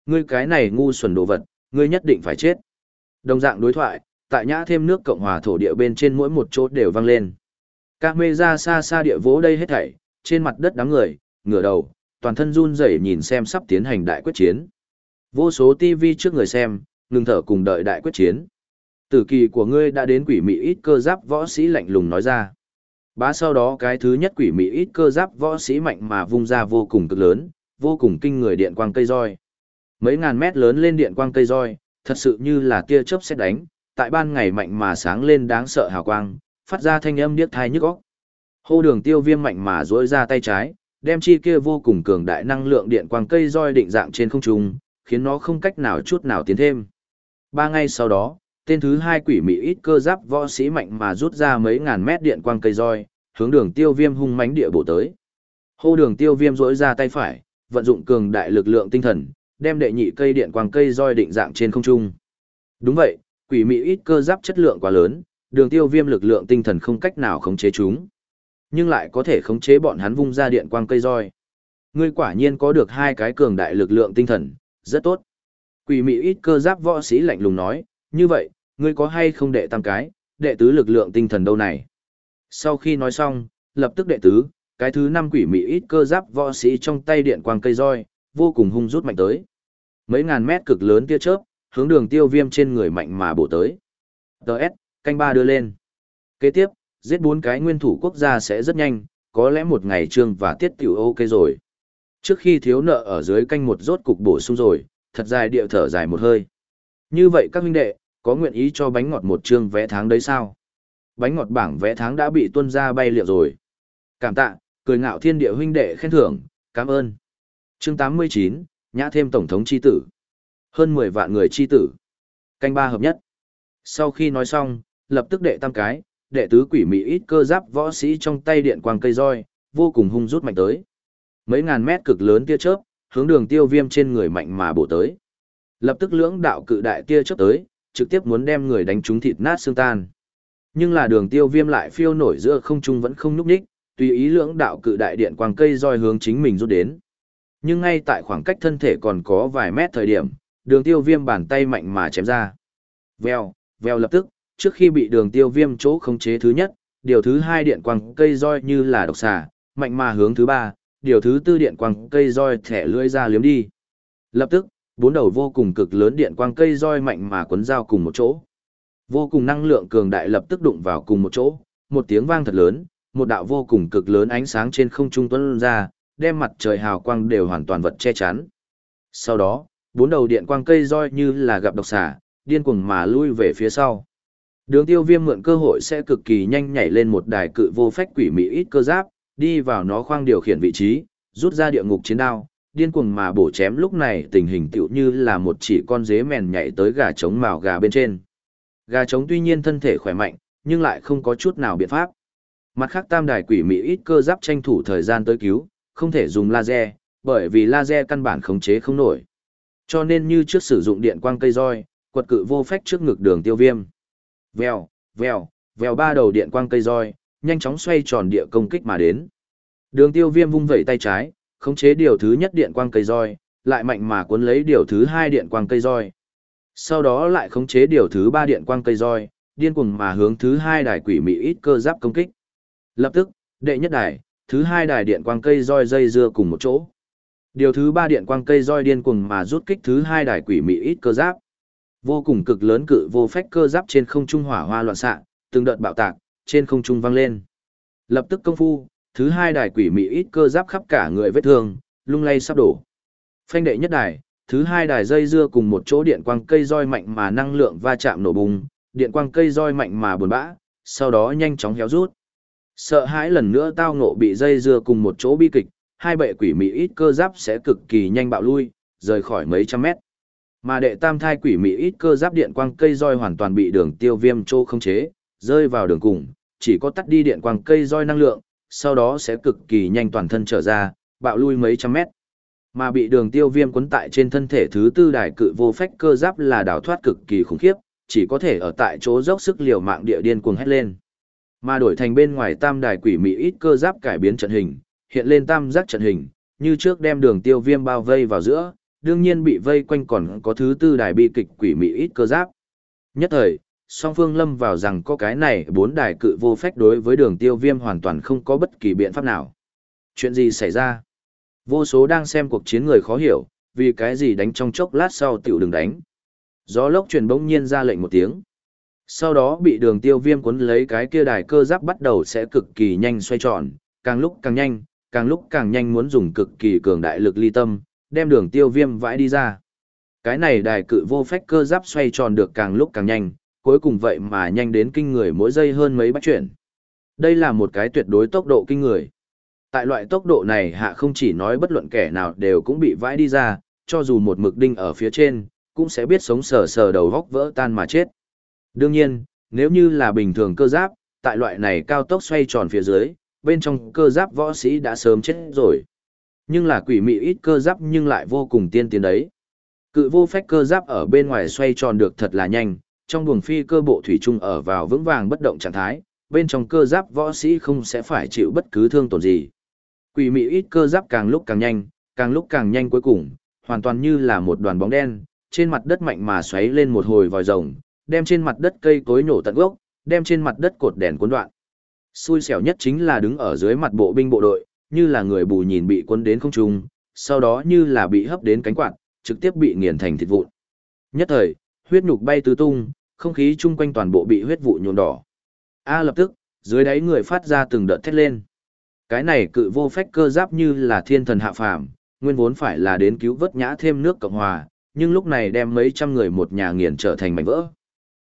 Ngươi cái này ngu xuẩn đồ vật, ngươi nhất định phải chết. Đồng dạng đối thoại, tại nhã thêm nước Cộng hòa thổ địa bên trên mỗi một chỗ đều vang lên. Các mê ra xa xa địa vỗ đây hết thảy, trên mặt đất đám người, ngửa đầu, toàn thân run rẩy nhìn xem sắp tiến hành đại quyết chiến. Vô số TV trước người xem, ngừng thở cùng đợi đại quyết chiến. Tử kỳ của ngươi đã đến quỷ mị ít cơ giáp võ sĩ lạnh lùng nói ra. Bá sau đó cái thứ nhất quỷ mị ít cơ giáp võ sĩ mạnh mà vung ra vô cùng cực lớn, vô cùng kinh người điện quang cây roi. Mấy ngàn mét lớn lên điện quang cây roi, thật sự như là tia chớp xét đánh, tại ban ngày mạnh mà sáng lên đáng sợ hào quang, phát ra thanh âm điếc thai nhức óc. Hô đường tiêu viêm mạnh mà duỗi ra tay trái, đem chi kia vô cùng cường đại năng lượng điện quang cây roi định dạng trên không trung, khiến nó không cách nào chút nào tiến thêm. Ba ngày sau đó, tên thứ hai quỷ mị ít cơ giáp võ sĩ mạnh mà rút ra mấy ngàn mét điện quang cây roi, hướng đường tiêu viêm hung mãnh địa bổ tới. Hô đường tiêu viêm rỗi ra tay phải, vận dụng cường đại lực lượng tinh thần, đem đệ nhị cây điện quang cây roi định dạng trên không trung. Đúng vậy, quỷ mị ít cơ giáp chất lượng quá lớn, đường tiêu viêm lực lượng tinh thần không cách nào khống chế chúng. Nhưng lại có thể khống chế bọn hắn vung ra điện quang cây roi. Ngươi quả nhiên có được hai cái cường đại lực lượng tinh thần, rất tốt. Quỷ mị ít cơ giáp võ sĩ lạnh lùng nói, như vậy, ngươi có hay không đệ tam cái, đệ tứ lực lượng tinh thần đâu này? Sau khi nói xong, lập tức đệ tứ, cái thứ năm quỷ mị ít cơ giáp võ sĩ trong tay điện quang cây roi, vô cùng hung rút mạnh tới. Mấy ngàn mét cực lớn tia chớp, hướng đường tiêu viêm trên người mạnh mà bổ tới. Đợt, canh ba đưa lên. Kế tiếp, giết bốn cái nguyên thủ quốc gia sẽ rất nhanh, có lẽ một ngày trương và tiết tiểu ok rồi. Trước khi thiếu nợ ở dưới canh một rốt cục bổ sung rồi, thật dài điệu thở dài một hơi. Như vậy các huynh đệ, có nguyện ý cho bánh ngọt một chương vẽ tháng đấy sao? Bánh ngọt bảng vẽ tháng đã bị tuân ra bay liệu rồi. Cảm tạ, cười ngạo thiên địa huynh đệ khen thưởng, cảm ơn. Chương 89, nhã thêm tổng thống chi tử. Hơn 10 vạn người chi tử. Canh ba hợp nhất. Sau khi nói xong, lập tức đệ tam cái, đệ tứ quỷ mỹ ít cơ giáp võ sĩ trong tay điện quang cây roi, vô cùng hung rút mạnh tới. Mấy ngàn mét cực lớn tia chớp, hướng đường tiêu viêm trên người mạnh mà bổ tới. Lập tức lưỡng đạo cự đại tia chớp tới, trực tiếp muốn đem người đánh trúng thịt nát xương tan. Nhưng là đường tiêu viêm lại phiêu nổi giữa không trung vẫn không nhúc nhích, tùy ý lưỡng đạo cự đại điện quang cây roi hướng chính mình rút đến. Nhưng ngay tại khoảng cách thân thể còn có vài mét thời điểm, đường tiêu viêm bàn tay mạnh mà chém ra. Vèo, vèo lập tức, trước khi bị đường tiêu viêm chỗ khống chế thứ nhất, điều thứ hai điện quang cây roi như là độc xà, mạnh mà hướng thứ ba, điều thứ tư điện quang cây roi thẻ lưỡi ra liếm đi. Lập tức, bốn đầu vô cùng cực lớn điện quang cây roi mạnh mà quấn dao cùng một chỗ. Vô cùng năng lượng cường đại lập tức đụng vào cùng một chỗ, một tiếng vang thật lớn, một đạo vô cùng cực lớn ánh sáng trên không trung tuấn ra, đem mặt trời hào quang đều hoàn toàn vật che chắn. Sau đó, bốn đầu điện quang cây roi như là gặp độc xà, điên cuồng mà lui về phía sau. Đường tiêu viêm mượn cơ hội sẽ cực kỳ nhanh nhảy lên một đài cự vô phách quỷ mỹ ít cơ giáp, đi vào nó khoang điều khiển vị trí, rút ra địa ngục chiến đao, điên cuồng mà bổ chém lúc này tình hình tựu như là một chỉ con dế mèn nhảy tới gà trống màu gà bên trên. Gà trống tuy nhiên thân thể khỏe mạnh, nhưng lại không có chút nào biện pháp. Mặt khác tam đài quỷ mỹ ít cơ giáp tranh thủ thời gian tới cứu, không thể dùng laser, bởi vì laser căn bản khống chế không nổi. Cho nên như trước sử dụng điện quang cây roi, quật cự vô phách trước ngực đường tiêu viêm. Vèo, vèo, vèo ba đầu điện quang cây roi, nhanh chóng xoay tròn địa công kích mà đến. Đường tiêu viêm vung vẩy tay trái, khống chế điều thứ nhất điện quang cây roi, lại mạnh mà cuốn lấy điều thứ hai điện quang cây roi. Sau đó lại khống chế điều thứ ba điện quang cây roi, điên cuồng mà hướng thứ hai đài quỷ mị ít cơ giáp công kích. Lập tức, đệ nhất đài, thứ hai đài điện quang cây roi dây dưa cùng một chỗ. Điều thứ ba điện quang cây roi điên cuồng mà rút kích thứ hai đài quỷ mị ít cơ giáp. Vô cùng cực lớn cự vô phách cơ giáp trên không trung hỏa hoa loạn xạ, từng đợt bạo tạc, trên không trung vang lên. Lập tức công phu, thứ hai đài quỷ mị ít cơ giáp khắp cả người vết thương, lung lay sắp đổ. Phanh đệ nhất đài, thứ hai đài dây dưa cùng một chỗ điện quang cây roi mạnh mà năng lượng va chạm nổ bùng, điện quang cây roi mạnh mà buồn bã, sau đó nhanh chóng héo rút. Sợ hãi lần nữa tao ngộ bị dây dưa cùng một chỗ bi kịch, hai bệ quỷ mị ít cơ giáp sẽ cực kỳ nhanh bạo lui, rời khỏi mấy trăm mét. Mà đệ tam thai quỷ mị ít cơ giáp điện quang cây roi hoàn toàn bị đường tiêu viêm trô không chế, rơi vào đường cùng, chỉ có tắt đi điện quang cây roi năng lượng, sau đó sẽ cực kỳ nhanh toàn thân trở ra, bạo lui mấy trăm mét. Mà bị đường tiêu viêm quấn tại trên thân thể thứ tư đài cự vô phách cơ giáp là đào thoát cực kỳ khủng khiếp, chỉ có thể ở tại chỗ dốc sức liều mạng địa điên cuồng hét lên. Mà đổi thành bên ngoài tam đài quỷ mỹ ít cơ giáp cải biến trận hình, hiện lên tam giác trận hình, như trước đem đường tiêu viêm bao vây vào giữa, đương nhiên bị vây quanh còn có thứ tư đài bi kịch quỷ mỹ ít cơ giáp. Nhất thời, song phương lâm vào rằng có cái này bốn đài cự vô phách đối với đường tiêu viêm hoàn toàn không có bất kỳ biện pháp nào. Chuyện gì xảy ra? Vô số đang xem cuộc chiến người khó hiểu, vì cái gì đánh trong chốc lát sau tiểu đừng đánh. Gió lốc truyền bỗng nhiên ra lệnh một tiếng. Sau đó bị đường tiêu viêm cuốn lấy cái kia đài cơ giáp bắt đầu sẽ cực kỳ nhanh xoay tròn, càng lúc càng nhanh, càng lúc càng nhanh muốn dùng cực kỳ cường đại lực ly tâm, đem đường tiêu viêm vãi đi ra. Cái này đài cự vô phách cơ giáp xoay tròn được càng lúc càng nhanh, cuối cùng vậy mà nhanh đến kinh người mỗi giây hơn mấy bách chuyển. Đây là một cái tuyệt đối tốc độ kinh người. Tại loại tốc độ này hạ không chỉ nói bất luận kẻ nào đều cũng bị vãi đi ra, cho dù một mực đinh ở phía trên, cũng sẽ biết sống sờ sờ đầu góc vỡ tan mà chết. Đương nhiên, nếu như là bình thường cơ giáp, tại loại này cao tốc xoay tròn phía dưới, bên trong cơ giáp võ sĩ đã sớm chết rồi. Nhưng là quỷ mị ít cơ giáp nhưng lại vô cùng tiên tiến đấy. Cự vô phách cơ giáp ở bên ngoài xoay tròn được thật là nhanh, trong buồng phi cơ bộ thủy trung ở vào vững vàng bất động trạng thái, bên trong cơ giáp võ sĩ không sẽ phải chịu bất cứ thương tổn gì. Quỷ mị ít cơ giáp càng lúc càng nhanh, càng lúc càng nhanh cuối cùng, hoàn toàn như là một đoàn bóng đen, trên mặt đất mạnh mà xoáy lên một hồi vòi rồng, đem trên mặt đất cây cối nổ tận gốc, đem trên mặt đất cột đèn cuốn đoạn. Xui xẻo nhất chính là đứng ở dưới mặt bộ binh bộ đội, như là người bù nhìn bị cuốn đến không trung, sau đó như là bị hấp đến cánh quạt, trực tiếp bị nghiền thành thịt vụn. Nhất thời, huyết nhục bay tứ tung, không khí chung quanh toàn bộ bị huyết vụ nhuộm đỏ. A lập tức, dưới đáy người phát ra từng đợt thét lên. Cái này cự vô phách cơ giáp như là thiên thần hạ phàm, nguyên vốn phải là đến cứu vớt nhã thêm nước Cộng Hòa, nhưng lúc này đem mấy trăm người một nhà nghiền trở thành mảnh vỡ.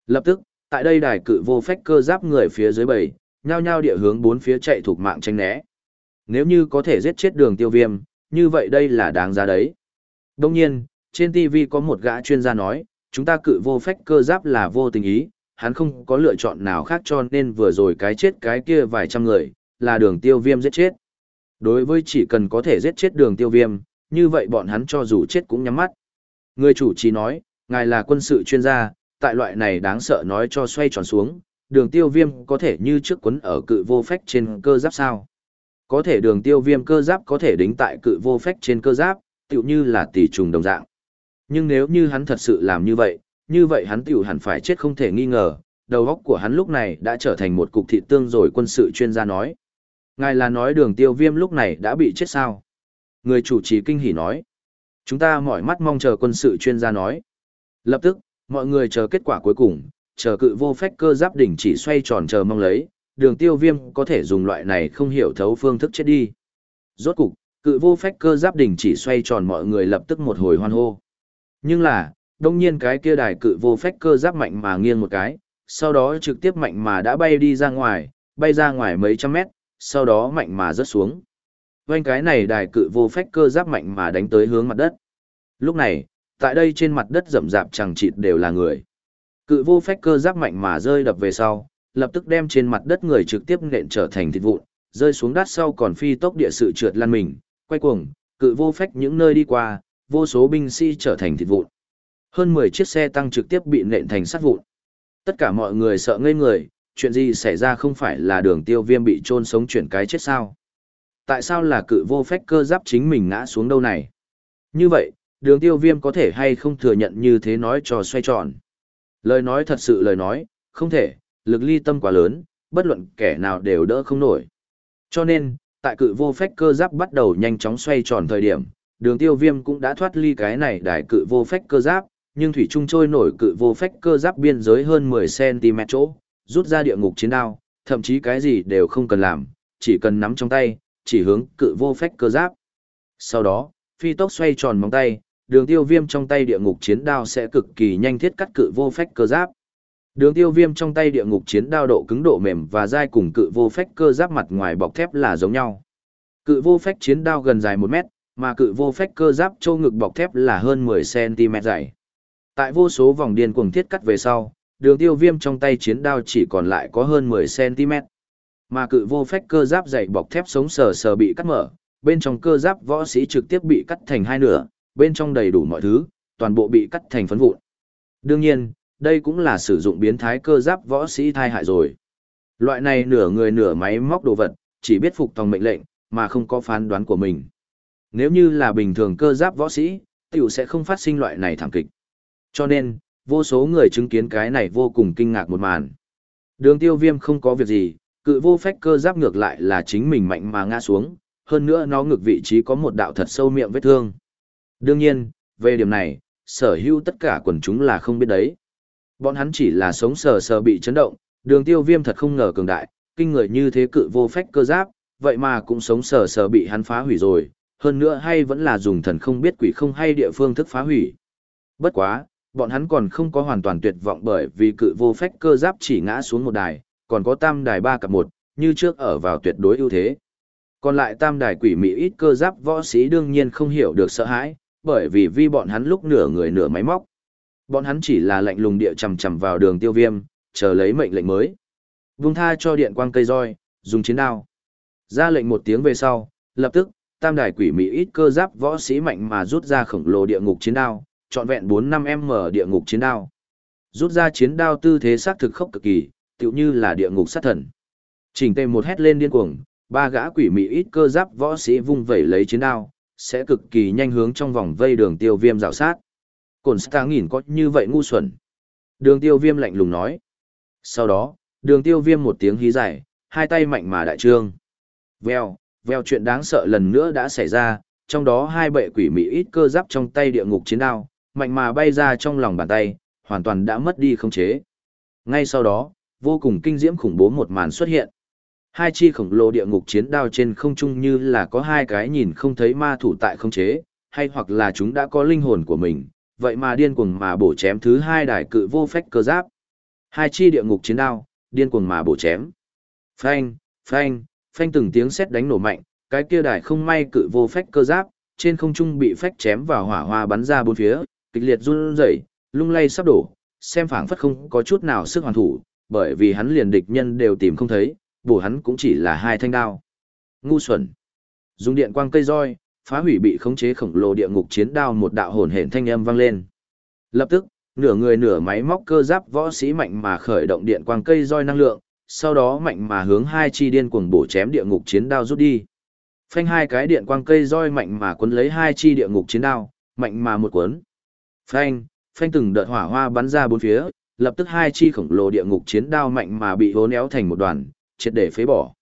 Lập tức, tại đây đài cự vô phách cơ giáp người phía dưới bầy, nhao nhao địa hướng bốn phía chạy thuộc mạng tranh né. Nếu như có thể giết chết đường tiêu viêm, như vậy đây là đáng giá đấy. Đông nhiên, trên TV có một gã chuyên gia nói, chúng ta cự vô phách cơ giáp là vô tình ý, hắn không có lựa chọn nào khác cho nên vừa rồi cái chết cái kia vài trăm người, là đường tiêu viêm giết chết. Đối với chỉ cần có thể giết chết đường tiêu viêm, như vậy bọn hắn cho dù chết cũng nhắm mắt. Người chủ trì nói, ngài là quân sự chuyên gia, tại loại này đáng sợ nói cho xoay tròn xuống, đường tiêu viêm có thể như trước quấn ở cự vô phách trên cơ giáp sao. Có thể đường tiêu viêm cơ giáp có thể đính tại cự vô phách trên cơ giáp, tựu như là tỷ trùng đồng dạng. Nhưng nếu như hắn thật sự làm như vậy, như vậy hắn tiểu hẳn phải chết không thể nghi ngờ, đầu óc của hắn lúc này đã trở thành một cục thịt tương rồi quân sự chuyên gia nói. Ngài là nói đường tiêu viêm lúc này đã bị chết sao? Người chủ trì kinh hỉ nói. Chúng ta mỏi mắt mong chờ quân sự chuyên gia nói. Lập tức, mọi người chờ kết quả cuối cùng, chờ cự vô phách cơ giáp đỉnh chỉ xoay tròn chờ mong lấy, đường tiêu viêm có thể dùng loại này không hiểu thấu phương thức chết đi. Rốt cục, cự vô phách cơ giáp đỉnh chỉ xoay tròn mọi người lập tức một hồi hoan hô. Nhưng là, đông nhiên cái kia đài cự vô phách cơ giáp mạnh mà nghiêng một cái, sau đó trực tiếp mạnh mà đã bay đi ra ngoài, bay ra ngoài mấy trăm mét, sau đó mạnh mà rớt xuống. Vành cái này đài cự vô phách cơ giáp mạnh mà đánh tới hướng mặt đất. Lúc này, tại đây trên mặt đất rậm rạp chẳng chịt đều là người. Cự vô phách cơ giáp mạnh mà rơi đập về sau, lập tức đem trên mặt đất người trực tiếp nện trở thành thịt vụn, rơi xuống đất sau còn phi tốc địa sự trượt lăn mình, quay cuồng, cự vô phách những nơi đi qua, vô số binh sĩ trở thành thịt vụn. Hơn 10 chiếc xe tăng trực tiếp bị nện thành sắt vụn. Tất cả mọi người sợ ngây người, chuyện gì xảy ra không phải là đường tiêu viêm bị trôn sống chuyển cái chết sao? Tại sao là cự vô phách cơ giáp chính mình ngã xuống đâu này? Như vậy, đường tiêu viêm có thể hay không thừa nhận như thế nói cho xoay tròn? Lời nói thật sự lời nói, không thể, lực ly tâm quá lớn, bất luận kẻ nào đều đỡ không nổi. Cho nên, tại cự vô phách cơ giáp bắt đầu nhanh chóng xoay tròn thời điểm, đường tiêu viêm cũng đã thoát ly cái này đài cự vô phách cơ giáp, nhưng thủy trung trôi nổi cự vô phách cơ giáp biên giới hơn 10cm chỗ, rút ra địa ngục chiến đao, thậm chí cái gì đều không cần làm, chỉ cần nắm trong tay, chỉ hướng cự vô phách cơ giáp. Sau đó, phi tốc xoay tròn móng tay, đường tiêu viêm trong tay địa ngục chiến đao sẽ cực kỳ nhanh thiết cắt cự vô phách cơ giáp. Đường tiêu viêm trong tay địa ngục chiến đao độ cứng độ mềm và dai cùng cự vô phách cơ giáp mặt ngoài bọc thép là giống nhau. Cự vô phách chiến đao gần dài 1 mét, mà cự vô phách cơ giáp châu ngực bọc thép là hơn 10cm dày. Tại vô số vòng điên cuồng thiết cắt về sau, đường tiêu viêm trong tay chiến đao chỉ còn lại có hơn 10cm. Mà cự vô phách cơ giáp dày bọc thép sống sờ sờ bị cắt mở, bên trong cơ giáp võ sĩ trực tiếp bị cắt thành hai nửa, bên trong đầy đủ mọi thứ, toàn bộ bị cắt thành phấn vụn. Đương nhiên, đây cũng là sử dụng biến thái cơ giáp võ sĩ thai hại rồi. Loại này nửa người nửa máy móc đồ vật, chỉ biết phục tòng mệnh lệnh, mà không có phán đoán của mình. Nếu như là bình thường cơ giáp võ sĩ, tiểu sẽ không phát sinh loại này thảm kịch. Cho nên, vô số người chứng kiến cái này vô cùng kinh ngạc một màn. Đường tiêu viêm không có việc gì, cự vô phách cơ giáp ngược lại là chính mình mạnh mà ngã xuống, hơn nữa nó ngược vị trí có một đạo thật sâu miệng vết thương. Đương nhiên, về điểm này, sở hữu tất cả quần chúng là không biết đấy. Bọn hắn chỉ là sống sờ sờ bị chấn động, đường tiêu viêm thật không ngờ cường đại, kinh người như thế cự vô phách cơ giáp, vậy mà cũng sống sờ sờ bị hắn phá hủy rồi, hơn nữa hay vẫn là dùng thần không biết quỷ không hay địa phương thức phá hủy. Bất quá, bọn hắn còn không có hoàn toàn tuyệt vọng bởi vì cự vô phách cơ giáp chỉ ngã xuống một đài, còn có tam đài ba cặp một, như trước ở vào tuyệt đối ưu thế. Còn lại tam đài quỷ mỹ ít cơ giáp võ sĩ đương nhiên không hiểu được sợ hãi, bởi vì vì bọn hắn lúc nửa người nửa máy móc. Bọn hắn chỉ là lạnh lùng địa chầm chầm vào đường tiêu viêm, chờ lấy mệnh lệnh mới. Vung tha cho điện quang cây roi, dùng chiến đao. Ra lệnh một tiếng về sau, lập tức, tam đài quỷ mỹ ít cơ giáp võ sĩ mạnh mà rút ra khổng lồ địa ngục chiến đao, trọn vẹn 4-5m địa ngục chiến đao. Rút ra chiến đao tư thế xác thực khốc cực kỳ, tựu như là địa ngục sát thần. Trình tề một hét lên điên cuồng, ba gã quỷ mỹ ít cơ giáp võ sĩ vung vẩy lấy chiến đao, sẽ cực kỳ nhanh hướng trong vòng vây đường tiêu viêm rào sát. Cổn sát nghìn có như vậy ngu xuẩn. Đường tiêu viêm lạnh lùng nói. Sau đó, đường tiêu viêm một tiếng hí dài, hai tay mạnh mà đại trương. Vèo, veo chuyện đáng sợ lần nữa đã xảy ra, trong đó hai bệ quỷ mỹ ít cơ giáp trong tay địa ngục chiến đao, mạnh mà bay ra trong lòng bàn tay, hoàn toàn đã mất đi không chế. Ngay sau đó, vô cùng kinh diễm khủng bố một màn xuất hiện. Hai chi khổng lồ địa ngục chiến đao trên không trung như là có hai cái nhìn không thấy ma thủ tại không chế, hay hoặc là chúng đã có linh hồn của mình, vậy mà điên cuồng mà bổ chém thứ hai đài cự vô phách cơ giáp. Hai chi địa ngục chiến đao, điên cuồng mà bổ chém. Phanh, phanh, phanh từng tiếng sét đánh nổ mạnh, cái kia đài không may cự vô phách cơ giáp, trên không trung bị phách chém vào hỏa hoa bắn ra bốn phía, kịch liệt run rẩy, lung lay sắp đổ, xem phảng phất không có chút nào sức hoàn thủ, bởi vì hắn liền địch nhân đều tìm không thấy, bổ hắn cũng chỉ là hai thanh đao. Ngu xuẩn. Dùng điện quang cây roi, phá hủy bị khống chế khổng lồ địa ngục chiến đao một đạo hồn hển thanh âm vang lên. Lập tức, nửa người nửa máy móc cơ giáp võ sĩ mạnh mà khởi động điện quang cây roi năng lượng, sau đó mạnh mà hướng hai chi điên cuồng bổ chém địa ngục chiến đao rút đi. Phanh hai cái điện quang cây roi mạnh mà cuốn lấy hai chi địa ngục chiến đao, mạnh mà một cuốn. Phanh, phanh từng đợt hỏa hoa bắn ra bốn phía, lập tức hai chi khổng lồ địa ngục chiến đao mạnh mà bị hố néo thành một đoàn, triệt để phế bỏ.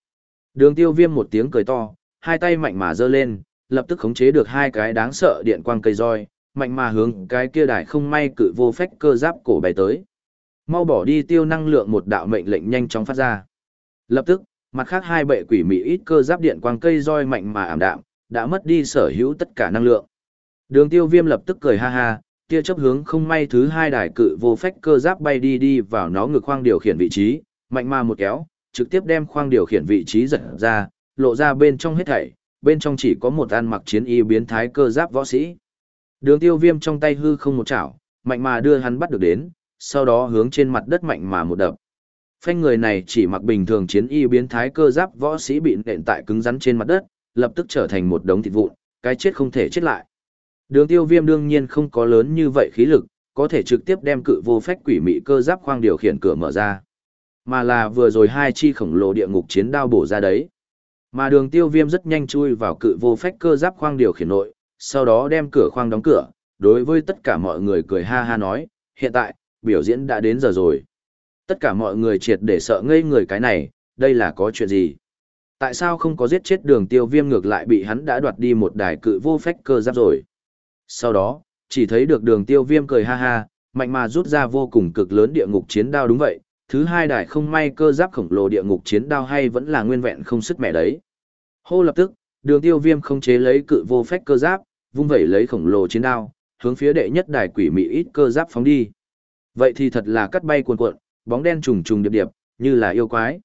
Đường tiêu viêm một tiếng cười to, hai tay mạnh mà giơ lên, lập tức khống chế được hai cái đáng sợ điện quang cây roi, mạnh mà hướng cái kia đài không may cự vô phách cơ giáp cổ bay tới. Mau bỏ đi tiêu năng lượng một đạo mệnh lệnh nhanh chóng phát ra. Lập tức, mặt khác hai bệ quỷ mị ít cơ giáp điện quang cây roi mạnh mà ảm đạm, đã mất đi sở hữu tất cả năng lượng. Đường tiêu viêm lập tức cười ha ha, tia chấp hướng không may thứ hai đài cự vô phách cơ giáp bay đi đi vào nó ngực khoang điều khiển vị trí, mạnh mà một kéo, trực tiếp đem khoang điều khiển vị trí giật ra, lộ ra bên trong hết thảy, bên trong chỉ có một ăn mặc chiến y biến thái cơ giáp võ sĩ. Đường tiêu viêm trong tay hư không một chảo, mạnh mà đưa hắn bắt được đến, sau đó hướng trên mặt đất mạnh mà một đập. Phanh người này chỉ mặc bình thường chiến y biến thái cơ giáp võ sĩ bị nện tại cứng rắn trên mặt đất, lập tức trở thành một đống thịt vụn, cái chết không thể chết lại. Đường tiêu viêm đương nhiên không có lớn như vậy khí lực, có thể trực tiếp đem cự vô phách quỷ mị cơ giáp khoang điều khiển cửa mở ra. Mà là vừa rồi hai chi khổng lồ địa ngục chiến đao bổ ra đấy. Mà đường tiêu viêm rất nhanh chui vào cự vô phách cơ giáp khoang điều khiển nội, sau đó đem cửa khoang đóng cửa, đối với tất cả mọi người cười ha ha nói, hiện tại, biểu diễn đã đến giờ rồi. Tất cả mọi người triệt để sợ ngây người cái này, đây là có chuyện gì? Tại sao không có giết chết đường tiêu viêm ngược lại bị hắn đã đoạt đi một đài cự vô phách cơ giáp rồi? Sau đó, chỉ thấy được đường tiêu viêm cười ha ha, mạnh mà rút ra vô cùng cực lớn địa ngục chiến đao đúng vậy, thứ hai đài không may cơ giáp khổng lồ địa ngục chiến đao hay vẫn là nguyên vẹn không sức mẹ đấy. Hô lập tức, đường tiêu viêm không chế lấy cự vô phách cơ giáp, vung vẩy lấy khổng lồ chiến đao, hướng phía đệ nhất đài quỷ mị ít cơ giáp phóng đi. Vậy thì thật là cắt bay cuồn cuộn, bóng đen trùng trùng điệp điệp, như là yêu quái.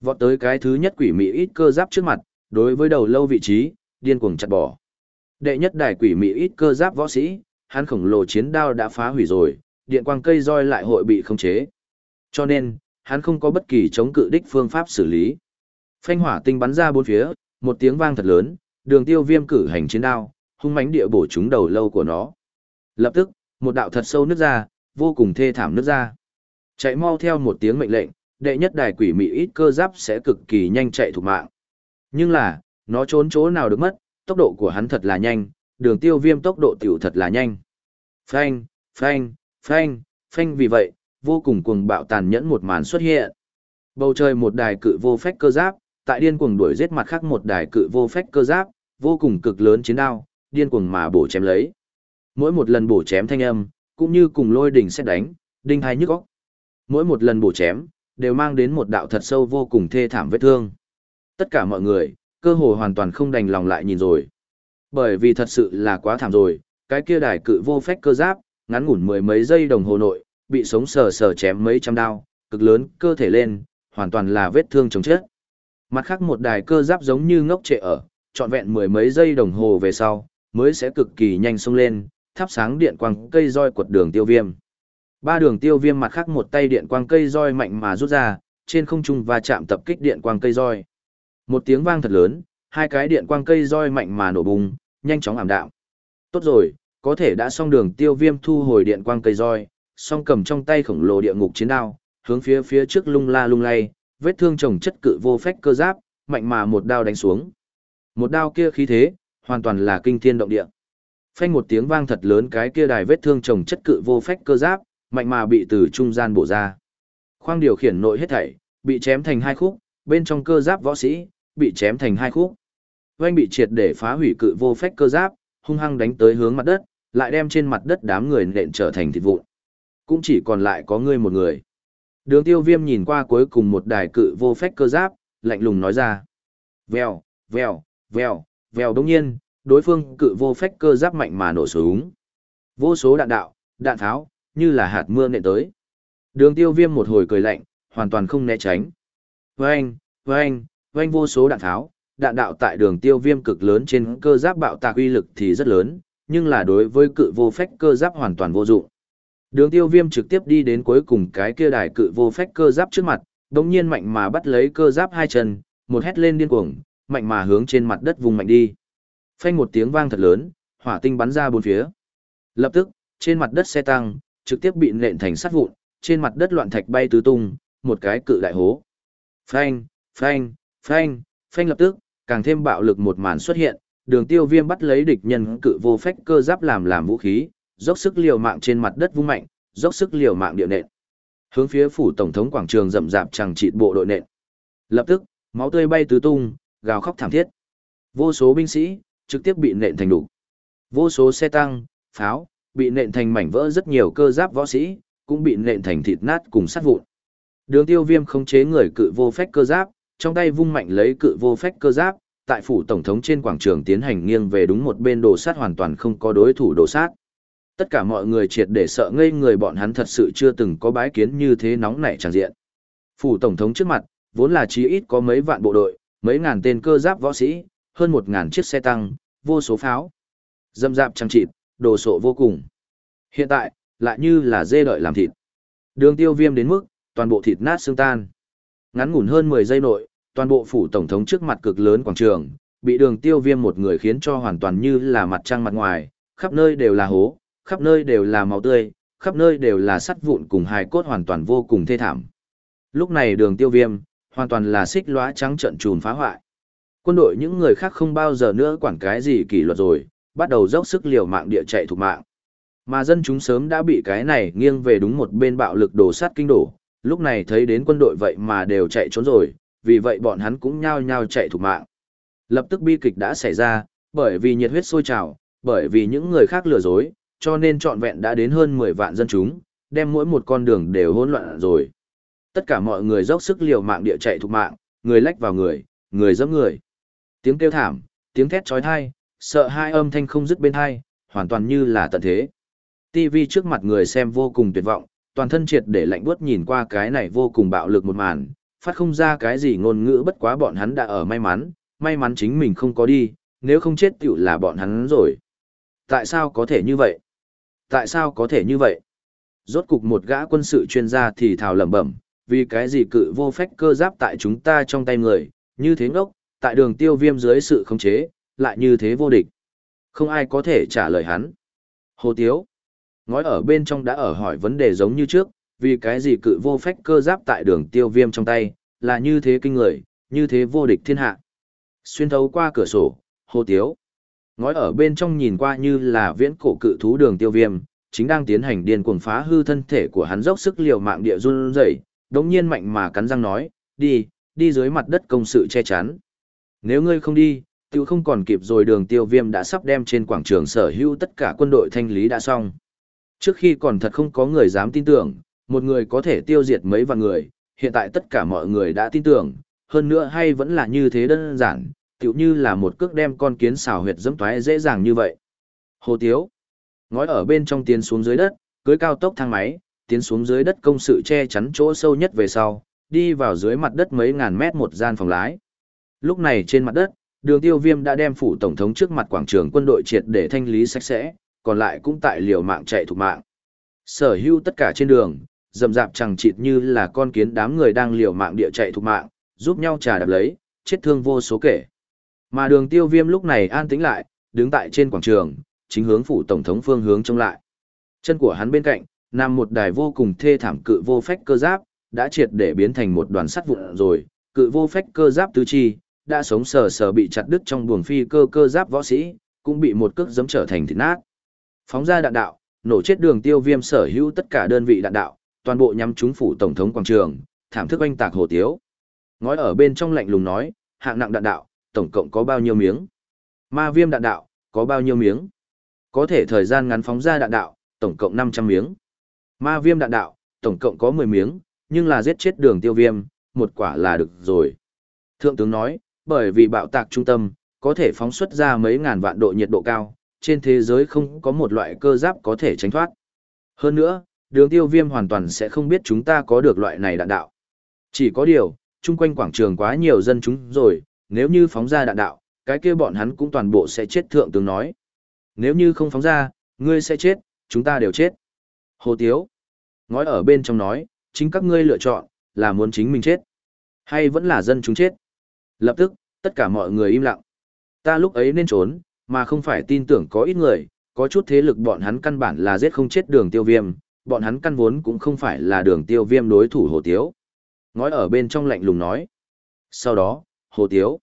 Vọt tới cái thứ nhất quỷ mị ít cơ giáp trước mặt, đối với đầu lâu vị trí, điên cuồng chặt bỏ. Đệ nhất đài quỷ mị ít cơ giáp võ sĩ, hắn khổng lồ chiến đao đã phá hủy rồi, điện quang cây roi lại hội bị khống chế. Cho nên, hắn không có bất kỳ chống cự đích phương pháp xử lý. Phanh hỏa tinh bắn ra bốn phía, một tiếng vang thật lớn, đường tiêu viêm cử hành chiến đao, hung mãnh địa bổ trúng đầu lâu của nó. Lập tức, một đạo thật sâu nước ra, vô cùng thê thảm nước ra. Chạy mau theo một tiếng mệnh lệnh, đệ nhất đài quỷ mị ít cơ giáp sẽ cực kỳ nhanh chạy thủ mạng. Nhưng là, nó trốn chỗ nào được mất, tốc độ của hắn thật là nhanh, đường tiêu viêm tốc độ tiểu thật là nhanh. Phanh, phanh, phanh, phanh vì vậy, vô cùng cuồng bạo tàn nhẫn một màn xuất hiện. Bầu trời một đài cự vô phách cơ giáp, tại điên cuồng đuổi giết mặt khác một đài cự vô phách cơ giáp, vô cùng cực lớn chiến đao, điên cuồng mà bổ chém lấy. Mỗi một lần bổ chém thanh âm, cũng như cùng lôi đỉnh xét đánh, đinh hai nhức óc. Mỗi một lần bổ chém, đều mang đến một đạo thật sâu vô cùng thê thảm vết thương. Tất cả mọi người, cơ hồ hoàn toàn không đành lòng lại nhìn rồi. Bởi vì thật sự là quá thảm rồi, cái kia đài cự vô phách cơ giáp, ngắn ngủn mười mấy giây đồng hồ nội, bị sống sờ sờ chém mấy trăm đao, cực lớn, cơ thể lên, hoàn toàn là vết thương chống chết. Mặt khác một đài cơ giáp giống như ngốc trệ ở, trọn vẹn mười mấy giây đồng hồ về sau, mới sẽ cực kỳ nhanh xông lên, thắp sáng điện quang cây roi quật đường tiêu viêm. Ba đường tiêu viêm mặt khác một tay điện quang cây roi mạnh mà rút ra, trên không trung va chạm tập kích điện quang cây roi. Một tiếng vang thật lớn, hai cái điện quang cây roi mạnh mà nổ bùng, nhanh chóng ảm đạm. Tốt rồi, có thể đã xong đường tiêu viêm thu hồi điện quang cây roi, song cầm trong tay khổng lồ địa ngục chiến đao, hướng phía phía trước lung la lung lay, vết thương chồng chất cự vô phách cơ giáp, mạnh mà một đao đánh xuống. Một đao kia khí thế, hoàn toàn là kinh thiên động địa. Phanh một tiếng vang thật lớn cái kia đài vết thương chồng chất cự vô phách cơ giáp, mạnh mà bị từ trung gian bổ ra. Khoang điều khiển nội hết thảy, bị chém thành hai khúc, bên trong cơ giáp võ sĩ, bị chém thành hai khúc. Vanh bị triệt để phá hủy cự vô phách cơ giáp, hung hăng đánh tới hướng mặt đất, lại đem trên mặt đất đám người nện trở thành thịt vụn. Cũng chỉ còn lại có ngươi một người. Đường tiêu viêm nhìn qua cuối cùng một đài cự vô phách cơ giáp, lạnh lùng nói ra. Vèo, vèo, vèo, vèo đông nhiên, đối phương cự vô phách cơ giáp mạnh mà nổ súng. Vô số đạn đạo, đạn tháo, như là hạt mưa nện tới. Đường tiêu viêm một hồi cười lạnh, hoàn toàn không né tránh. Vâng, vâng, vâng vô số đạn tháo, đạn đạo tại đường tiêu viêm cực lớn trên cơ giáp bạo tạc uy lực thì rất lớn, nhưng là đối với cự vô phách cơ giáp hoàn toàn vô dụng. Đường tiêu viêm trực tiếp đi đến cuối cùng cái kia đài cự vô phách cơ giáp trước mặt, đồng nhiên mạnh mà bắt lấy cơ giáp hai chân, một hét lên điên cuồng, mạnh mà hướng trên mặt đất vùng mạnh đi. Phanh một tiếng vang thật lớn, hỏa tinh bắn ra bốn phía. Lập tức, trên mặt đất xe tăng, trực tiếp bị nện thành sắt vụn, trên mặt đất loạn thạch bay tứ tung, một cái cự đại hố. Phanh, phanh, phanh, phanh lập tức, càng thêm bạo lực một màn xuất hiện, đường tiêu viêm bắt lấy địch nhân cự vô phách cơ giáp làm làm vũ khí, dốc sức liều mạng trên mặt đất vung mạnh, dốc sức liều mạng địa nện. Hướng phía phủ tổng thống quảng trường rậm rạp chẳng trị bộ đội nện. Lập tức, máu tươi bay tứ tung, gào khóc thảm thiết. Vô số binh sĩ trực tiếp bị nện thành đủ. Vô số xe tăng, pháo bị nện thành mảnh vỡ rất nhiều cơ giáp võ sĩ cũng bị nện thành thịt nát cùng sát vụn. Đường Tiêu Viêm khống chế người cự vô phách cơ giáp, trong tay vung mạnh lấy cự vô phách cơ giáp, tại phủ tổng thống trên quảng trường tiến hành nghiêng về đúng một bên đồ sát hoàn toàn không có đối thủ đồ sát. Tất cả mọi người triệt để sợ ngây người bọn hắn thật sự chưa từng có bái kiến như thế nóng nảy tràn diện. Phủ tổng thống trước mặt, vốn là chí ít có mấy vạn bộ đội, mấy ngàn tên cơ giáp võ sĩ, hơn một ngàn chiếc xe tăng, vô số pháo. Dâm dạp trang trịt, đồ sộ vô cùng. Hiện tại, lại như là dê đợi làm thịt. Đường tiêu viêm đến mức, toàn bộ thịt nát xương tan. Ngắn ngủn hơn 10 giây nội, toàn bộ phủ tổng thống trước mặt cực lớn quảng trường, bị đường tiêu viêm một người khiến cho hoàn toàn như là mặt trăng mặt ngoài, khắp nơi đều là hố, khắp nơi đều là máu tươi, khắp nơi đều là sắt vụn cùng hài cốt hoàn toàn vô cùng thê thảm. Lúc này đường tiêu viêm, hoàn toàn là xích lóa trắng trận trùn phá hoại. Quân đội những người khác không bao giờ nữa quản cái gì kỷ luật rồi, bắt đầu dốc sức liều mạng địa chạy thuộc mạng. Mà dân chúng sớm đã bị cái này nghiêng về đúng một bên bạo lực đổ sát kinh đổ, lúc này thấy đến quân đội vậy mà đều chạy trốn rồi, vì vậy bọn hắn cũng nhao nhao chạy thuộc mạng. Lập tức bi kịch đã xảy ra, bởi vì nhiệt huyết sôi trào, bởi vì những người khác lừa dối, cho nên trọn vẹn đã đến hơn 10 vạn dân chúng, đem mỗi một con đường đều hỗn loạn rồi. Tất cả mọi người dốc sức liều mạng địa chạy thuộc mạng, người lách vào người, người dẫm người. Tiếng kêu thảm, tiếng thét chói tai, sợ hai âm thanh không dứt bên tai, hoàn toàn như là tận thế. TV trước mặt người xem vô cùng tuyệt vọng, toàn thân triệt để lạnh buốt nhìn qua cái này vô cùng bạo lực một màn, phát không ra cái gì ngôn ngữ bất quá bọn hắn đã ở may mắn, may mắn chính mình không có đi, nếu không chết tiểu là bọn hắn rồi. Tại sao có thể như vậy? Tại sao có thể như vậy? Rốt cục một gã quân sự chuyên gia thì thào lẩm bẩm, vì cái gì cự vô phách cơ giáp tại chúng ta trong tay người, như thế ngốc, tại đường tiêu viêm dưới sự khống chế, lại như thế vô địch. Không ai có thể trả lời hắn. Hồ Tiếu. Ngói ở bên trong đã ở hỏi vấn đề giống như trước, vì cái gì cự vô phách cơ giáp tại đường tiêu viêm trong tay, là như thế kinh người, như thế vô địch thiên hạ. Xuyên thấu qua cửa sổ, Hồ Tiếu. Ngói ở bên trong nhìn qua như là viễn cổ cự thú đường tiêu viêm, chính đang tiến hành điên cuồng phá hư thân thể của hắn dốc sức liều mạng địa run rẩy, đống nhiên mạnh mà cắn răng nói, đi, đi dưới mặt đất công sự che chắn. Nếu ngươi không đi, tiêu không còn kịp rồi đường tiêu viêm đã sắp đem trên quảng trường sở hữu tất cả quân đội thanh lý đã xong. Trước khi còn thật không có người dám tin tưởng, Một người có thể tiêu diệt mấy vạn người, hiện tại tất cả mọi người đã tin tưởng, hơn nữa hay vẫn là như thế đơn giản, tựu như là một cước đem con kiến xào huyệt dẫm toái dễ dàng như vậy. Hồ Tiếu, ngói ở bên trong tiến xuống dưới đất, cưới cao tốc thang máy, tiến xuống dưới đất công sự che chắn chỗ sâu nhất về sau, đi vào dưới mặt đất mấy ngàn mét một gian phòng lái. Lúc này trên mặt đất, đường tiêu viêm đã đem phủ tổng thống trước mặt quảng trường quân đội triệt để thanh lý sạch sẽ, còn lại cũng tại liều mạng chạy thục mạng. Sở hữu tất cả trên đường, dầm dạp chẳng chịt như là con kiến đám người đang liều mạng địa chạy thục mạng, giúp nhau trà đạp lấy, chết thương vô số kể. Mà đường tiêu viêm lúc này an tĩnh lại, đứng tại trên quảng trường, chính hướng phủ tổng thống phương hướng trông lại. Chân của hắn bên cạnh, nằm một đài vô cùng thê thảm cự vô phách cơ giáp, đã triệt để biến thành một đoàn sắt vụn rồi, cự vô phách cơ giáp tứ chi, đã sống sờ sờ bị chặt đứt trong buồng phi cơ cơ giáp võ sĩ, cũng bị một cước giấm trở thành thịt nát. Phóng ra đạn đạo, nổ chết đường tiêu viêm sở hữu tất cả đơn vị đạn đạo, toàn bộ nhắm trúng phủ tổng thống quảng trường, thảm thức oanh tạc hồ tiếu. Ngói ở bên trong lạnh lùng nói, hạng nặng đạn đạo, tổng cộng có bao nhiêu miếng? Ma viêm đạn đạo, có bao nhiêu miếng? Có thể thời gian ngắn phóng ra đạn đạo, tổng cộng 500 miếng. Ma viêm đạn đạo, tổng cộng có 10 miếng, nhưng là giết chết đường tiêu viêm, một quả là được rồi. Thượng tướng nói, bởi vì bạo tạc trung tâm, có thể phóng xuất ra mấy ngàn vạn độ nhiệt độ cao, trên thế giới không có một loại cơ giáp có thể tránh thoát. Hơn nữa, đường tiêu viêm hoàn toàn sẽ không biết chúng ta có được loại này đạn đạo. Chỉ có điều, chung quanh quảng trường quá nhiều dân chúng rồi, nếu như phóng ra đạn đạo, cái kia bọn hắn cũng toàn bộ sẽ chết thượng tướng nói. Nếu như không phóng ra, ngươi sẽ chết, chúng ta đều chết. Hồ Tiếu. Ngói ở bên trong nói, chính các ngươi lựa chọn, là muốn chính mình chết. Hay vẫn là dân chúng chết. Lập tức, tất cả mọi người im lặng. Ta lúc ấy nên trốn, mà không phải tin tưởng có ít người, có chút thế lực bọn hắn căn bản là giết không chết đường tiêu viêm, bọn hắn căn vốn cũng không phải là đường tiêu viêm đối thủ hồ tiếu. Ngói ở bên trong lạnh lùng nói. Sau đó, hồ tiếu.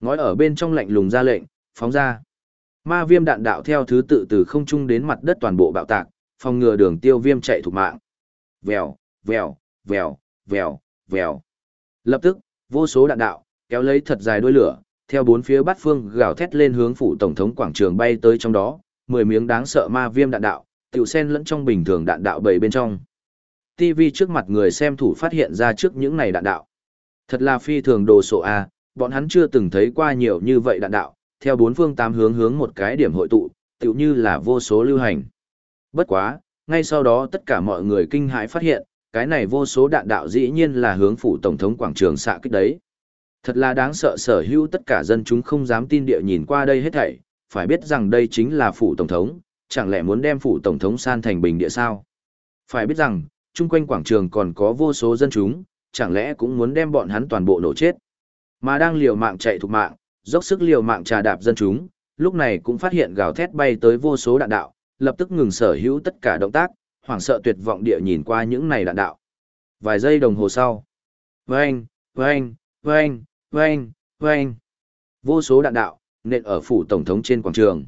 Ngói ở bên trong lạnh lùng ra lệnh, phóng ra. Ma viêm đạn đạo theo thứ tự từ không trung đến mặt đất toàn bộ bạo tạc, phòng ngừa đường tiêu viêm chạy thục mạng. Vèo, vèo, vèo, vèo, vèo. Lập tức, vô số đạn đạo, kéo lấy thật dài đuôi lửa, theo bốn phía bát phương gào thét lên hướng phủ tổng thống quảng trường bay tới trong đó, mười miếng đáng sợ ma viêm đạn đạo, tiểu sen lẫn trong bình thường đạn đạo bầy bên trong. TV trước mặt người xem thủ phát hiện ra trước những này đạn đạo. Thật là phi thường đồ sộ A, bọn hắn chưa từng thấy qua nhiều như vậy đạn đạo, theo bốn phương tám hướng hướng một cái điểm hội tụ, tiểu như là vô số lưu hành. Bất quá, ngay sau đó tất cả mọi người kinh hãi phát hiện, cái này vô số đạn đạo dĩ nhiên là hướng phủ tổng thống quảng trường xạ kích đấy. Thật là đáng sợ sở hữu tất cả dân chúng không dám tin địa nhìn qua đây hết thảy, phải biết rằng đây chính là phủ tổng thống, chẳng lẽ muốn đem phủ tổng thống san thành bình địa sao? Phải biết rằng, chung quanh quảng trường còn có vô số dân chúng, chẳng lẽ cũng muốn đem bọn hắn toàn bộ nổ chết? Mà đang liều mạng chạy thục mạng, dốc sức liều mạng trà đạp dân chúng, lúc này cũng phát hiện gào thét bay tới vô số đạn đạo, lập tức ngừng sở hữu tất cả động tác, hoảng sợ tuyệt vọng địa nhìn qua những này đạn đạo. Vài giây đồng hồ sau, vâng, vâng, vâng, vang vang vô số đạn đạo, nện ở phủ tổng thống trên quảng trường.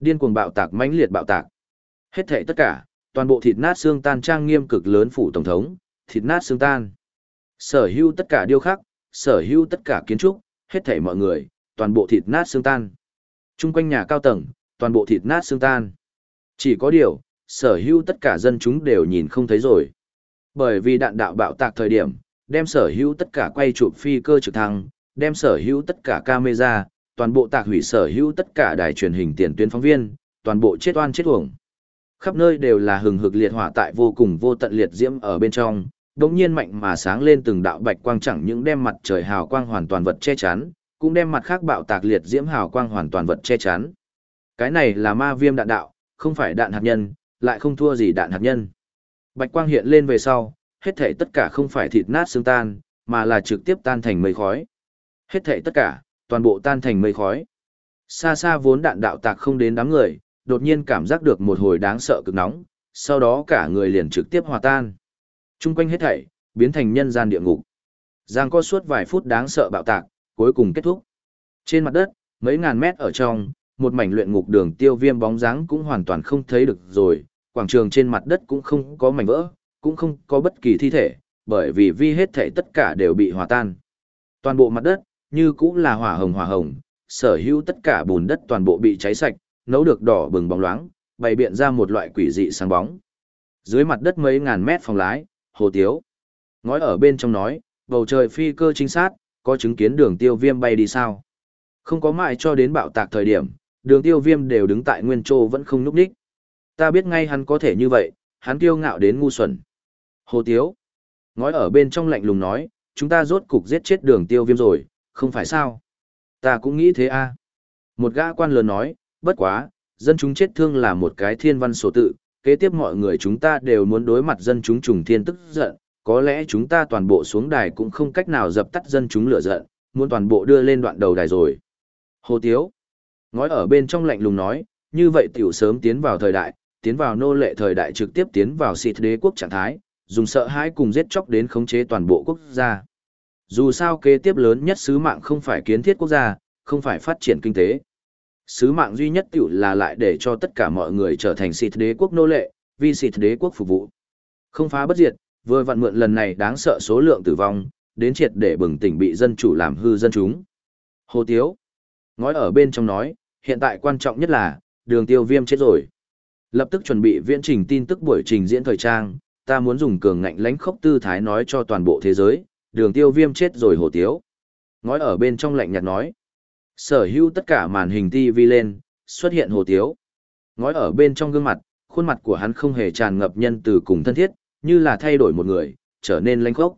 Điên cuồng bạo tạc mãnh liệt bạo tạc. Hết thảy tất cả, toàn bộ thịt nát xương tan trang nghiêm cực lớn phủ tổng thống, thịt nát xương tan. Sở hữu tất cả điêu khắc, sở hữu tất cả kiến trúc, hết thảy mọi người, toàn bộ thịt nát xương tan. Trung quanh nhà cao tầng, toàn bộ thịt nát xương tan. Chỉ có điều, sở hữu tất cả dân chúng đều nhìn không thấy rồi. Bởi vì đạn đạo bạo tạc thời điểm, đem sở hữu tất cả quay chụp phi cơ trực thăng, đem sở hữu tất cả camera, toàn bộ tạc hủy sở hữu tất cả đài truyền hình tiền tuyến phóng viên, toàn bộ chết oan chết uổng. Khắp nơi đều là hừng hực liệt hỏa tại vô cùng vô tận liệt diễm ở bên trong, đống nhiên mạnh mà sáng lên từng đạo bạch quang chẳng những đem mặt trời hào quang hoàn toàn vật che chắn, cũng đem mặt khác bạo tạc liệt diễm hào quang hoàn toàn vật che chắn. Cái này là ma viêm đạn đạo, không phải đạn hạt nhân, lại không thua gì đạn hạt nhân. Bạch quang hiện lên về sau, hết thảy tất cả không phải thịt nát xương tan, mà là trực tiếp tan thành mây khói. Hết thảy tất cả, toàn bộ tan thành mây khói. Xa xa vốn đạn đạo tạc không đến đám người, đột nhiên cảm giác được một hồi đáng sợ cực nóng, sau đó cả người liền trực tiếp hòa tan. Trung quanh hết thảy, biến thành nhân gian địa ngục. Giang có suốt vài phút đáng sợ bạo tạc, cuối cùng kết thúc. Trên mặt đất, mấy ngàn mét ở trong, một mảnh luyện ngục đường tiêu viêm bóng dáng cũng hoàn toàn không thấy được rồi, quảng trường trên mặt đất cũng không có mảnh vỡ, cũng không có bất kỳ thi thể, bởi vì vi hết thể tất cả đều bị hòa tan. Toàn bộ mặt đất, như cũng là hỏa hồng hỏa hồng, sở hữu tất cả bùn đất toàn bộ bị cháy sạch, nấu được đỏ bừng bóng loáng, bày biện ra một loại quỷ dị sáng bóng. Dưới mặt đất mấy ngàn mét phòng lái, hồ tiếu. Ngói ở bên trong nói, bầu trời phi cơ chính xác, có chứng kiến đường tiêu viêm bay đi sao? Không có mãi cho đến bạo tạc thời điểm, đường tiêu viêm đều đứng tại nguyên trô vẫn không núp đích. Ta biết ngay hắn có thể như vậy, hắn kiêu ngạo đến ngu xuẩn. Hồ Tiếu. Ngói ở bên trong lạnh lùng nói, chúng ta rốt cục giết chết đường tiêu viêm rồi, không phải sao? Ta cũng nghĩ thế a Một gã quan lớn nói, bất quá, dân chúng chết thương là một cái thiên văn sổ tự, kế tiếp mọi người chúng ta đều muốn đối mặt dân chúng trùng thiên tức giận, có lẽ chúng ta toàn bộ xuống đài cũng không cách nào dập tắt dân chúng lửa giận, muốn toàn bộ đưa lên đoạn đầu đài rồi. Hồ Tiếu. Ngói ở bên trong lạnh lùng nói, như vậy tiểu sớm tiến vào thời đại, tiến vào nô lệ thời đại trực tiếp tiến vào xịt đế quốc trạng thái, dùng sợ hãi cùng giết chóc đến khống chế toàn bộ quốc gia. Dù sao kế tiếp lớn nhất sứ mạng không phải kiến thiết quốc gia, không phải phát triển kinh tế. Sứ mạng duy nhất tiểu là lại để cho tất cả mọi người trở thành xịt đế quốc nô lệ, vì xịt đế quốc phục vụ. Không phá bất diệt, vừa vặn mượn lần này đáng sợ số lượng tử vong, đến triệt để bừng tỉnh bị dân chủ làm hư dân chúng. Hồ Tiếu. Ngói ở bên trong nói, hiện tại quan trọng nhất là, đường tiêu viêm chết rồi. Lập tức chuẩn bị viễn trình tin tức buổi trình diễn thời trang, ta muốn dùng cường ngạnh lánh khốc tư thái nói cho toàn bộ thế giới, đường tiêu viêm chết rồi hồ tiếu. Ngói ở bên trong lạnh nhạt nói. Sở hữu tất cả màn hình TV lên, xuất hiện hồ tiếu. Ngói ở bên trong gương mặt, khuôn mặt của hắn không hề tràn ngập nhân từ cùng thân thiết, như là thay đổi một người, trở nên lánh khốc.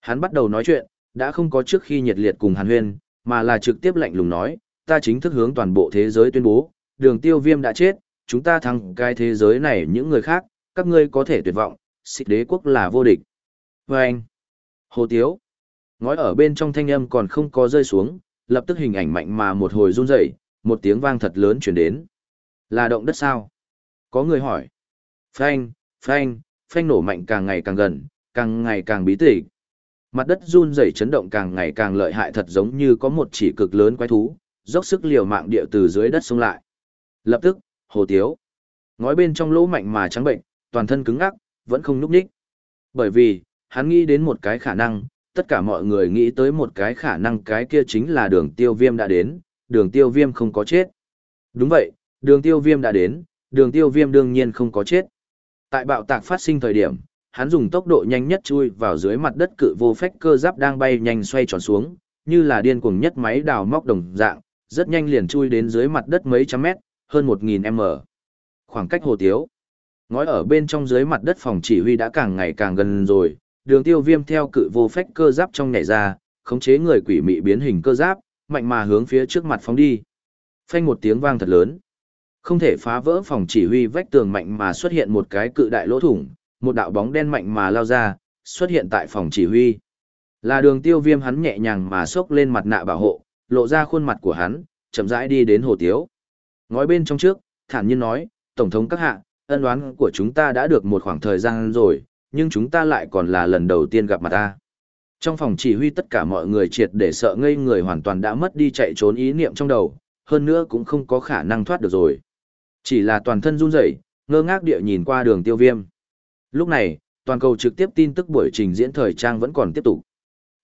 Hắn bắt đầu nói chuyện, đã không có trước khi nhiệt liệt cùng hàn huyên, mà là trực tiếp lạnh lùng nói, ta chính thức hướng toàn bộ thế giới tuyên bố, đường tiêu viêm đã chết, chúng ta thắng cái thế giới này những người khác, các ngươi có thể tuyệt vọng, xích đế quốc là vô địch. Và anh, hồ tiếu, ngói ở bên trong thanh âm còn không có rơi xuống, lập tức hình ảnh mạnh mà một hồi run rẩy, một tiếng vang thật lớn chuyển đến. Là động đất sao? Có người hỏi. Phanh, phanh, phanh nổ mạnh càng ngày càng gần, càng ngày càng bí tỉ. Mặt đất run rẩy chấn động càng ngày càng lợi hại thật giống như có một chỉ cực lớn quái thú, dốc sức liều mạng địa từ dưới đất xuống lại. Lập tức, hồ tiếu. Ngói bên trong lỗ mạnh mà trắng bệnh, toàn thân cứng ngắc, vẫn không núp ních. Bởi vì, hắn nghĩ đến một cái khả năng, tất cả mọi người nghĩ tới một cái khả năng cái kia chính là đường tiêu viêm đã đến, đường tiêu viêm không có chết. Đúng vậy, đường tiêu viêm đã đến, đường tiêu viêm đương nhiên không có chết. Tại bạo tạc phát sinh thời điểm, hắn dùng tốc độ nhanh nhất chui vào dưới mặt đất cự vô phách cơ giáp đang bay nhanh xoay tròn xuống, như là điên cuồng nhất máy đào móc đồng dạng, rất nhanh liền chui đến dưới mặt đất mấy trăm mét, hơn 1.000 m. Khoảng cách hồ tiếu. Ngói ở bên trong dưới mặt đất phòng chỉ huy đã càng ngày càng gần rồi, đường tiêu viêm theo cự vô phách cơ giáp trong nhảy ra, khống chế người quỷ mị biến hình cơ giáp, mạnh mà hướng phía trước mặt phóng đi. Phanh một tiếng vang thật lớn. Không thể phá vỡ phòng chỉ huy vách tường mạnh mà xuất hiện một cái cự đại lỗ thủng, một đạo bóng đen mạnh mà lao ra, xuất hiện tại phòng chỉ huy. Là đường tiêu viêm hắn nhẹ nhàng mà xốc lên mặt nạ bảo hộ, lộ ra khuôn mặt của hắn, chậm rãi đi đến hồ tiếu. Ngói bên trong trước, thản nhiên nói, Tổng thống các hạ, ân oán của chúng ta đã được một khoảng thời gian rồi, nhưng chúng ta lại còn là lần đầu tiên gặp mặt ta. Trong phòng chỉ huy tất cả mọi người triệt để sợ ngây người hoàn toàn đã mất đi chạy trốn ý niệm trong đầu, hơn nữa cũng không có khả năng thoát được rồi. Chỉ là toàn thân run rẩy, ngơ ngác địa nhìn qua đường tiêu viêm. Lúc này, toàn cầu trực tiếp tin tức buổi trình diễn thời trang vẫn còn tiếp tục.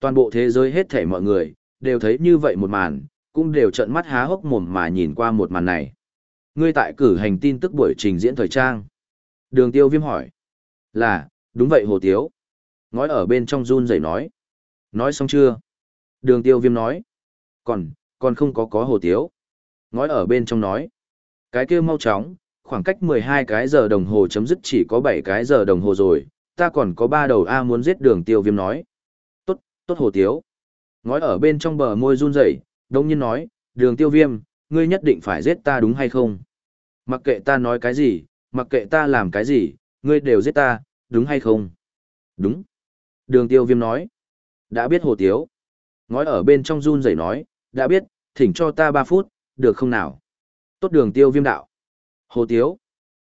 Toàn bộ thế giới hết thể mọi người, đều thấy như vậy một màn, cũng đều trợn mắt há hốc mồm mà nhìn qua một màn này. Ngươi tại cử hành tin tức buổi trình diễn thời trang. Đường tiêu viêm hỏi. Là, đúng vậy hồ tiếu. Ngói ở bên trong run rẩy nói. Nói xong chưa? Đường tiêu viêm nói. Còn, còn không có có hồ tiếu. Ngói ở bên trong nói. Cái kia mau chóng, khoảng cách 12 cái giờ đồng hồ chấm dứt chỉ có 7 cái giờ đồng hồ rồi, ta còn có ba đầu A muốn giết đường tiêu viêm nói. Tốt, tốt hồ tiếu. Ngói ở bên trong bờ môi run rẩy, đông nhiên nói, đường tiêu viêm, ngươi nhất định phải giết ta đúng hay không? Mặc kệ ta nói cái gì, mặc kệ ta làm cái gì, ngươi đều giết ta, đúng hay không? Đúng. Đường tiêu viêm nói. Đã biết hồ tiếu. Ngói ở bên trong run rẩy nói, đã biết, thỉnh cho ta 3 phút, được không nào? Tốt đường tiêu viêm đạo. Hồ tiếu.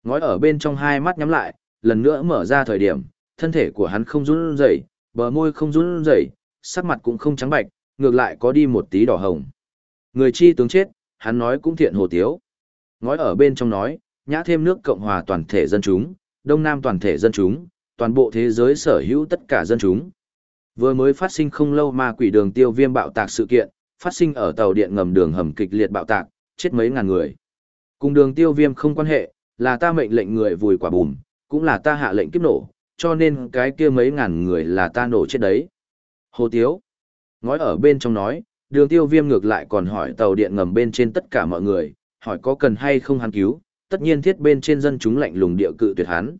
Ngói ở bên trong hai mắt nhắm lại, lần nữa mở ra thời điểm, thân thể của hắn không run rẩy, bờ môi không run rẩy, sắc mặt cũng không trắng bạch, ngược lại có đi một tí đỏ hồng. Người chi tướng chết, hắn nói cũng thiện hồ tiếu. Ngói ở bên trong nói, nhã thêm nước Cộng hòa toàn thể dân chúng, Đông Nam toàn thể dân chúng, toàn bộ thế giới sở hữu tất cả dân chúng. Vừa mới phát sinh không lâu mà quỷ đường tiêu viêm bạo tạc sự kiện, phát sinh ở tàu điện ngầm đường hầm kịch liệt bạo tạc, chết mấy ngàn người. Cùng đường tiêu viêm không quan hệ, là ta mệnh lệnh người vùi quả bùm, cũng là ta hạ lệnh kiếp nổ, cho nên cái kia mấy ngàn người là ta nổ chết đấy. Hồ Tiếu. Ngói ở bên trong nói, đường tiêu viêm ngược lại còn hỏi tàu điện ngầm bên trên tất cả mọi người, hỏi có cần hay không hắn cứu, tất nhiên thiết bên trên dân chúng lạnh lùng địa cự tuyệt hắn.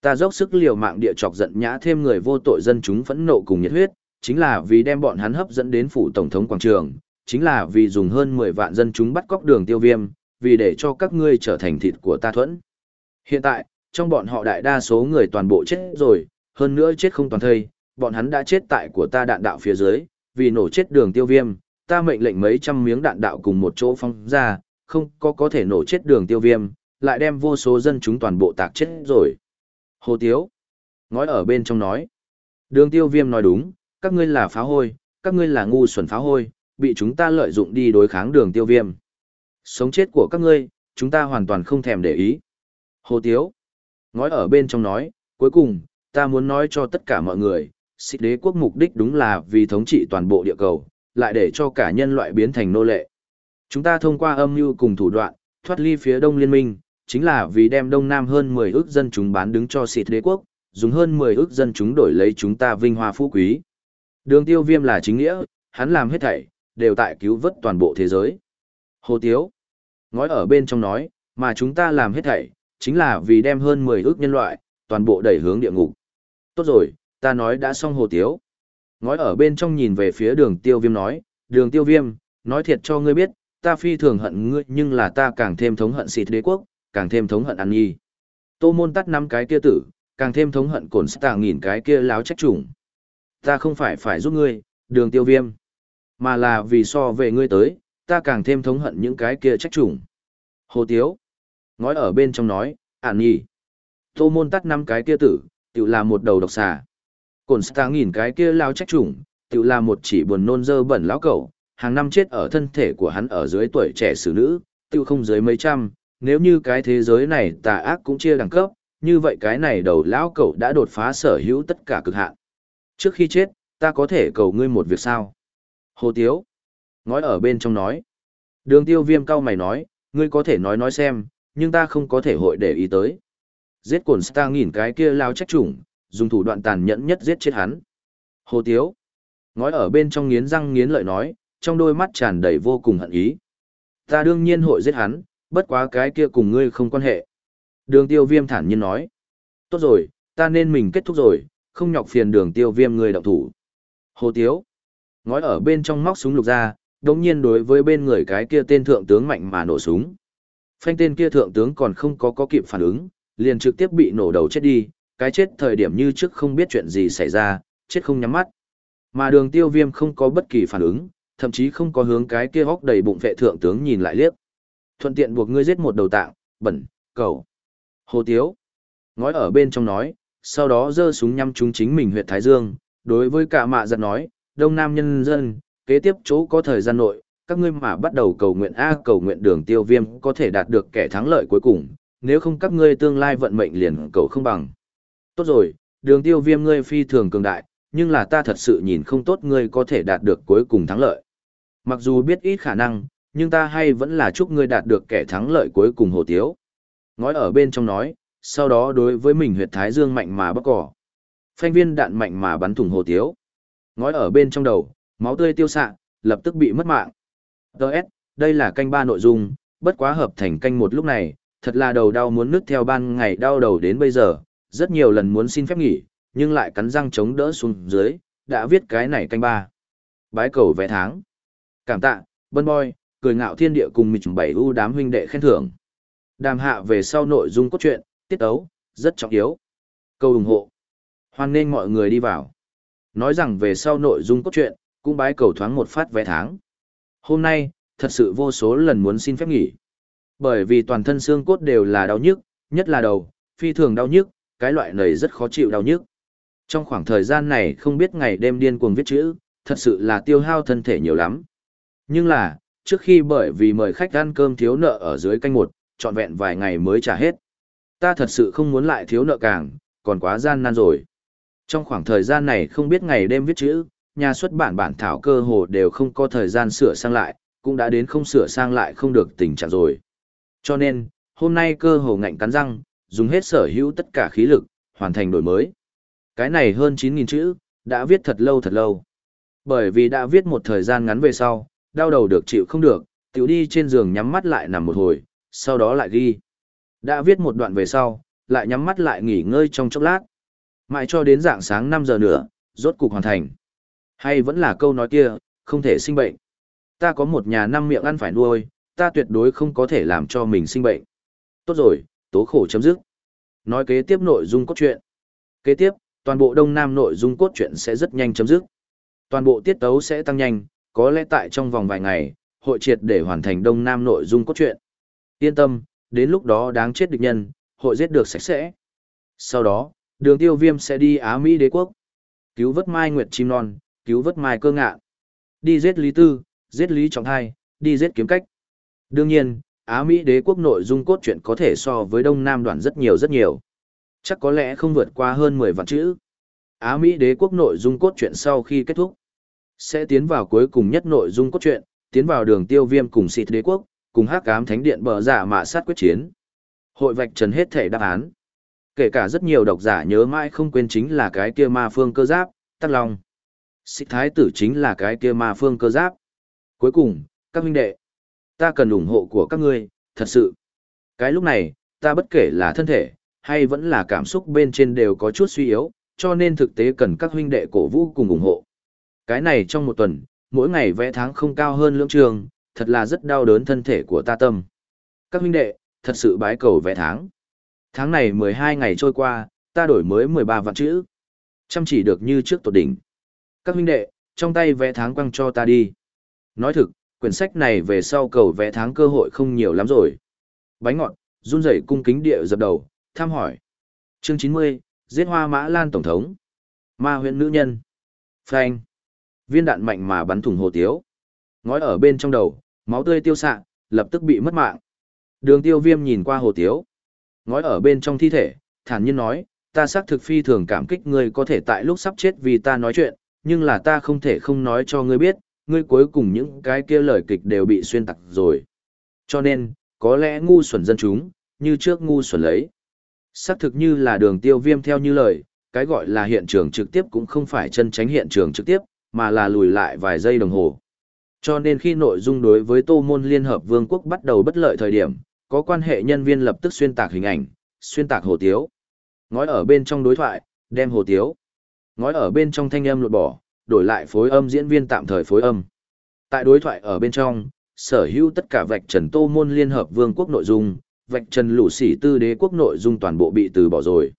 Ta dốc sức liều mạng địa chọc giận nhã thêm người vô tội dân chúng phẫn nộ cùng nhiệt huyết, chính là vì đem bọn hắn hấp dẫn đến phủ tổng thống quảng trường, chính là vì dùng hơn 10 vạn dân chúng bắt cóc đường tiêu viêm, vì để cho các ngươi trở thành thịt của ta thuẫn. Hiện tại, trong bọn họ đại đa số người toàn bộ chết rồi, hơn nữa chết không toàn thây, bọn hắn đã chết tại của ta đạn đạo phía dưới, vì nổ chết đường tiêu viêm, ta mệnh lệnh mấy trăm miếng đạn đạo cùng một chỗ phong ra, không có có thể nổ chết đường tiêu viêm, lại đem vô số dân chúng toàn bộ tạc chết rồi. Hồ Tiếu, ngói ở bên trong nói, đường tiêu viêm nói đúng, các ngươi là phá hôi, các ngươi là ngu xuẩn phá hôi, bị chúng ta lợi dụng đi đối kháng đường tiêu viêm. Sống chết của các ngươi, chúng ta hoàn toàn không thèm để ý. Hồ Tiếu, ngói ở bên trong nói, cuối cùng, ta muốn nói cho tất cả mọi người, xích đế quốc mục đích đúng là vì thống trị toàn bộ địa cầu, lại để cho cả nhân loại biến thành nô lệ. Chúng ta thông qua âm mưu cùng thủ đoạn, thoát ly phía đông liên minh, chính là vì đem đông nam hơn 10 ước dân chúng bán đứng cho xịt đế quốc, dùng hơn 10 ước dân chúng đổi lấy chúng ta vinh hoa phú quý. Đường tiêu viêm là chính nghĩa, hắn làm hết thảy, đều tại cứu vớt toàn bộ thế giới. Hồ Tiếu, ngói ở bên trong nói, mà chúng ta làm hết thảy, chính là vì đem hơn 10 ước nhân loại, toàn bộ đẩy hướng địa ngục. Tốt rồi, ta nói đã xong Hồ Tiếu. Ngói ở bên trong nhìn về phía đường tiêu viêm nói, đường tiêu viêm, nói thiệt cho ngươi biết, ta phi thường hận ngươi nhưng là ta càng thêm thống hận xịt đế quốc, càng thêm thống hận ăn nhi. Tô môn tắt năm cái kia tử, càng thêm thống hận cổn stà nghìn cái kia láo trách chủng. Ta không phải phải giúp ngươi, đường tiêu viêm, mà là vì so về ngươi tới, ta càng thêm thống hận những cái kia trách chủng. Hồ Tiếu, ngói ở bên trong nói, ản nhi. Tô môn tắt năm cái kia tử, tự là một đầu độc xà. Cổn stà nghìn cái kia lao trách chủng, tự là một chỉ buồn nôn dơ bẩn lão cẩu, hàng năm chết ở thân thể của hắn ở dưới tuổi trẻ xử nữ, tự không dưới mấy trăm, nếu như cái thế giới này tà ác cũng chia đẳng cấp, như vậy cái này đầu lão cẩu đã đột phá sở hữu tất cả cực hạn. Trước khi chết, ta có thể cầu ngươi một việc sao? Hồ Tiếu. Ngói ở bên trong nói. Đường tiêu viêm cao mày nói, ngươi có thể nói nói xem, nhưng ta không có thể hội để ý tới. Giết cồn Star nghìn cái kia lao trách chủng, dùng thủ đoạn tàn nhẫn nhất giết chết hắn. Hồ Tiếu. Ngói ở bên trong nghiến răng nghiến lợi nói, trong đôi mắt tràn đầy vô cùng hận ý. Ta đương nhiên hội giết hắn, bất quá cái kia cùng ngươi không quan hệ. Đường tiêu viêm thản nhiên nói. Tốt rồi, ta nên mình kết thúc rồi, không nhọc phiền đường tiêu viêm người động thủ. Hồ Tiếu. Ngói ở bên trong móc súng lục ra, đồng nhiên đối với bên người cái kia tên thượng tướng mạnh mà nổ súng. Phanh tên kia thượng tướng còn không có có kịp phản ứng, liền trực tiếp bị nổ đầu chết đi, cái chết thời điểm như trước không biết chuyện gì xảy ra, chết không nhắm mắt. Mà đường tiêu viêm không có bất kỳ phản ứng, thậm chí không có hướng cái kia hốc đầy bụng vệ thượng tướng nhìn lại liếc. Thuận tiện buộc ngươi giết một đầu tạng, bẩn, cầu. Hồ Tiếu. Ngói ở bên trong nói, sau đó giơ súng nhắm trúng chính mình huyện Thái Dương, đối với cả mạ giật nói, Đông Nam nhân dân, kế tiếp chỗ có thời gian nội, các ngươi mà bắt đầu cầu nguyện A cầu nguyện đường tiêu viêm có thể đạt được kẻ thắng lợi cuối cùng, nếu không các ngươi tương lai vận mệnh liền cầu không bằng. Tốt rồi, đường tiêu viêm ngươi phi thường cường đại, nhưng là ta thật sự nhìn không tốt ngươi có thể đạt được cuối cùng thắng lợi. Mặc dù biết ít khả năng, nhưng ta hay vẫn là chúc ngươi đạt được kẻ thắng lợi cuối cùng hồ tiếu. Ngói ở bên trong nói, sau đó đối với mình huyệt thái dương mạnh mà bóc cỏ. Phanh viên đạn mạnh mà bắn thủng hồ tiếu. Ngói ở bên trong đầu, máu tươi tiêu xạ, lập tức bị mất mạng. Đợt, đây là canh ba nội dung, bất quá hợp thành canh một lúc này, thật là đầu đau muốn nứt theo ban ngày đau đầu đến bây giờ, rất nhiều lần muốn xin phép nghỉ, nhưng lại cắn răng chống đỡ xuống dưới, đã viết cái này canh ba. Bái cầu vẽ tháng. Cảm tạ, Bân Boy, cười ngạo thiên địa cùng mình bảy u đám huynh đệ khen thưởng. Đàm hạ về sau nội dung cốt truyện, tiết ấu, rất trọng yếu. Câu ủng hộ. Hoan nên mọi người đi vào. Nói rằng về sau nội dung cốt truyện, cũng bái cầu thoáng một phát vé tháng. Hôm nay, thật sự vô số lần muốn xin phép nghỉ. Bởi vì toàn thân xương cốt đều là đau nhức, nhất là đầu, phi thường đau nhức, cái loại này rất khó chịu đau nhức. Trong khoảng thời gian này không biết ngày đêm điên cuồng viết chữ, thật sự là tiêu hao thân thể nhiều lắm. Nhưng là, trước khi bởi vì mời khách ăn cơm thiếu nợ ở dưới canh một, trọn vẹn vài ngày mới trả hết. Ta thật sự không muốn lại thiếu nợ càng, còn quá gian nan rồi. Trong khoảng thời gian này không biết ngày đêm viết chữ, nhà xuất bản bản thảo cơ hồ đều không có thời gian sửa sang lại, cũng đã đến không sửa sang lại không được tình trạng rồi. Cho nên, hôm nay cơ hồ ngạnh cắn răng, dùng hết sở hữu tất cả khí lực, hoàn thành đổi mới. Cái này hơn 9.000 chữ, đã viết thật lâu thật lâu. Bởi vì đã viết một thời gian ngắn về sau, đau đầu được chịu không được, tiểu đi trên giường nhắm mắt lại nằm một hồi, sau đó lại ghi. Đã viết một đoạn về sau, lại nhắm mắt lại nghỉ ngơi trong chốc lát. Mãi cho đến dạng sáng 5 giờ nữa, rốt cục hoàn thành. Hay vẫn là câu nói kia, không thể sinh bệnh. Ta có một nhà năm miệng ăn phải nuôi, ta tuyệt đối không có thể làm cho mình sinh bệnh. Tốt rồi, tố khổ chấm dứt. Nói kế tiếp nội dung cốt truyện. Kế tiếp, toàn bộ đông nam nội dung cốt truyện sẽ rất nhanh chấm dứt. Toàn bộ tiết tấu sẽ tăng nhanh, có lẽ tại trong vòng vài ngày, hội triệt để hoàn thành đông nam nội dung cốt truyện. Yên tâm, đến lúc đó đáng chết địch nhân, hội giết được sạch sẽ. Sau đó, đường tiêu viêm sẽ đi Á Mỹ đế quốc. Cứu vớt mai nguyệt chim non, cứu vớt mai cơ ngạ. Đi giết Lý Tư, giết Lý Trọng Thai, đi giết kiếm cách. Đương nhiên, Á Mỹ đế quốc nội dung cốt truyện có thể so với Đông Nam đoàn rất nhiều rất nhiều. Chắc có lẽ không vượt qua hơn 10 vạn chữ. Á Mỹ đế quốc nội dung cốt truyện sau khi kết thúc, sẽ tiến vào cuối cùng nhất nội dung cốt truyện, tiến vào đường tiêu viêm cùng xịt đế quốc, cùng hắc ám thánh điện bờ giả mạ sát quyết chiến. Hội vạch trần hết thể đáp án. Kể cả rất nhiều độc giả nhớ mãi không quên chính là cái kia ma phương cơ giáp, tắc long. Xịt thái tử chính là cái kia ma phương cơ giáp. Cuối cùng, các huynh đệ, ta cần ủng hộ của các ngươi, thật sự. Cái lúc này, ta bất kể là thân thể, hay vẫn là cảm xúc bên trên đều có chút suy yếu, cho nên thực tế cần các huynh đệ cổ vũ cùng ủng hộ. Cái này trong một tuần, mỗi ngày vẽ tháng không cao hơn lưỡng trường, thật là rất đau đớn thân thể của ta tâm. Các huynh đệ, thật sự bái cầu vẽ tháng. Tháng này 12 ngày trôi qua, ta đổi mới 13 vạn chữ. Chăm chỉ được như trước tột đỉnh. Các huynh đệ, trong tay vẽ tháng quăng cho ta đi. Nói thực, quyển sách này về sau cầu vẽ tháng cơ hội không nhiều lắm rồi. Bánh ngọt, run rẩy cung kính địa dập đầu, tham hỏi. Chương 90, giết hoa mã lan tổng thống. Ma huyện nữ nhân. Phanh. Viên đạn mạnh mà bắn thủng hồ tiếu. Ngói ở bên trong đầu, máu tươi tiêu xạ, lập tức bị mất mạng. Đường tiêu viêm nhìn qua hồ tiếu. Ngói ở bên trong thi thể, thản nhiên nói, ta xác thực phi thường cảm kích ngươi có thể tại lúc sắp chết vì ta nói chuyện, nhưng là ta không thể không nói cho ngươi biết, ngươi cuối cùng những cái kia lời kịch đều bị xuyên tặc rồi. Cho nên, có lẽ ngu xuẩn dân chúng, như trước ngu xuẩn lấy. Xác thực như là đường tiêu viêm theo như lời, cái gọi là hiện trường trực tiếp cũng không phải chân tránh hiện trường trực tiếp, mà là lùi lại vài giây đồng hồ. Cho nên khi nội dung đối với Tô Môn Liên Hợp Vương quốc bắt đầu bất lợi thời điểm, có quan hệ nhân viên lập tức xuyên tạc hình ảnh, xuyên tạc hồ tiếu. Ngói ở bên trong đối thoại, đem hồ tiếu. Ngói ở bên trong thanh âm lột bỏ, đổi lại phối âm diễn viên tạm thời phối âm. Tại đối thoại ở bên trong, sở hữu tất cả vạch trần Tô Môn Liên Hợp Vương quốc nội dung, vạch trần lũ sỉ tư đế quốc nội dung toàn bộ bị từ bỏ rồi.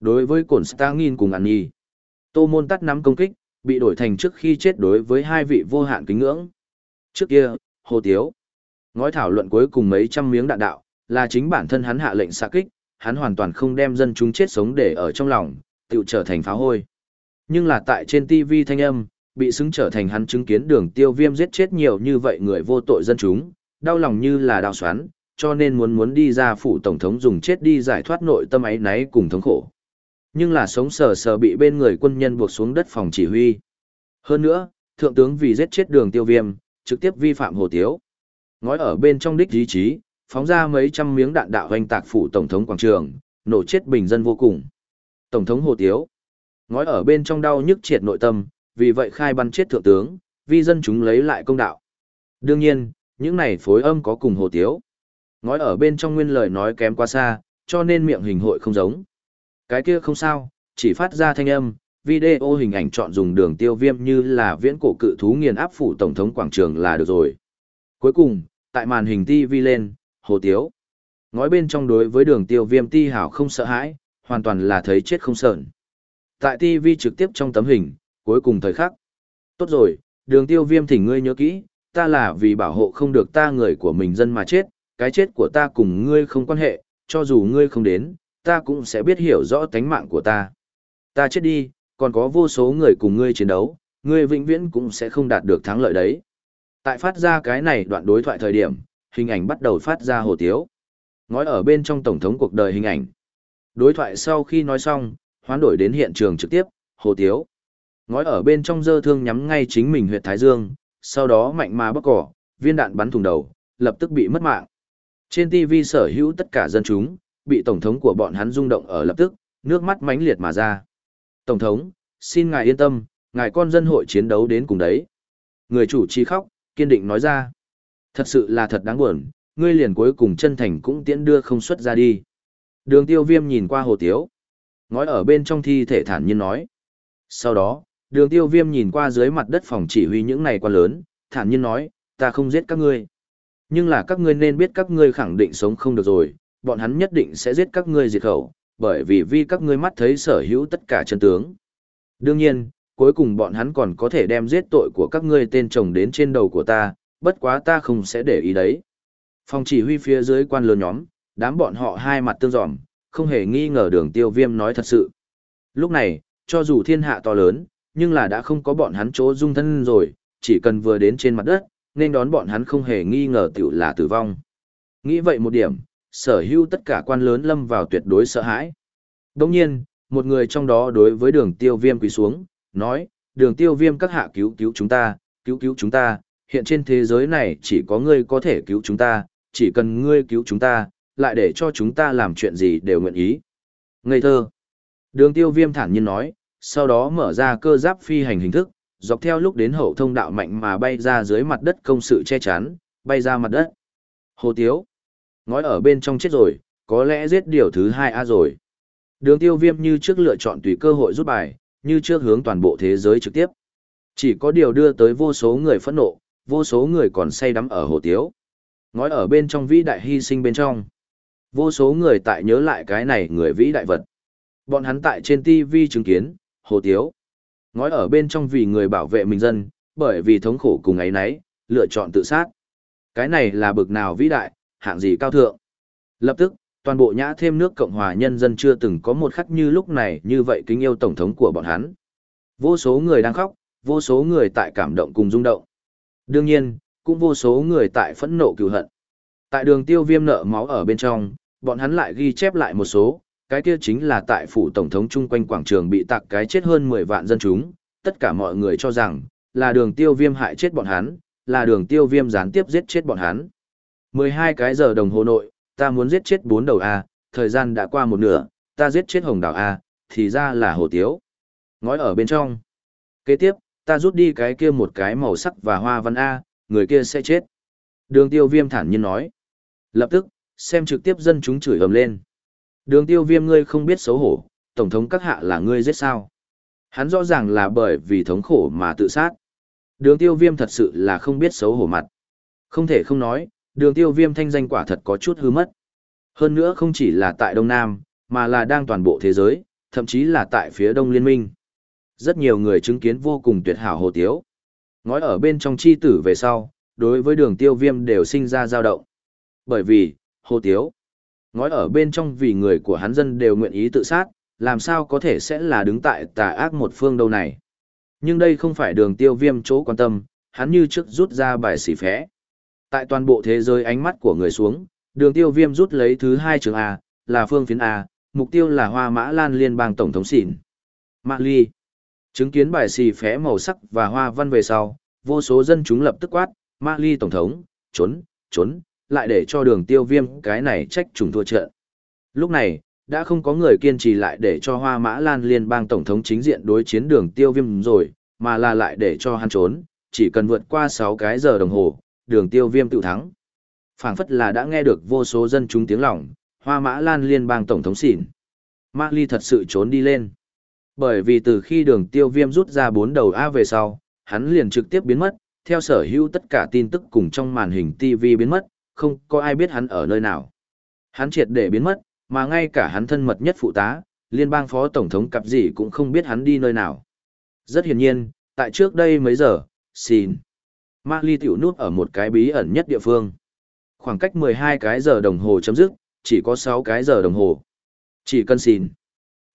Đối với cổn Stangin cùng An Nhi, Tô Môn tắt nắm công kích, bị đổi thành trước khi chết đối với hai vị vô hạn kính ngưỡng. Trước kia, Hồ Tiếu, ngói thảo luận cuối cùng mấy trăm miếng đạn đạo, là chính bản thân hắn hạ lệnh xạ kích, hắn hoàn toàn không đem dân chúng chết sống để ở trong lòng, tự trở thành phá hôi. Nhưng là tại trên TV thanh âm, bị xứng trở thành hắn chứng kiến đường tiêu viêm giết chết nhiều như vậy người vô tội dân chúng, đau lòng như là đau xoắn, cho nên muốn muốn đi ra phủ tổng thống dùng chết đi giải thoát nội tâm ấy náy cùng thống khổ. Nhưng là sống sờ sờ bị bên người quân nhân buộc xuống đất phòng chỉ huy. Hơn nữa, thượng tướng vì giết chết đường tiêu viêm, trực tiếp vi phạm hồ tiếu. Ngói ở bên trong đích ý chí, phóng ra mấy trăm miếng đạn đạo hoành tạc phủ tổng thống quảng trường, nổ chết bình dân vô cùng. Tổng thống hồ tiếu. Ngói ở bên trong đau nhức triệt nội tâm, vì vậy khai bắn chết thượng tướng, vì dân chúng lấy lại công đạo. Đương nhiên, những này phối âm có cùng hồ tiếu. Ngói ở bên trong nguyên lời nói kém quá xa, cho nên miệng hình hội không giống. Cái kia không sao, chỉ phát ra thanh âm, video hình ảnh chọn dùng đường tiêu viêm như là viễn cổ cự thú nghiền áp phủ tổng thống quảng trường là được rồi. Cuối cùng, tại màn hình TV lên, hồ tiếu. Ngói bên trong đối với đường tiêu viêm ti hảo không sợ hãi, hoàn toàn là thấy chết không sợn. Tại TV trực tiếp trong tấm hình, cuối cùng thời khắc. Tốt rồi, đường tiêu viêm thỉnh ngươi nhớ kỹ, ta là vì bảo hộ không được ta người của mình dân mà chết, cái chết của ta cùng ngươi không quan hệ, cho dù ngươi không đến, ta cũng sẽ biết hiểu rõ tánh mạng của ta. Ta chết đi, còn có vô số người cùng ngươi chiến đấu, ngươi vĩnh viễn cũng sẽ không đạt được thắng lợi đấy. Tại phát ra cái này đoạn đối thoại thời điểm, hình ảnh bắt đầu phát ra hồ tiếu. Ngói ở bên trong tổng thống cuộc đời hình ảnh. Đối thoại sau khi nói xong, hoán đổi đến hiện trường trực tiếp, hồ tiếu. Ngói ở bên trong dơ thương nhắm ngay chính mình huyệt Thái Dương, sau đó mạnh mà bóc cỏ, viên đạn bắn thùng đầu, lập tức bị mất mạng. Trên TV sở hữu tất cả dân chúng, bị tổng thống của bọn hắn rung động ở lập tức, nước mắt mãnh liệt mà ra. Tổng thống, xin ngài yên tâm, ngài con dân hội chiến đấu đến cùng đấy. Người chủ trì khóc, kiên định nói ra. Thật sự là thật đáng buồn, ngươi liền cuối cùng chân thành cũng tiễn đưa không xuất ra đi. Đường tiêu viêm nhìn qua hồ tiếu. Ngói ở bên trong thi thể thản nhiên nói. Sau đó, đường tiêu viêm nhìn qua dưới mặt đất phòng chỉ huy những này quá lớn, thản nhiên nói, ta không giết các ngươi. Nhưng là các ngươi nên biết các ngươi khẳng định sống không được rồi, bọn hắn nhất định sẽ giết các ngươi diệt khẩu, bởi vì vì các ngươi mắt thấy sở hữu tất cả chân tướng. Đương nhiên, cuối cùng bọn hắn còn có thể đem giết tội của các ngươi tên chồng đến trên đầu của ta, bất quá ta không sẽ để ý đấy. Phòng chỉ huy phía dưới quan lớn nhóm, đám bọn họ hai mặt tương dòm, không hề nghi ngờ đường tiêu viêm nói thật sự. Lúc này, cho dù thiên hạ to lớn, nhưng là đã không có bọn hắn chỗ dung thân rồi, chỉ cần vừa đến trên mặt đất, nên đón bọn hắn không hề nghi ngờ tiểu là tử vong. Nghĩ vậy một điểm, sở hữu tất cả quan lớn lâm vào tuyệt đối sợ hãi. Đồng nhiên, một người trong đó đối với đường tiêu viêm quỳ xuống, nói, đường tiêu viêm các hạ cứu cứu chúng ta, cứu cứu chúng ta, hiện trên thế giới này chỉ có ngươi có thể cứu chúng ta, chỉ cần ngươi cứu chúng ta, lại để cho chúng ta làm chuyện gì đều nguyện ý. Ngây thơ. Đường tiêu viêm thản nhiên nói, sau đó mở ra cơ giáp phi hành hình thức, dọc theo lúc đến hậu thông đạo mạnh mà bay ra dưới mặt đất công sự che chắn, bay ra mặt đất. Hồ Tiếu. Ngói ở bên trong chết rồi, có lẽ giết điều thứ hai a rồi. Đường tiêu viêm như trước lựa chọn tùy cơ hội rút bài, như trước hướng toàn bộ thế giới trực tiếp. Chỉ có điều đưa tới vô số người phẫn nộ, vô số người còn say đắm ở hồ tiếu. Ngói ở bên trong vĩ đại hy sinh bên trong. Vô số người tại nhớ lại cái này người vĩ đại vật. Bọn hắn tại trên TV chứng kiến, hồ tiếu. Ngói ở bên trong vì người bảo vệ mình dân, bởi vì thống khổ cùng ấy nấy, lựa chọn tự sát. Cái này là bực nào vĩ đại, hạng gì cao thượng. Lập tức, toàn bộ nhã thêm nước Cộng hòa nhân dân chưa từng có một khắc như lúc này như vậy kính yêu Tổng thống của bọn hắn. Vô số người đang khóc, vô số người tại cảm động cùng rung động. Đương nhiên, cũng vô số người tại phẫn nộ cựu hận. Tại đường tiêu viêm nợ máu ở bên trong, bọn hắn lại ghi chép lại một số, cái kia chính là tại phủ tổng thống chung quanh quảng trường bị tạc cái chết hơn 10 vạn dân chúng, tất cả mọi người cho rằng, là đường tiêu viêm hại chết bọn hắn, là đường tiêu viêm gián tiếp giết chết bọn hắn. 12 cái giờ đồng hồ nội, ta muốn giết chết bốn đầu A, thời gian đã qua một nửa, ta giết chết hồng đảo A, thì ra là hồ tiếu. Ngói ở bên trong. Kế tiếp, ta rút đi cái kia một cái màu sắc và hoa văn A, người kia sẽ chết. Đường tiêu viêm thản nhiên nói. Lập tức, xem trực tiếp dân chúng chửi ầm lên. Đường tiêu viêm ngươi không biết xấu hổ, tổng thống các hạ là ngươi giết sao. Hắn rõ ràng là bởi vì thống khổ mà tự sát. Đường tiêu viêm thật sự là không biết xấu hổ mặt. Không thể không nói, đường tiêu viêm thanh danh quả thật có chút hư mất. Hơn nữa không chỉ là tại Đông Nam, mà là đang toàn bộ thế giới, thậm chí là tại phía Đông Liên minh. Rất nhiều người chứng kiến vô cùng tuyệt hảo hồ tiếu. Ngói ở bên trong chi tử về sau, đối với đường tiêu viêm đều sinh ra dao động. Bởi vì, hồ tiếu, ngói ở bên trong vì người của hắn dân đều nguyện ý tự sát, làm sao có thể sẽ là đứng tại tà ác một phương đâu này. Nhưng đây không phải đường tiêu viêm chỗ quan tâm, hắn như trước rút ra bài xỉ phé. Tại toàn bộ thế giới ánh mắt của người xuống, đường tiêu viêm rút lấy thứ hai trường A, là phương phiến A, mục tiêu là hoa mã lan liên bang tổng thống xỉn. Mạc Ly. Chứng kiến bài xì phé màu sắc và hoa văn về sau, vô số dân chúng lập tức quát, Mạc Ly tổng thống, trốn, trốn, lại để cho đường tiêu viêm cái này trách trùng thua trận. Lúc này, đã không có người kiên trì lại để cho hoa mã lan liên bang tổng thống chính diện đối chiến đường tiêu viêm rồi, mà là lại để cho hắn trốn, chỉ cần vượt qua 6 cái giờ đồng hồ, đường tiêu viêm tự thắng. phảng phất là đã nghe được vô số dân chúng tiếng lòng, hoa mã lan liên bang tổng thống xỉn. Mã Ly thật sự trốn đi lên. Bởi vì từ khi đường tiêu viêm rút ra bốn đầu A về sau, hắn liền trực tiếp biến mất, theo sở hữu tất cả tin tức cùng trong màn hình TV biến mất, không có ai biết hắn ở nơi nào. Hắn triệt để biến mất, mà ngay cả hắn thân mật nhất phụ tá, liên bang phó tổng thống cặp gì cũng không biết hắn đi nơi nào. Rất hiển nhiên, tại trước đây mấy giờ, xin. Ma Ly tiểu nút ở một cái bí ẩn nhất địa phương. Khoảng cách 12 cái giờ đồng hồ chấm dứt, chỉ có 6 cái giờ đồng hồ. Chỉ cần xin.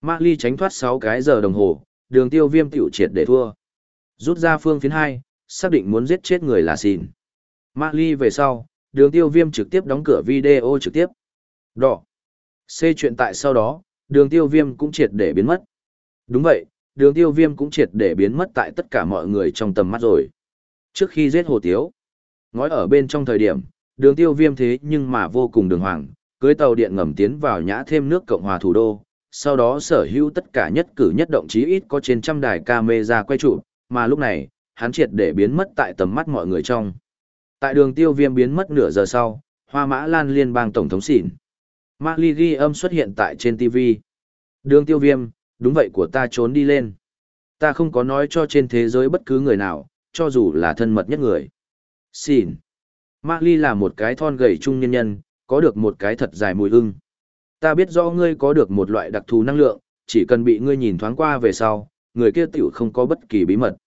Ma Ly tránh thoát 6 cái giờ đồng hồ, đường tiêu viêm tiểu triệt để thua. Rút ra phương phiến 2, xác định muốn giết chết người là xin. Ma Ly về sau, đường tiêu viêm trực tiếp đóng cửa video trực tiếp. Đỏ. C chuyện tại sau đó, đường tiêu viêm cũng triệt để biến mất. Đúng vậy, đường tiêu viêm cũng triệt để biến mất tại tất cả mọi người trong tầm mắt rồi. Trước khi giết hồ tiếu, ngói ở bên trong thời điểm, đường tiêu viêm thế nhưng mà vô cùng đường hoàng, cưới tàu điện ngầm tiến vào nhã thêm nước Cộng hòa thủ đô, sau đó sở hữu tất cả nhất cử nhất động chí ít có trên trăm đài camera quay trụ, mà lúc này, hắn triệt để biến mất tại tầm mắt mọi người trong. Tại đường tiêu viêm biến mất nửa giờ sau, Hoa Mã Lan liên bang tổng thống xỉn. Mali ghi âm xuất hiện tại trên TV. Đường tiêu viêm, đúng vậy của ta trốn đi lên. Ta không có nói cho trên thế giới bất cứ người nào, cho dù là thân mật nhất người. Xỉn. Mali là một cái thon gầy trung nhân nhân, có được một cái thật dài mùi hưng. Ta biết rõ ngươi có được một loại đặc thù năng lượng, chỉ cần bị ngươi nhìn thoáng qua về sau, người kia tiểu không có bất kỳ bí mật.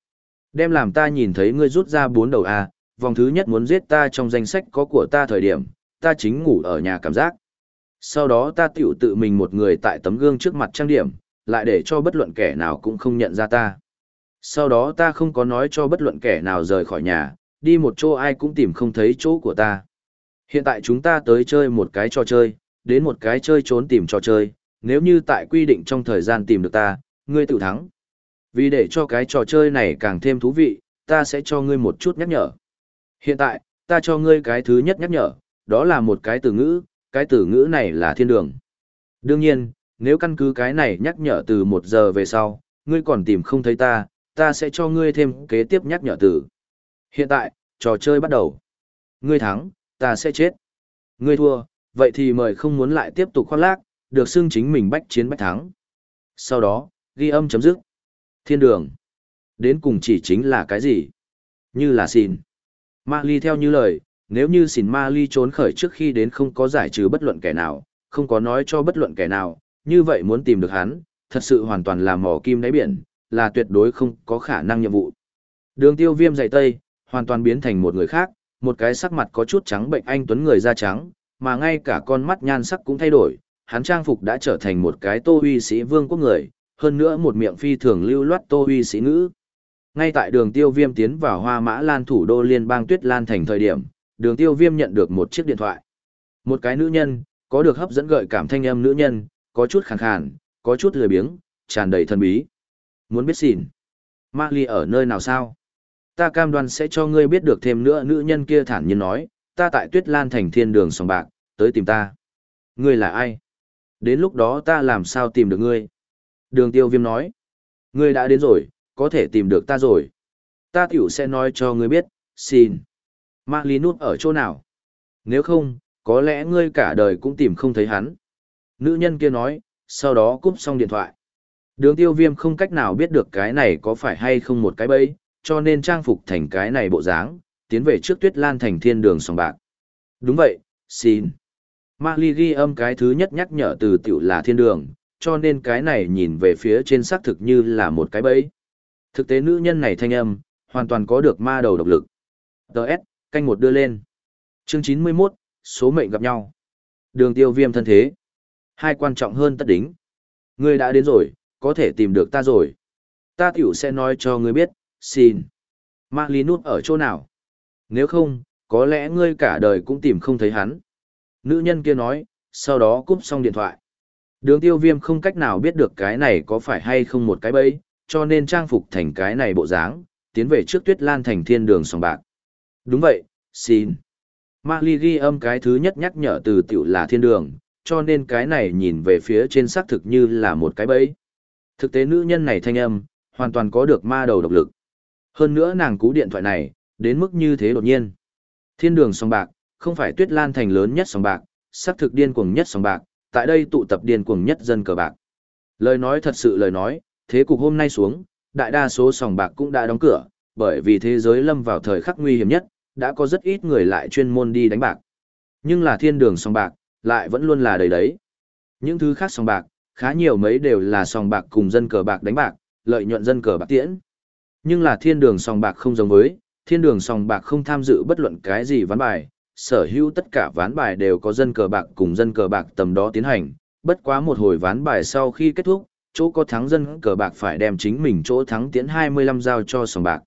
Đem làm ta nhìn thấy ngươi rút ra bốn đầu A, vòng thứ nhất muốn giết ta trong danh sách có của ta thời điểm, ta chính ngủ ở nhà cảm giác. Sau đó ta tiểu tự mình một người tại tấm gương trước mặt trang điểm, lại để cho bất luận kẻ nào cũng không nhận ra ta. Sau đó ta không có nói cho bất luận kẻ nào rời khỏi nhà, đi một chỗ ai cũng tìm không thấy chỗ của ta. Hiện tại chúng ta tới chơi một cái trò chơi, đến một cái chơi trốn tìm trò chơi, nếu như tại quy định trong thời gian tìm được ta, ngươi tự thắng. Vì để cho cái trò chơi này càng thêm thú vị, ta sẽ cho ngươi một chút nhắc nhở. Hiện tại, ta cho ngươi cái thứ nhất nhắc nhở, đó là một cái từ ngữ, cái từ ngữ này là thiên đường. Đương nhiên, nếu căn cứ cái này nhắc nhở từ một giờ về sau, ngươi còn tìm không thấy ta, ta sẽ cho ngươi thêm kế tiếp nhắc nhở từ. Hiện tại, trò chơi bắt đầu. Ngươi thắng, ta sẽ chết. Ngươi thua, vậy thì mời không muốn lại tiếp tục khoác lác, được xưng chính mình bách chiến bách thắng. Sau đó, ghi âm chấm dứt. Thiên đường. Đến cùng chỉ chính là cái gì? Như là xin. Ma Ly theo như lời, nếu như xỉn Ma Ly trốn khởi trước khi đến không có giải trừ bất luận kẻ nào, không có nói cho bất luận kẻ nào, như vậy muốn tìm được hắn, thật sự hoàn toàn là mỏ kim đáy biển, là tuyệt đối không có khả năng nhiệm vụ. Đường tiêu viêm dày tây, hoàn toàn biến thành một người khác, một cái sắc mặt có chút trắng bệnh anh tuấn người da trắng, mà ngay cả con mắt nhan sắc cũng thay đổi, hắn trang phục đã trở thành một cái tô huy sĩ vương quốc người, hơn nữa một miệng phi thường lưu loát tô huy sĩ ngữ. Ngay tại đường tiêu viêm tiến vào hoa mã lan thủ đô liên bang tuyết lan thành thời điểm, đường tiêu viêm nhận được một chiếc điện thoại. Một cái nữ nhân, có được hấp dẫn gợi cảm thanh âm nữ nhân, có chút khàn khàn, có chút lười biếng, tràn đầy thần bí. Muốn biết xỉn. Ma Ly ở nơi nào sao? Ta cam đoan sẽ cho ngươi biết được thêm nữa nữ nhân kia thản nhiên nói, ta tại tuyết lan thành thiên đường sòng bạc, tới tìm ta. Ngươi là ai? Đến lúc đó ta làm sao tìm được ngươi? Đường tiêu viêm nói. Ngươi đã đến rồi, có thể tìm được ta rồi. Ta tiểu sẽ nói cho ngươi biết, xin. Ma lý nút ở chỗ nào? Nếu không, có lẽ ngươi cả đời cũng tìm không thấy hắn. Nữ nhân kia nói, sau đó cúp xong điện thoại. Đường tiêu viêm không cách nào biết được cái này có phải hay không một cái bẫy, cho nên trang phục thành cái này bộ dáng, tiến về trước tuyết lan thành thiên đường sòng bạc. Đúng vậy, xin. Ma Ly ghi âm cái thứ nhất nhắc nhở từ tiểu là thiên đường, cho nên cái này nhìn về phía trên xác thực như là một cái bẫy. Thực tế nữ nhân này thanh âm, hoàn toàn có được ma đầu độc lực. Đợt, canh một đưa lên. Chương 91, số mệnh gặp nhau. Đường tiêu viêm thân thế. Hai quan trọng hơn tất đính. Ngươi đã đến rồi, có thể tìm được ta rồi. Ta tiểu sẽ nói cho ngươi biết, xin. Ma Lý nút ở chỗ nào? Nếu không, có lẽ ngươi cả đời cũng tìm không thấy hắn. Nữ nhân kia nói, sau đó cúp xong điện thoại. Đường tiêu viêm không cách nào biết được cái này có phải hay không một cái bẫy, cho nên trang phục thành cái này bộ dáng, tiến về trước tuyết lan thành thiên đường sòng bạc. Đúng vậy, xin. Ma Ly ghi âm cái thứ nhất nhắc nhở từ tiểu là thiên đường, cho nên cái này nhìn về phía trên xác thực như là một cái bẫy. Thực tế nữ nhân này thanh âm, hoàn toàn có được ma đầu độc lực. Hơn nữa nàng cú điện thoại này, đến mức như thế đột nhiên. Thiên đường sòng bạc, không phải tuyết lan thành lớn nhất sòng bạc, xác thực điên cuồng nhất sòng bạc, tại đây tụ tập điên cuồng nhất dân cờ bạc. Lời nói thật sự lời nói, thế cục hôm nay xuống, đại đa số sòng bạc cũng đã đóng cửa, bởi vì thế giới lâm vào thời khắc nguy hiểm nhất, đã có rất ít người lại chuyên môn đi đánh bạc. Nhưng là thiên đường sòng bạc, lại vẫn luôn là đầy đấy. Những thứ khác sòng bạc, khá nhiều mấy đều là sòng bạc cùng dân cờ bạc đánh bạc, lợi nhuận dân cờ bạc tiễn. Nhưng là thiên đường sòng bạc không giống với, thiên đường sòng bạc không tham dự bất luận cái gì ván bài, sở hữu tất cả ván bài đều có dân cờ bạc cùng dân cờ bạc tầm đó tiến hành, bất quá một hồi ván bài sau khi kết thúc, chỗ có thắng dân cờ bạc phải đem chính mình chỗ thắng tiến 25 giao cho sòng bạc.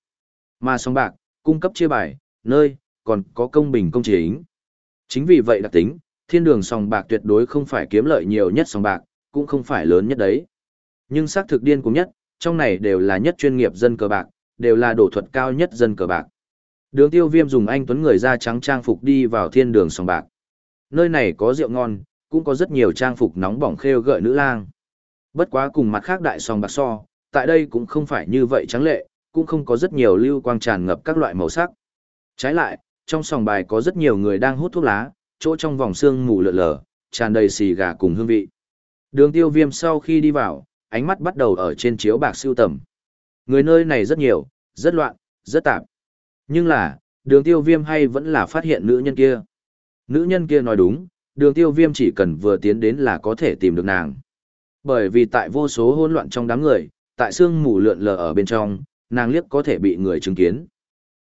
Mà sòng bạc, cung cấp chia bài, nơi, còn có công bình công chính. Chính vì vậy đặc tính, thiên đường sòng bạc tuyệt đối không phải kiếm lợi nhiều nhất sòng bạc, cũng không phải lớn nhất đấy. Nhưng xác thực điên cũng nhất, trong này đều là nhất chuyên nghiệp dân cờ bạc, đều là đổ thuật cao nhất dân cờ bạc. Đường tiêu viêm dùng anh tuấn người da trắng trang phục đi vào thiên đường sòng bạc. Nơi này có rượu ngon, cũng có rất nhiều trang phục nóng bỏng khêu gợi nữ lang. Bất quá cùng mặt khác đại sòng bạc so, tại đây cũng không phải như vậy trắng lệ, cũng không có rất nhiều lưu quang tràn ngập các loại màu sắc. Trái lại, trong sòng bài có rất nhiều người đang hút thuốc lá, chỗ trong vòng xương mù lượn lờ, tràn đầy xì gà cùng hương vị. Đường tiêu viêm sau khi đi vào, ánh mắt bắt đầu ở trên chiếu bạc siêu tầm. Người nơi này rất nhiều, rất loạn, rất tạp. Nhưng là, đường tiêu viêm hay vẫn là phát hiện nữ nhân kia. Nữ nhân kia nói đúng, đường tiêu viêm chỉ cần vừa tiến đến là có thể tìm được nàng. Bởi vì tại vô số hỗn loạn trong đám người, tại xương mù lượn lờ ở bên trong, nàng liếc có thể bị người chứng kiến.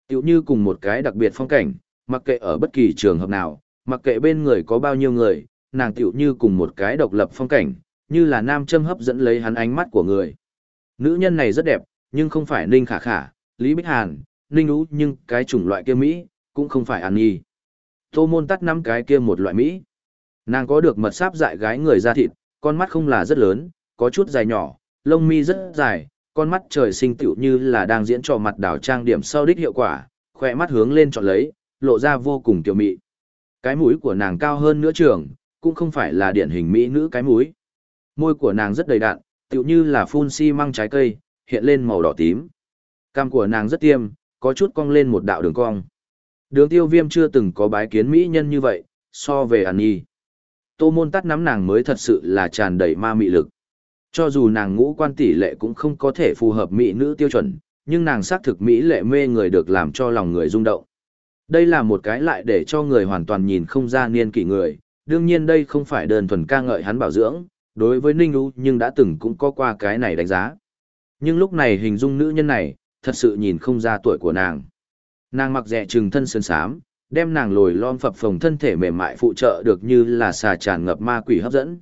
Tiểu như cùng một cái đặc biệt phong cảnh, mặc kệ ở bất kỳ trường hợp nào, mặc kệ bên người có bao nhiêu người, nàng tiểu như cùng một cái độc lập phong cảnh, như là nam châm hấp dẫn lấy hắn ánh mắt của người. Nữ nhân này rất đẹp, nhưng không phải Ninh Khả Khả, Lý Bích Hàn, Ninh Ú nhưng cái chủng loại kia Mỹ, cũng không phải An Nhi. Tô môn tắt năm cái kia một loại Mỹ. Nàng có được mật sáp dại gái người da thịt, con mắt không là rất lớn, có chút dài nhỏ, lông mi rất dài, con mắt trời sinh tựu như là đang diễn trò mặt đảo trang điểm sau đích hiệu quả, khỏe mắt hướng lên chọn lấy, lộ ra vô cùng tiểu mị. Cái mũi của nàng cao hơn nữa trường, cũng không phải là điển hình mỹ nữ cái mũi. Môi của nàng rất đầy đặn, tựu như là phun xi si măng trái cây, hiện lên màu đỏ tím. Cam của nàng rất tiêm, có chút cong lên một đạo đường cong. Đường tiêu viêm chưa từng có bái kiến mỹ nhân như vậy, so về Annie. Tô môn tắt nắm nàng mới thật sự là tràn đầy ma mị lực. Cho dù nàng ngũ quan tỷ lệ cũng không có thể phù hợp mỹ nữ tiêu chuẩn, nhưng nàng xác thực mỹ lệ mê người được làm cho lòng người rung động. Đây là một cái lại để cho người hoàn toàn nhìn không ra niên kỷ người, đương nhiên đây không phải đơn thuần ca ngợi hắn bảo dưỡng, đối với Ninh U nhưng đã từng cũng có qua cái này đánh giá. Nhưng lúc này hình dung nữ nhân này, thật sự nhìn không ra tuổi của nàng. Nàng mặc rẻ trừng thân sơn sám, đem nàng lồi lom phập phồng thân thể mềm mại phụ trợ được như là xà tràn ngập ma quỷ hấp dẫn.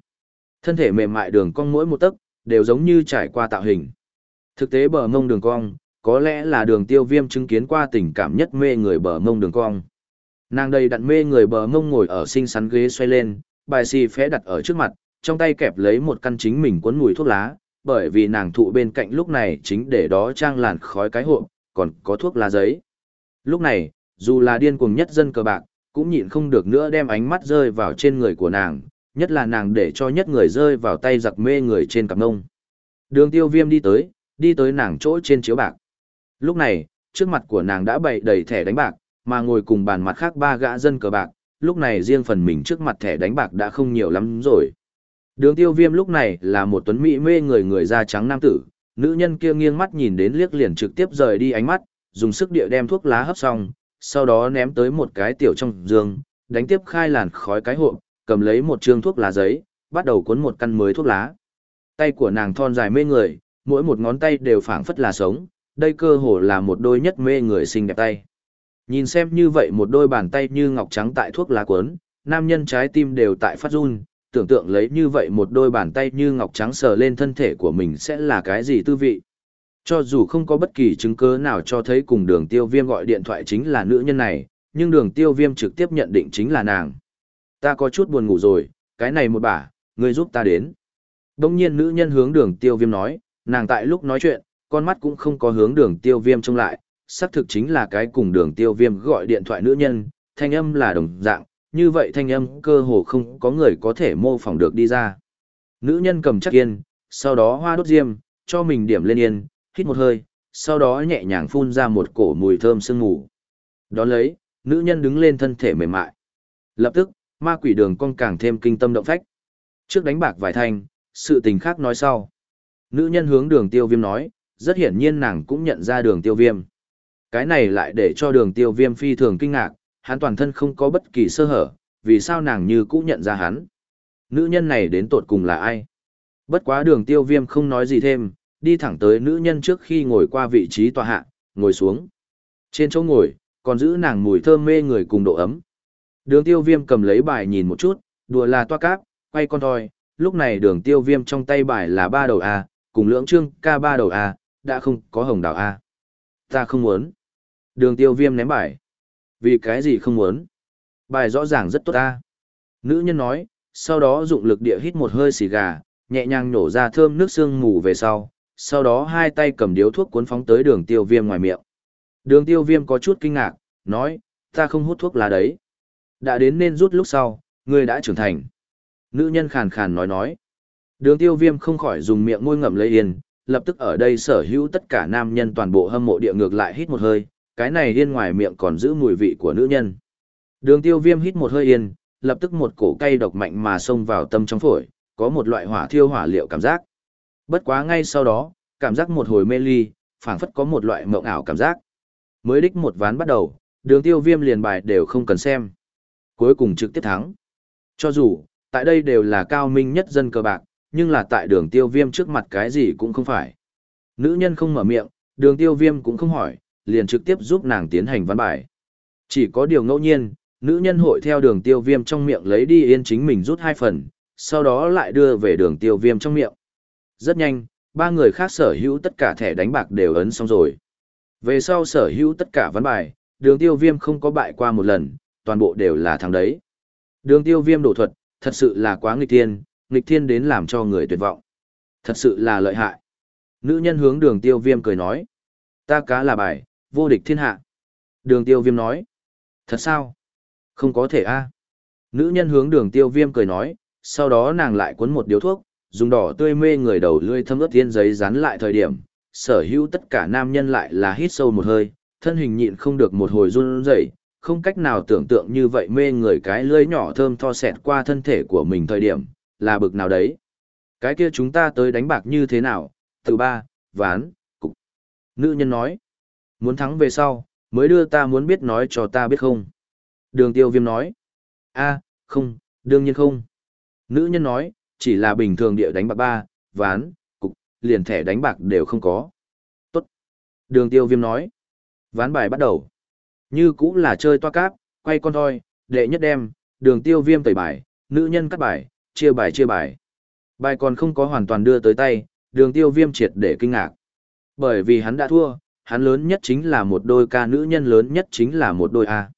Thân thể mềm mại đường cong mỗi một tấc, đều giống như trải qua tạo hình. Thực tế bờ mông đường cong, có lẽ là đường tiêu viêm chứng kiến qua tình cảm nhất mê người bờ mông đường cong. Nàng đầy đặn mê người bờ mông ngồi ở xinh xắn ghế xoay lên, bài xì phé đặt ở trước mặt, trong tay kẹp lấy một căn chính mình cuốn mùi thuốc lá, bởi vì nàng thụ bên cạnh lúc này chính để đó trang làn khói cái hộp, còn có thuốc lá giấy. Lúc này, dù là điên cuồng nhất dân cờ bạc, cũng nhịn không được nữa đem ánh mắt rơi vào trên người của nàng, nhất là nàng để cho nhất người rơi vào tay giặc mê người trên cặp ngông. Đường tiêu viêm đi tới, đi tới nàng chỗ trên chiếu bạc. Lúc này, trước mặt của nàng đã bày đầy thẻ đánh bạc, mà ngồi cùng bàn mặt khác ba gã dân cờ bạc, lúc này riêng phần mình trước mặt thẻ đánh bạc đã không nhiều lắm rồi. Đường tiêu viêm lúc này là một tuấn mỹ mê người người da trắng nam tử, nữ nhân kia nghiêng mắt nhìn đến liếc liền trực tiếp rời đi ánh mắt, dùng sức địa đem thuốc lá hấp xong, sau đó ném tới một cái tiểu trong giường, đánh tiếp khai làn khói cái hộp, cầm lấy một trương thuốc lá giấy, bắt đầu cuốn một căn mới thuốc lá. Tay của nàng thon dài mê người, mỗi một ngón tay đều phảng phất là sống, đây cơ hồ là một đôi nhất mê người xinh đẹp tay. Nhìn xem như vậy một đôi bàn tay như ngọc trắng tại thuốc lá cuốn, nam nhân trái tim đều tại phát run, tưởng tượng lấy như vậy một đôi bàn tay như ngọc trắng sờ lên thân thể của mình sẽ là cái gì tư vị. Cho dù không có bất kỳ chứng cứ nào cho thấy cùng đường tiêu viêm gọi điện thoại chính là nữ nhân này, nhưng đường tiêu viêm trực tiếp nhận định chính là nàng. Ta có chút buồn ngủ rồi, cái này một bả, ngươi giúp ta đến. Đông nhiên nữ nhân hướng đường tiêu viêm nói, nàng tại lúc nói chuyện, con mắt cũng không có hướng đường tiêu viêm trông lại, xác thực chính là cái cùng đường tiêu viêm gọi điện thoại nữ nhân, thanh âm là đồng dạng, như vậy thanh âm cơ hồ không có người có thể mô phỏng được đi ra. Nữ nhân cầm chắc yên, sau đó hoa đốt diêm, cho mình điểm lên yên, hít một hơi, sau đó nhẹ nhàng phun ra một cổ mùi thơm sương ngủ. Đón lấy, nữ nhân đứng lên thân thể mềm mại. Lập tức, ma quỷ đường con càng thêm kinh tâm động phách. Trước đánh bạc vài thanh, sự tình khác nói sau. Nữ nhân hướng đường tiêu viêm nói, rất hiển nhiên nàng cũng nhận ra đường tiêu viêm. Cái này lại để cho đường tiêu viêm phi thường kinh ngạc, hắn toàn thân không có bất kỳ sơ hở, vì sao nàng như cũng nhận ra hắn. Nữ nhân này đến tột cùng là ai? Bất quá đường tiêu viêm không nói gì thêm, đi thẳng tới nữ nhân trước khi ngồi qua vị trí tòa hạ, ngồi xuống. Trên chỗ ngồi, còn giữ nàng mùi thơm mê người cùng độ ấm. Đường tiêu viêm cầm lấy bài nhìn một chút, đùa là toa cáp, quay con thoi, lúc này đường tiêu viêm trong tay bài là ba đầu A, cùng lưỡng trương ca ba đầu A, đã không có hồng đào A. Ta không muốn. Đường tiêu viêm ném bài. Vì cái gì không muốn? Bài rõ ràng rất tốt A. Nữ nhân nói, sau đó dụng lực địa hít một hơi xì gà, nhẹ nhàng nổ ra thơm nước sương mù về sau, sau đó hai tay cầm điếu thuốc cuốn phóng tới đường tiêu viêm ngoài miệng. Đường tiêu viêm có chút kinh ngạc, nói, ta không hút thuốc lá đấy. Đã đến nên rút lúc sau, ngươi đã trưởng thành. Nữ nhân khàn khàn nói nói. Đường tiêu viêm không khỏi dùng miệng môi ngậm lấy yên, lập tức ở đây sở hữu tất cả nam nhân toàn bộ hâm mộ địa ngược lại hít một hơi, cái này yên ngoài miệng còn giữ mùi vị của nữ nhân. Đường tiêu viêm hít một hơi yên, lập tức một cổ cay độc mạnh mà xông vào tâm trong phổi, có một loại hỏa thiêu hỏa liệu cảm giác. Bất quá ngay sau đó, cảm giác một hồi mê ly, phảng phất có một loại mộng ảo cảm giác. Mới đích một ván bắt đầu, đường tiêu viêm liền bài đều không cần xem. Cuối cùng trực tiếp thắng. Cho dù, tại đây đều là cao minh nhất dân cờ bạc, nhưng là tại đường tiêu viêm trước mặt cái gì cũng không phải. Nữ nhân không mở miệng, đường tiêu viêm cũng không hỏi, liền trực tiếp giúp nàng tiến hành ván bài. Chỉ có điều ngẫu nhiên, nữ nhân hội theo đường tiêu viêm trong miệng lấy đi yên chính mình rút hai phần, sau đó lại đưa về đường tiêu viêm trong miệng. Rất nhanh, ba người khác sở hữu tất cả thẻ đánh bạc đều ấn xong rồi. Về sau sở hữu tất cả ván bài, đường tiêu viêm không có bại qua một lần, toàn bộ đều là thắng đấy. Đường tiêu viêm đổ thuật, thật sự là quá nghịch thiên, nghịch thiên đến làm cho người tuyệt vọng. Thật sự là lợi hại. Nữ nhân hướng đường tiêu viêm cười nói. Ta cá là bài, vô địch thiên hạ. Đường tiêu viêm nói. Thật sao? Không có thể a Nữ nhân hướng đường tiêu viêm cười nói, sau đó nàng lại cuốn một điếu thuốc, dùng đỏ tươi mê người đầu lươi thâm ướt tiên giấy dán lại thời điểm, sở hữu tất cả nam nhân lại là hít sâu một hơi, thân hình nhịn không được một hồi run rẩy, không cách nào tưởng tượng như vậy mê người cái lưỡi nhỏ thơm tho xẹt qua thân thể của mình thời điểm, là bực nào đấy. Cái kia chúng ta tới đánh bạc như thế nào, từ ba, ván, cục. Nữ nhân nói, muốn thắng về sau, mới đưa ta muốn biết nói cho ta biết không. Đường tiêu viêm nói, a không, đương nhiên không. Nữ nhân nói, chỉ là bình thường địa đánh bạc ba, ván, cục, liền thẻ đánh bạc đều không có. Tốt. Đường tiêu viêm nói. Ván bài bắt đầu. Như cũng là chơi toa cáp, quay con thoi, đệ nhất đem, đường tiêu viêm tẩy bài, nữ nhân cắt bài, chia bài chia bài. Bài còn không có hoàn toàn đưa tới tay, đường tiêu viêm triệt để kinh ngạc. Bởi vì hắn đã thua, hắn lớn nhất chính là một đôi ca nữ nhân lớn nhất chính là một đôi A.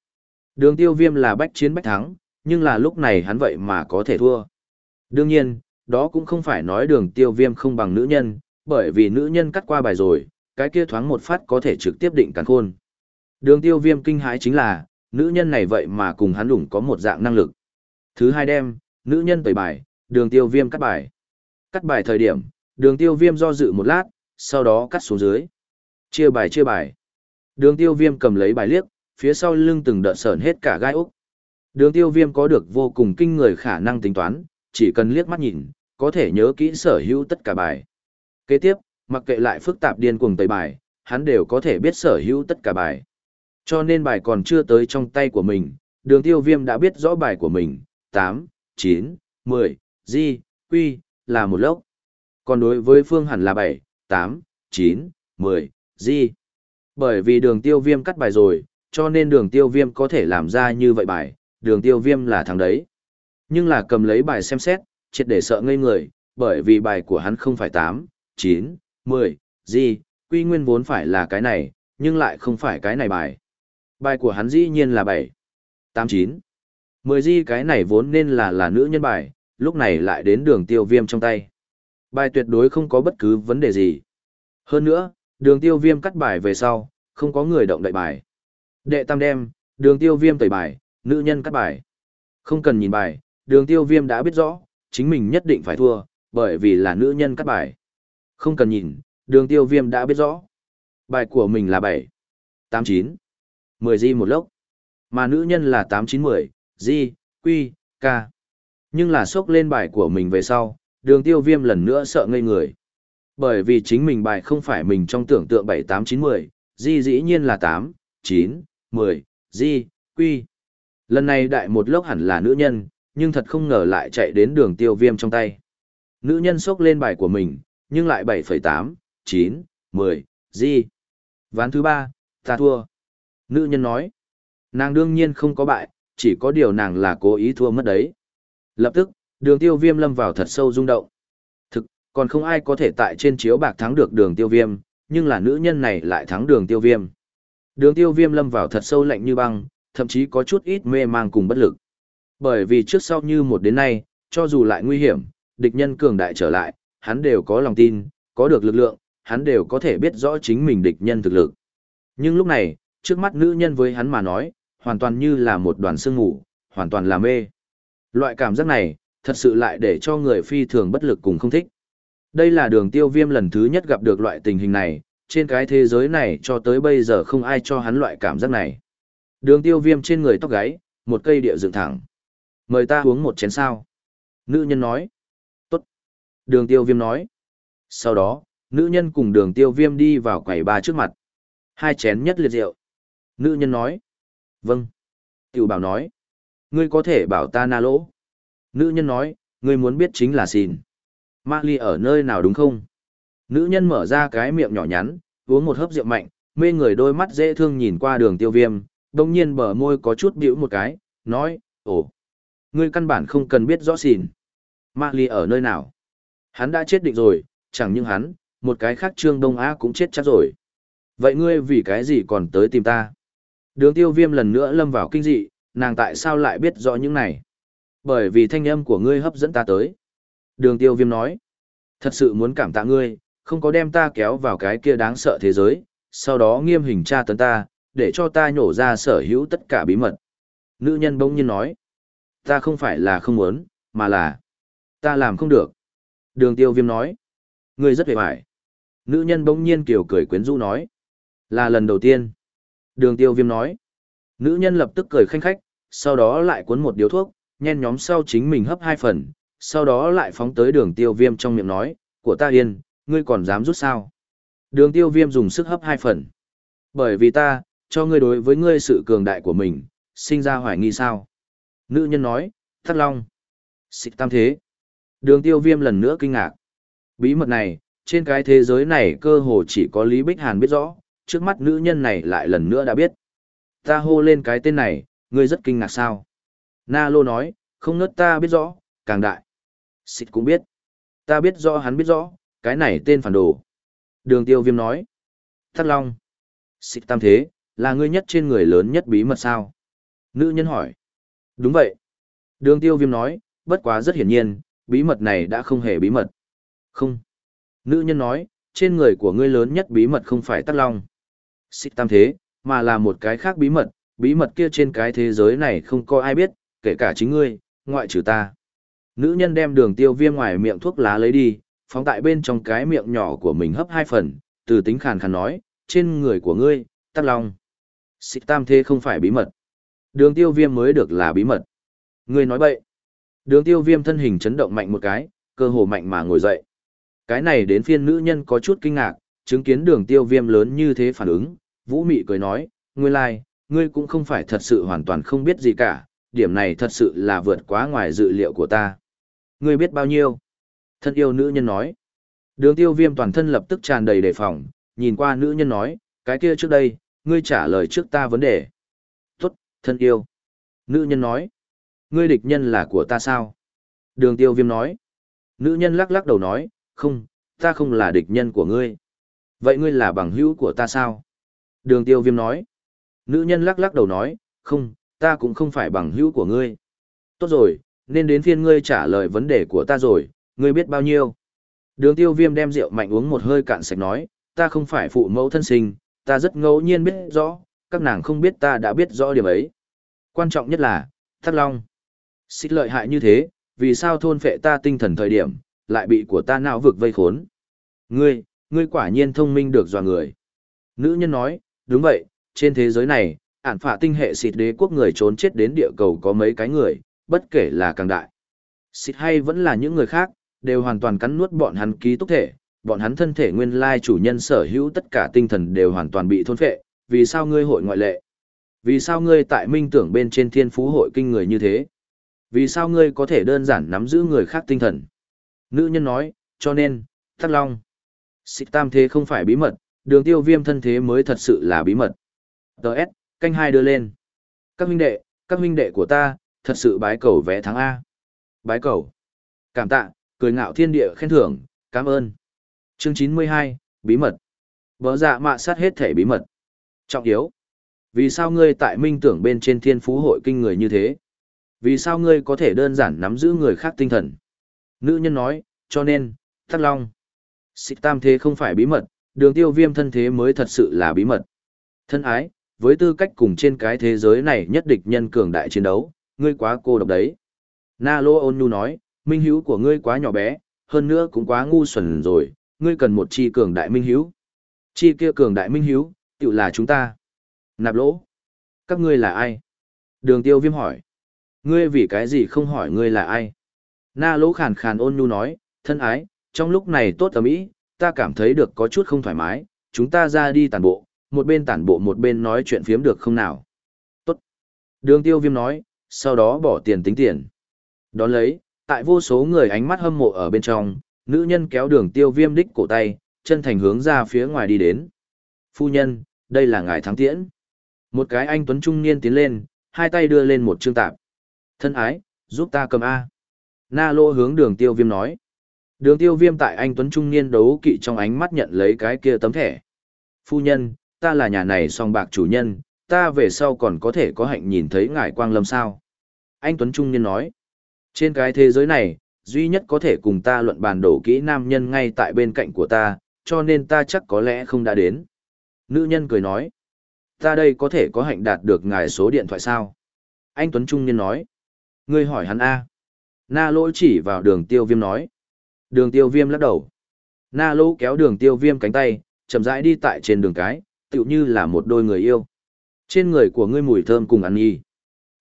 Đường tiêu viêm là bách chiến bách thắng, nhưng là lúc này hắn vậy mà có thể thua. Đương nhiên, đó cũng không phải nói đường tiêu viêm không bằng nữ nhân, bởi vì nữ nhân cắt qua bài rồi, cái kia thoáng một phát có thể trực tiếp định cắn khôn. Đường tiêu viêm kinh hãi chính là, nữ nhân này vậy mà cùng hắn đủng có một dạng năng lực. Thứ hai đêm, nữ nhân tẩy bài, đường tiêu viêm cắt bài. Cắt bài thời điểm, đường tiêu viêm do dự một lát, sau đó cắt xuống dưới. Chia bài chia bài. Đường tiêu viêm cầm lấy bài liếc, phía sau lưng từng đợt sởn hết cả gai úc. Đường tiêu viêm có được vô cùng kinh người khả năng tính toán, chỉ cần liếc mắt nhìn, có thể nhớ kỹ sở hữu tất cả bài. Kế tiếp, mặc kệ lại phức tạp điên cuồng tẩy bài, hắn đều có thể biết sở hữu tất cả bài. Cho nên bài còn chưa tới trong tay của mình, đường tiêu viêm đã biết rõ bài của mình, 8, 9, 10, di, quy, là một lốc. Còn đối với phương hẳn là 7, 8, 9, 10, di. Bởi vì đường tiêu viêm cắt bài rồi, cho nên đường tiêu viêm có thể làm ra như vậy bài, đường tiêu viêm là thằng đấy. Nhưng là cầm lấy bài xem xét, triệt để sợ ngây người, bởi vì bài của hắn không phải 8, 9, 10, gì, quy nguyên vốn phải là cái này, nhưng lại không phải cái này bài. Bài của hắn dĩ nhiên là 7, 8, 9, 10 di cái này vốn nên là là nữ nhân bài, lúc này lại đến đường tiêu viêm trong tay. Bài tuyệt đối không có bất cứ vấn đề gì. Hơn nữa, đường tiêu viêm cắt bài về sau, không có người động đậy bài. Đệ tam đem, đường tiêu viêm tẩy bài, nữ nhân cắt bài. Không cần nhìn bài, đường tiêu viêm đã biết rõ, chính mình nhất định phải thua, bởi vì là nữ nhân cắt bài. Không cần nhìn, đường tiêu viêm đã biết rõ. Bài của mình là 7, 8, 9, 10 di một lốc. Mà nữ nhân là 8, 9, 10, di, quy, ca. Nhưng là sốc lên bài của mình về sau, đường tiêu viêm lần nữa sợ ngây người. Bởi vì chính mình bài không phải mình trong tưởng tượng 7, 8, 9, 10, di dĩ nhiên là 8, 9, 10, di, quy. Lần này đại một lốc hẳn là nữ nhân, nhưng thật không ngờ lại chạy đến đường tiêu viêm trong tay. Nữ nhân sốc lên bài của mình, nhưng lại 7,8, 9, 10, gì? Ván thứ ba, ta thua. Nữ nhân nói, nàng đương nhiên không có bại, chỉ có điều nàng là cố ý thua mất đấy. Lập tức, đường tiêu viêm lâm vào thật sâu rung động. Thực, còn không ai có thể tại trên chiếu bạc thắng được đường tiêu viêm, nhưng là nữ nhân này lại thắng đường tiêu viêm. Đường tiêu viêm lâm vào thật sâu lạnh như băng, thậm chí có chút ít mê mang cùng bất lực. Bởi vì trước sau như một đến nay, cho dù lại nguy hiểm, địch nhân cường đại trở lại, hắn đều có lòng tin, có được lực lượng, hắn đều có thể biết rõ chính mình địch nhân thực lực. Nhưng lúc này, trước mắt nữ nhân với hắn mà nói, hoàn toàn như là một đoàn sương ngủ, hoàn toàn là mê. Loại cảm giác này, thật sự lại để cho người phi thường bất lực cùng không thích. Đây là đường tiêu viêm lần thứ nhất gặp được loại tình hình này, trên cái thế giới này cho tới bây giờ không ai cho hắn loại cảm giác này. Đường tiêu viêm trên người tóc gáy, một cây địa dựng thẳng. Mời ta uống một chén sao. Nữ nhân nói. Tốt. Đường tiêu viêm nói. Sau đó, nữ nhân cùng đường tiêu viêm đi vào quầy ba trước mặt. Hai chén nhất liệt rượu. Nữ nhân nói. Vâng. Tiểu bảo nói. Ngươi có thể bảo ta na lỗ. Nữ nhân nói, ngươi muốn biết chính là xin. Ma ly ở nơi nào đúng không? Nữ nhân mở ra cái miệng nhỏ nhắn, uống một hớp rượu mạnh, mê người đôi mắt dễ thương nhìn qua đường tiêu viêm, đồng nhiên bờ môi có chút biểu một cái, nói, ồ, ngươi căn bản không cần biết rõ xỉn. Ma ly ở nơi nào? Hắn đã chết định rồi, chẳng những hắn, một cái khác Trương Đông Á cũng chết chắc rồi. Vậy ngươi vì cái gì còn tới tìm ta? Đường tiêu viêm lần nữa lâm vào kinh dị, nàng tại sao lại biết rõ những này? Bởi vì thanh âm của ngươi hấp dẫn ta tới. Đường tiêu viêm nói, thật sự muốn cảm tạ ngươi, không có đem ta kéo vào cái kia đáng sợ thế giới, sau đó nghiêm hình tra tấn ta, để cho ta nhổ ra sở hữu tất cả bí mật. Nữ nhân bỗng nhiên nói, ta không phải là không muốn, mà là, ta làm không được. Đường tiêu viêm nói, ngươi rất vẻ vải. Nữ nhân bỗng nhiên kiểu cười quyến rũ nói, là lần đầu tiên. Đường tiêu viêm nói, nữ nhân lập tức cười khanh khách, sau đó lại cuốn một điếu thuốc, nhen nhóm sau chính mình hấp hai phần, sau đó lại phóng tới đường tiêu viêm trong miệng nói, của ta yên, ngươi còn dám rút sao? Đường tiêu viêm dùng sức hấp hai phần. Bởi vì ta, cho ngươi đối với ngươi sự cường đại của mình, sinh ra hoài nghi sao? Nữ nhân nói, thắt long. Xịt tam thế. Đường tiêu viêm lần nữa kinh ngạc. Bí mật này, trên cái thế giới này cơ hồ chỉ có Lý Bích Hàn biết rõ, trước mắt nữ nhân này lại lần nữa đã biết. Ta hô lên cái tên này, ngươi rất kinh ngạc sao? Na Lô nói, không ngất ta biết rõ, càng đại. Xịt cũng biết. Ta biết rõ hắn biết rõ, cái này tên phản đồ. Đường tiêu viêm nói. Thắt long. Xịt tam thế, là ngươi nhất trên người lớn nhất bí mật sao? Nữ nhân hỏi. Đúng vậy. Đường tiêu viêm nói, bất quá rất hiển nhiên, bí mật này đã không hề bí mật. Không. Nữ nhân nói, trên người của ngươi lớn nhất bí mật không phải tắc long. Xích tam thế, mà là một cái khác bí mật, bí mật kia trên cái thế giới này không có ai biết, kể cả chính ngươi, ngoại trừ ta. Nữ nhân đem đường tiêu viêm ngoài miệng thuốc lá lấy đi, phóng tại bên trong cái miệng nhỏ của mình hấp hai phần, từ tính khàn khàn nói, trên người của ngươi, tắc long. Xích tam thế không phải bí mật. Đường tiêu viêm mới được là bí mật. người nói bậy. Đường tiêu viêm thân hình chấn động mạnh một cái, cơ hồ mạnh mà ngồi dậy. Cái này đến phiên nữ nhân có chút kinh ngạc, chứng kiến đường tiêu viêm lớn như thế phản ứng, vũ mị cười nói, ngươi lai, like, ngươi cũng không phải thật sự hoàn toàn không biết gì cả, điểm này thật sự là vượt quá ngoài dự liệu của ta. Ngươi biết bao nhiêu? Thân yêu nữ nhân nói. Đường tiêu viêm toàn thân lập tức tràn đầy đề phòng, nhìn qua nữ nhân nói, cái kia trước đây, ngươi trả lời trước ta vấn đề. Thân yêu. Nữ nhân nói. Ngươi địch nhân là của ta sao? Đường tiêu viêm nói. Nữ nhân lắc lắc đầu nói, không, ta không là địch nhân của ngươi. Vậy ngươi là bằng hữu của ta sao? Đường tiêu viêm nói. Nữ nhân lắc lắc đầu nói, không, ta cũng không phải bằng hữu của ngươi. Tốt rồi, nên đến phiên ngươi trả lời vấn đề của ta rồi, ngươi biết bao nhiêu. Đường tiêu viêm đem rượu mạnh uống một hơi cạn sạch nói, ta không phải phụ mẫu thân sinh, ta rất ngẫu nhiên biết rõ, các nàng không biết ta đã biết rõ điểm ấy. Quan trọng nhất là, Thác Long. Xích lợi hại như thế, vì sao thôn phệ ta tinh thần thời điểm, lại bị của ta não vực vây khốn. Ngươi, ngươi quả nhiên thông minh được dò người. Nữ nhân nói, đúng vậy, trên thế giới này, ản phạ tinh hệ xịt đế quốc người trốn chết đến địa cầu có mấy cái người, bất kể là càng đại. Xịt hay vẫn là những người khác, đều hoàn toàn cắn nuốt bọn hắn ký túc thể, bọn hắn thân thể nguyên lai chủ nhân sở hữu tất cả tinh thần đều hoàn toàn bị thôn phệ, vì sao ngươi hội ngoại lệ? Vì sao ngươi tại minh tưởng bên trên thiên phú hội kinh người như thế? Vì sao ngươi có thể đơn giản nắm giữ người khác tinh thần? Nữ nhân nói, cho nên, Tắc Long. Xịt tam thế không phải bí mật, đường tiêu viêm thân thế mới thật sự là bí mật. Đợt, canh hai đưa lên. Các huynh đệ, các huynh đệ của ta, thật sự bái cầu vẽ thắng A. Bái cầu. Cảm tạ, cười ngạo thiên địa khen thưởng, cảm ơn. Chương 92, bí mật. Bở dạ mạ sát hết thể bí mật. Trọng yếu. Vì sao ngươi tại minh tưởng bên trên thiên phú hội kinh người như thế? Vì sao ngươi có thể đơn giản nắm giữ người khác tinh thần? Nữ nhân nói, cho nên, Thác Long. Xích tam thế không phải bí mật, đường tiêu viêm thân thế mới thật sự là bí mật. Thân ái, với tư cách cùng trên cái thế giới này nhất địch nhân cường đại chiến đấu, ngươi quá cô độc đấy. Na Lô ôn nhu nói, minh hữu của ngươi quá nhỏ bé, hơn nữa cũng quá ngu xuẩn rồi, ngươi cần một chi cường đại minh hữu. Chi kia cường đại minh hữu, tự là chúng ta. Nạp lỗ. Các ngươi là ai? Đường tiêu viêm hỏi. Ngươi vì cái gì không hỏi ngươi là ai? Na lỗ khàn khàn ôn nhu nói, thân ái, trong lúc này tốt tầm ý, ta cảm thấy được có chút không thoải mái, chúng ta ra đi tản bộ, một bên tản bộ một bên nói chuyện phiếm được không nào? Tốt. Đường tiêu viêm nói, sau đó bỏ tiền tính tiền. Đón lấy, tại vô số người ánh mắt hâm mộ ở bên trong, nữ nhân kéo đường tiêu viêm đích cổ tay, chân thành hướng ra phía ngoài đi đến. Phu nhân, đây là ngài thắng tiễn. Một cái anh tuấn trung niên tiến lên, hai tay đưa lên một chương tạp. Thân ái, giúp ta cầm A. Na lô hướng đường tiêu viêm nói. Đường tiêu viêm tại anh tuấn trung niên đấu kỵ trong ánh mắt nhận lấy cái kia tấm thẻ. Phu nhân, ta là nhà này song bạc chủ nhân, ta về sau còn có thể có hạnh nhìn thấy ngài quang lâm sao. Anh tuấn trung niên nói. Trên cái thế giới này, duy nhất có thể cùng ta luận bàn đổ kỹ nam nhân ngay tại bên cạnh của ta, cho nên ta chắc có lẽ không đã đến. Nữ nhân cười nói, ta đây có thể có hạnh đạt được ngài số điện thoại sao? Anh Tuấn Trung Niên nói, ngươi hỏi hắn A. Na lỗ chỉ vào đường tiêu viêm nói. Đường tiêu viêm lắc đầu. Na lỗ kéo đường tiêu viêm cánh tay, chậm rãi đi tại trên đường cái, tựu như là một đôi người yêu. Trên người của ngươi mùi thơm cùng ăn y.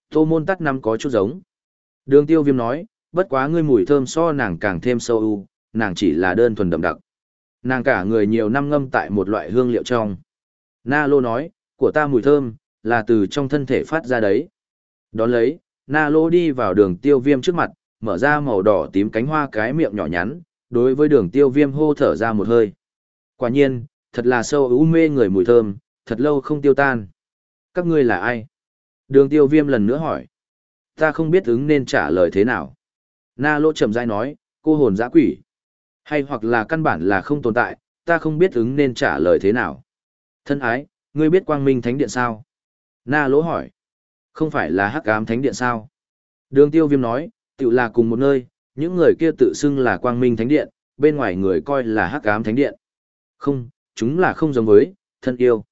Tô môn tắt năm có chút giống. Đường tiêu viêm nói, bất quá ngươi mùi thơm so nàng càng thêm sâu u, nàng chỉ là đơn thuần đậm đặc. Nàng cả người nhiều năm ngâm tại một loại hương liệu trong. Na Lô nói, của ta mùi thơm, là từ trong thân thể phát ra đấy. Đón lấy, Na Lô đi vào đường tiêu viêm trước mặt, mở ra màu đỏ tím cánh hoa cái miệng nhỏ nhắn, đối với đường tiêu viêm hô thở ra một hơi. Quả nhiên, thật là sâu ưu mê người mùi thơm, thật lâu không tiêu tan. Các ngươi là ai? Đường tiêu viêm lần nữa hỏi. Ta không biết ứng nên trả lời thế nào. Na Lô chậm rãi nói, cô hồn dã quỷ. Hay hoặc là căn bản là không tồn tại, ta không biết ứng nên trả lời thế nào. Thân ái, ngươi biết quang minh thánh điện sao? Na lỗ hỏi. Không phải là hắc ám thánh điện sao? Đường tiêu viêm nói, tự là cùng một nơi, những người kia tự xưng là quang minh thánh điện, bên ngoài người coi là hắc ám thánh điện. Không, chúng là không giống với, thân yêu.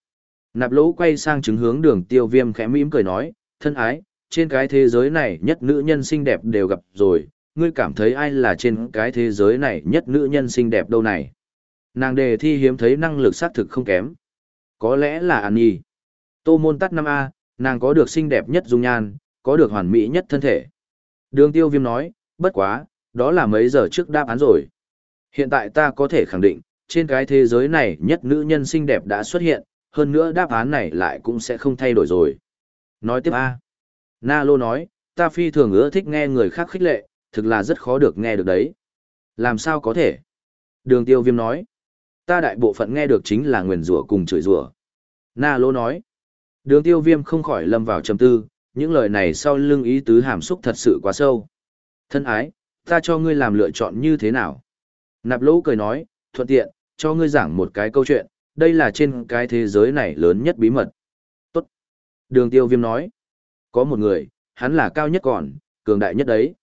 Nạp lỗ quay sang chứng hướng đường tiêu viêm khẽ mỉm cười nói, thân ái, trên cái thế giới này nhất nữ nhân xinh đẹp đều gặp rồi, ngươi cảm thấy ai là trên cái thế giới này nhất nữ nhân xinh đẹp đâu này. Nàng đề thi hiếm thấy năng lực xác thực không kém. Có lẽ là An Nhi. Tô môn tắt năm a nàng có được xinh đẹp nhất dung nhan, có được hoàn mỹ nhất thân thể. Đường tiêu viêm nói, bất quá, đó là mấy giờ trước đáp án rồi. Hiện tại ta có thể khẳng định, trên cái thế giới này nhất nữ nhân xinh đẹp đã xuất hiện, hơn nữa đáp án này lại cũng sẽ không thay đổi rồi. Nói tiếp A. Na Lô nói, ta phi thường ưa thích nghe người khác khích lệ, thực là rất khó được nghe được đấy. Làm sao có thể? Đường tiêu viêm nói. Ta đại bộ phận nghe được chính là nguyền rủa cùng chửi rủa. Na lô nói. Đường tiêu viêm không khỏi lâm vào trầm tư, những lời này sau lưng ý tứ hàm xúc thật sự quá sâu. Thân ái, ta cho ngươi làm lựa chọn như thế nào? Nạp lỗ cười nói, thuận tiện, cho ngươi giảng một cái câu chuyện, đây là trên cái thế giới này lớn nhất bí mật. Tốt. Đường tiêu viêm nói, có một người, hắn là cao nhất còn, cường đại nhất đấy.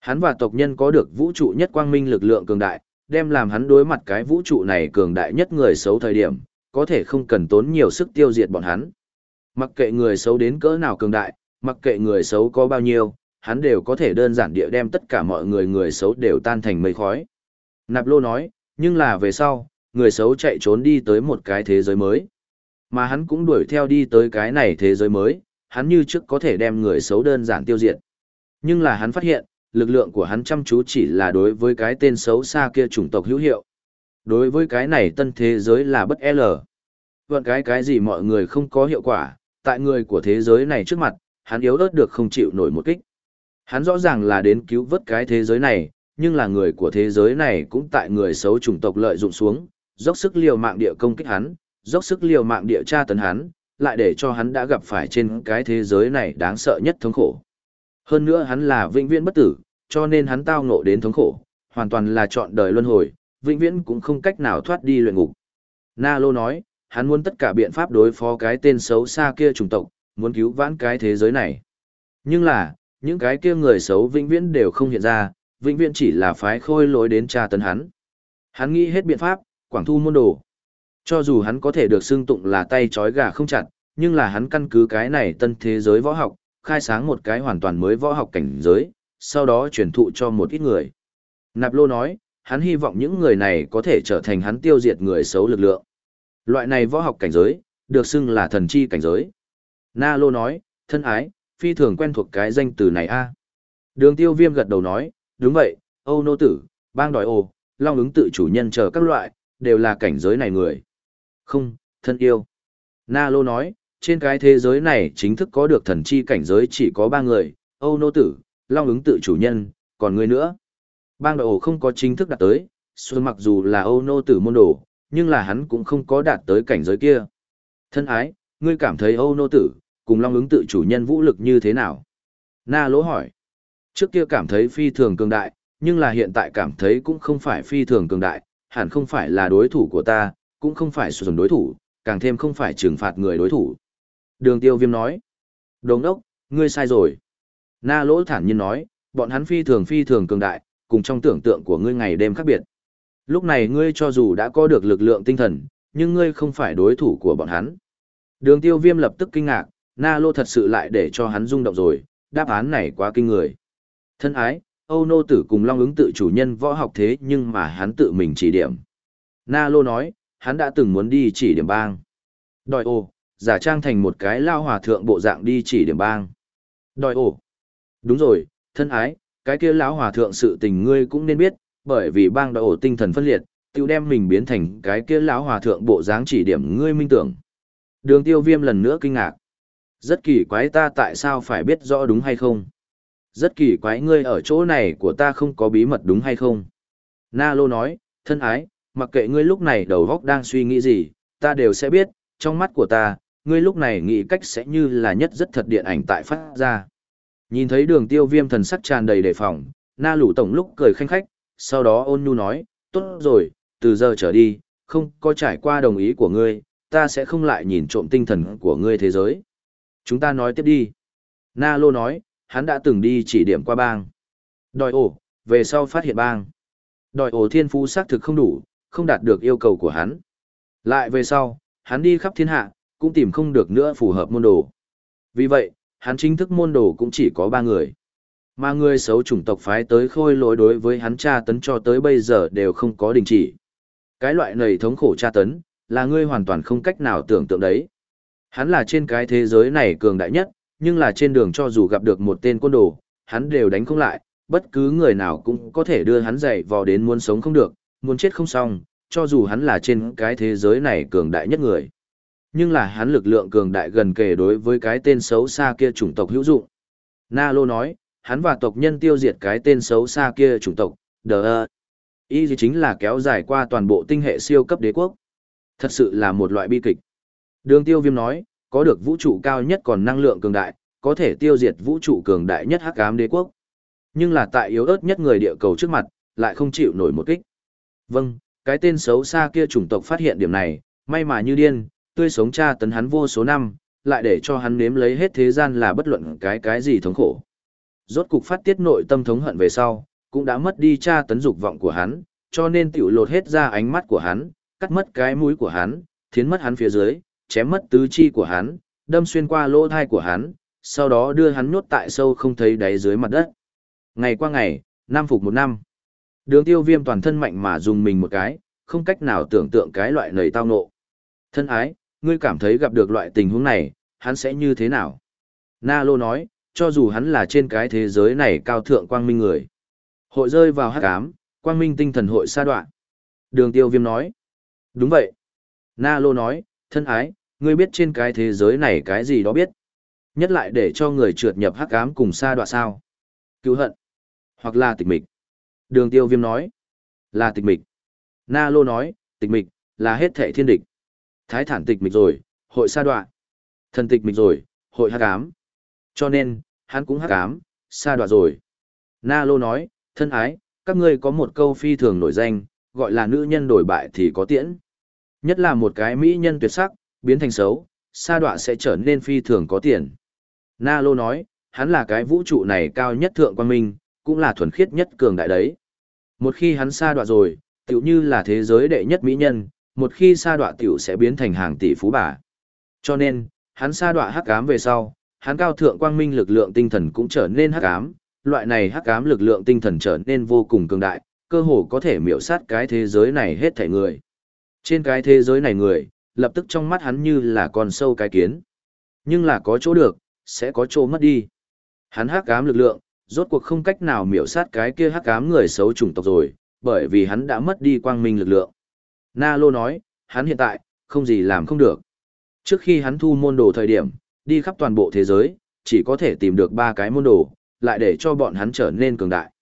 Hắn và tộc nhân có được vũ trụ nhất quang minh lực lượng cường đại, đem làm hắn đối mặt cái vũ trụ này cường đại nhất người xấu thời điểm, có thể không cần tốn nhiều sức tiêu diệt bọn hắn. Mặc kệ người xấu đến cỡ nào cường đại, mặc kệ người xấu có bao nhiêu, hắn đều có thể đơn giản địa đem tất cả mọi người người xấu đều tan thành mây khói. Nạp Lô nói, nhưng là về sau, người xấu chạy trốn đi tới một cái thế giới mới. Mà hắn cũng đuổi theo đi tới cái này thế giới mới, hắn như trước có thể đem người xấu đơn giản tiêu diệt. Nhưng là hắn phát hiện, lực lượng của hắn chăm chú chỉ là đối với cái tên xấu xa kia chủng tộc hữu hiệu. Đối với cái này tân thế giới là bất L. Vận cái cái gì mọi người không có hiệu quả, tại người của thế giới này trước mặt, hắn yếu ớt được không chịu nổi một kích. Hắn rõ ràng là đến cứu vớt cái thế giới này, nhưng là người của thế giới này cũng tại người xấu chủng tộc lợi dụng xuống, dốc sức liều mạng địa công kích hắn, dốc sức liều mạng địa tra tấn hắn, lại để cho hắn đã gặp phải trên cái thế giới này đáng sợ nhất thống khổ. Hơn nữa hắn là vĩnh viễn bất tử, cho nên hắn tao ngộ đến thống khổ, hoàn toàn là chọn đời luân hồi, vĩnh viễn cũng không cách nào thoát đi luyện ngục. Na Lô nói, hắn muốn tất cả biện pháp đối phó cái tên xấu xa kia chủng tộc, muốn cứu vãn cái thế giới này. Nhưng là, những cái kia người xấu vĩnh viễn đều không hiện ra, vĩnh viễn chỉ là phái khôi lối đến tra tấn hắn. Hắn nghĩ hết biện pháp, quảng thu môn đồ. Cho dù hắn có thể được xưng tụng là tay trói gà không chặt, nhưng là hắn căn cứ cái này tân thế giới võ học, khai sáng một cái hoàn toàn mới võ học cảnh giới, sau đó truyền thụ cho một ít người. Nạp Lô nói, hắn hy vọng những người này có thể trở thành hắn tiêu diệt người xấu lực lượng. Loại này võ học cảnh giới, được xưng là thần chi cảnh giới. Na Lô nói, thân ái, phi thường quen thuộc cái danh từ này a. Đường tiêu viêm gật đầu nói, đúng vậy, Âu Nô Tử, bang đòi ô, long ứng tự chủ nhân chờ các loại, đều là cảnh giới này người. Không, thân yêu. Na Lô nói, trên cái thế giới này chính thức có được thần chi cảnh giới chỉ có ba người, Âu Nô Tử, long ứng tự chủ nhân, còn người nữa. Bang đội ổ không có chính thức đạt tới, xuân mặc dù là Âu Nô Tử môn đồ, nhưng là hắn cũng không có đạt tới cảnh giới kia. Thân ái, ngươi cảm thấy Âu Nô Tử, cùng long ứng tự chủ nhân vũ lực như thế nào? Na Lỗ hỏi. Trước kia cảm thấy phi thường cường đại, nhưng là hiện tại cảm thấy cũng không phải phi thường cường đại, hẳn không phải là đối thủ của ta, cũng không phải sử dụng đối thủ, càng thêm không phải trừng phạt người đối thủ. Đường tiêu viêm nói. Đồng đốc, ngươi sai rồi. Na lỗ thản nhiên nói, bọn hắn phi thường phi thường cường đại, cùng trong tưởng tượng của ngươi ngày đêm khác biệt. Lúc này ngươi cho dù đã có được lực lượng tinh thần, nhưng ngươi không phải đối thủ của bọn hắn. Đường tiêu viêm lập tức kinh ngạc, Na lô thật sự lại để cho hắn rung động rồi, đáp án này quá kinh người. Thân ái, Âu Nô Tử cùng Long ứng tự chủ nhân võ học thế nhưng mà hắn tự mình chỉ điểm. Na Lô nói, hắn đã từng muốn đi chỉ điểm bang. Đòi ô giả trang thành một cái lao hòa thượng bộ dạng đi chỉ điểm bang. Đòi ổ. Đúng rồi, thân ái, cái kia lão hòa thượng sự tình ngươi cũng nên biết, bởi vì bang đòi ổ tinh thần phân liệt, tiêu đem mình biến thành cái kia lão hòa thượng bộ dáng chỉ điểm ngươi minh tưởng. Đường tiêu viêm lần nữa kinh ngạc. Rất kỳ quái ta tại sao phải biết rõ đúng hay không? Rất kỳ quái ngươi ở chỗ này của ta không có bí mật đúng hay không? Na Lô nói, thân ái, mặc kệ ngươi lúc này đầu góc đang suy nghĩ gì, ta đều sẽ biết, trong mắt của ta, ngươi lúc này nghĩ cách sẽ như là nhất rất thật điện ảnh tại phát ra. Nhìn thấy đường tiêu viêm thần sắc tràn đầy đề phòng, na lũ tổng lúc cười khanh khách, sau đó ôn nhu nói, tốt rồi, từ giờ trở đi, không có trải qua đồng ý của ngươi, ta sẽ không lại nhìn trộm tinh thần của ngươi thế giới. Chúng ta nói tiếp đi. Na Lô nói, hắn đã từng đi chỉ điểm qua bang. Đòi ổ, về sau phát hiện bang. Đòi ổ thiên phú xác thực không đủ, không đạt được yêu cầu của hắn. Lại về sau, hắn đi khắp thiên hạ, cũng tìm không được nữa phù hợp môn đồ. Vì vậy, hắn chính thức môn đồ cũng chỉ có ba người. Mà người xấu chủng tộc phái tới khôi lỗi đối với hắn tra tấn cho tới bây giờ đều không có đình chỉ. Cái loại này thống khổ tra tấn, là ngươi hoàn toàn không cách nào tưởng tượng đấy. Hắn là trên cái thế giới này cường đại nhất, nhưng là trên đường cho dù gặp được một tên côn đồ, hắn đều đánh không lại, bất cứ người nào cũng có thể đưa hắn dậy vò đến muốn sống không được, muốn chết không xong, cho dù hắn là trên cái thế giới này cường đại nhất người. Nhưng là hắn lực lượng cường đại gần kể đối với cái tên xấu xa kia chủng tộc hữu dụng. Na Lô nói, hắn và tộc nhân tiêu diệt cái tên xấu xa kia chủng tộc, đờ ơ. Ý gì chính là kéo dài qua toàn bộ tinh hệ siêu cấp đế quốc. Thật sự là một loại bi kịch. Đường tiêu viêm nói, có được vũ trụ cao nhất còn năng lượng cường đại, có thể tiêu diệt vũ trụ cường đại nhất hắc ám đế quốc. Nhưng là tại yếu ớt nhất người địa cầu trước mặt, lại không chịu nổi một kích. Vâng, cái tên xấu xa kia chủng tộc phát hiện điểm này, may mà như điên, tươi sống cha tấn hắn vô số năm, lại để cho hắn nếm lấy hết thế gian là bất luận cái cái gì thống khổ. Rốt cục phát tiết nội tâm thống hận về sau, cũng đã mất đi cha tấn dục vọng của hắn, cho nên tiểu lột hết ra ánh mắt của hắn, cắt mất cái mũi của hắn, thiến mất hắn phía dưới, chém mất tứ chi của hắn, đâm xuyên qua lỗ thai của hắn, sau đó đưa hắn nhốt tại sâu không thấy đáy dưới mặt đất. Ngày qua ngày, năm phục một năm. Đường tiêu viêm toàn thân mạnh mà dùng mình một cái, không cách nào tưởng tượng cái loại nầy tao nộ. Thân ái, ngươi cảm thấy gặp được loại tình huống này, hắn sẽ như thế nào? Na Lô nói, cho dù hắn là trên cái thế giới này cao thượng quang minh người. Hội rơi vào hắc ám, quang minh tinh thần hội sa đoạn. Đường tiêu viêm nói. Đúng vậy. Na Lô nói, thân ái, ngươi biết trên cái thế giới này cái gì đó biết. Nhất lại để cho người trượt nhập hắc ám cùng sa đoạn sao. Cứu hận. Hoặc là tịch mịch. Đường tiêu viêm nói. Là tịch mịch. Na Lô nói, tịch mịch, là hết thệ thiên địch. Thái thản tịch mịch rồi, hội sa đoạn. Thần tịch mịch rồi, hội hắc ám. Cho nên, hắn cũng hắc ám, sa đoạn rồi. Na Lô nói, thân ái, các ngươi có một câu phi thường nổi danh, gọi là nữ nhân đổi bại thì có tiễn. Nhất là một cái mỹ nhân tuyệt sắc, biến thành xấu, sa đọa sẽ trở nên phi thường có tiền. Na Lô nói, hắn là cái vũ trụ này cao nhất thượng quan minh, cũng là thuần khiết nhất cường đại đấy. Một khi hắn sa đọa rồi, tựu như là thế giới đệ nhất mỹ nhân, một khi sa đọa tiểu sẽ biến thành hàng tỷ phú bà. Cho nên, hắn sa đọa hắc ám về sau, hắn cao thượng quang minh lực lượng tinh thần cũng trở nên hắc ám, loại này hắc ám lực lượng tinh thần trở nên vô cùng cường đại, cơ hồ có thể miểu sát cái thế giới này hết thảy người. Trên cái thế giới này người, lập tức trong mắt hắn như là con sâu cái kiến. Nhưng là có chỗ được, sẽ có chỗ mất đi. Hắn hắc ám lực lượng, rốt cuộc không cách nào miểu sát cái kia hắc ám người xấu chủng tộc rồi, bởi vì hắn đã mất đi quang minh lực lượng. Na Lô nói, hắn hiện tại, không gì làm không được. Trước khi hắn thu môn đồ thời điểm, đi khắp toàn bộ thế giới, chỉ có thể tìm được ba cái môn đồ, lại để cho bọn hắn trở nên cường đại.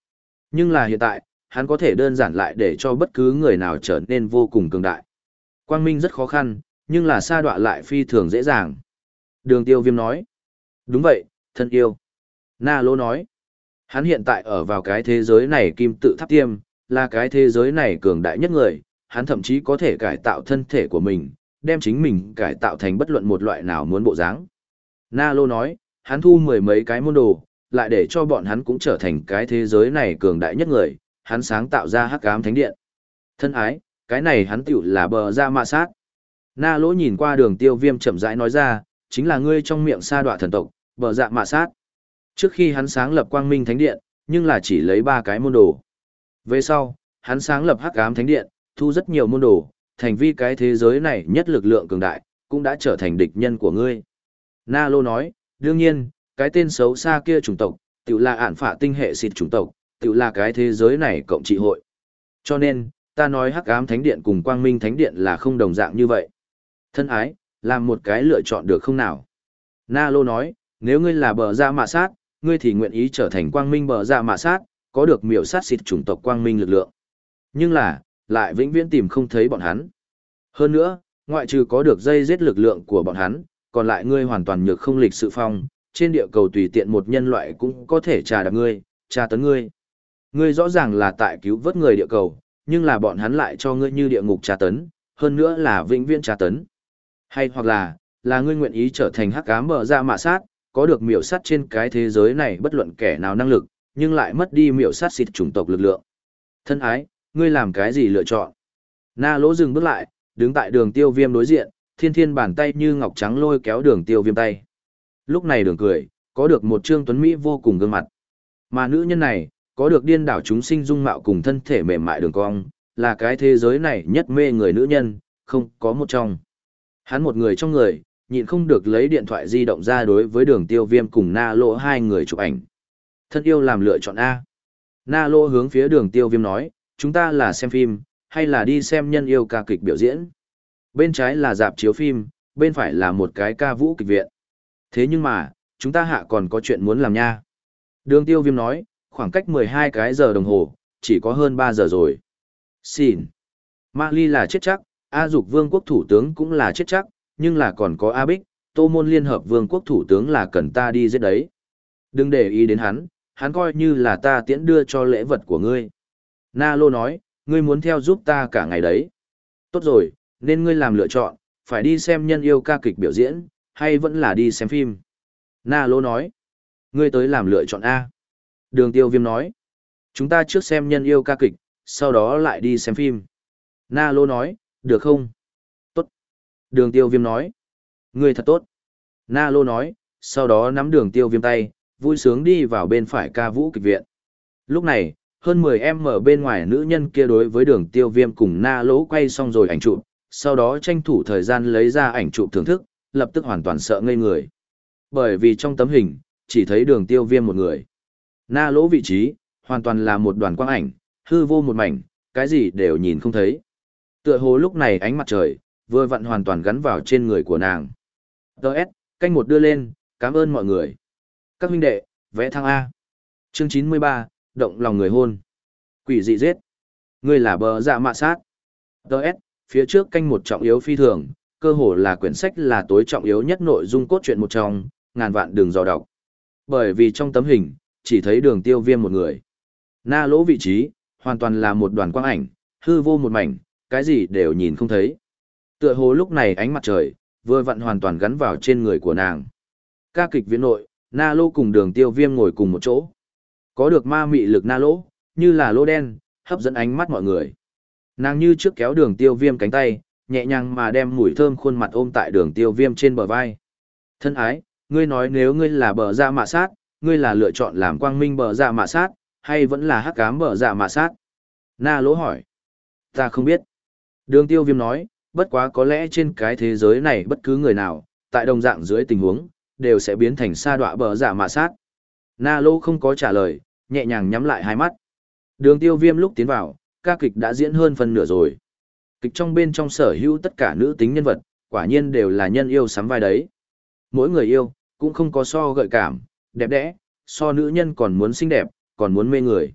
Nhưng là hiện tại, hắn có thể đơn giản lại để cho bất cứ người nào trở nên vô cùng cường đại. Quang minh rất khó khăn, nhưng là sa đọa lại phi thường dễ dàng. Đường tiêu viêm nói. Đúng vậy, thân yêu. Na lô nói. Hắn hiện tại ở vào cái thế giới này kim tự tháp tiêm, là cái thế giới này cường đại nhất người, hắn thậm chí có thể cải tạo thân thể của mình, đem chính mình cải tạo thành bất luận một loại nào muốn bộ dáng. Na lô nói, hắn thu mười mấy cái môn đồ, lại để cho bọn hắn cũng trở thành cái thế giới này cường đại nhất người, hắn sáng tạo ra hắc ám thánh điện. Thân ái, cái này hắn tiểu là bờ ra ma sát. Na lỗ nhìn qua đường tiêu viêm chậm rãi nói ra, chính là ngươi trong miệng sa đoạ thần tộc, bờ dạ ma sát. Trước khi hắn sáng lập quang minh thánh điện, nhưng là chỉ lấy ba cái môn đồ. Về sau, hắn sáng lập hắc ám thánh điện, thu rất nhiều môn đồ, thành vi cái thế giới này nhất lực lượng cường đại, cũng đã trở thành địch nhân của ngươi. Na Lô nói, đương nhiên, cái tên xấu xa kia chủng tộc, tự là ản phả tinh hệ xịt chủng tộc, tự là cái thế giới này cộng trị hội. Cho nên, ta nói hắc ám thánh điện cùng quang minh thánh điện là không đồng dạng như vậy. Thân ái, làm một cái lựa chọn được không nào? Na Lô nói, nếu ngươi là bờ ra mạ sát, ngươi thì nguyện ý trở thành quang minh bờ ra mạ sát, có được miểu sát xịt chủng tộc quang minh lực lượng. Nhưng là, lại vĩnh viễn tìm không thấy bọn hắn. Hơn nữa, ngoại trừ có được dây giết lực lượng của bọn hắn, còn lại ngươi hoàn toàn nhược không lịch sự phong, trên địa cầu tùy tiện một nhân loại cũng có thể trà đạp ngươi, trà tấn ngươi. Ngươi rõ ràng là tại cứu vớt người địa cầu, nhưng là bọn hắn lại cho ngươi như địa ngục trà tấn, hơn nữa là vĩnh viễn trà tấn. Hay hoặc là, là ngươi nguyện ý trở thành hắc ám mở ra mạ sát, có được miểu sát trên cái thế giới này bất luận kẻ nào năng lực, nhưng lại mất đi miểu sát xịt chủng tộc lực lượng. Thân ái, ngươi làm cái gì lựa chọn? Na lỗ dừng bước lại, đứng tại đường tiêu viêm đối diện, thiên thiên bàn tay như ngọc trắng lôi kéo đường tiêu viêm tay. Lúc này đường cười, có được một trương tuấn Mỹ vô cùng gương mặt. Mà nữ nhân này, có được điên đảo chúng sinh dung mạo cùng thân thể mềm mại đường cong, là cái thế giới này nhất mê người nữ nhân, không có một trong. Hắn một người trong người, nhịn không được lấy điện thoại di động ra đối với đường tiêu viêm cùng na lỗ hai người chụp ảnh. Thân yêu làm lựa chọn A. Na lỗ hướng phía đường tiêu viêm nói, chúng ta là xem phim, hay là đi xem nhân yêu ca kịch biểu diễn. Bên trái là dạp chiếu phim, bên phải là một cái ca vũ kịch viện. Thế nhưng mà, chúng ta hạ còn có chuyện muốn làm nha. Đường tiêu viêm nói, khoảng cách 12 cái giờ đồng hồ, chỉ có hơn 3 giờ rồi. Xin. Ma Ly là chết chắc, A Dục Vương quốc thủ tướng cũng là chết chắc, nhưng là còn có A Bích, Tô Môn Liên Hợp Vương quốc thủ tướng là cần ta đi giết đấy. Đừng để ý đến hắn, hắn coi như là ta tiễn đưa cho lễ vật của ngươi. Na Lô nói, ngươi muốn theo giúp ta cả ngày đấy. Tốt rồi, nên ngươi làm lựa chọn, phải đi xem nhân yêu ca kịch biểu diễn, hay vẫn là đi xem phim. Na Lô nói, ngươi tới làm lựa chọn A. Đường tiêu viêm nói, chúng ta trước xem nhân yêu ca kịch, sau đó lại đi xem phim. Na Lô nói, được không? Tốt. Đường tiêu viêm nói, ngươi thật tốt. Na Lô nói, sau đó nắm đường tiêu viêm tay, vui sướng đi vào bên phải ca vũ kịch viện. Lúc này, hơn 10 em ở bên ngoài nữ nhân kia đối với đường tiêu viêm cùng na lỗ quay xong rồi ảnh chụp, sau đó tranh thủ thời gian lấy ra ảnh chụp thưởng thức, lập tức hoàn toàn sợ ngây người. Bởi vì trong tấm hình, chỉ thấy đường tiêu viêm một người. Na lỗ vị trí, hoàn toàn là một đoàn quang ảnh, hư vô một mảnh, cái gì đều nhìn không thấy. Tựa hồ lúc này ánh mặt trời, vừa vặn hoàn toàn gắn vào trên người của nàng. Đợt, canh một đưa lên, cảm ơn mọi người. Các huynh đệ, vẽ thăng A. Chương 93, động lòng người hôn. Quỷ dị giết. Ngươi là bờ dạ mạ sát. Đợt, phía trước canh một trọng yếu phi thường, cơ hồ là quyển sách là tối trọng yếu nhất nội dung cốt truyện một trong, ngàn vạn đường dò đọc. Bởi vì trong tấm hình, chỉ thấy đường tiêu viêm một người. Na lỗ vị trí, hoàn toàn là một đoàn quang ảnh, hư vô một mảnh, cái gì đều nhìn không thấy. Tựa hồ lúc này ánh mặt trời, vừa vặn hoàn toàn gắn vào trên người của nàng. Ca kịch viễn nội, Na lỗ cùng đường tiêu viêm ngồi cùng một chỗ. Có được ma mị lực Na lỗ, như là lỗ đen, hấp dẫn ánh mắt mọi người. Nàng như trước kéo đường tiêu viêm cánh tay, nhẹ nhàng mà đem mùi thơm khuôn mặt ôm tại đường tiêu viêm trên bờ vai. Thân ái, ngươi nói nếu ngươi là bờ ra mạ sát, ngươi là lựa chọn làm quang minh bờ ra mạ sát, hay vẫn là hắc ám bờ ra mạ sát? Na lỗ hỏi. Ta không biết. Đường tiêu viêm nói, bất quá có lẽ trên cái thế giới này bất cứ người nào, tại đồng dạng dưới tình huống, đều sẽ biến thành sa đọa bờ giả mạ sát. Na Lô không có trả lời, nhẹ nhàng nhắm lại hai mắt. Đường tiêu viêm lúc tiến vào, ca kịch đã diễn hơn phần nửa rồi. Kịch trong bên trong sở hữu tất cả nữ tính nhân vật, quả nhiên đều là nhân yêu sắm vai đấy. Mỗi người yêu, cũng không có so gợi cảm, đẹp đẽ, so nữ nhân còn muốn xinh đẹp, còn muốn mê người.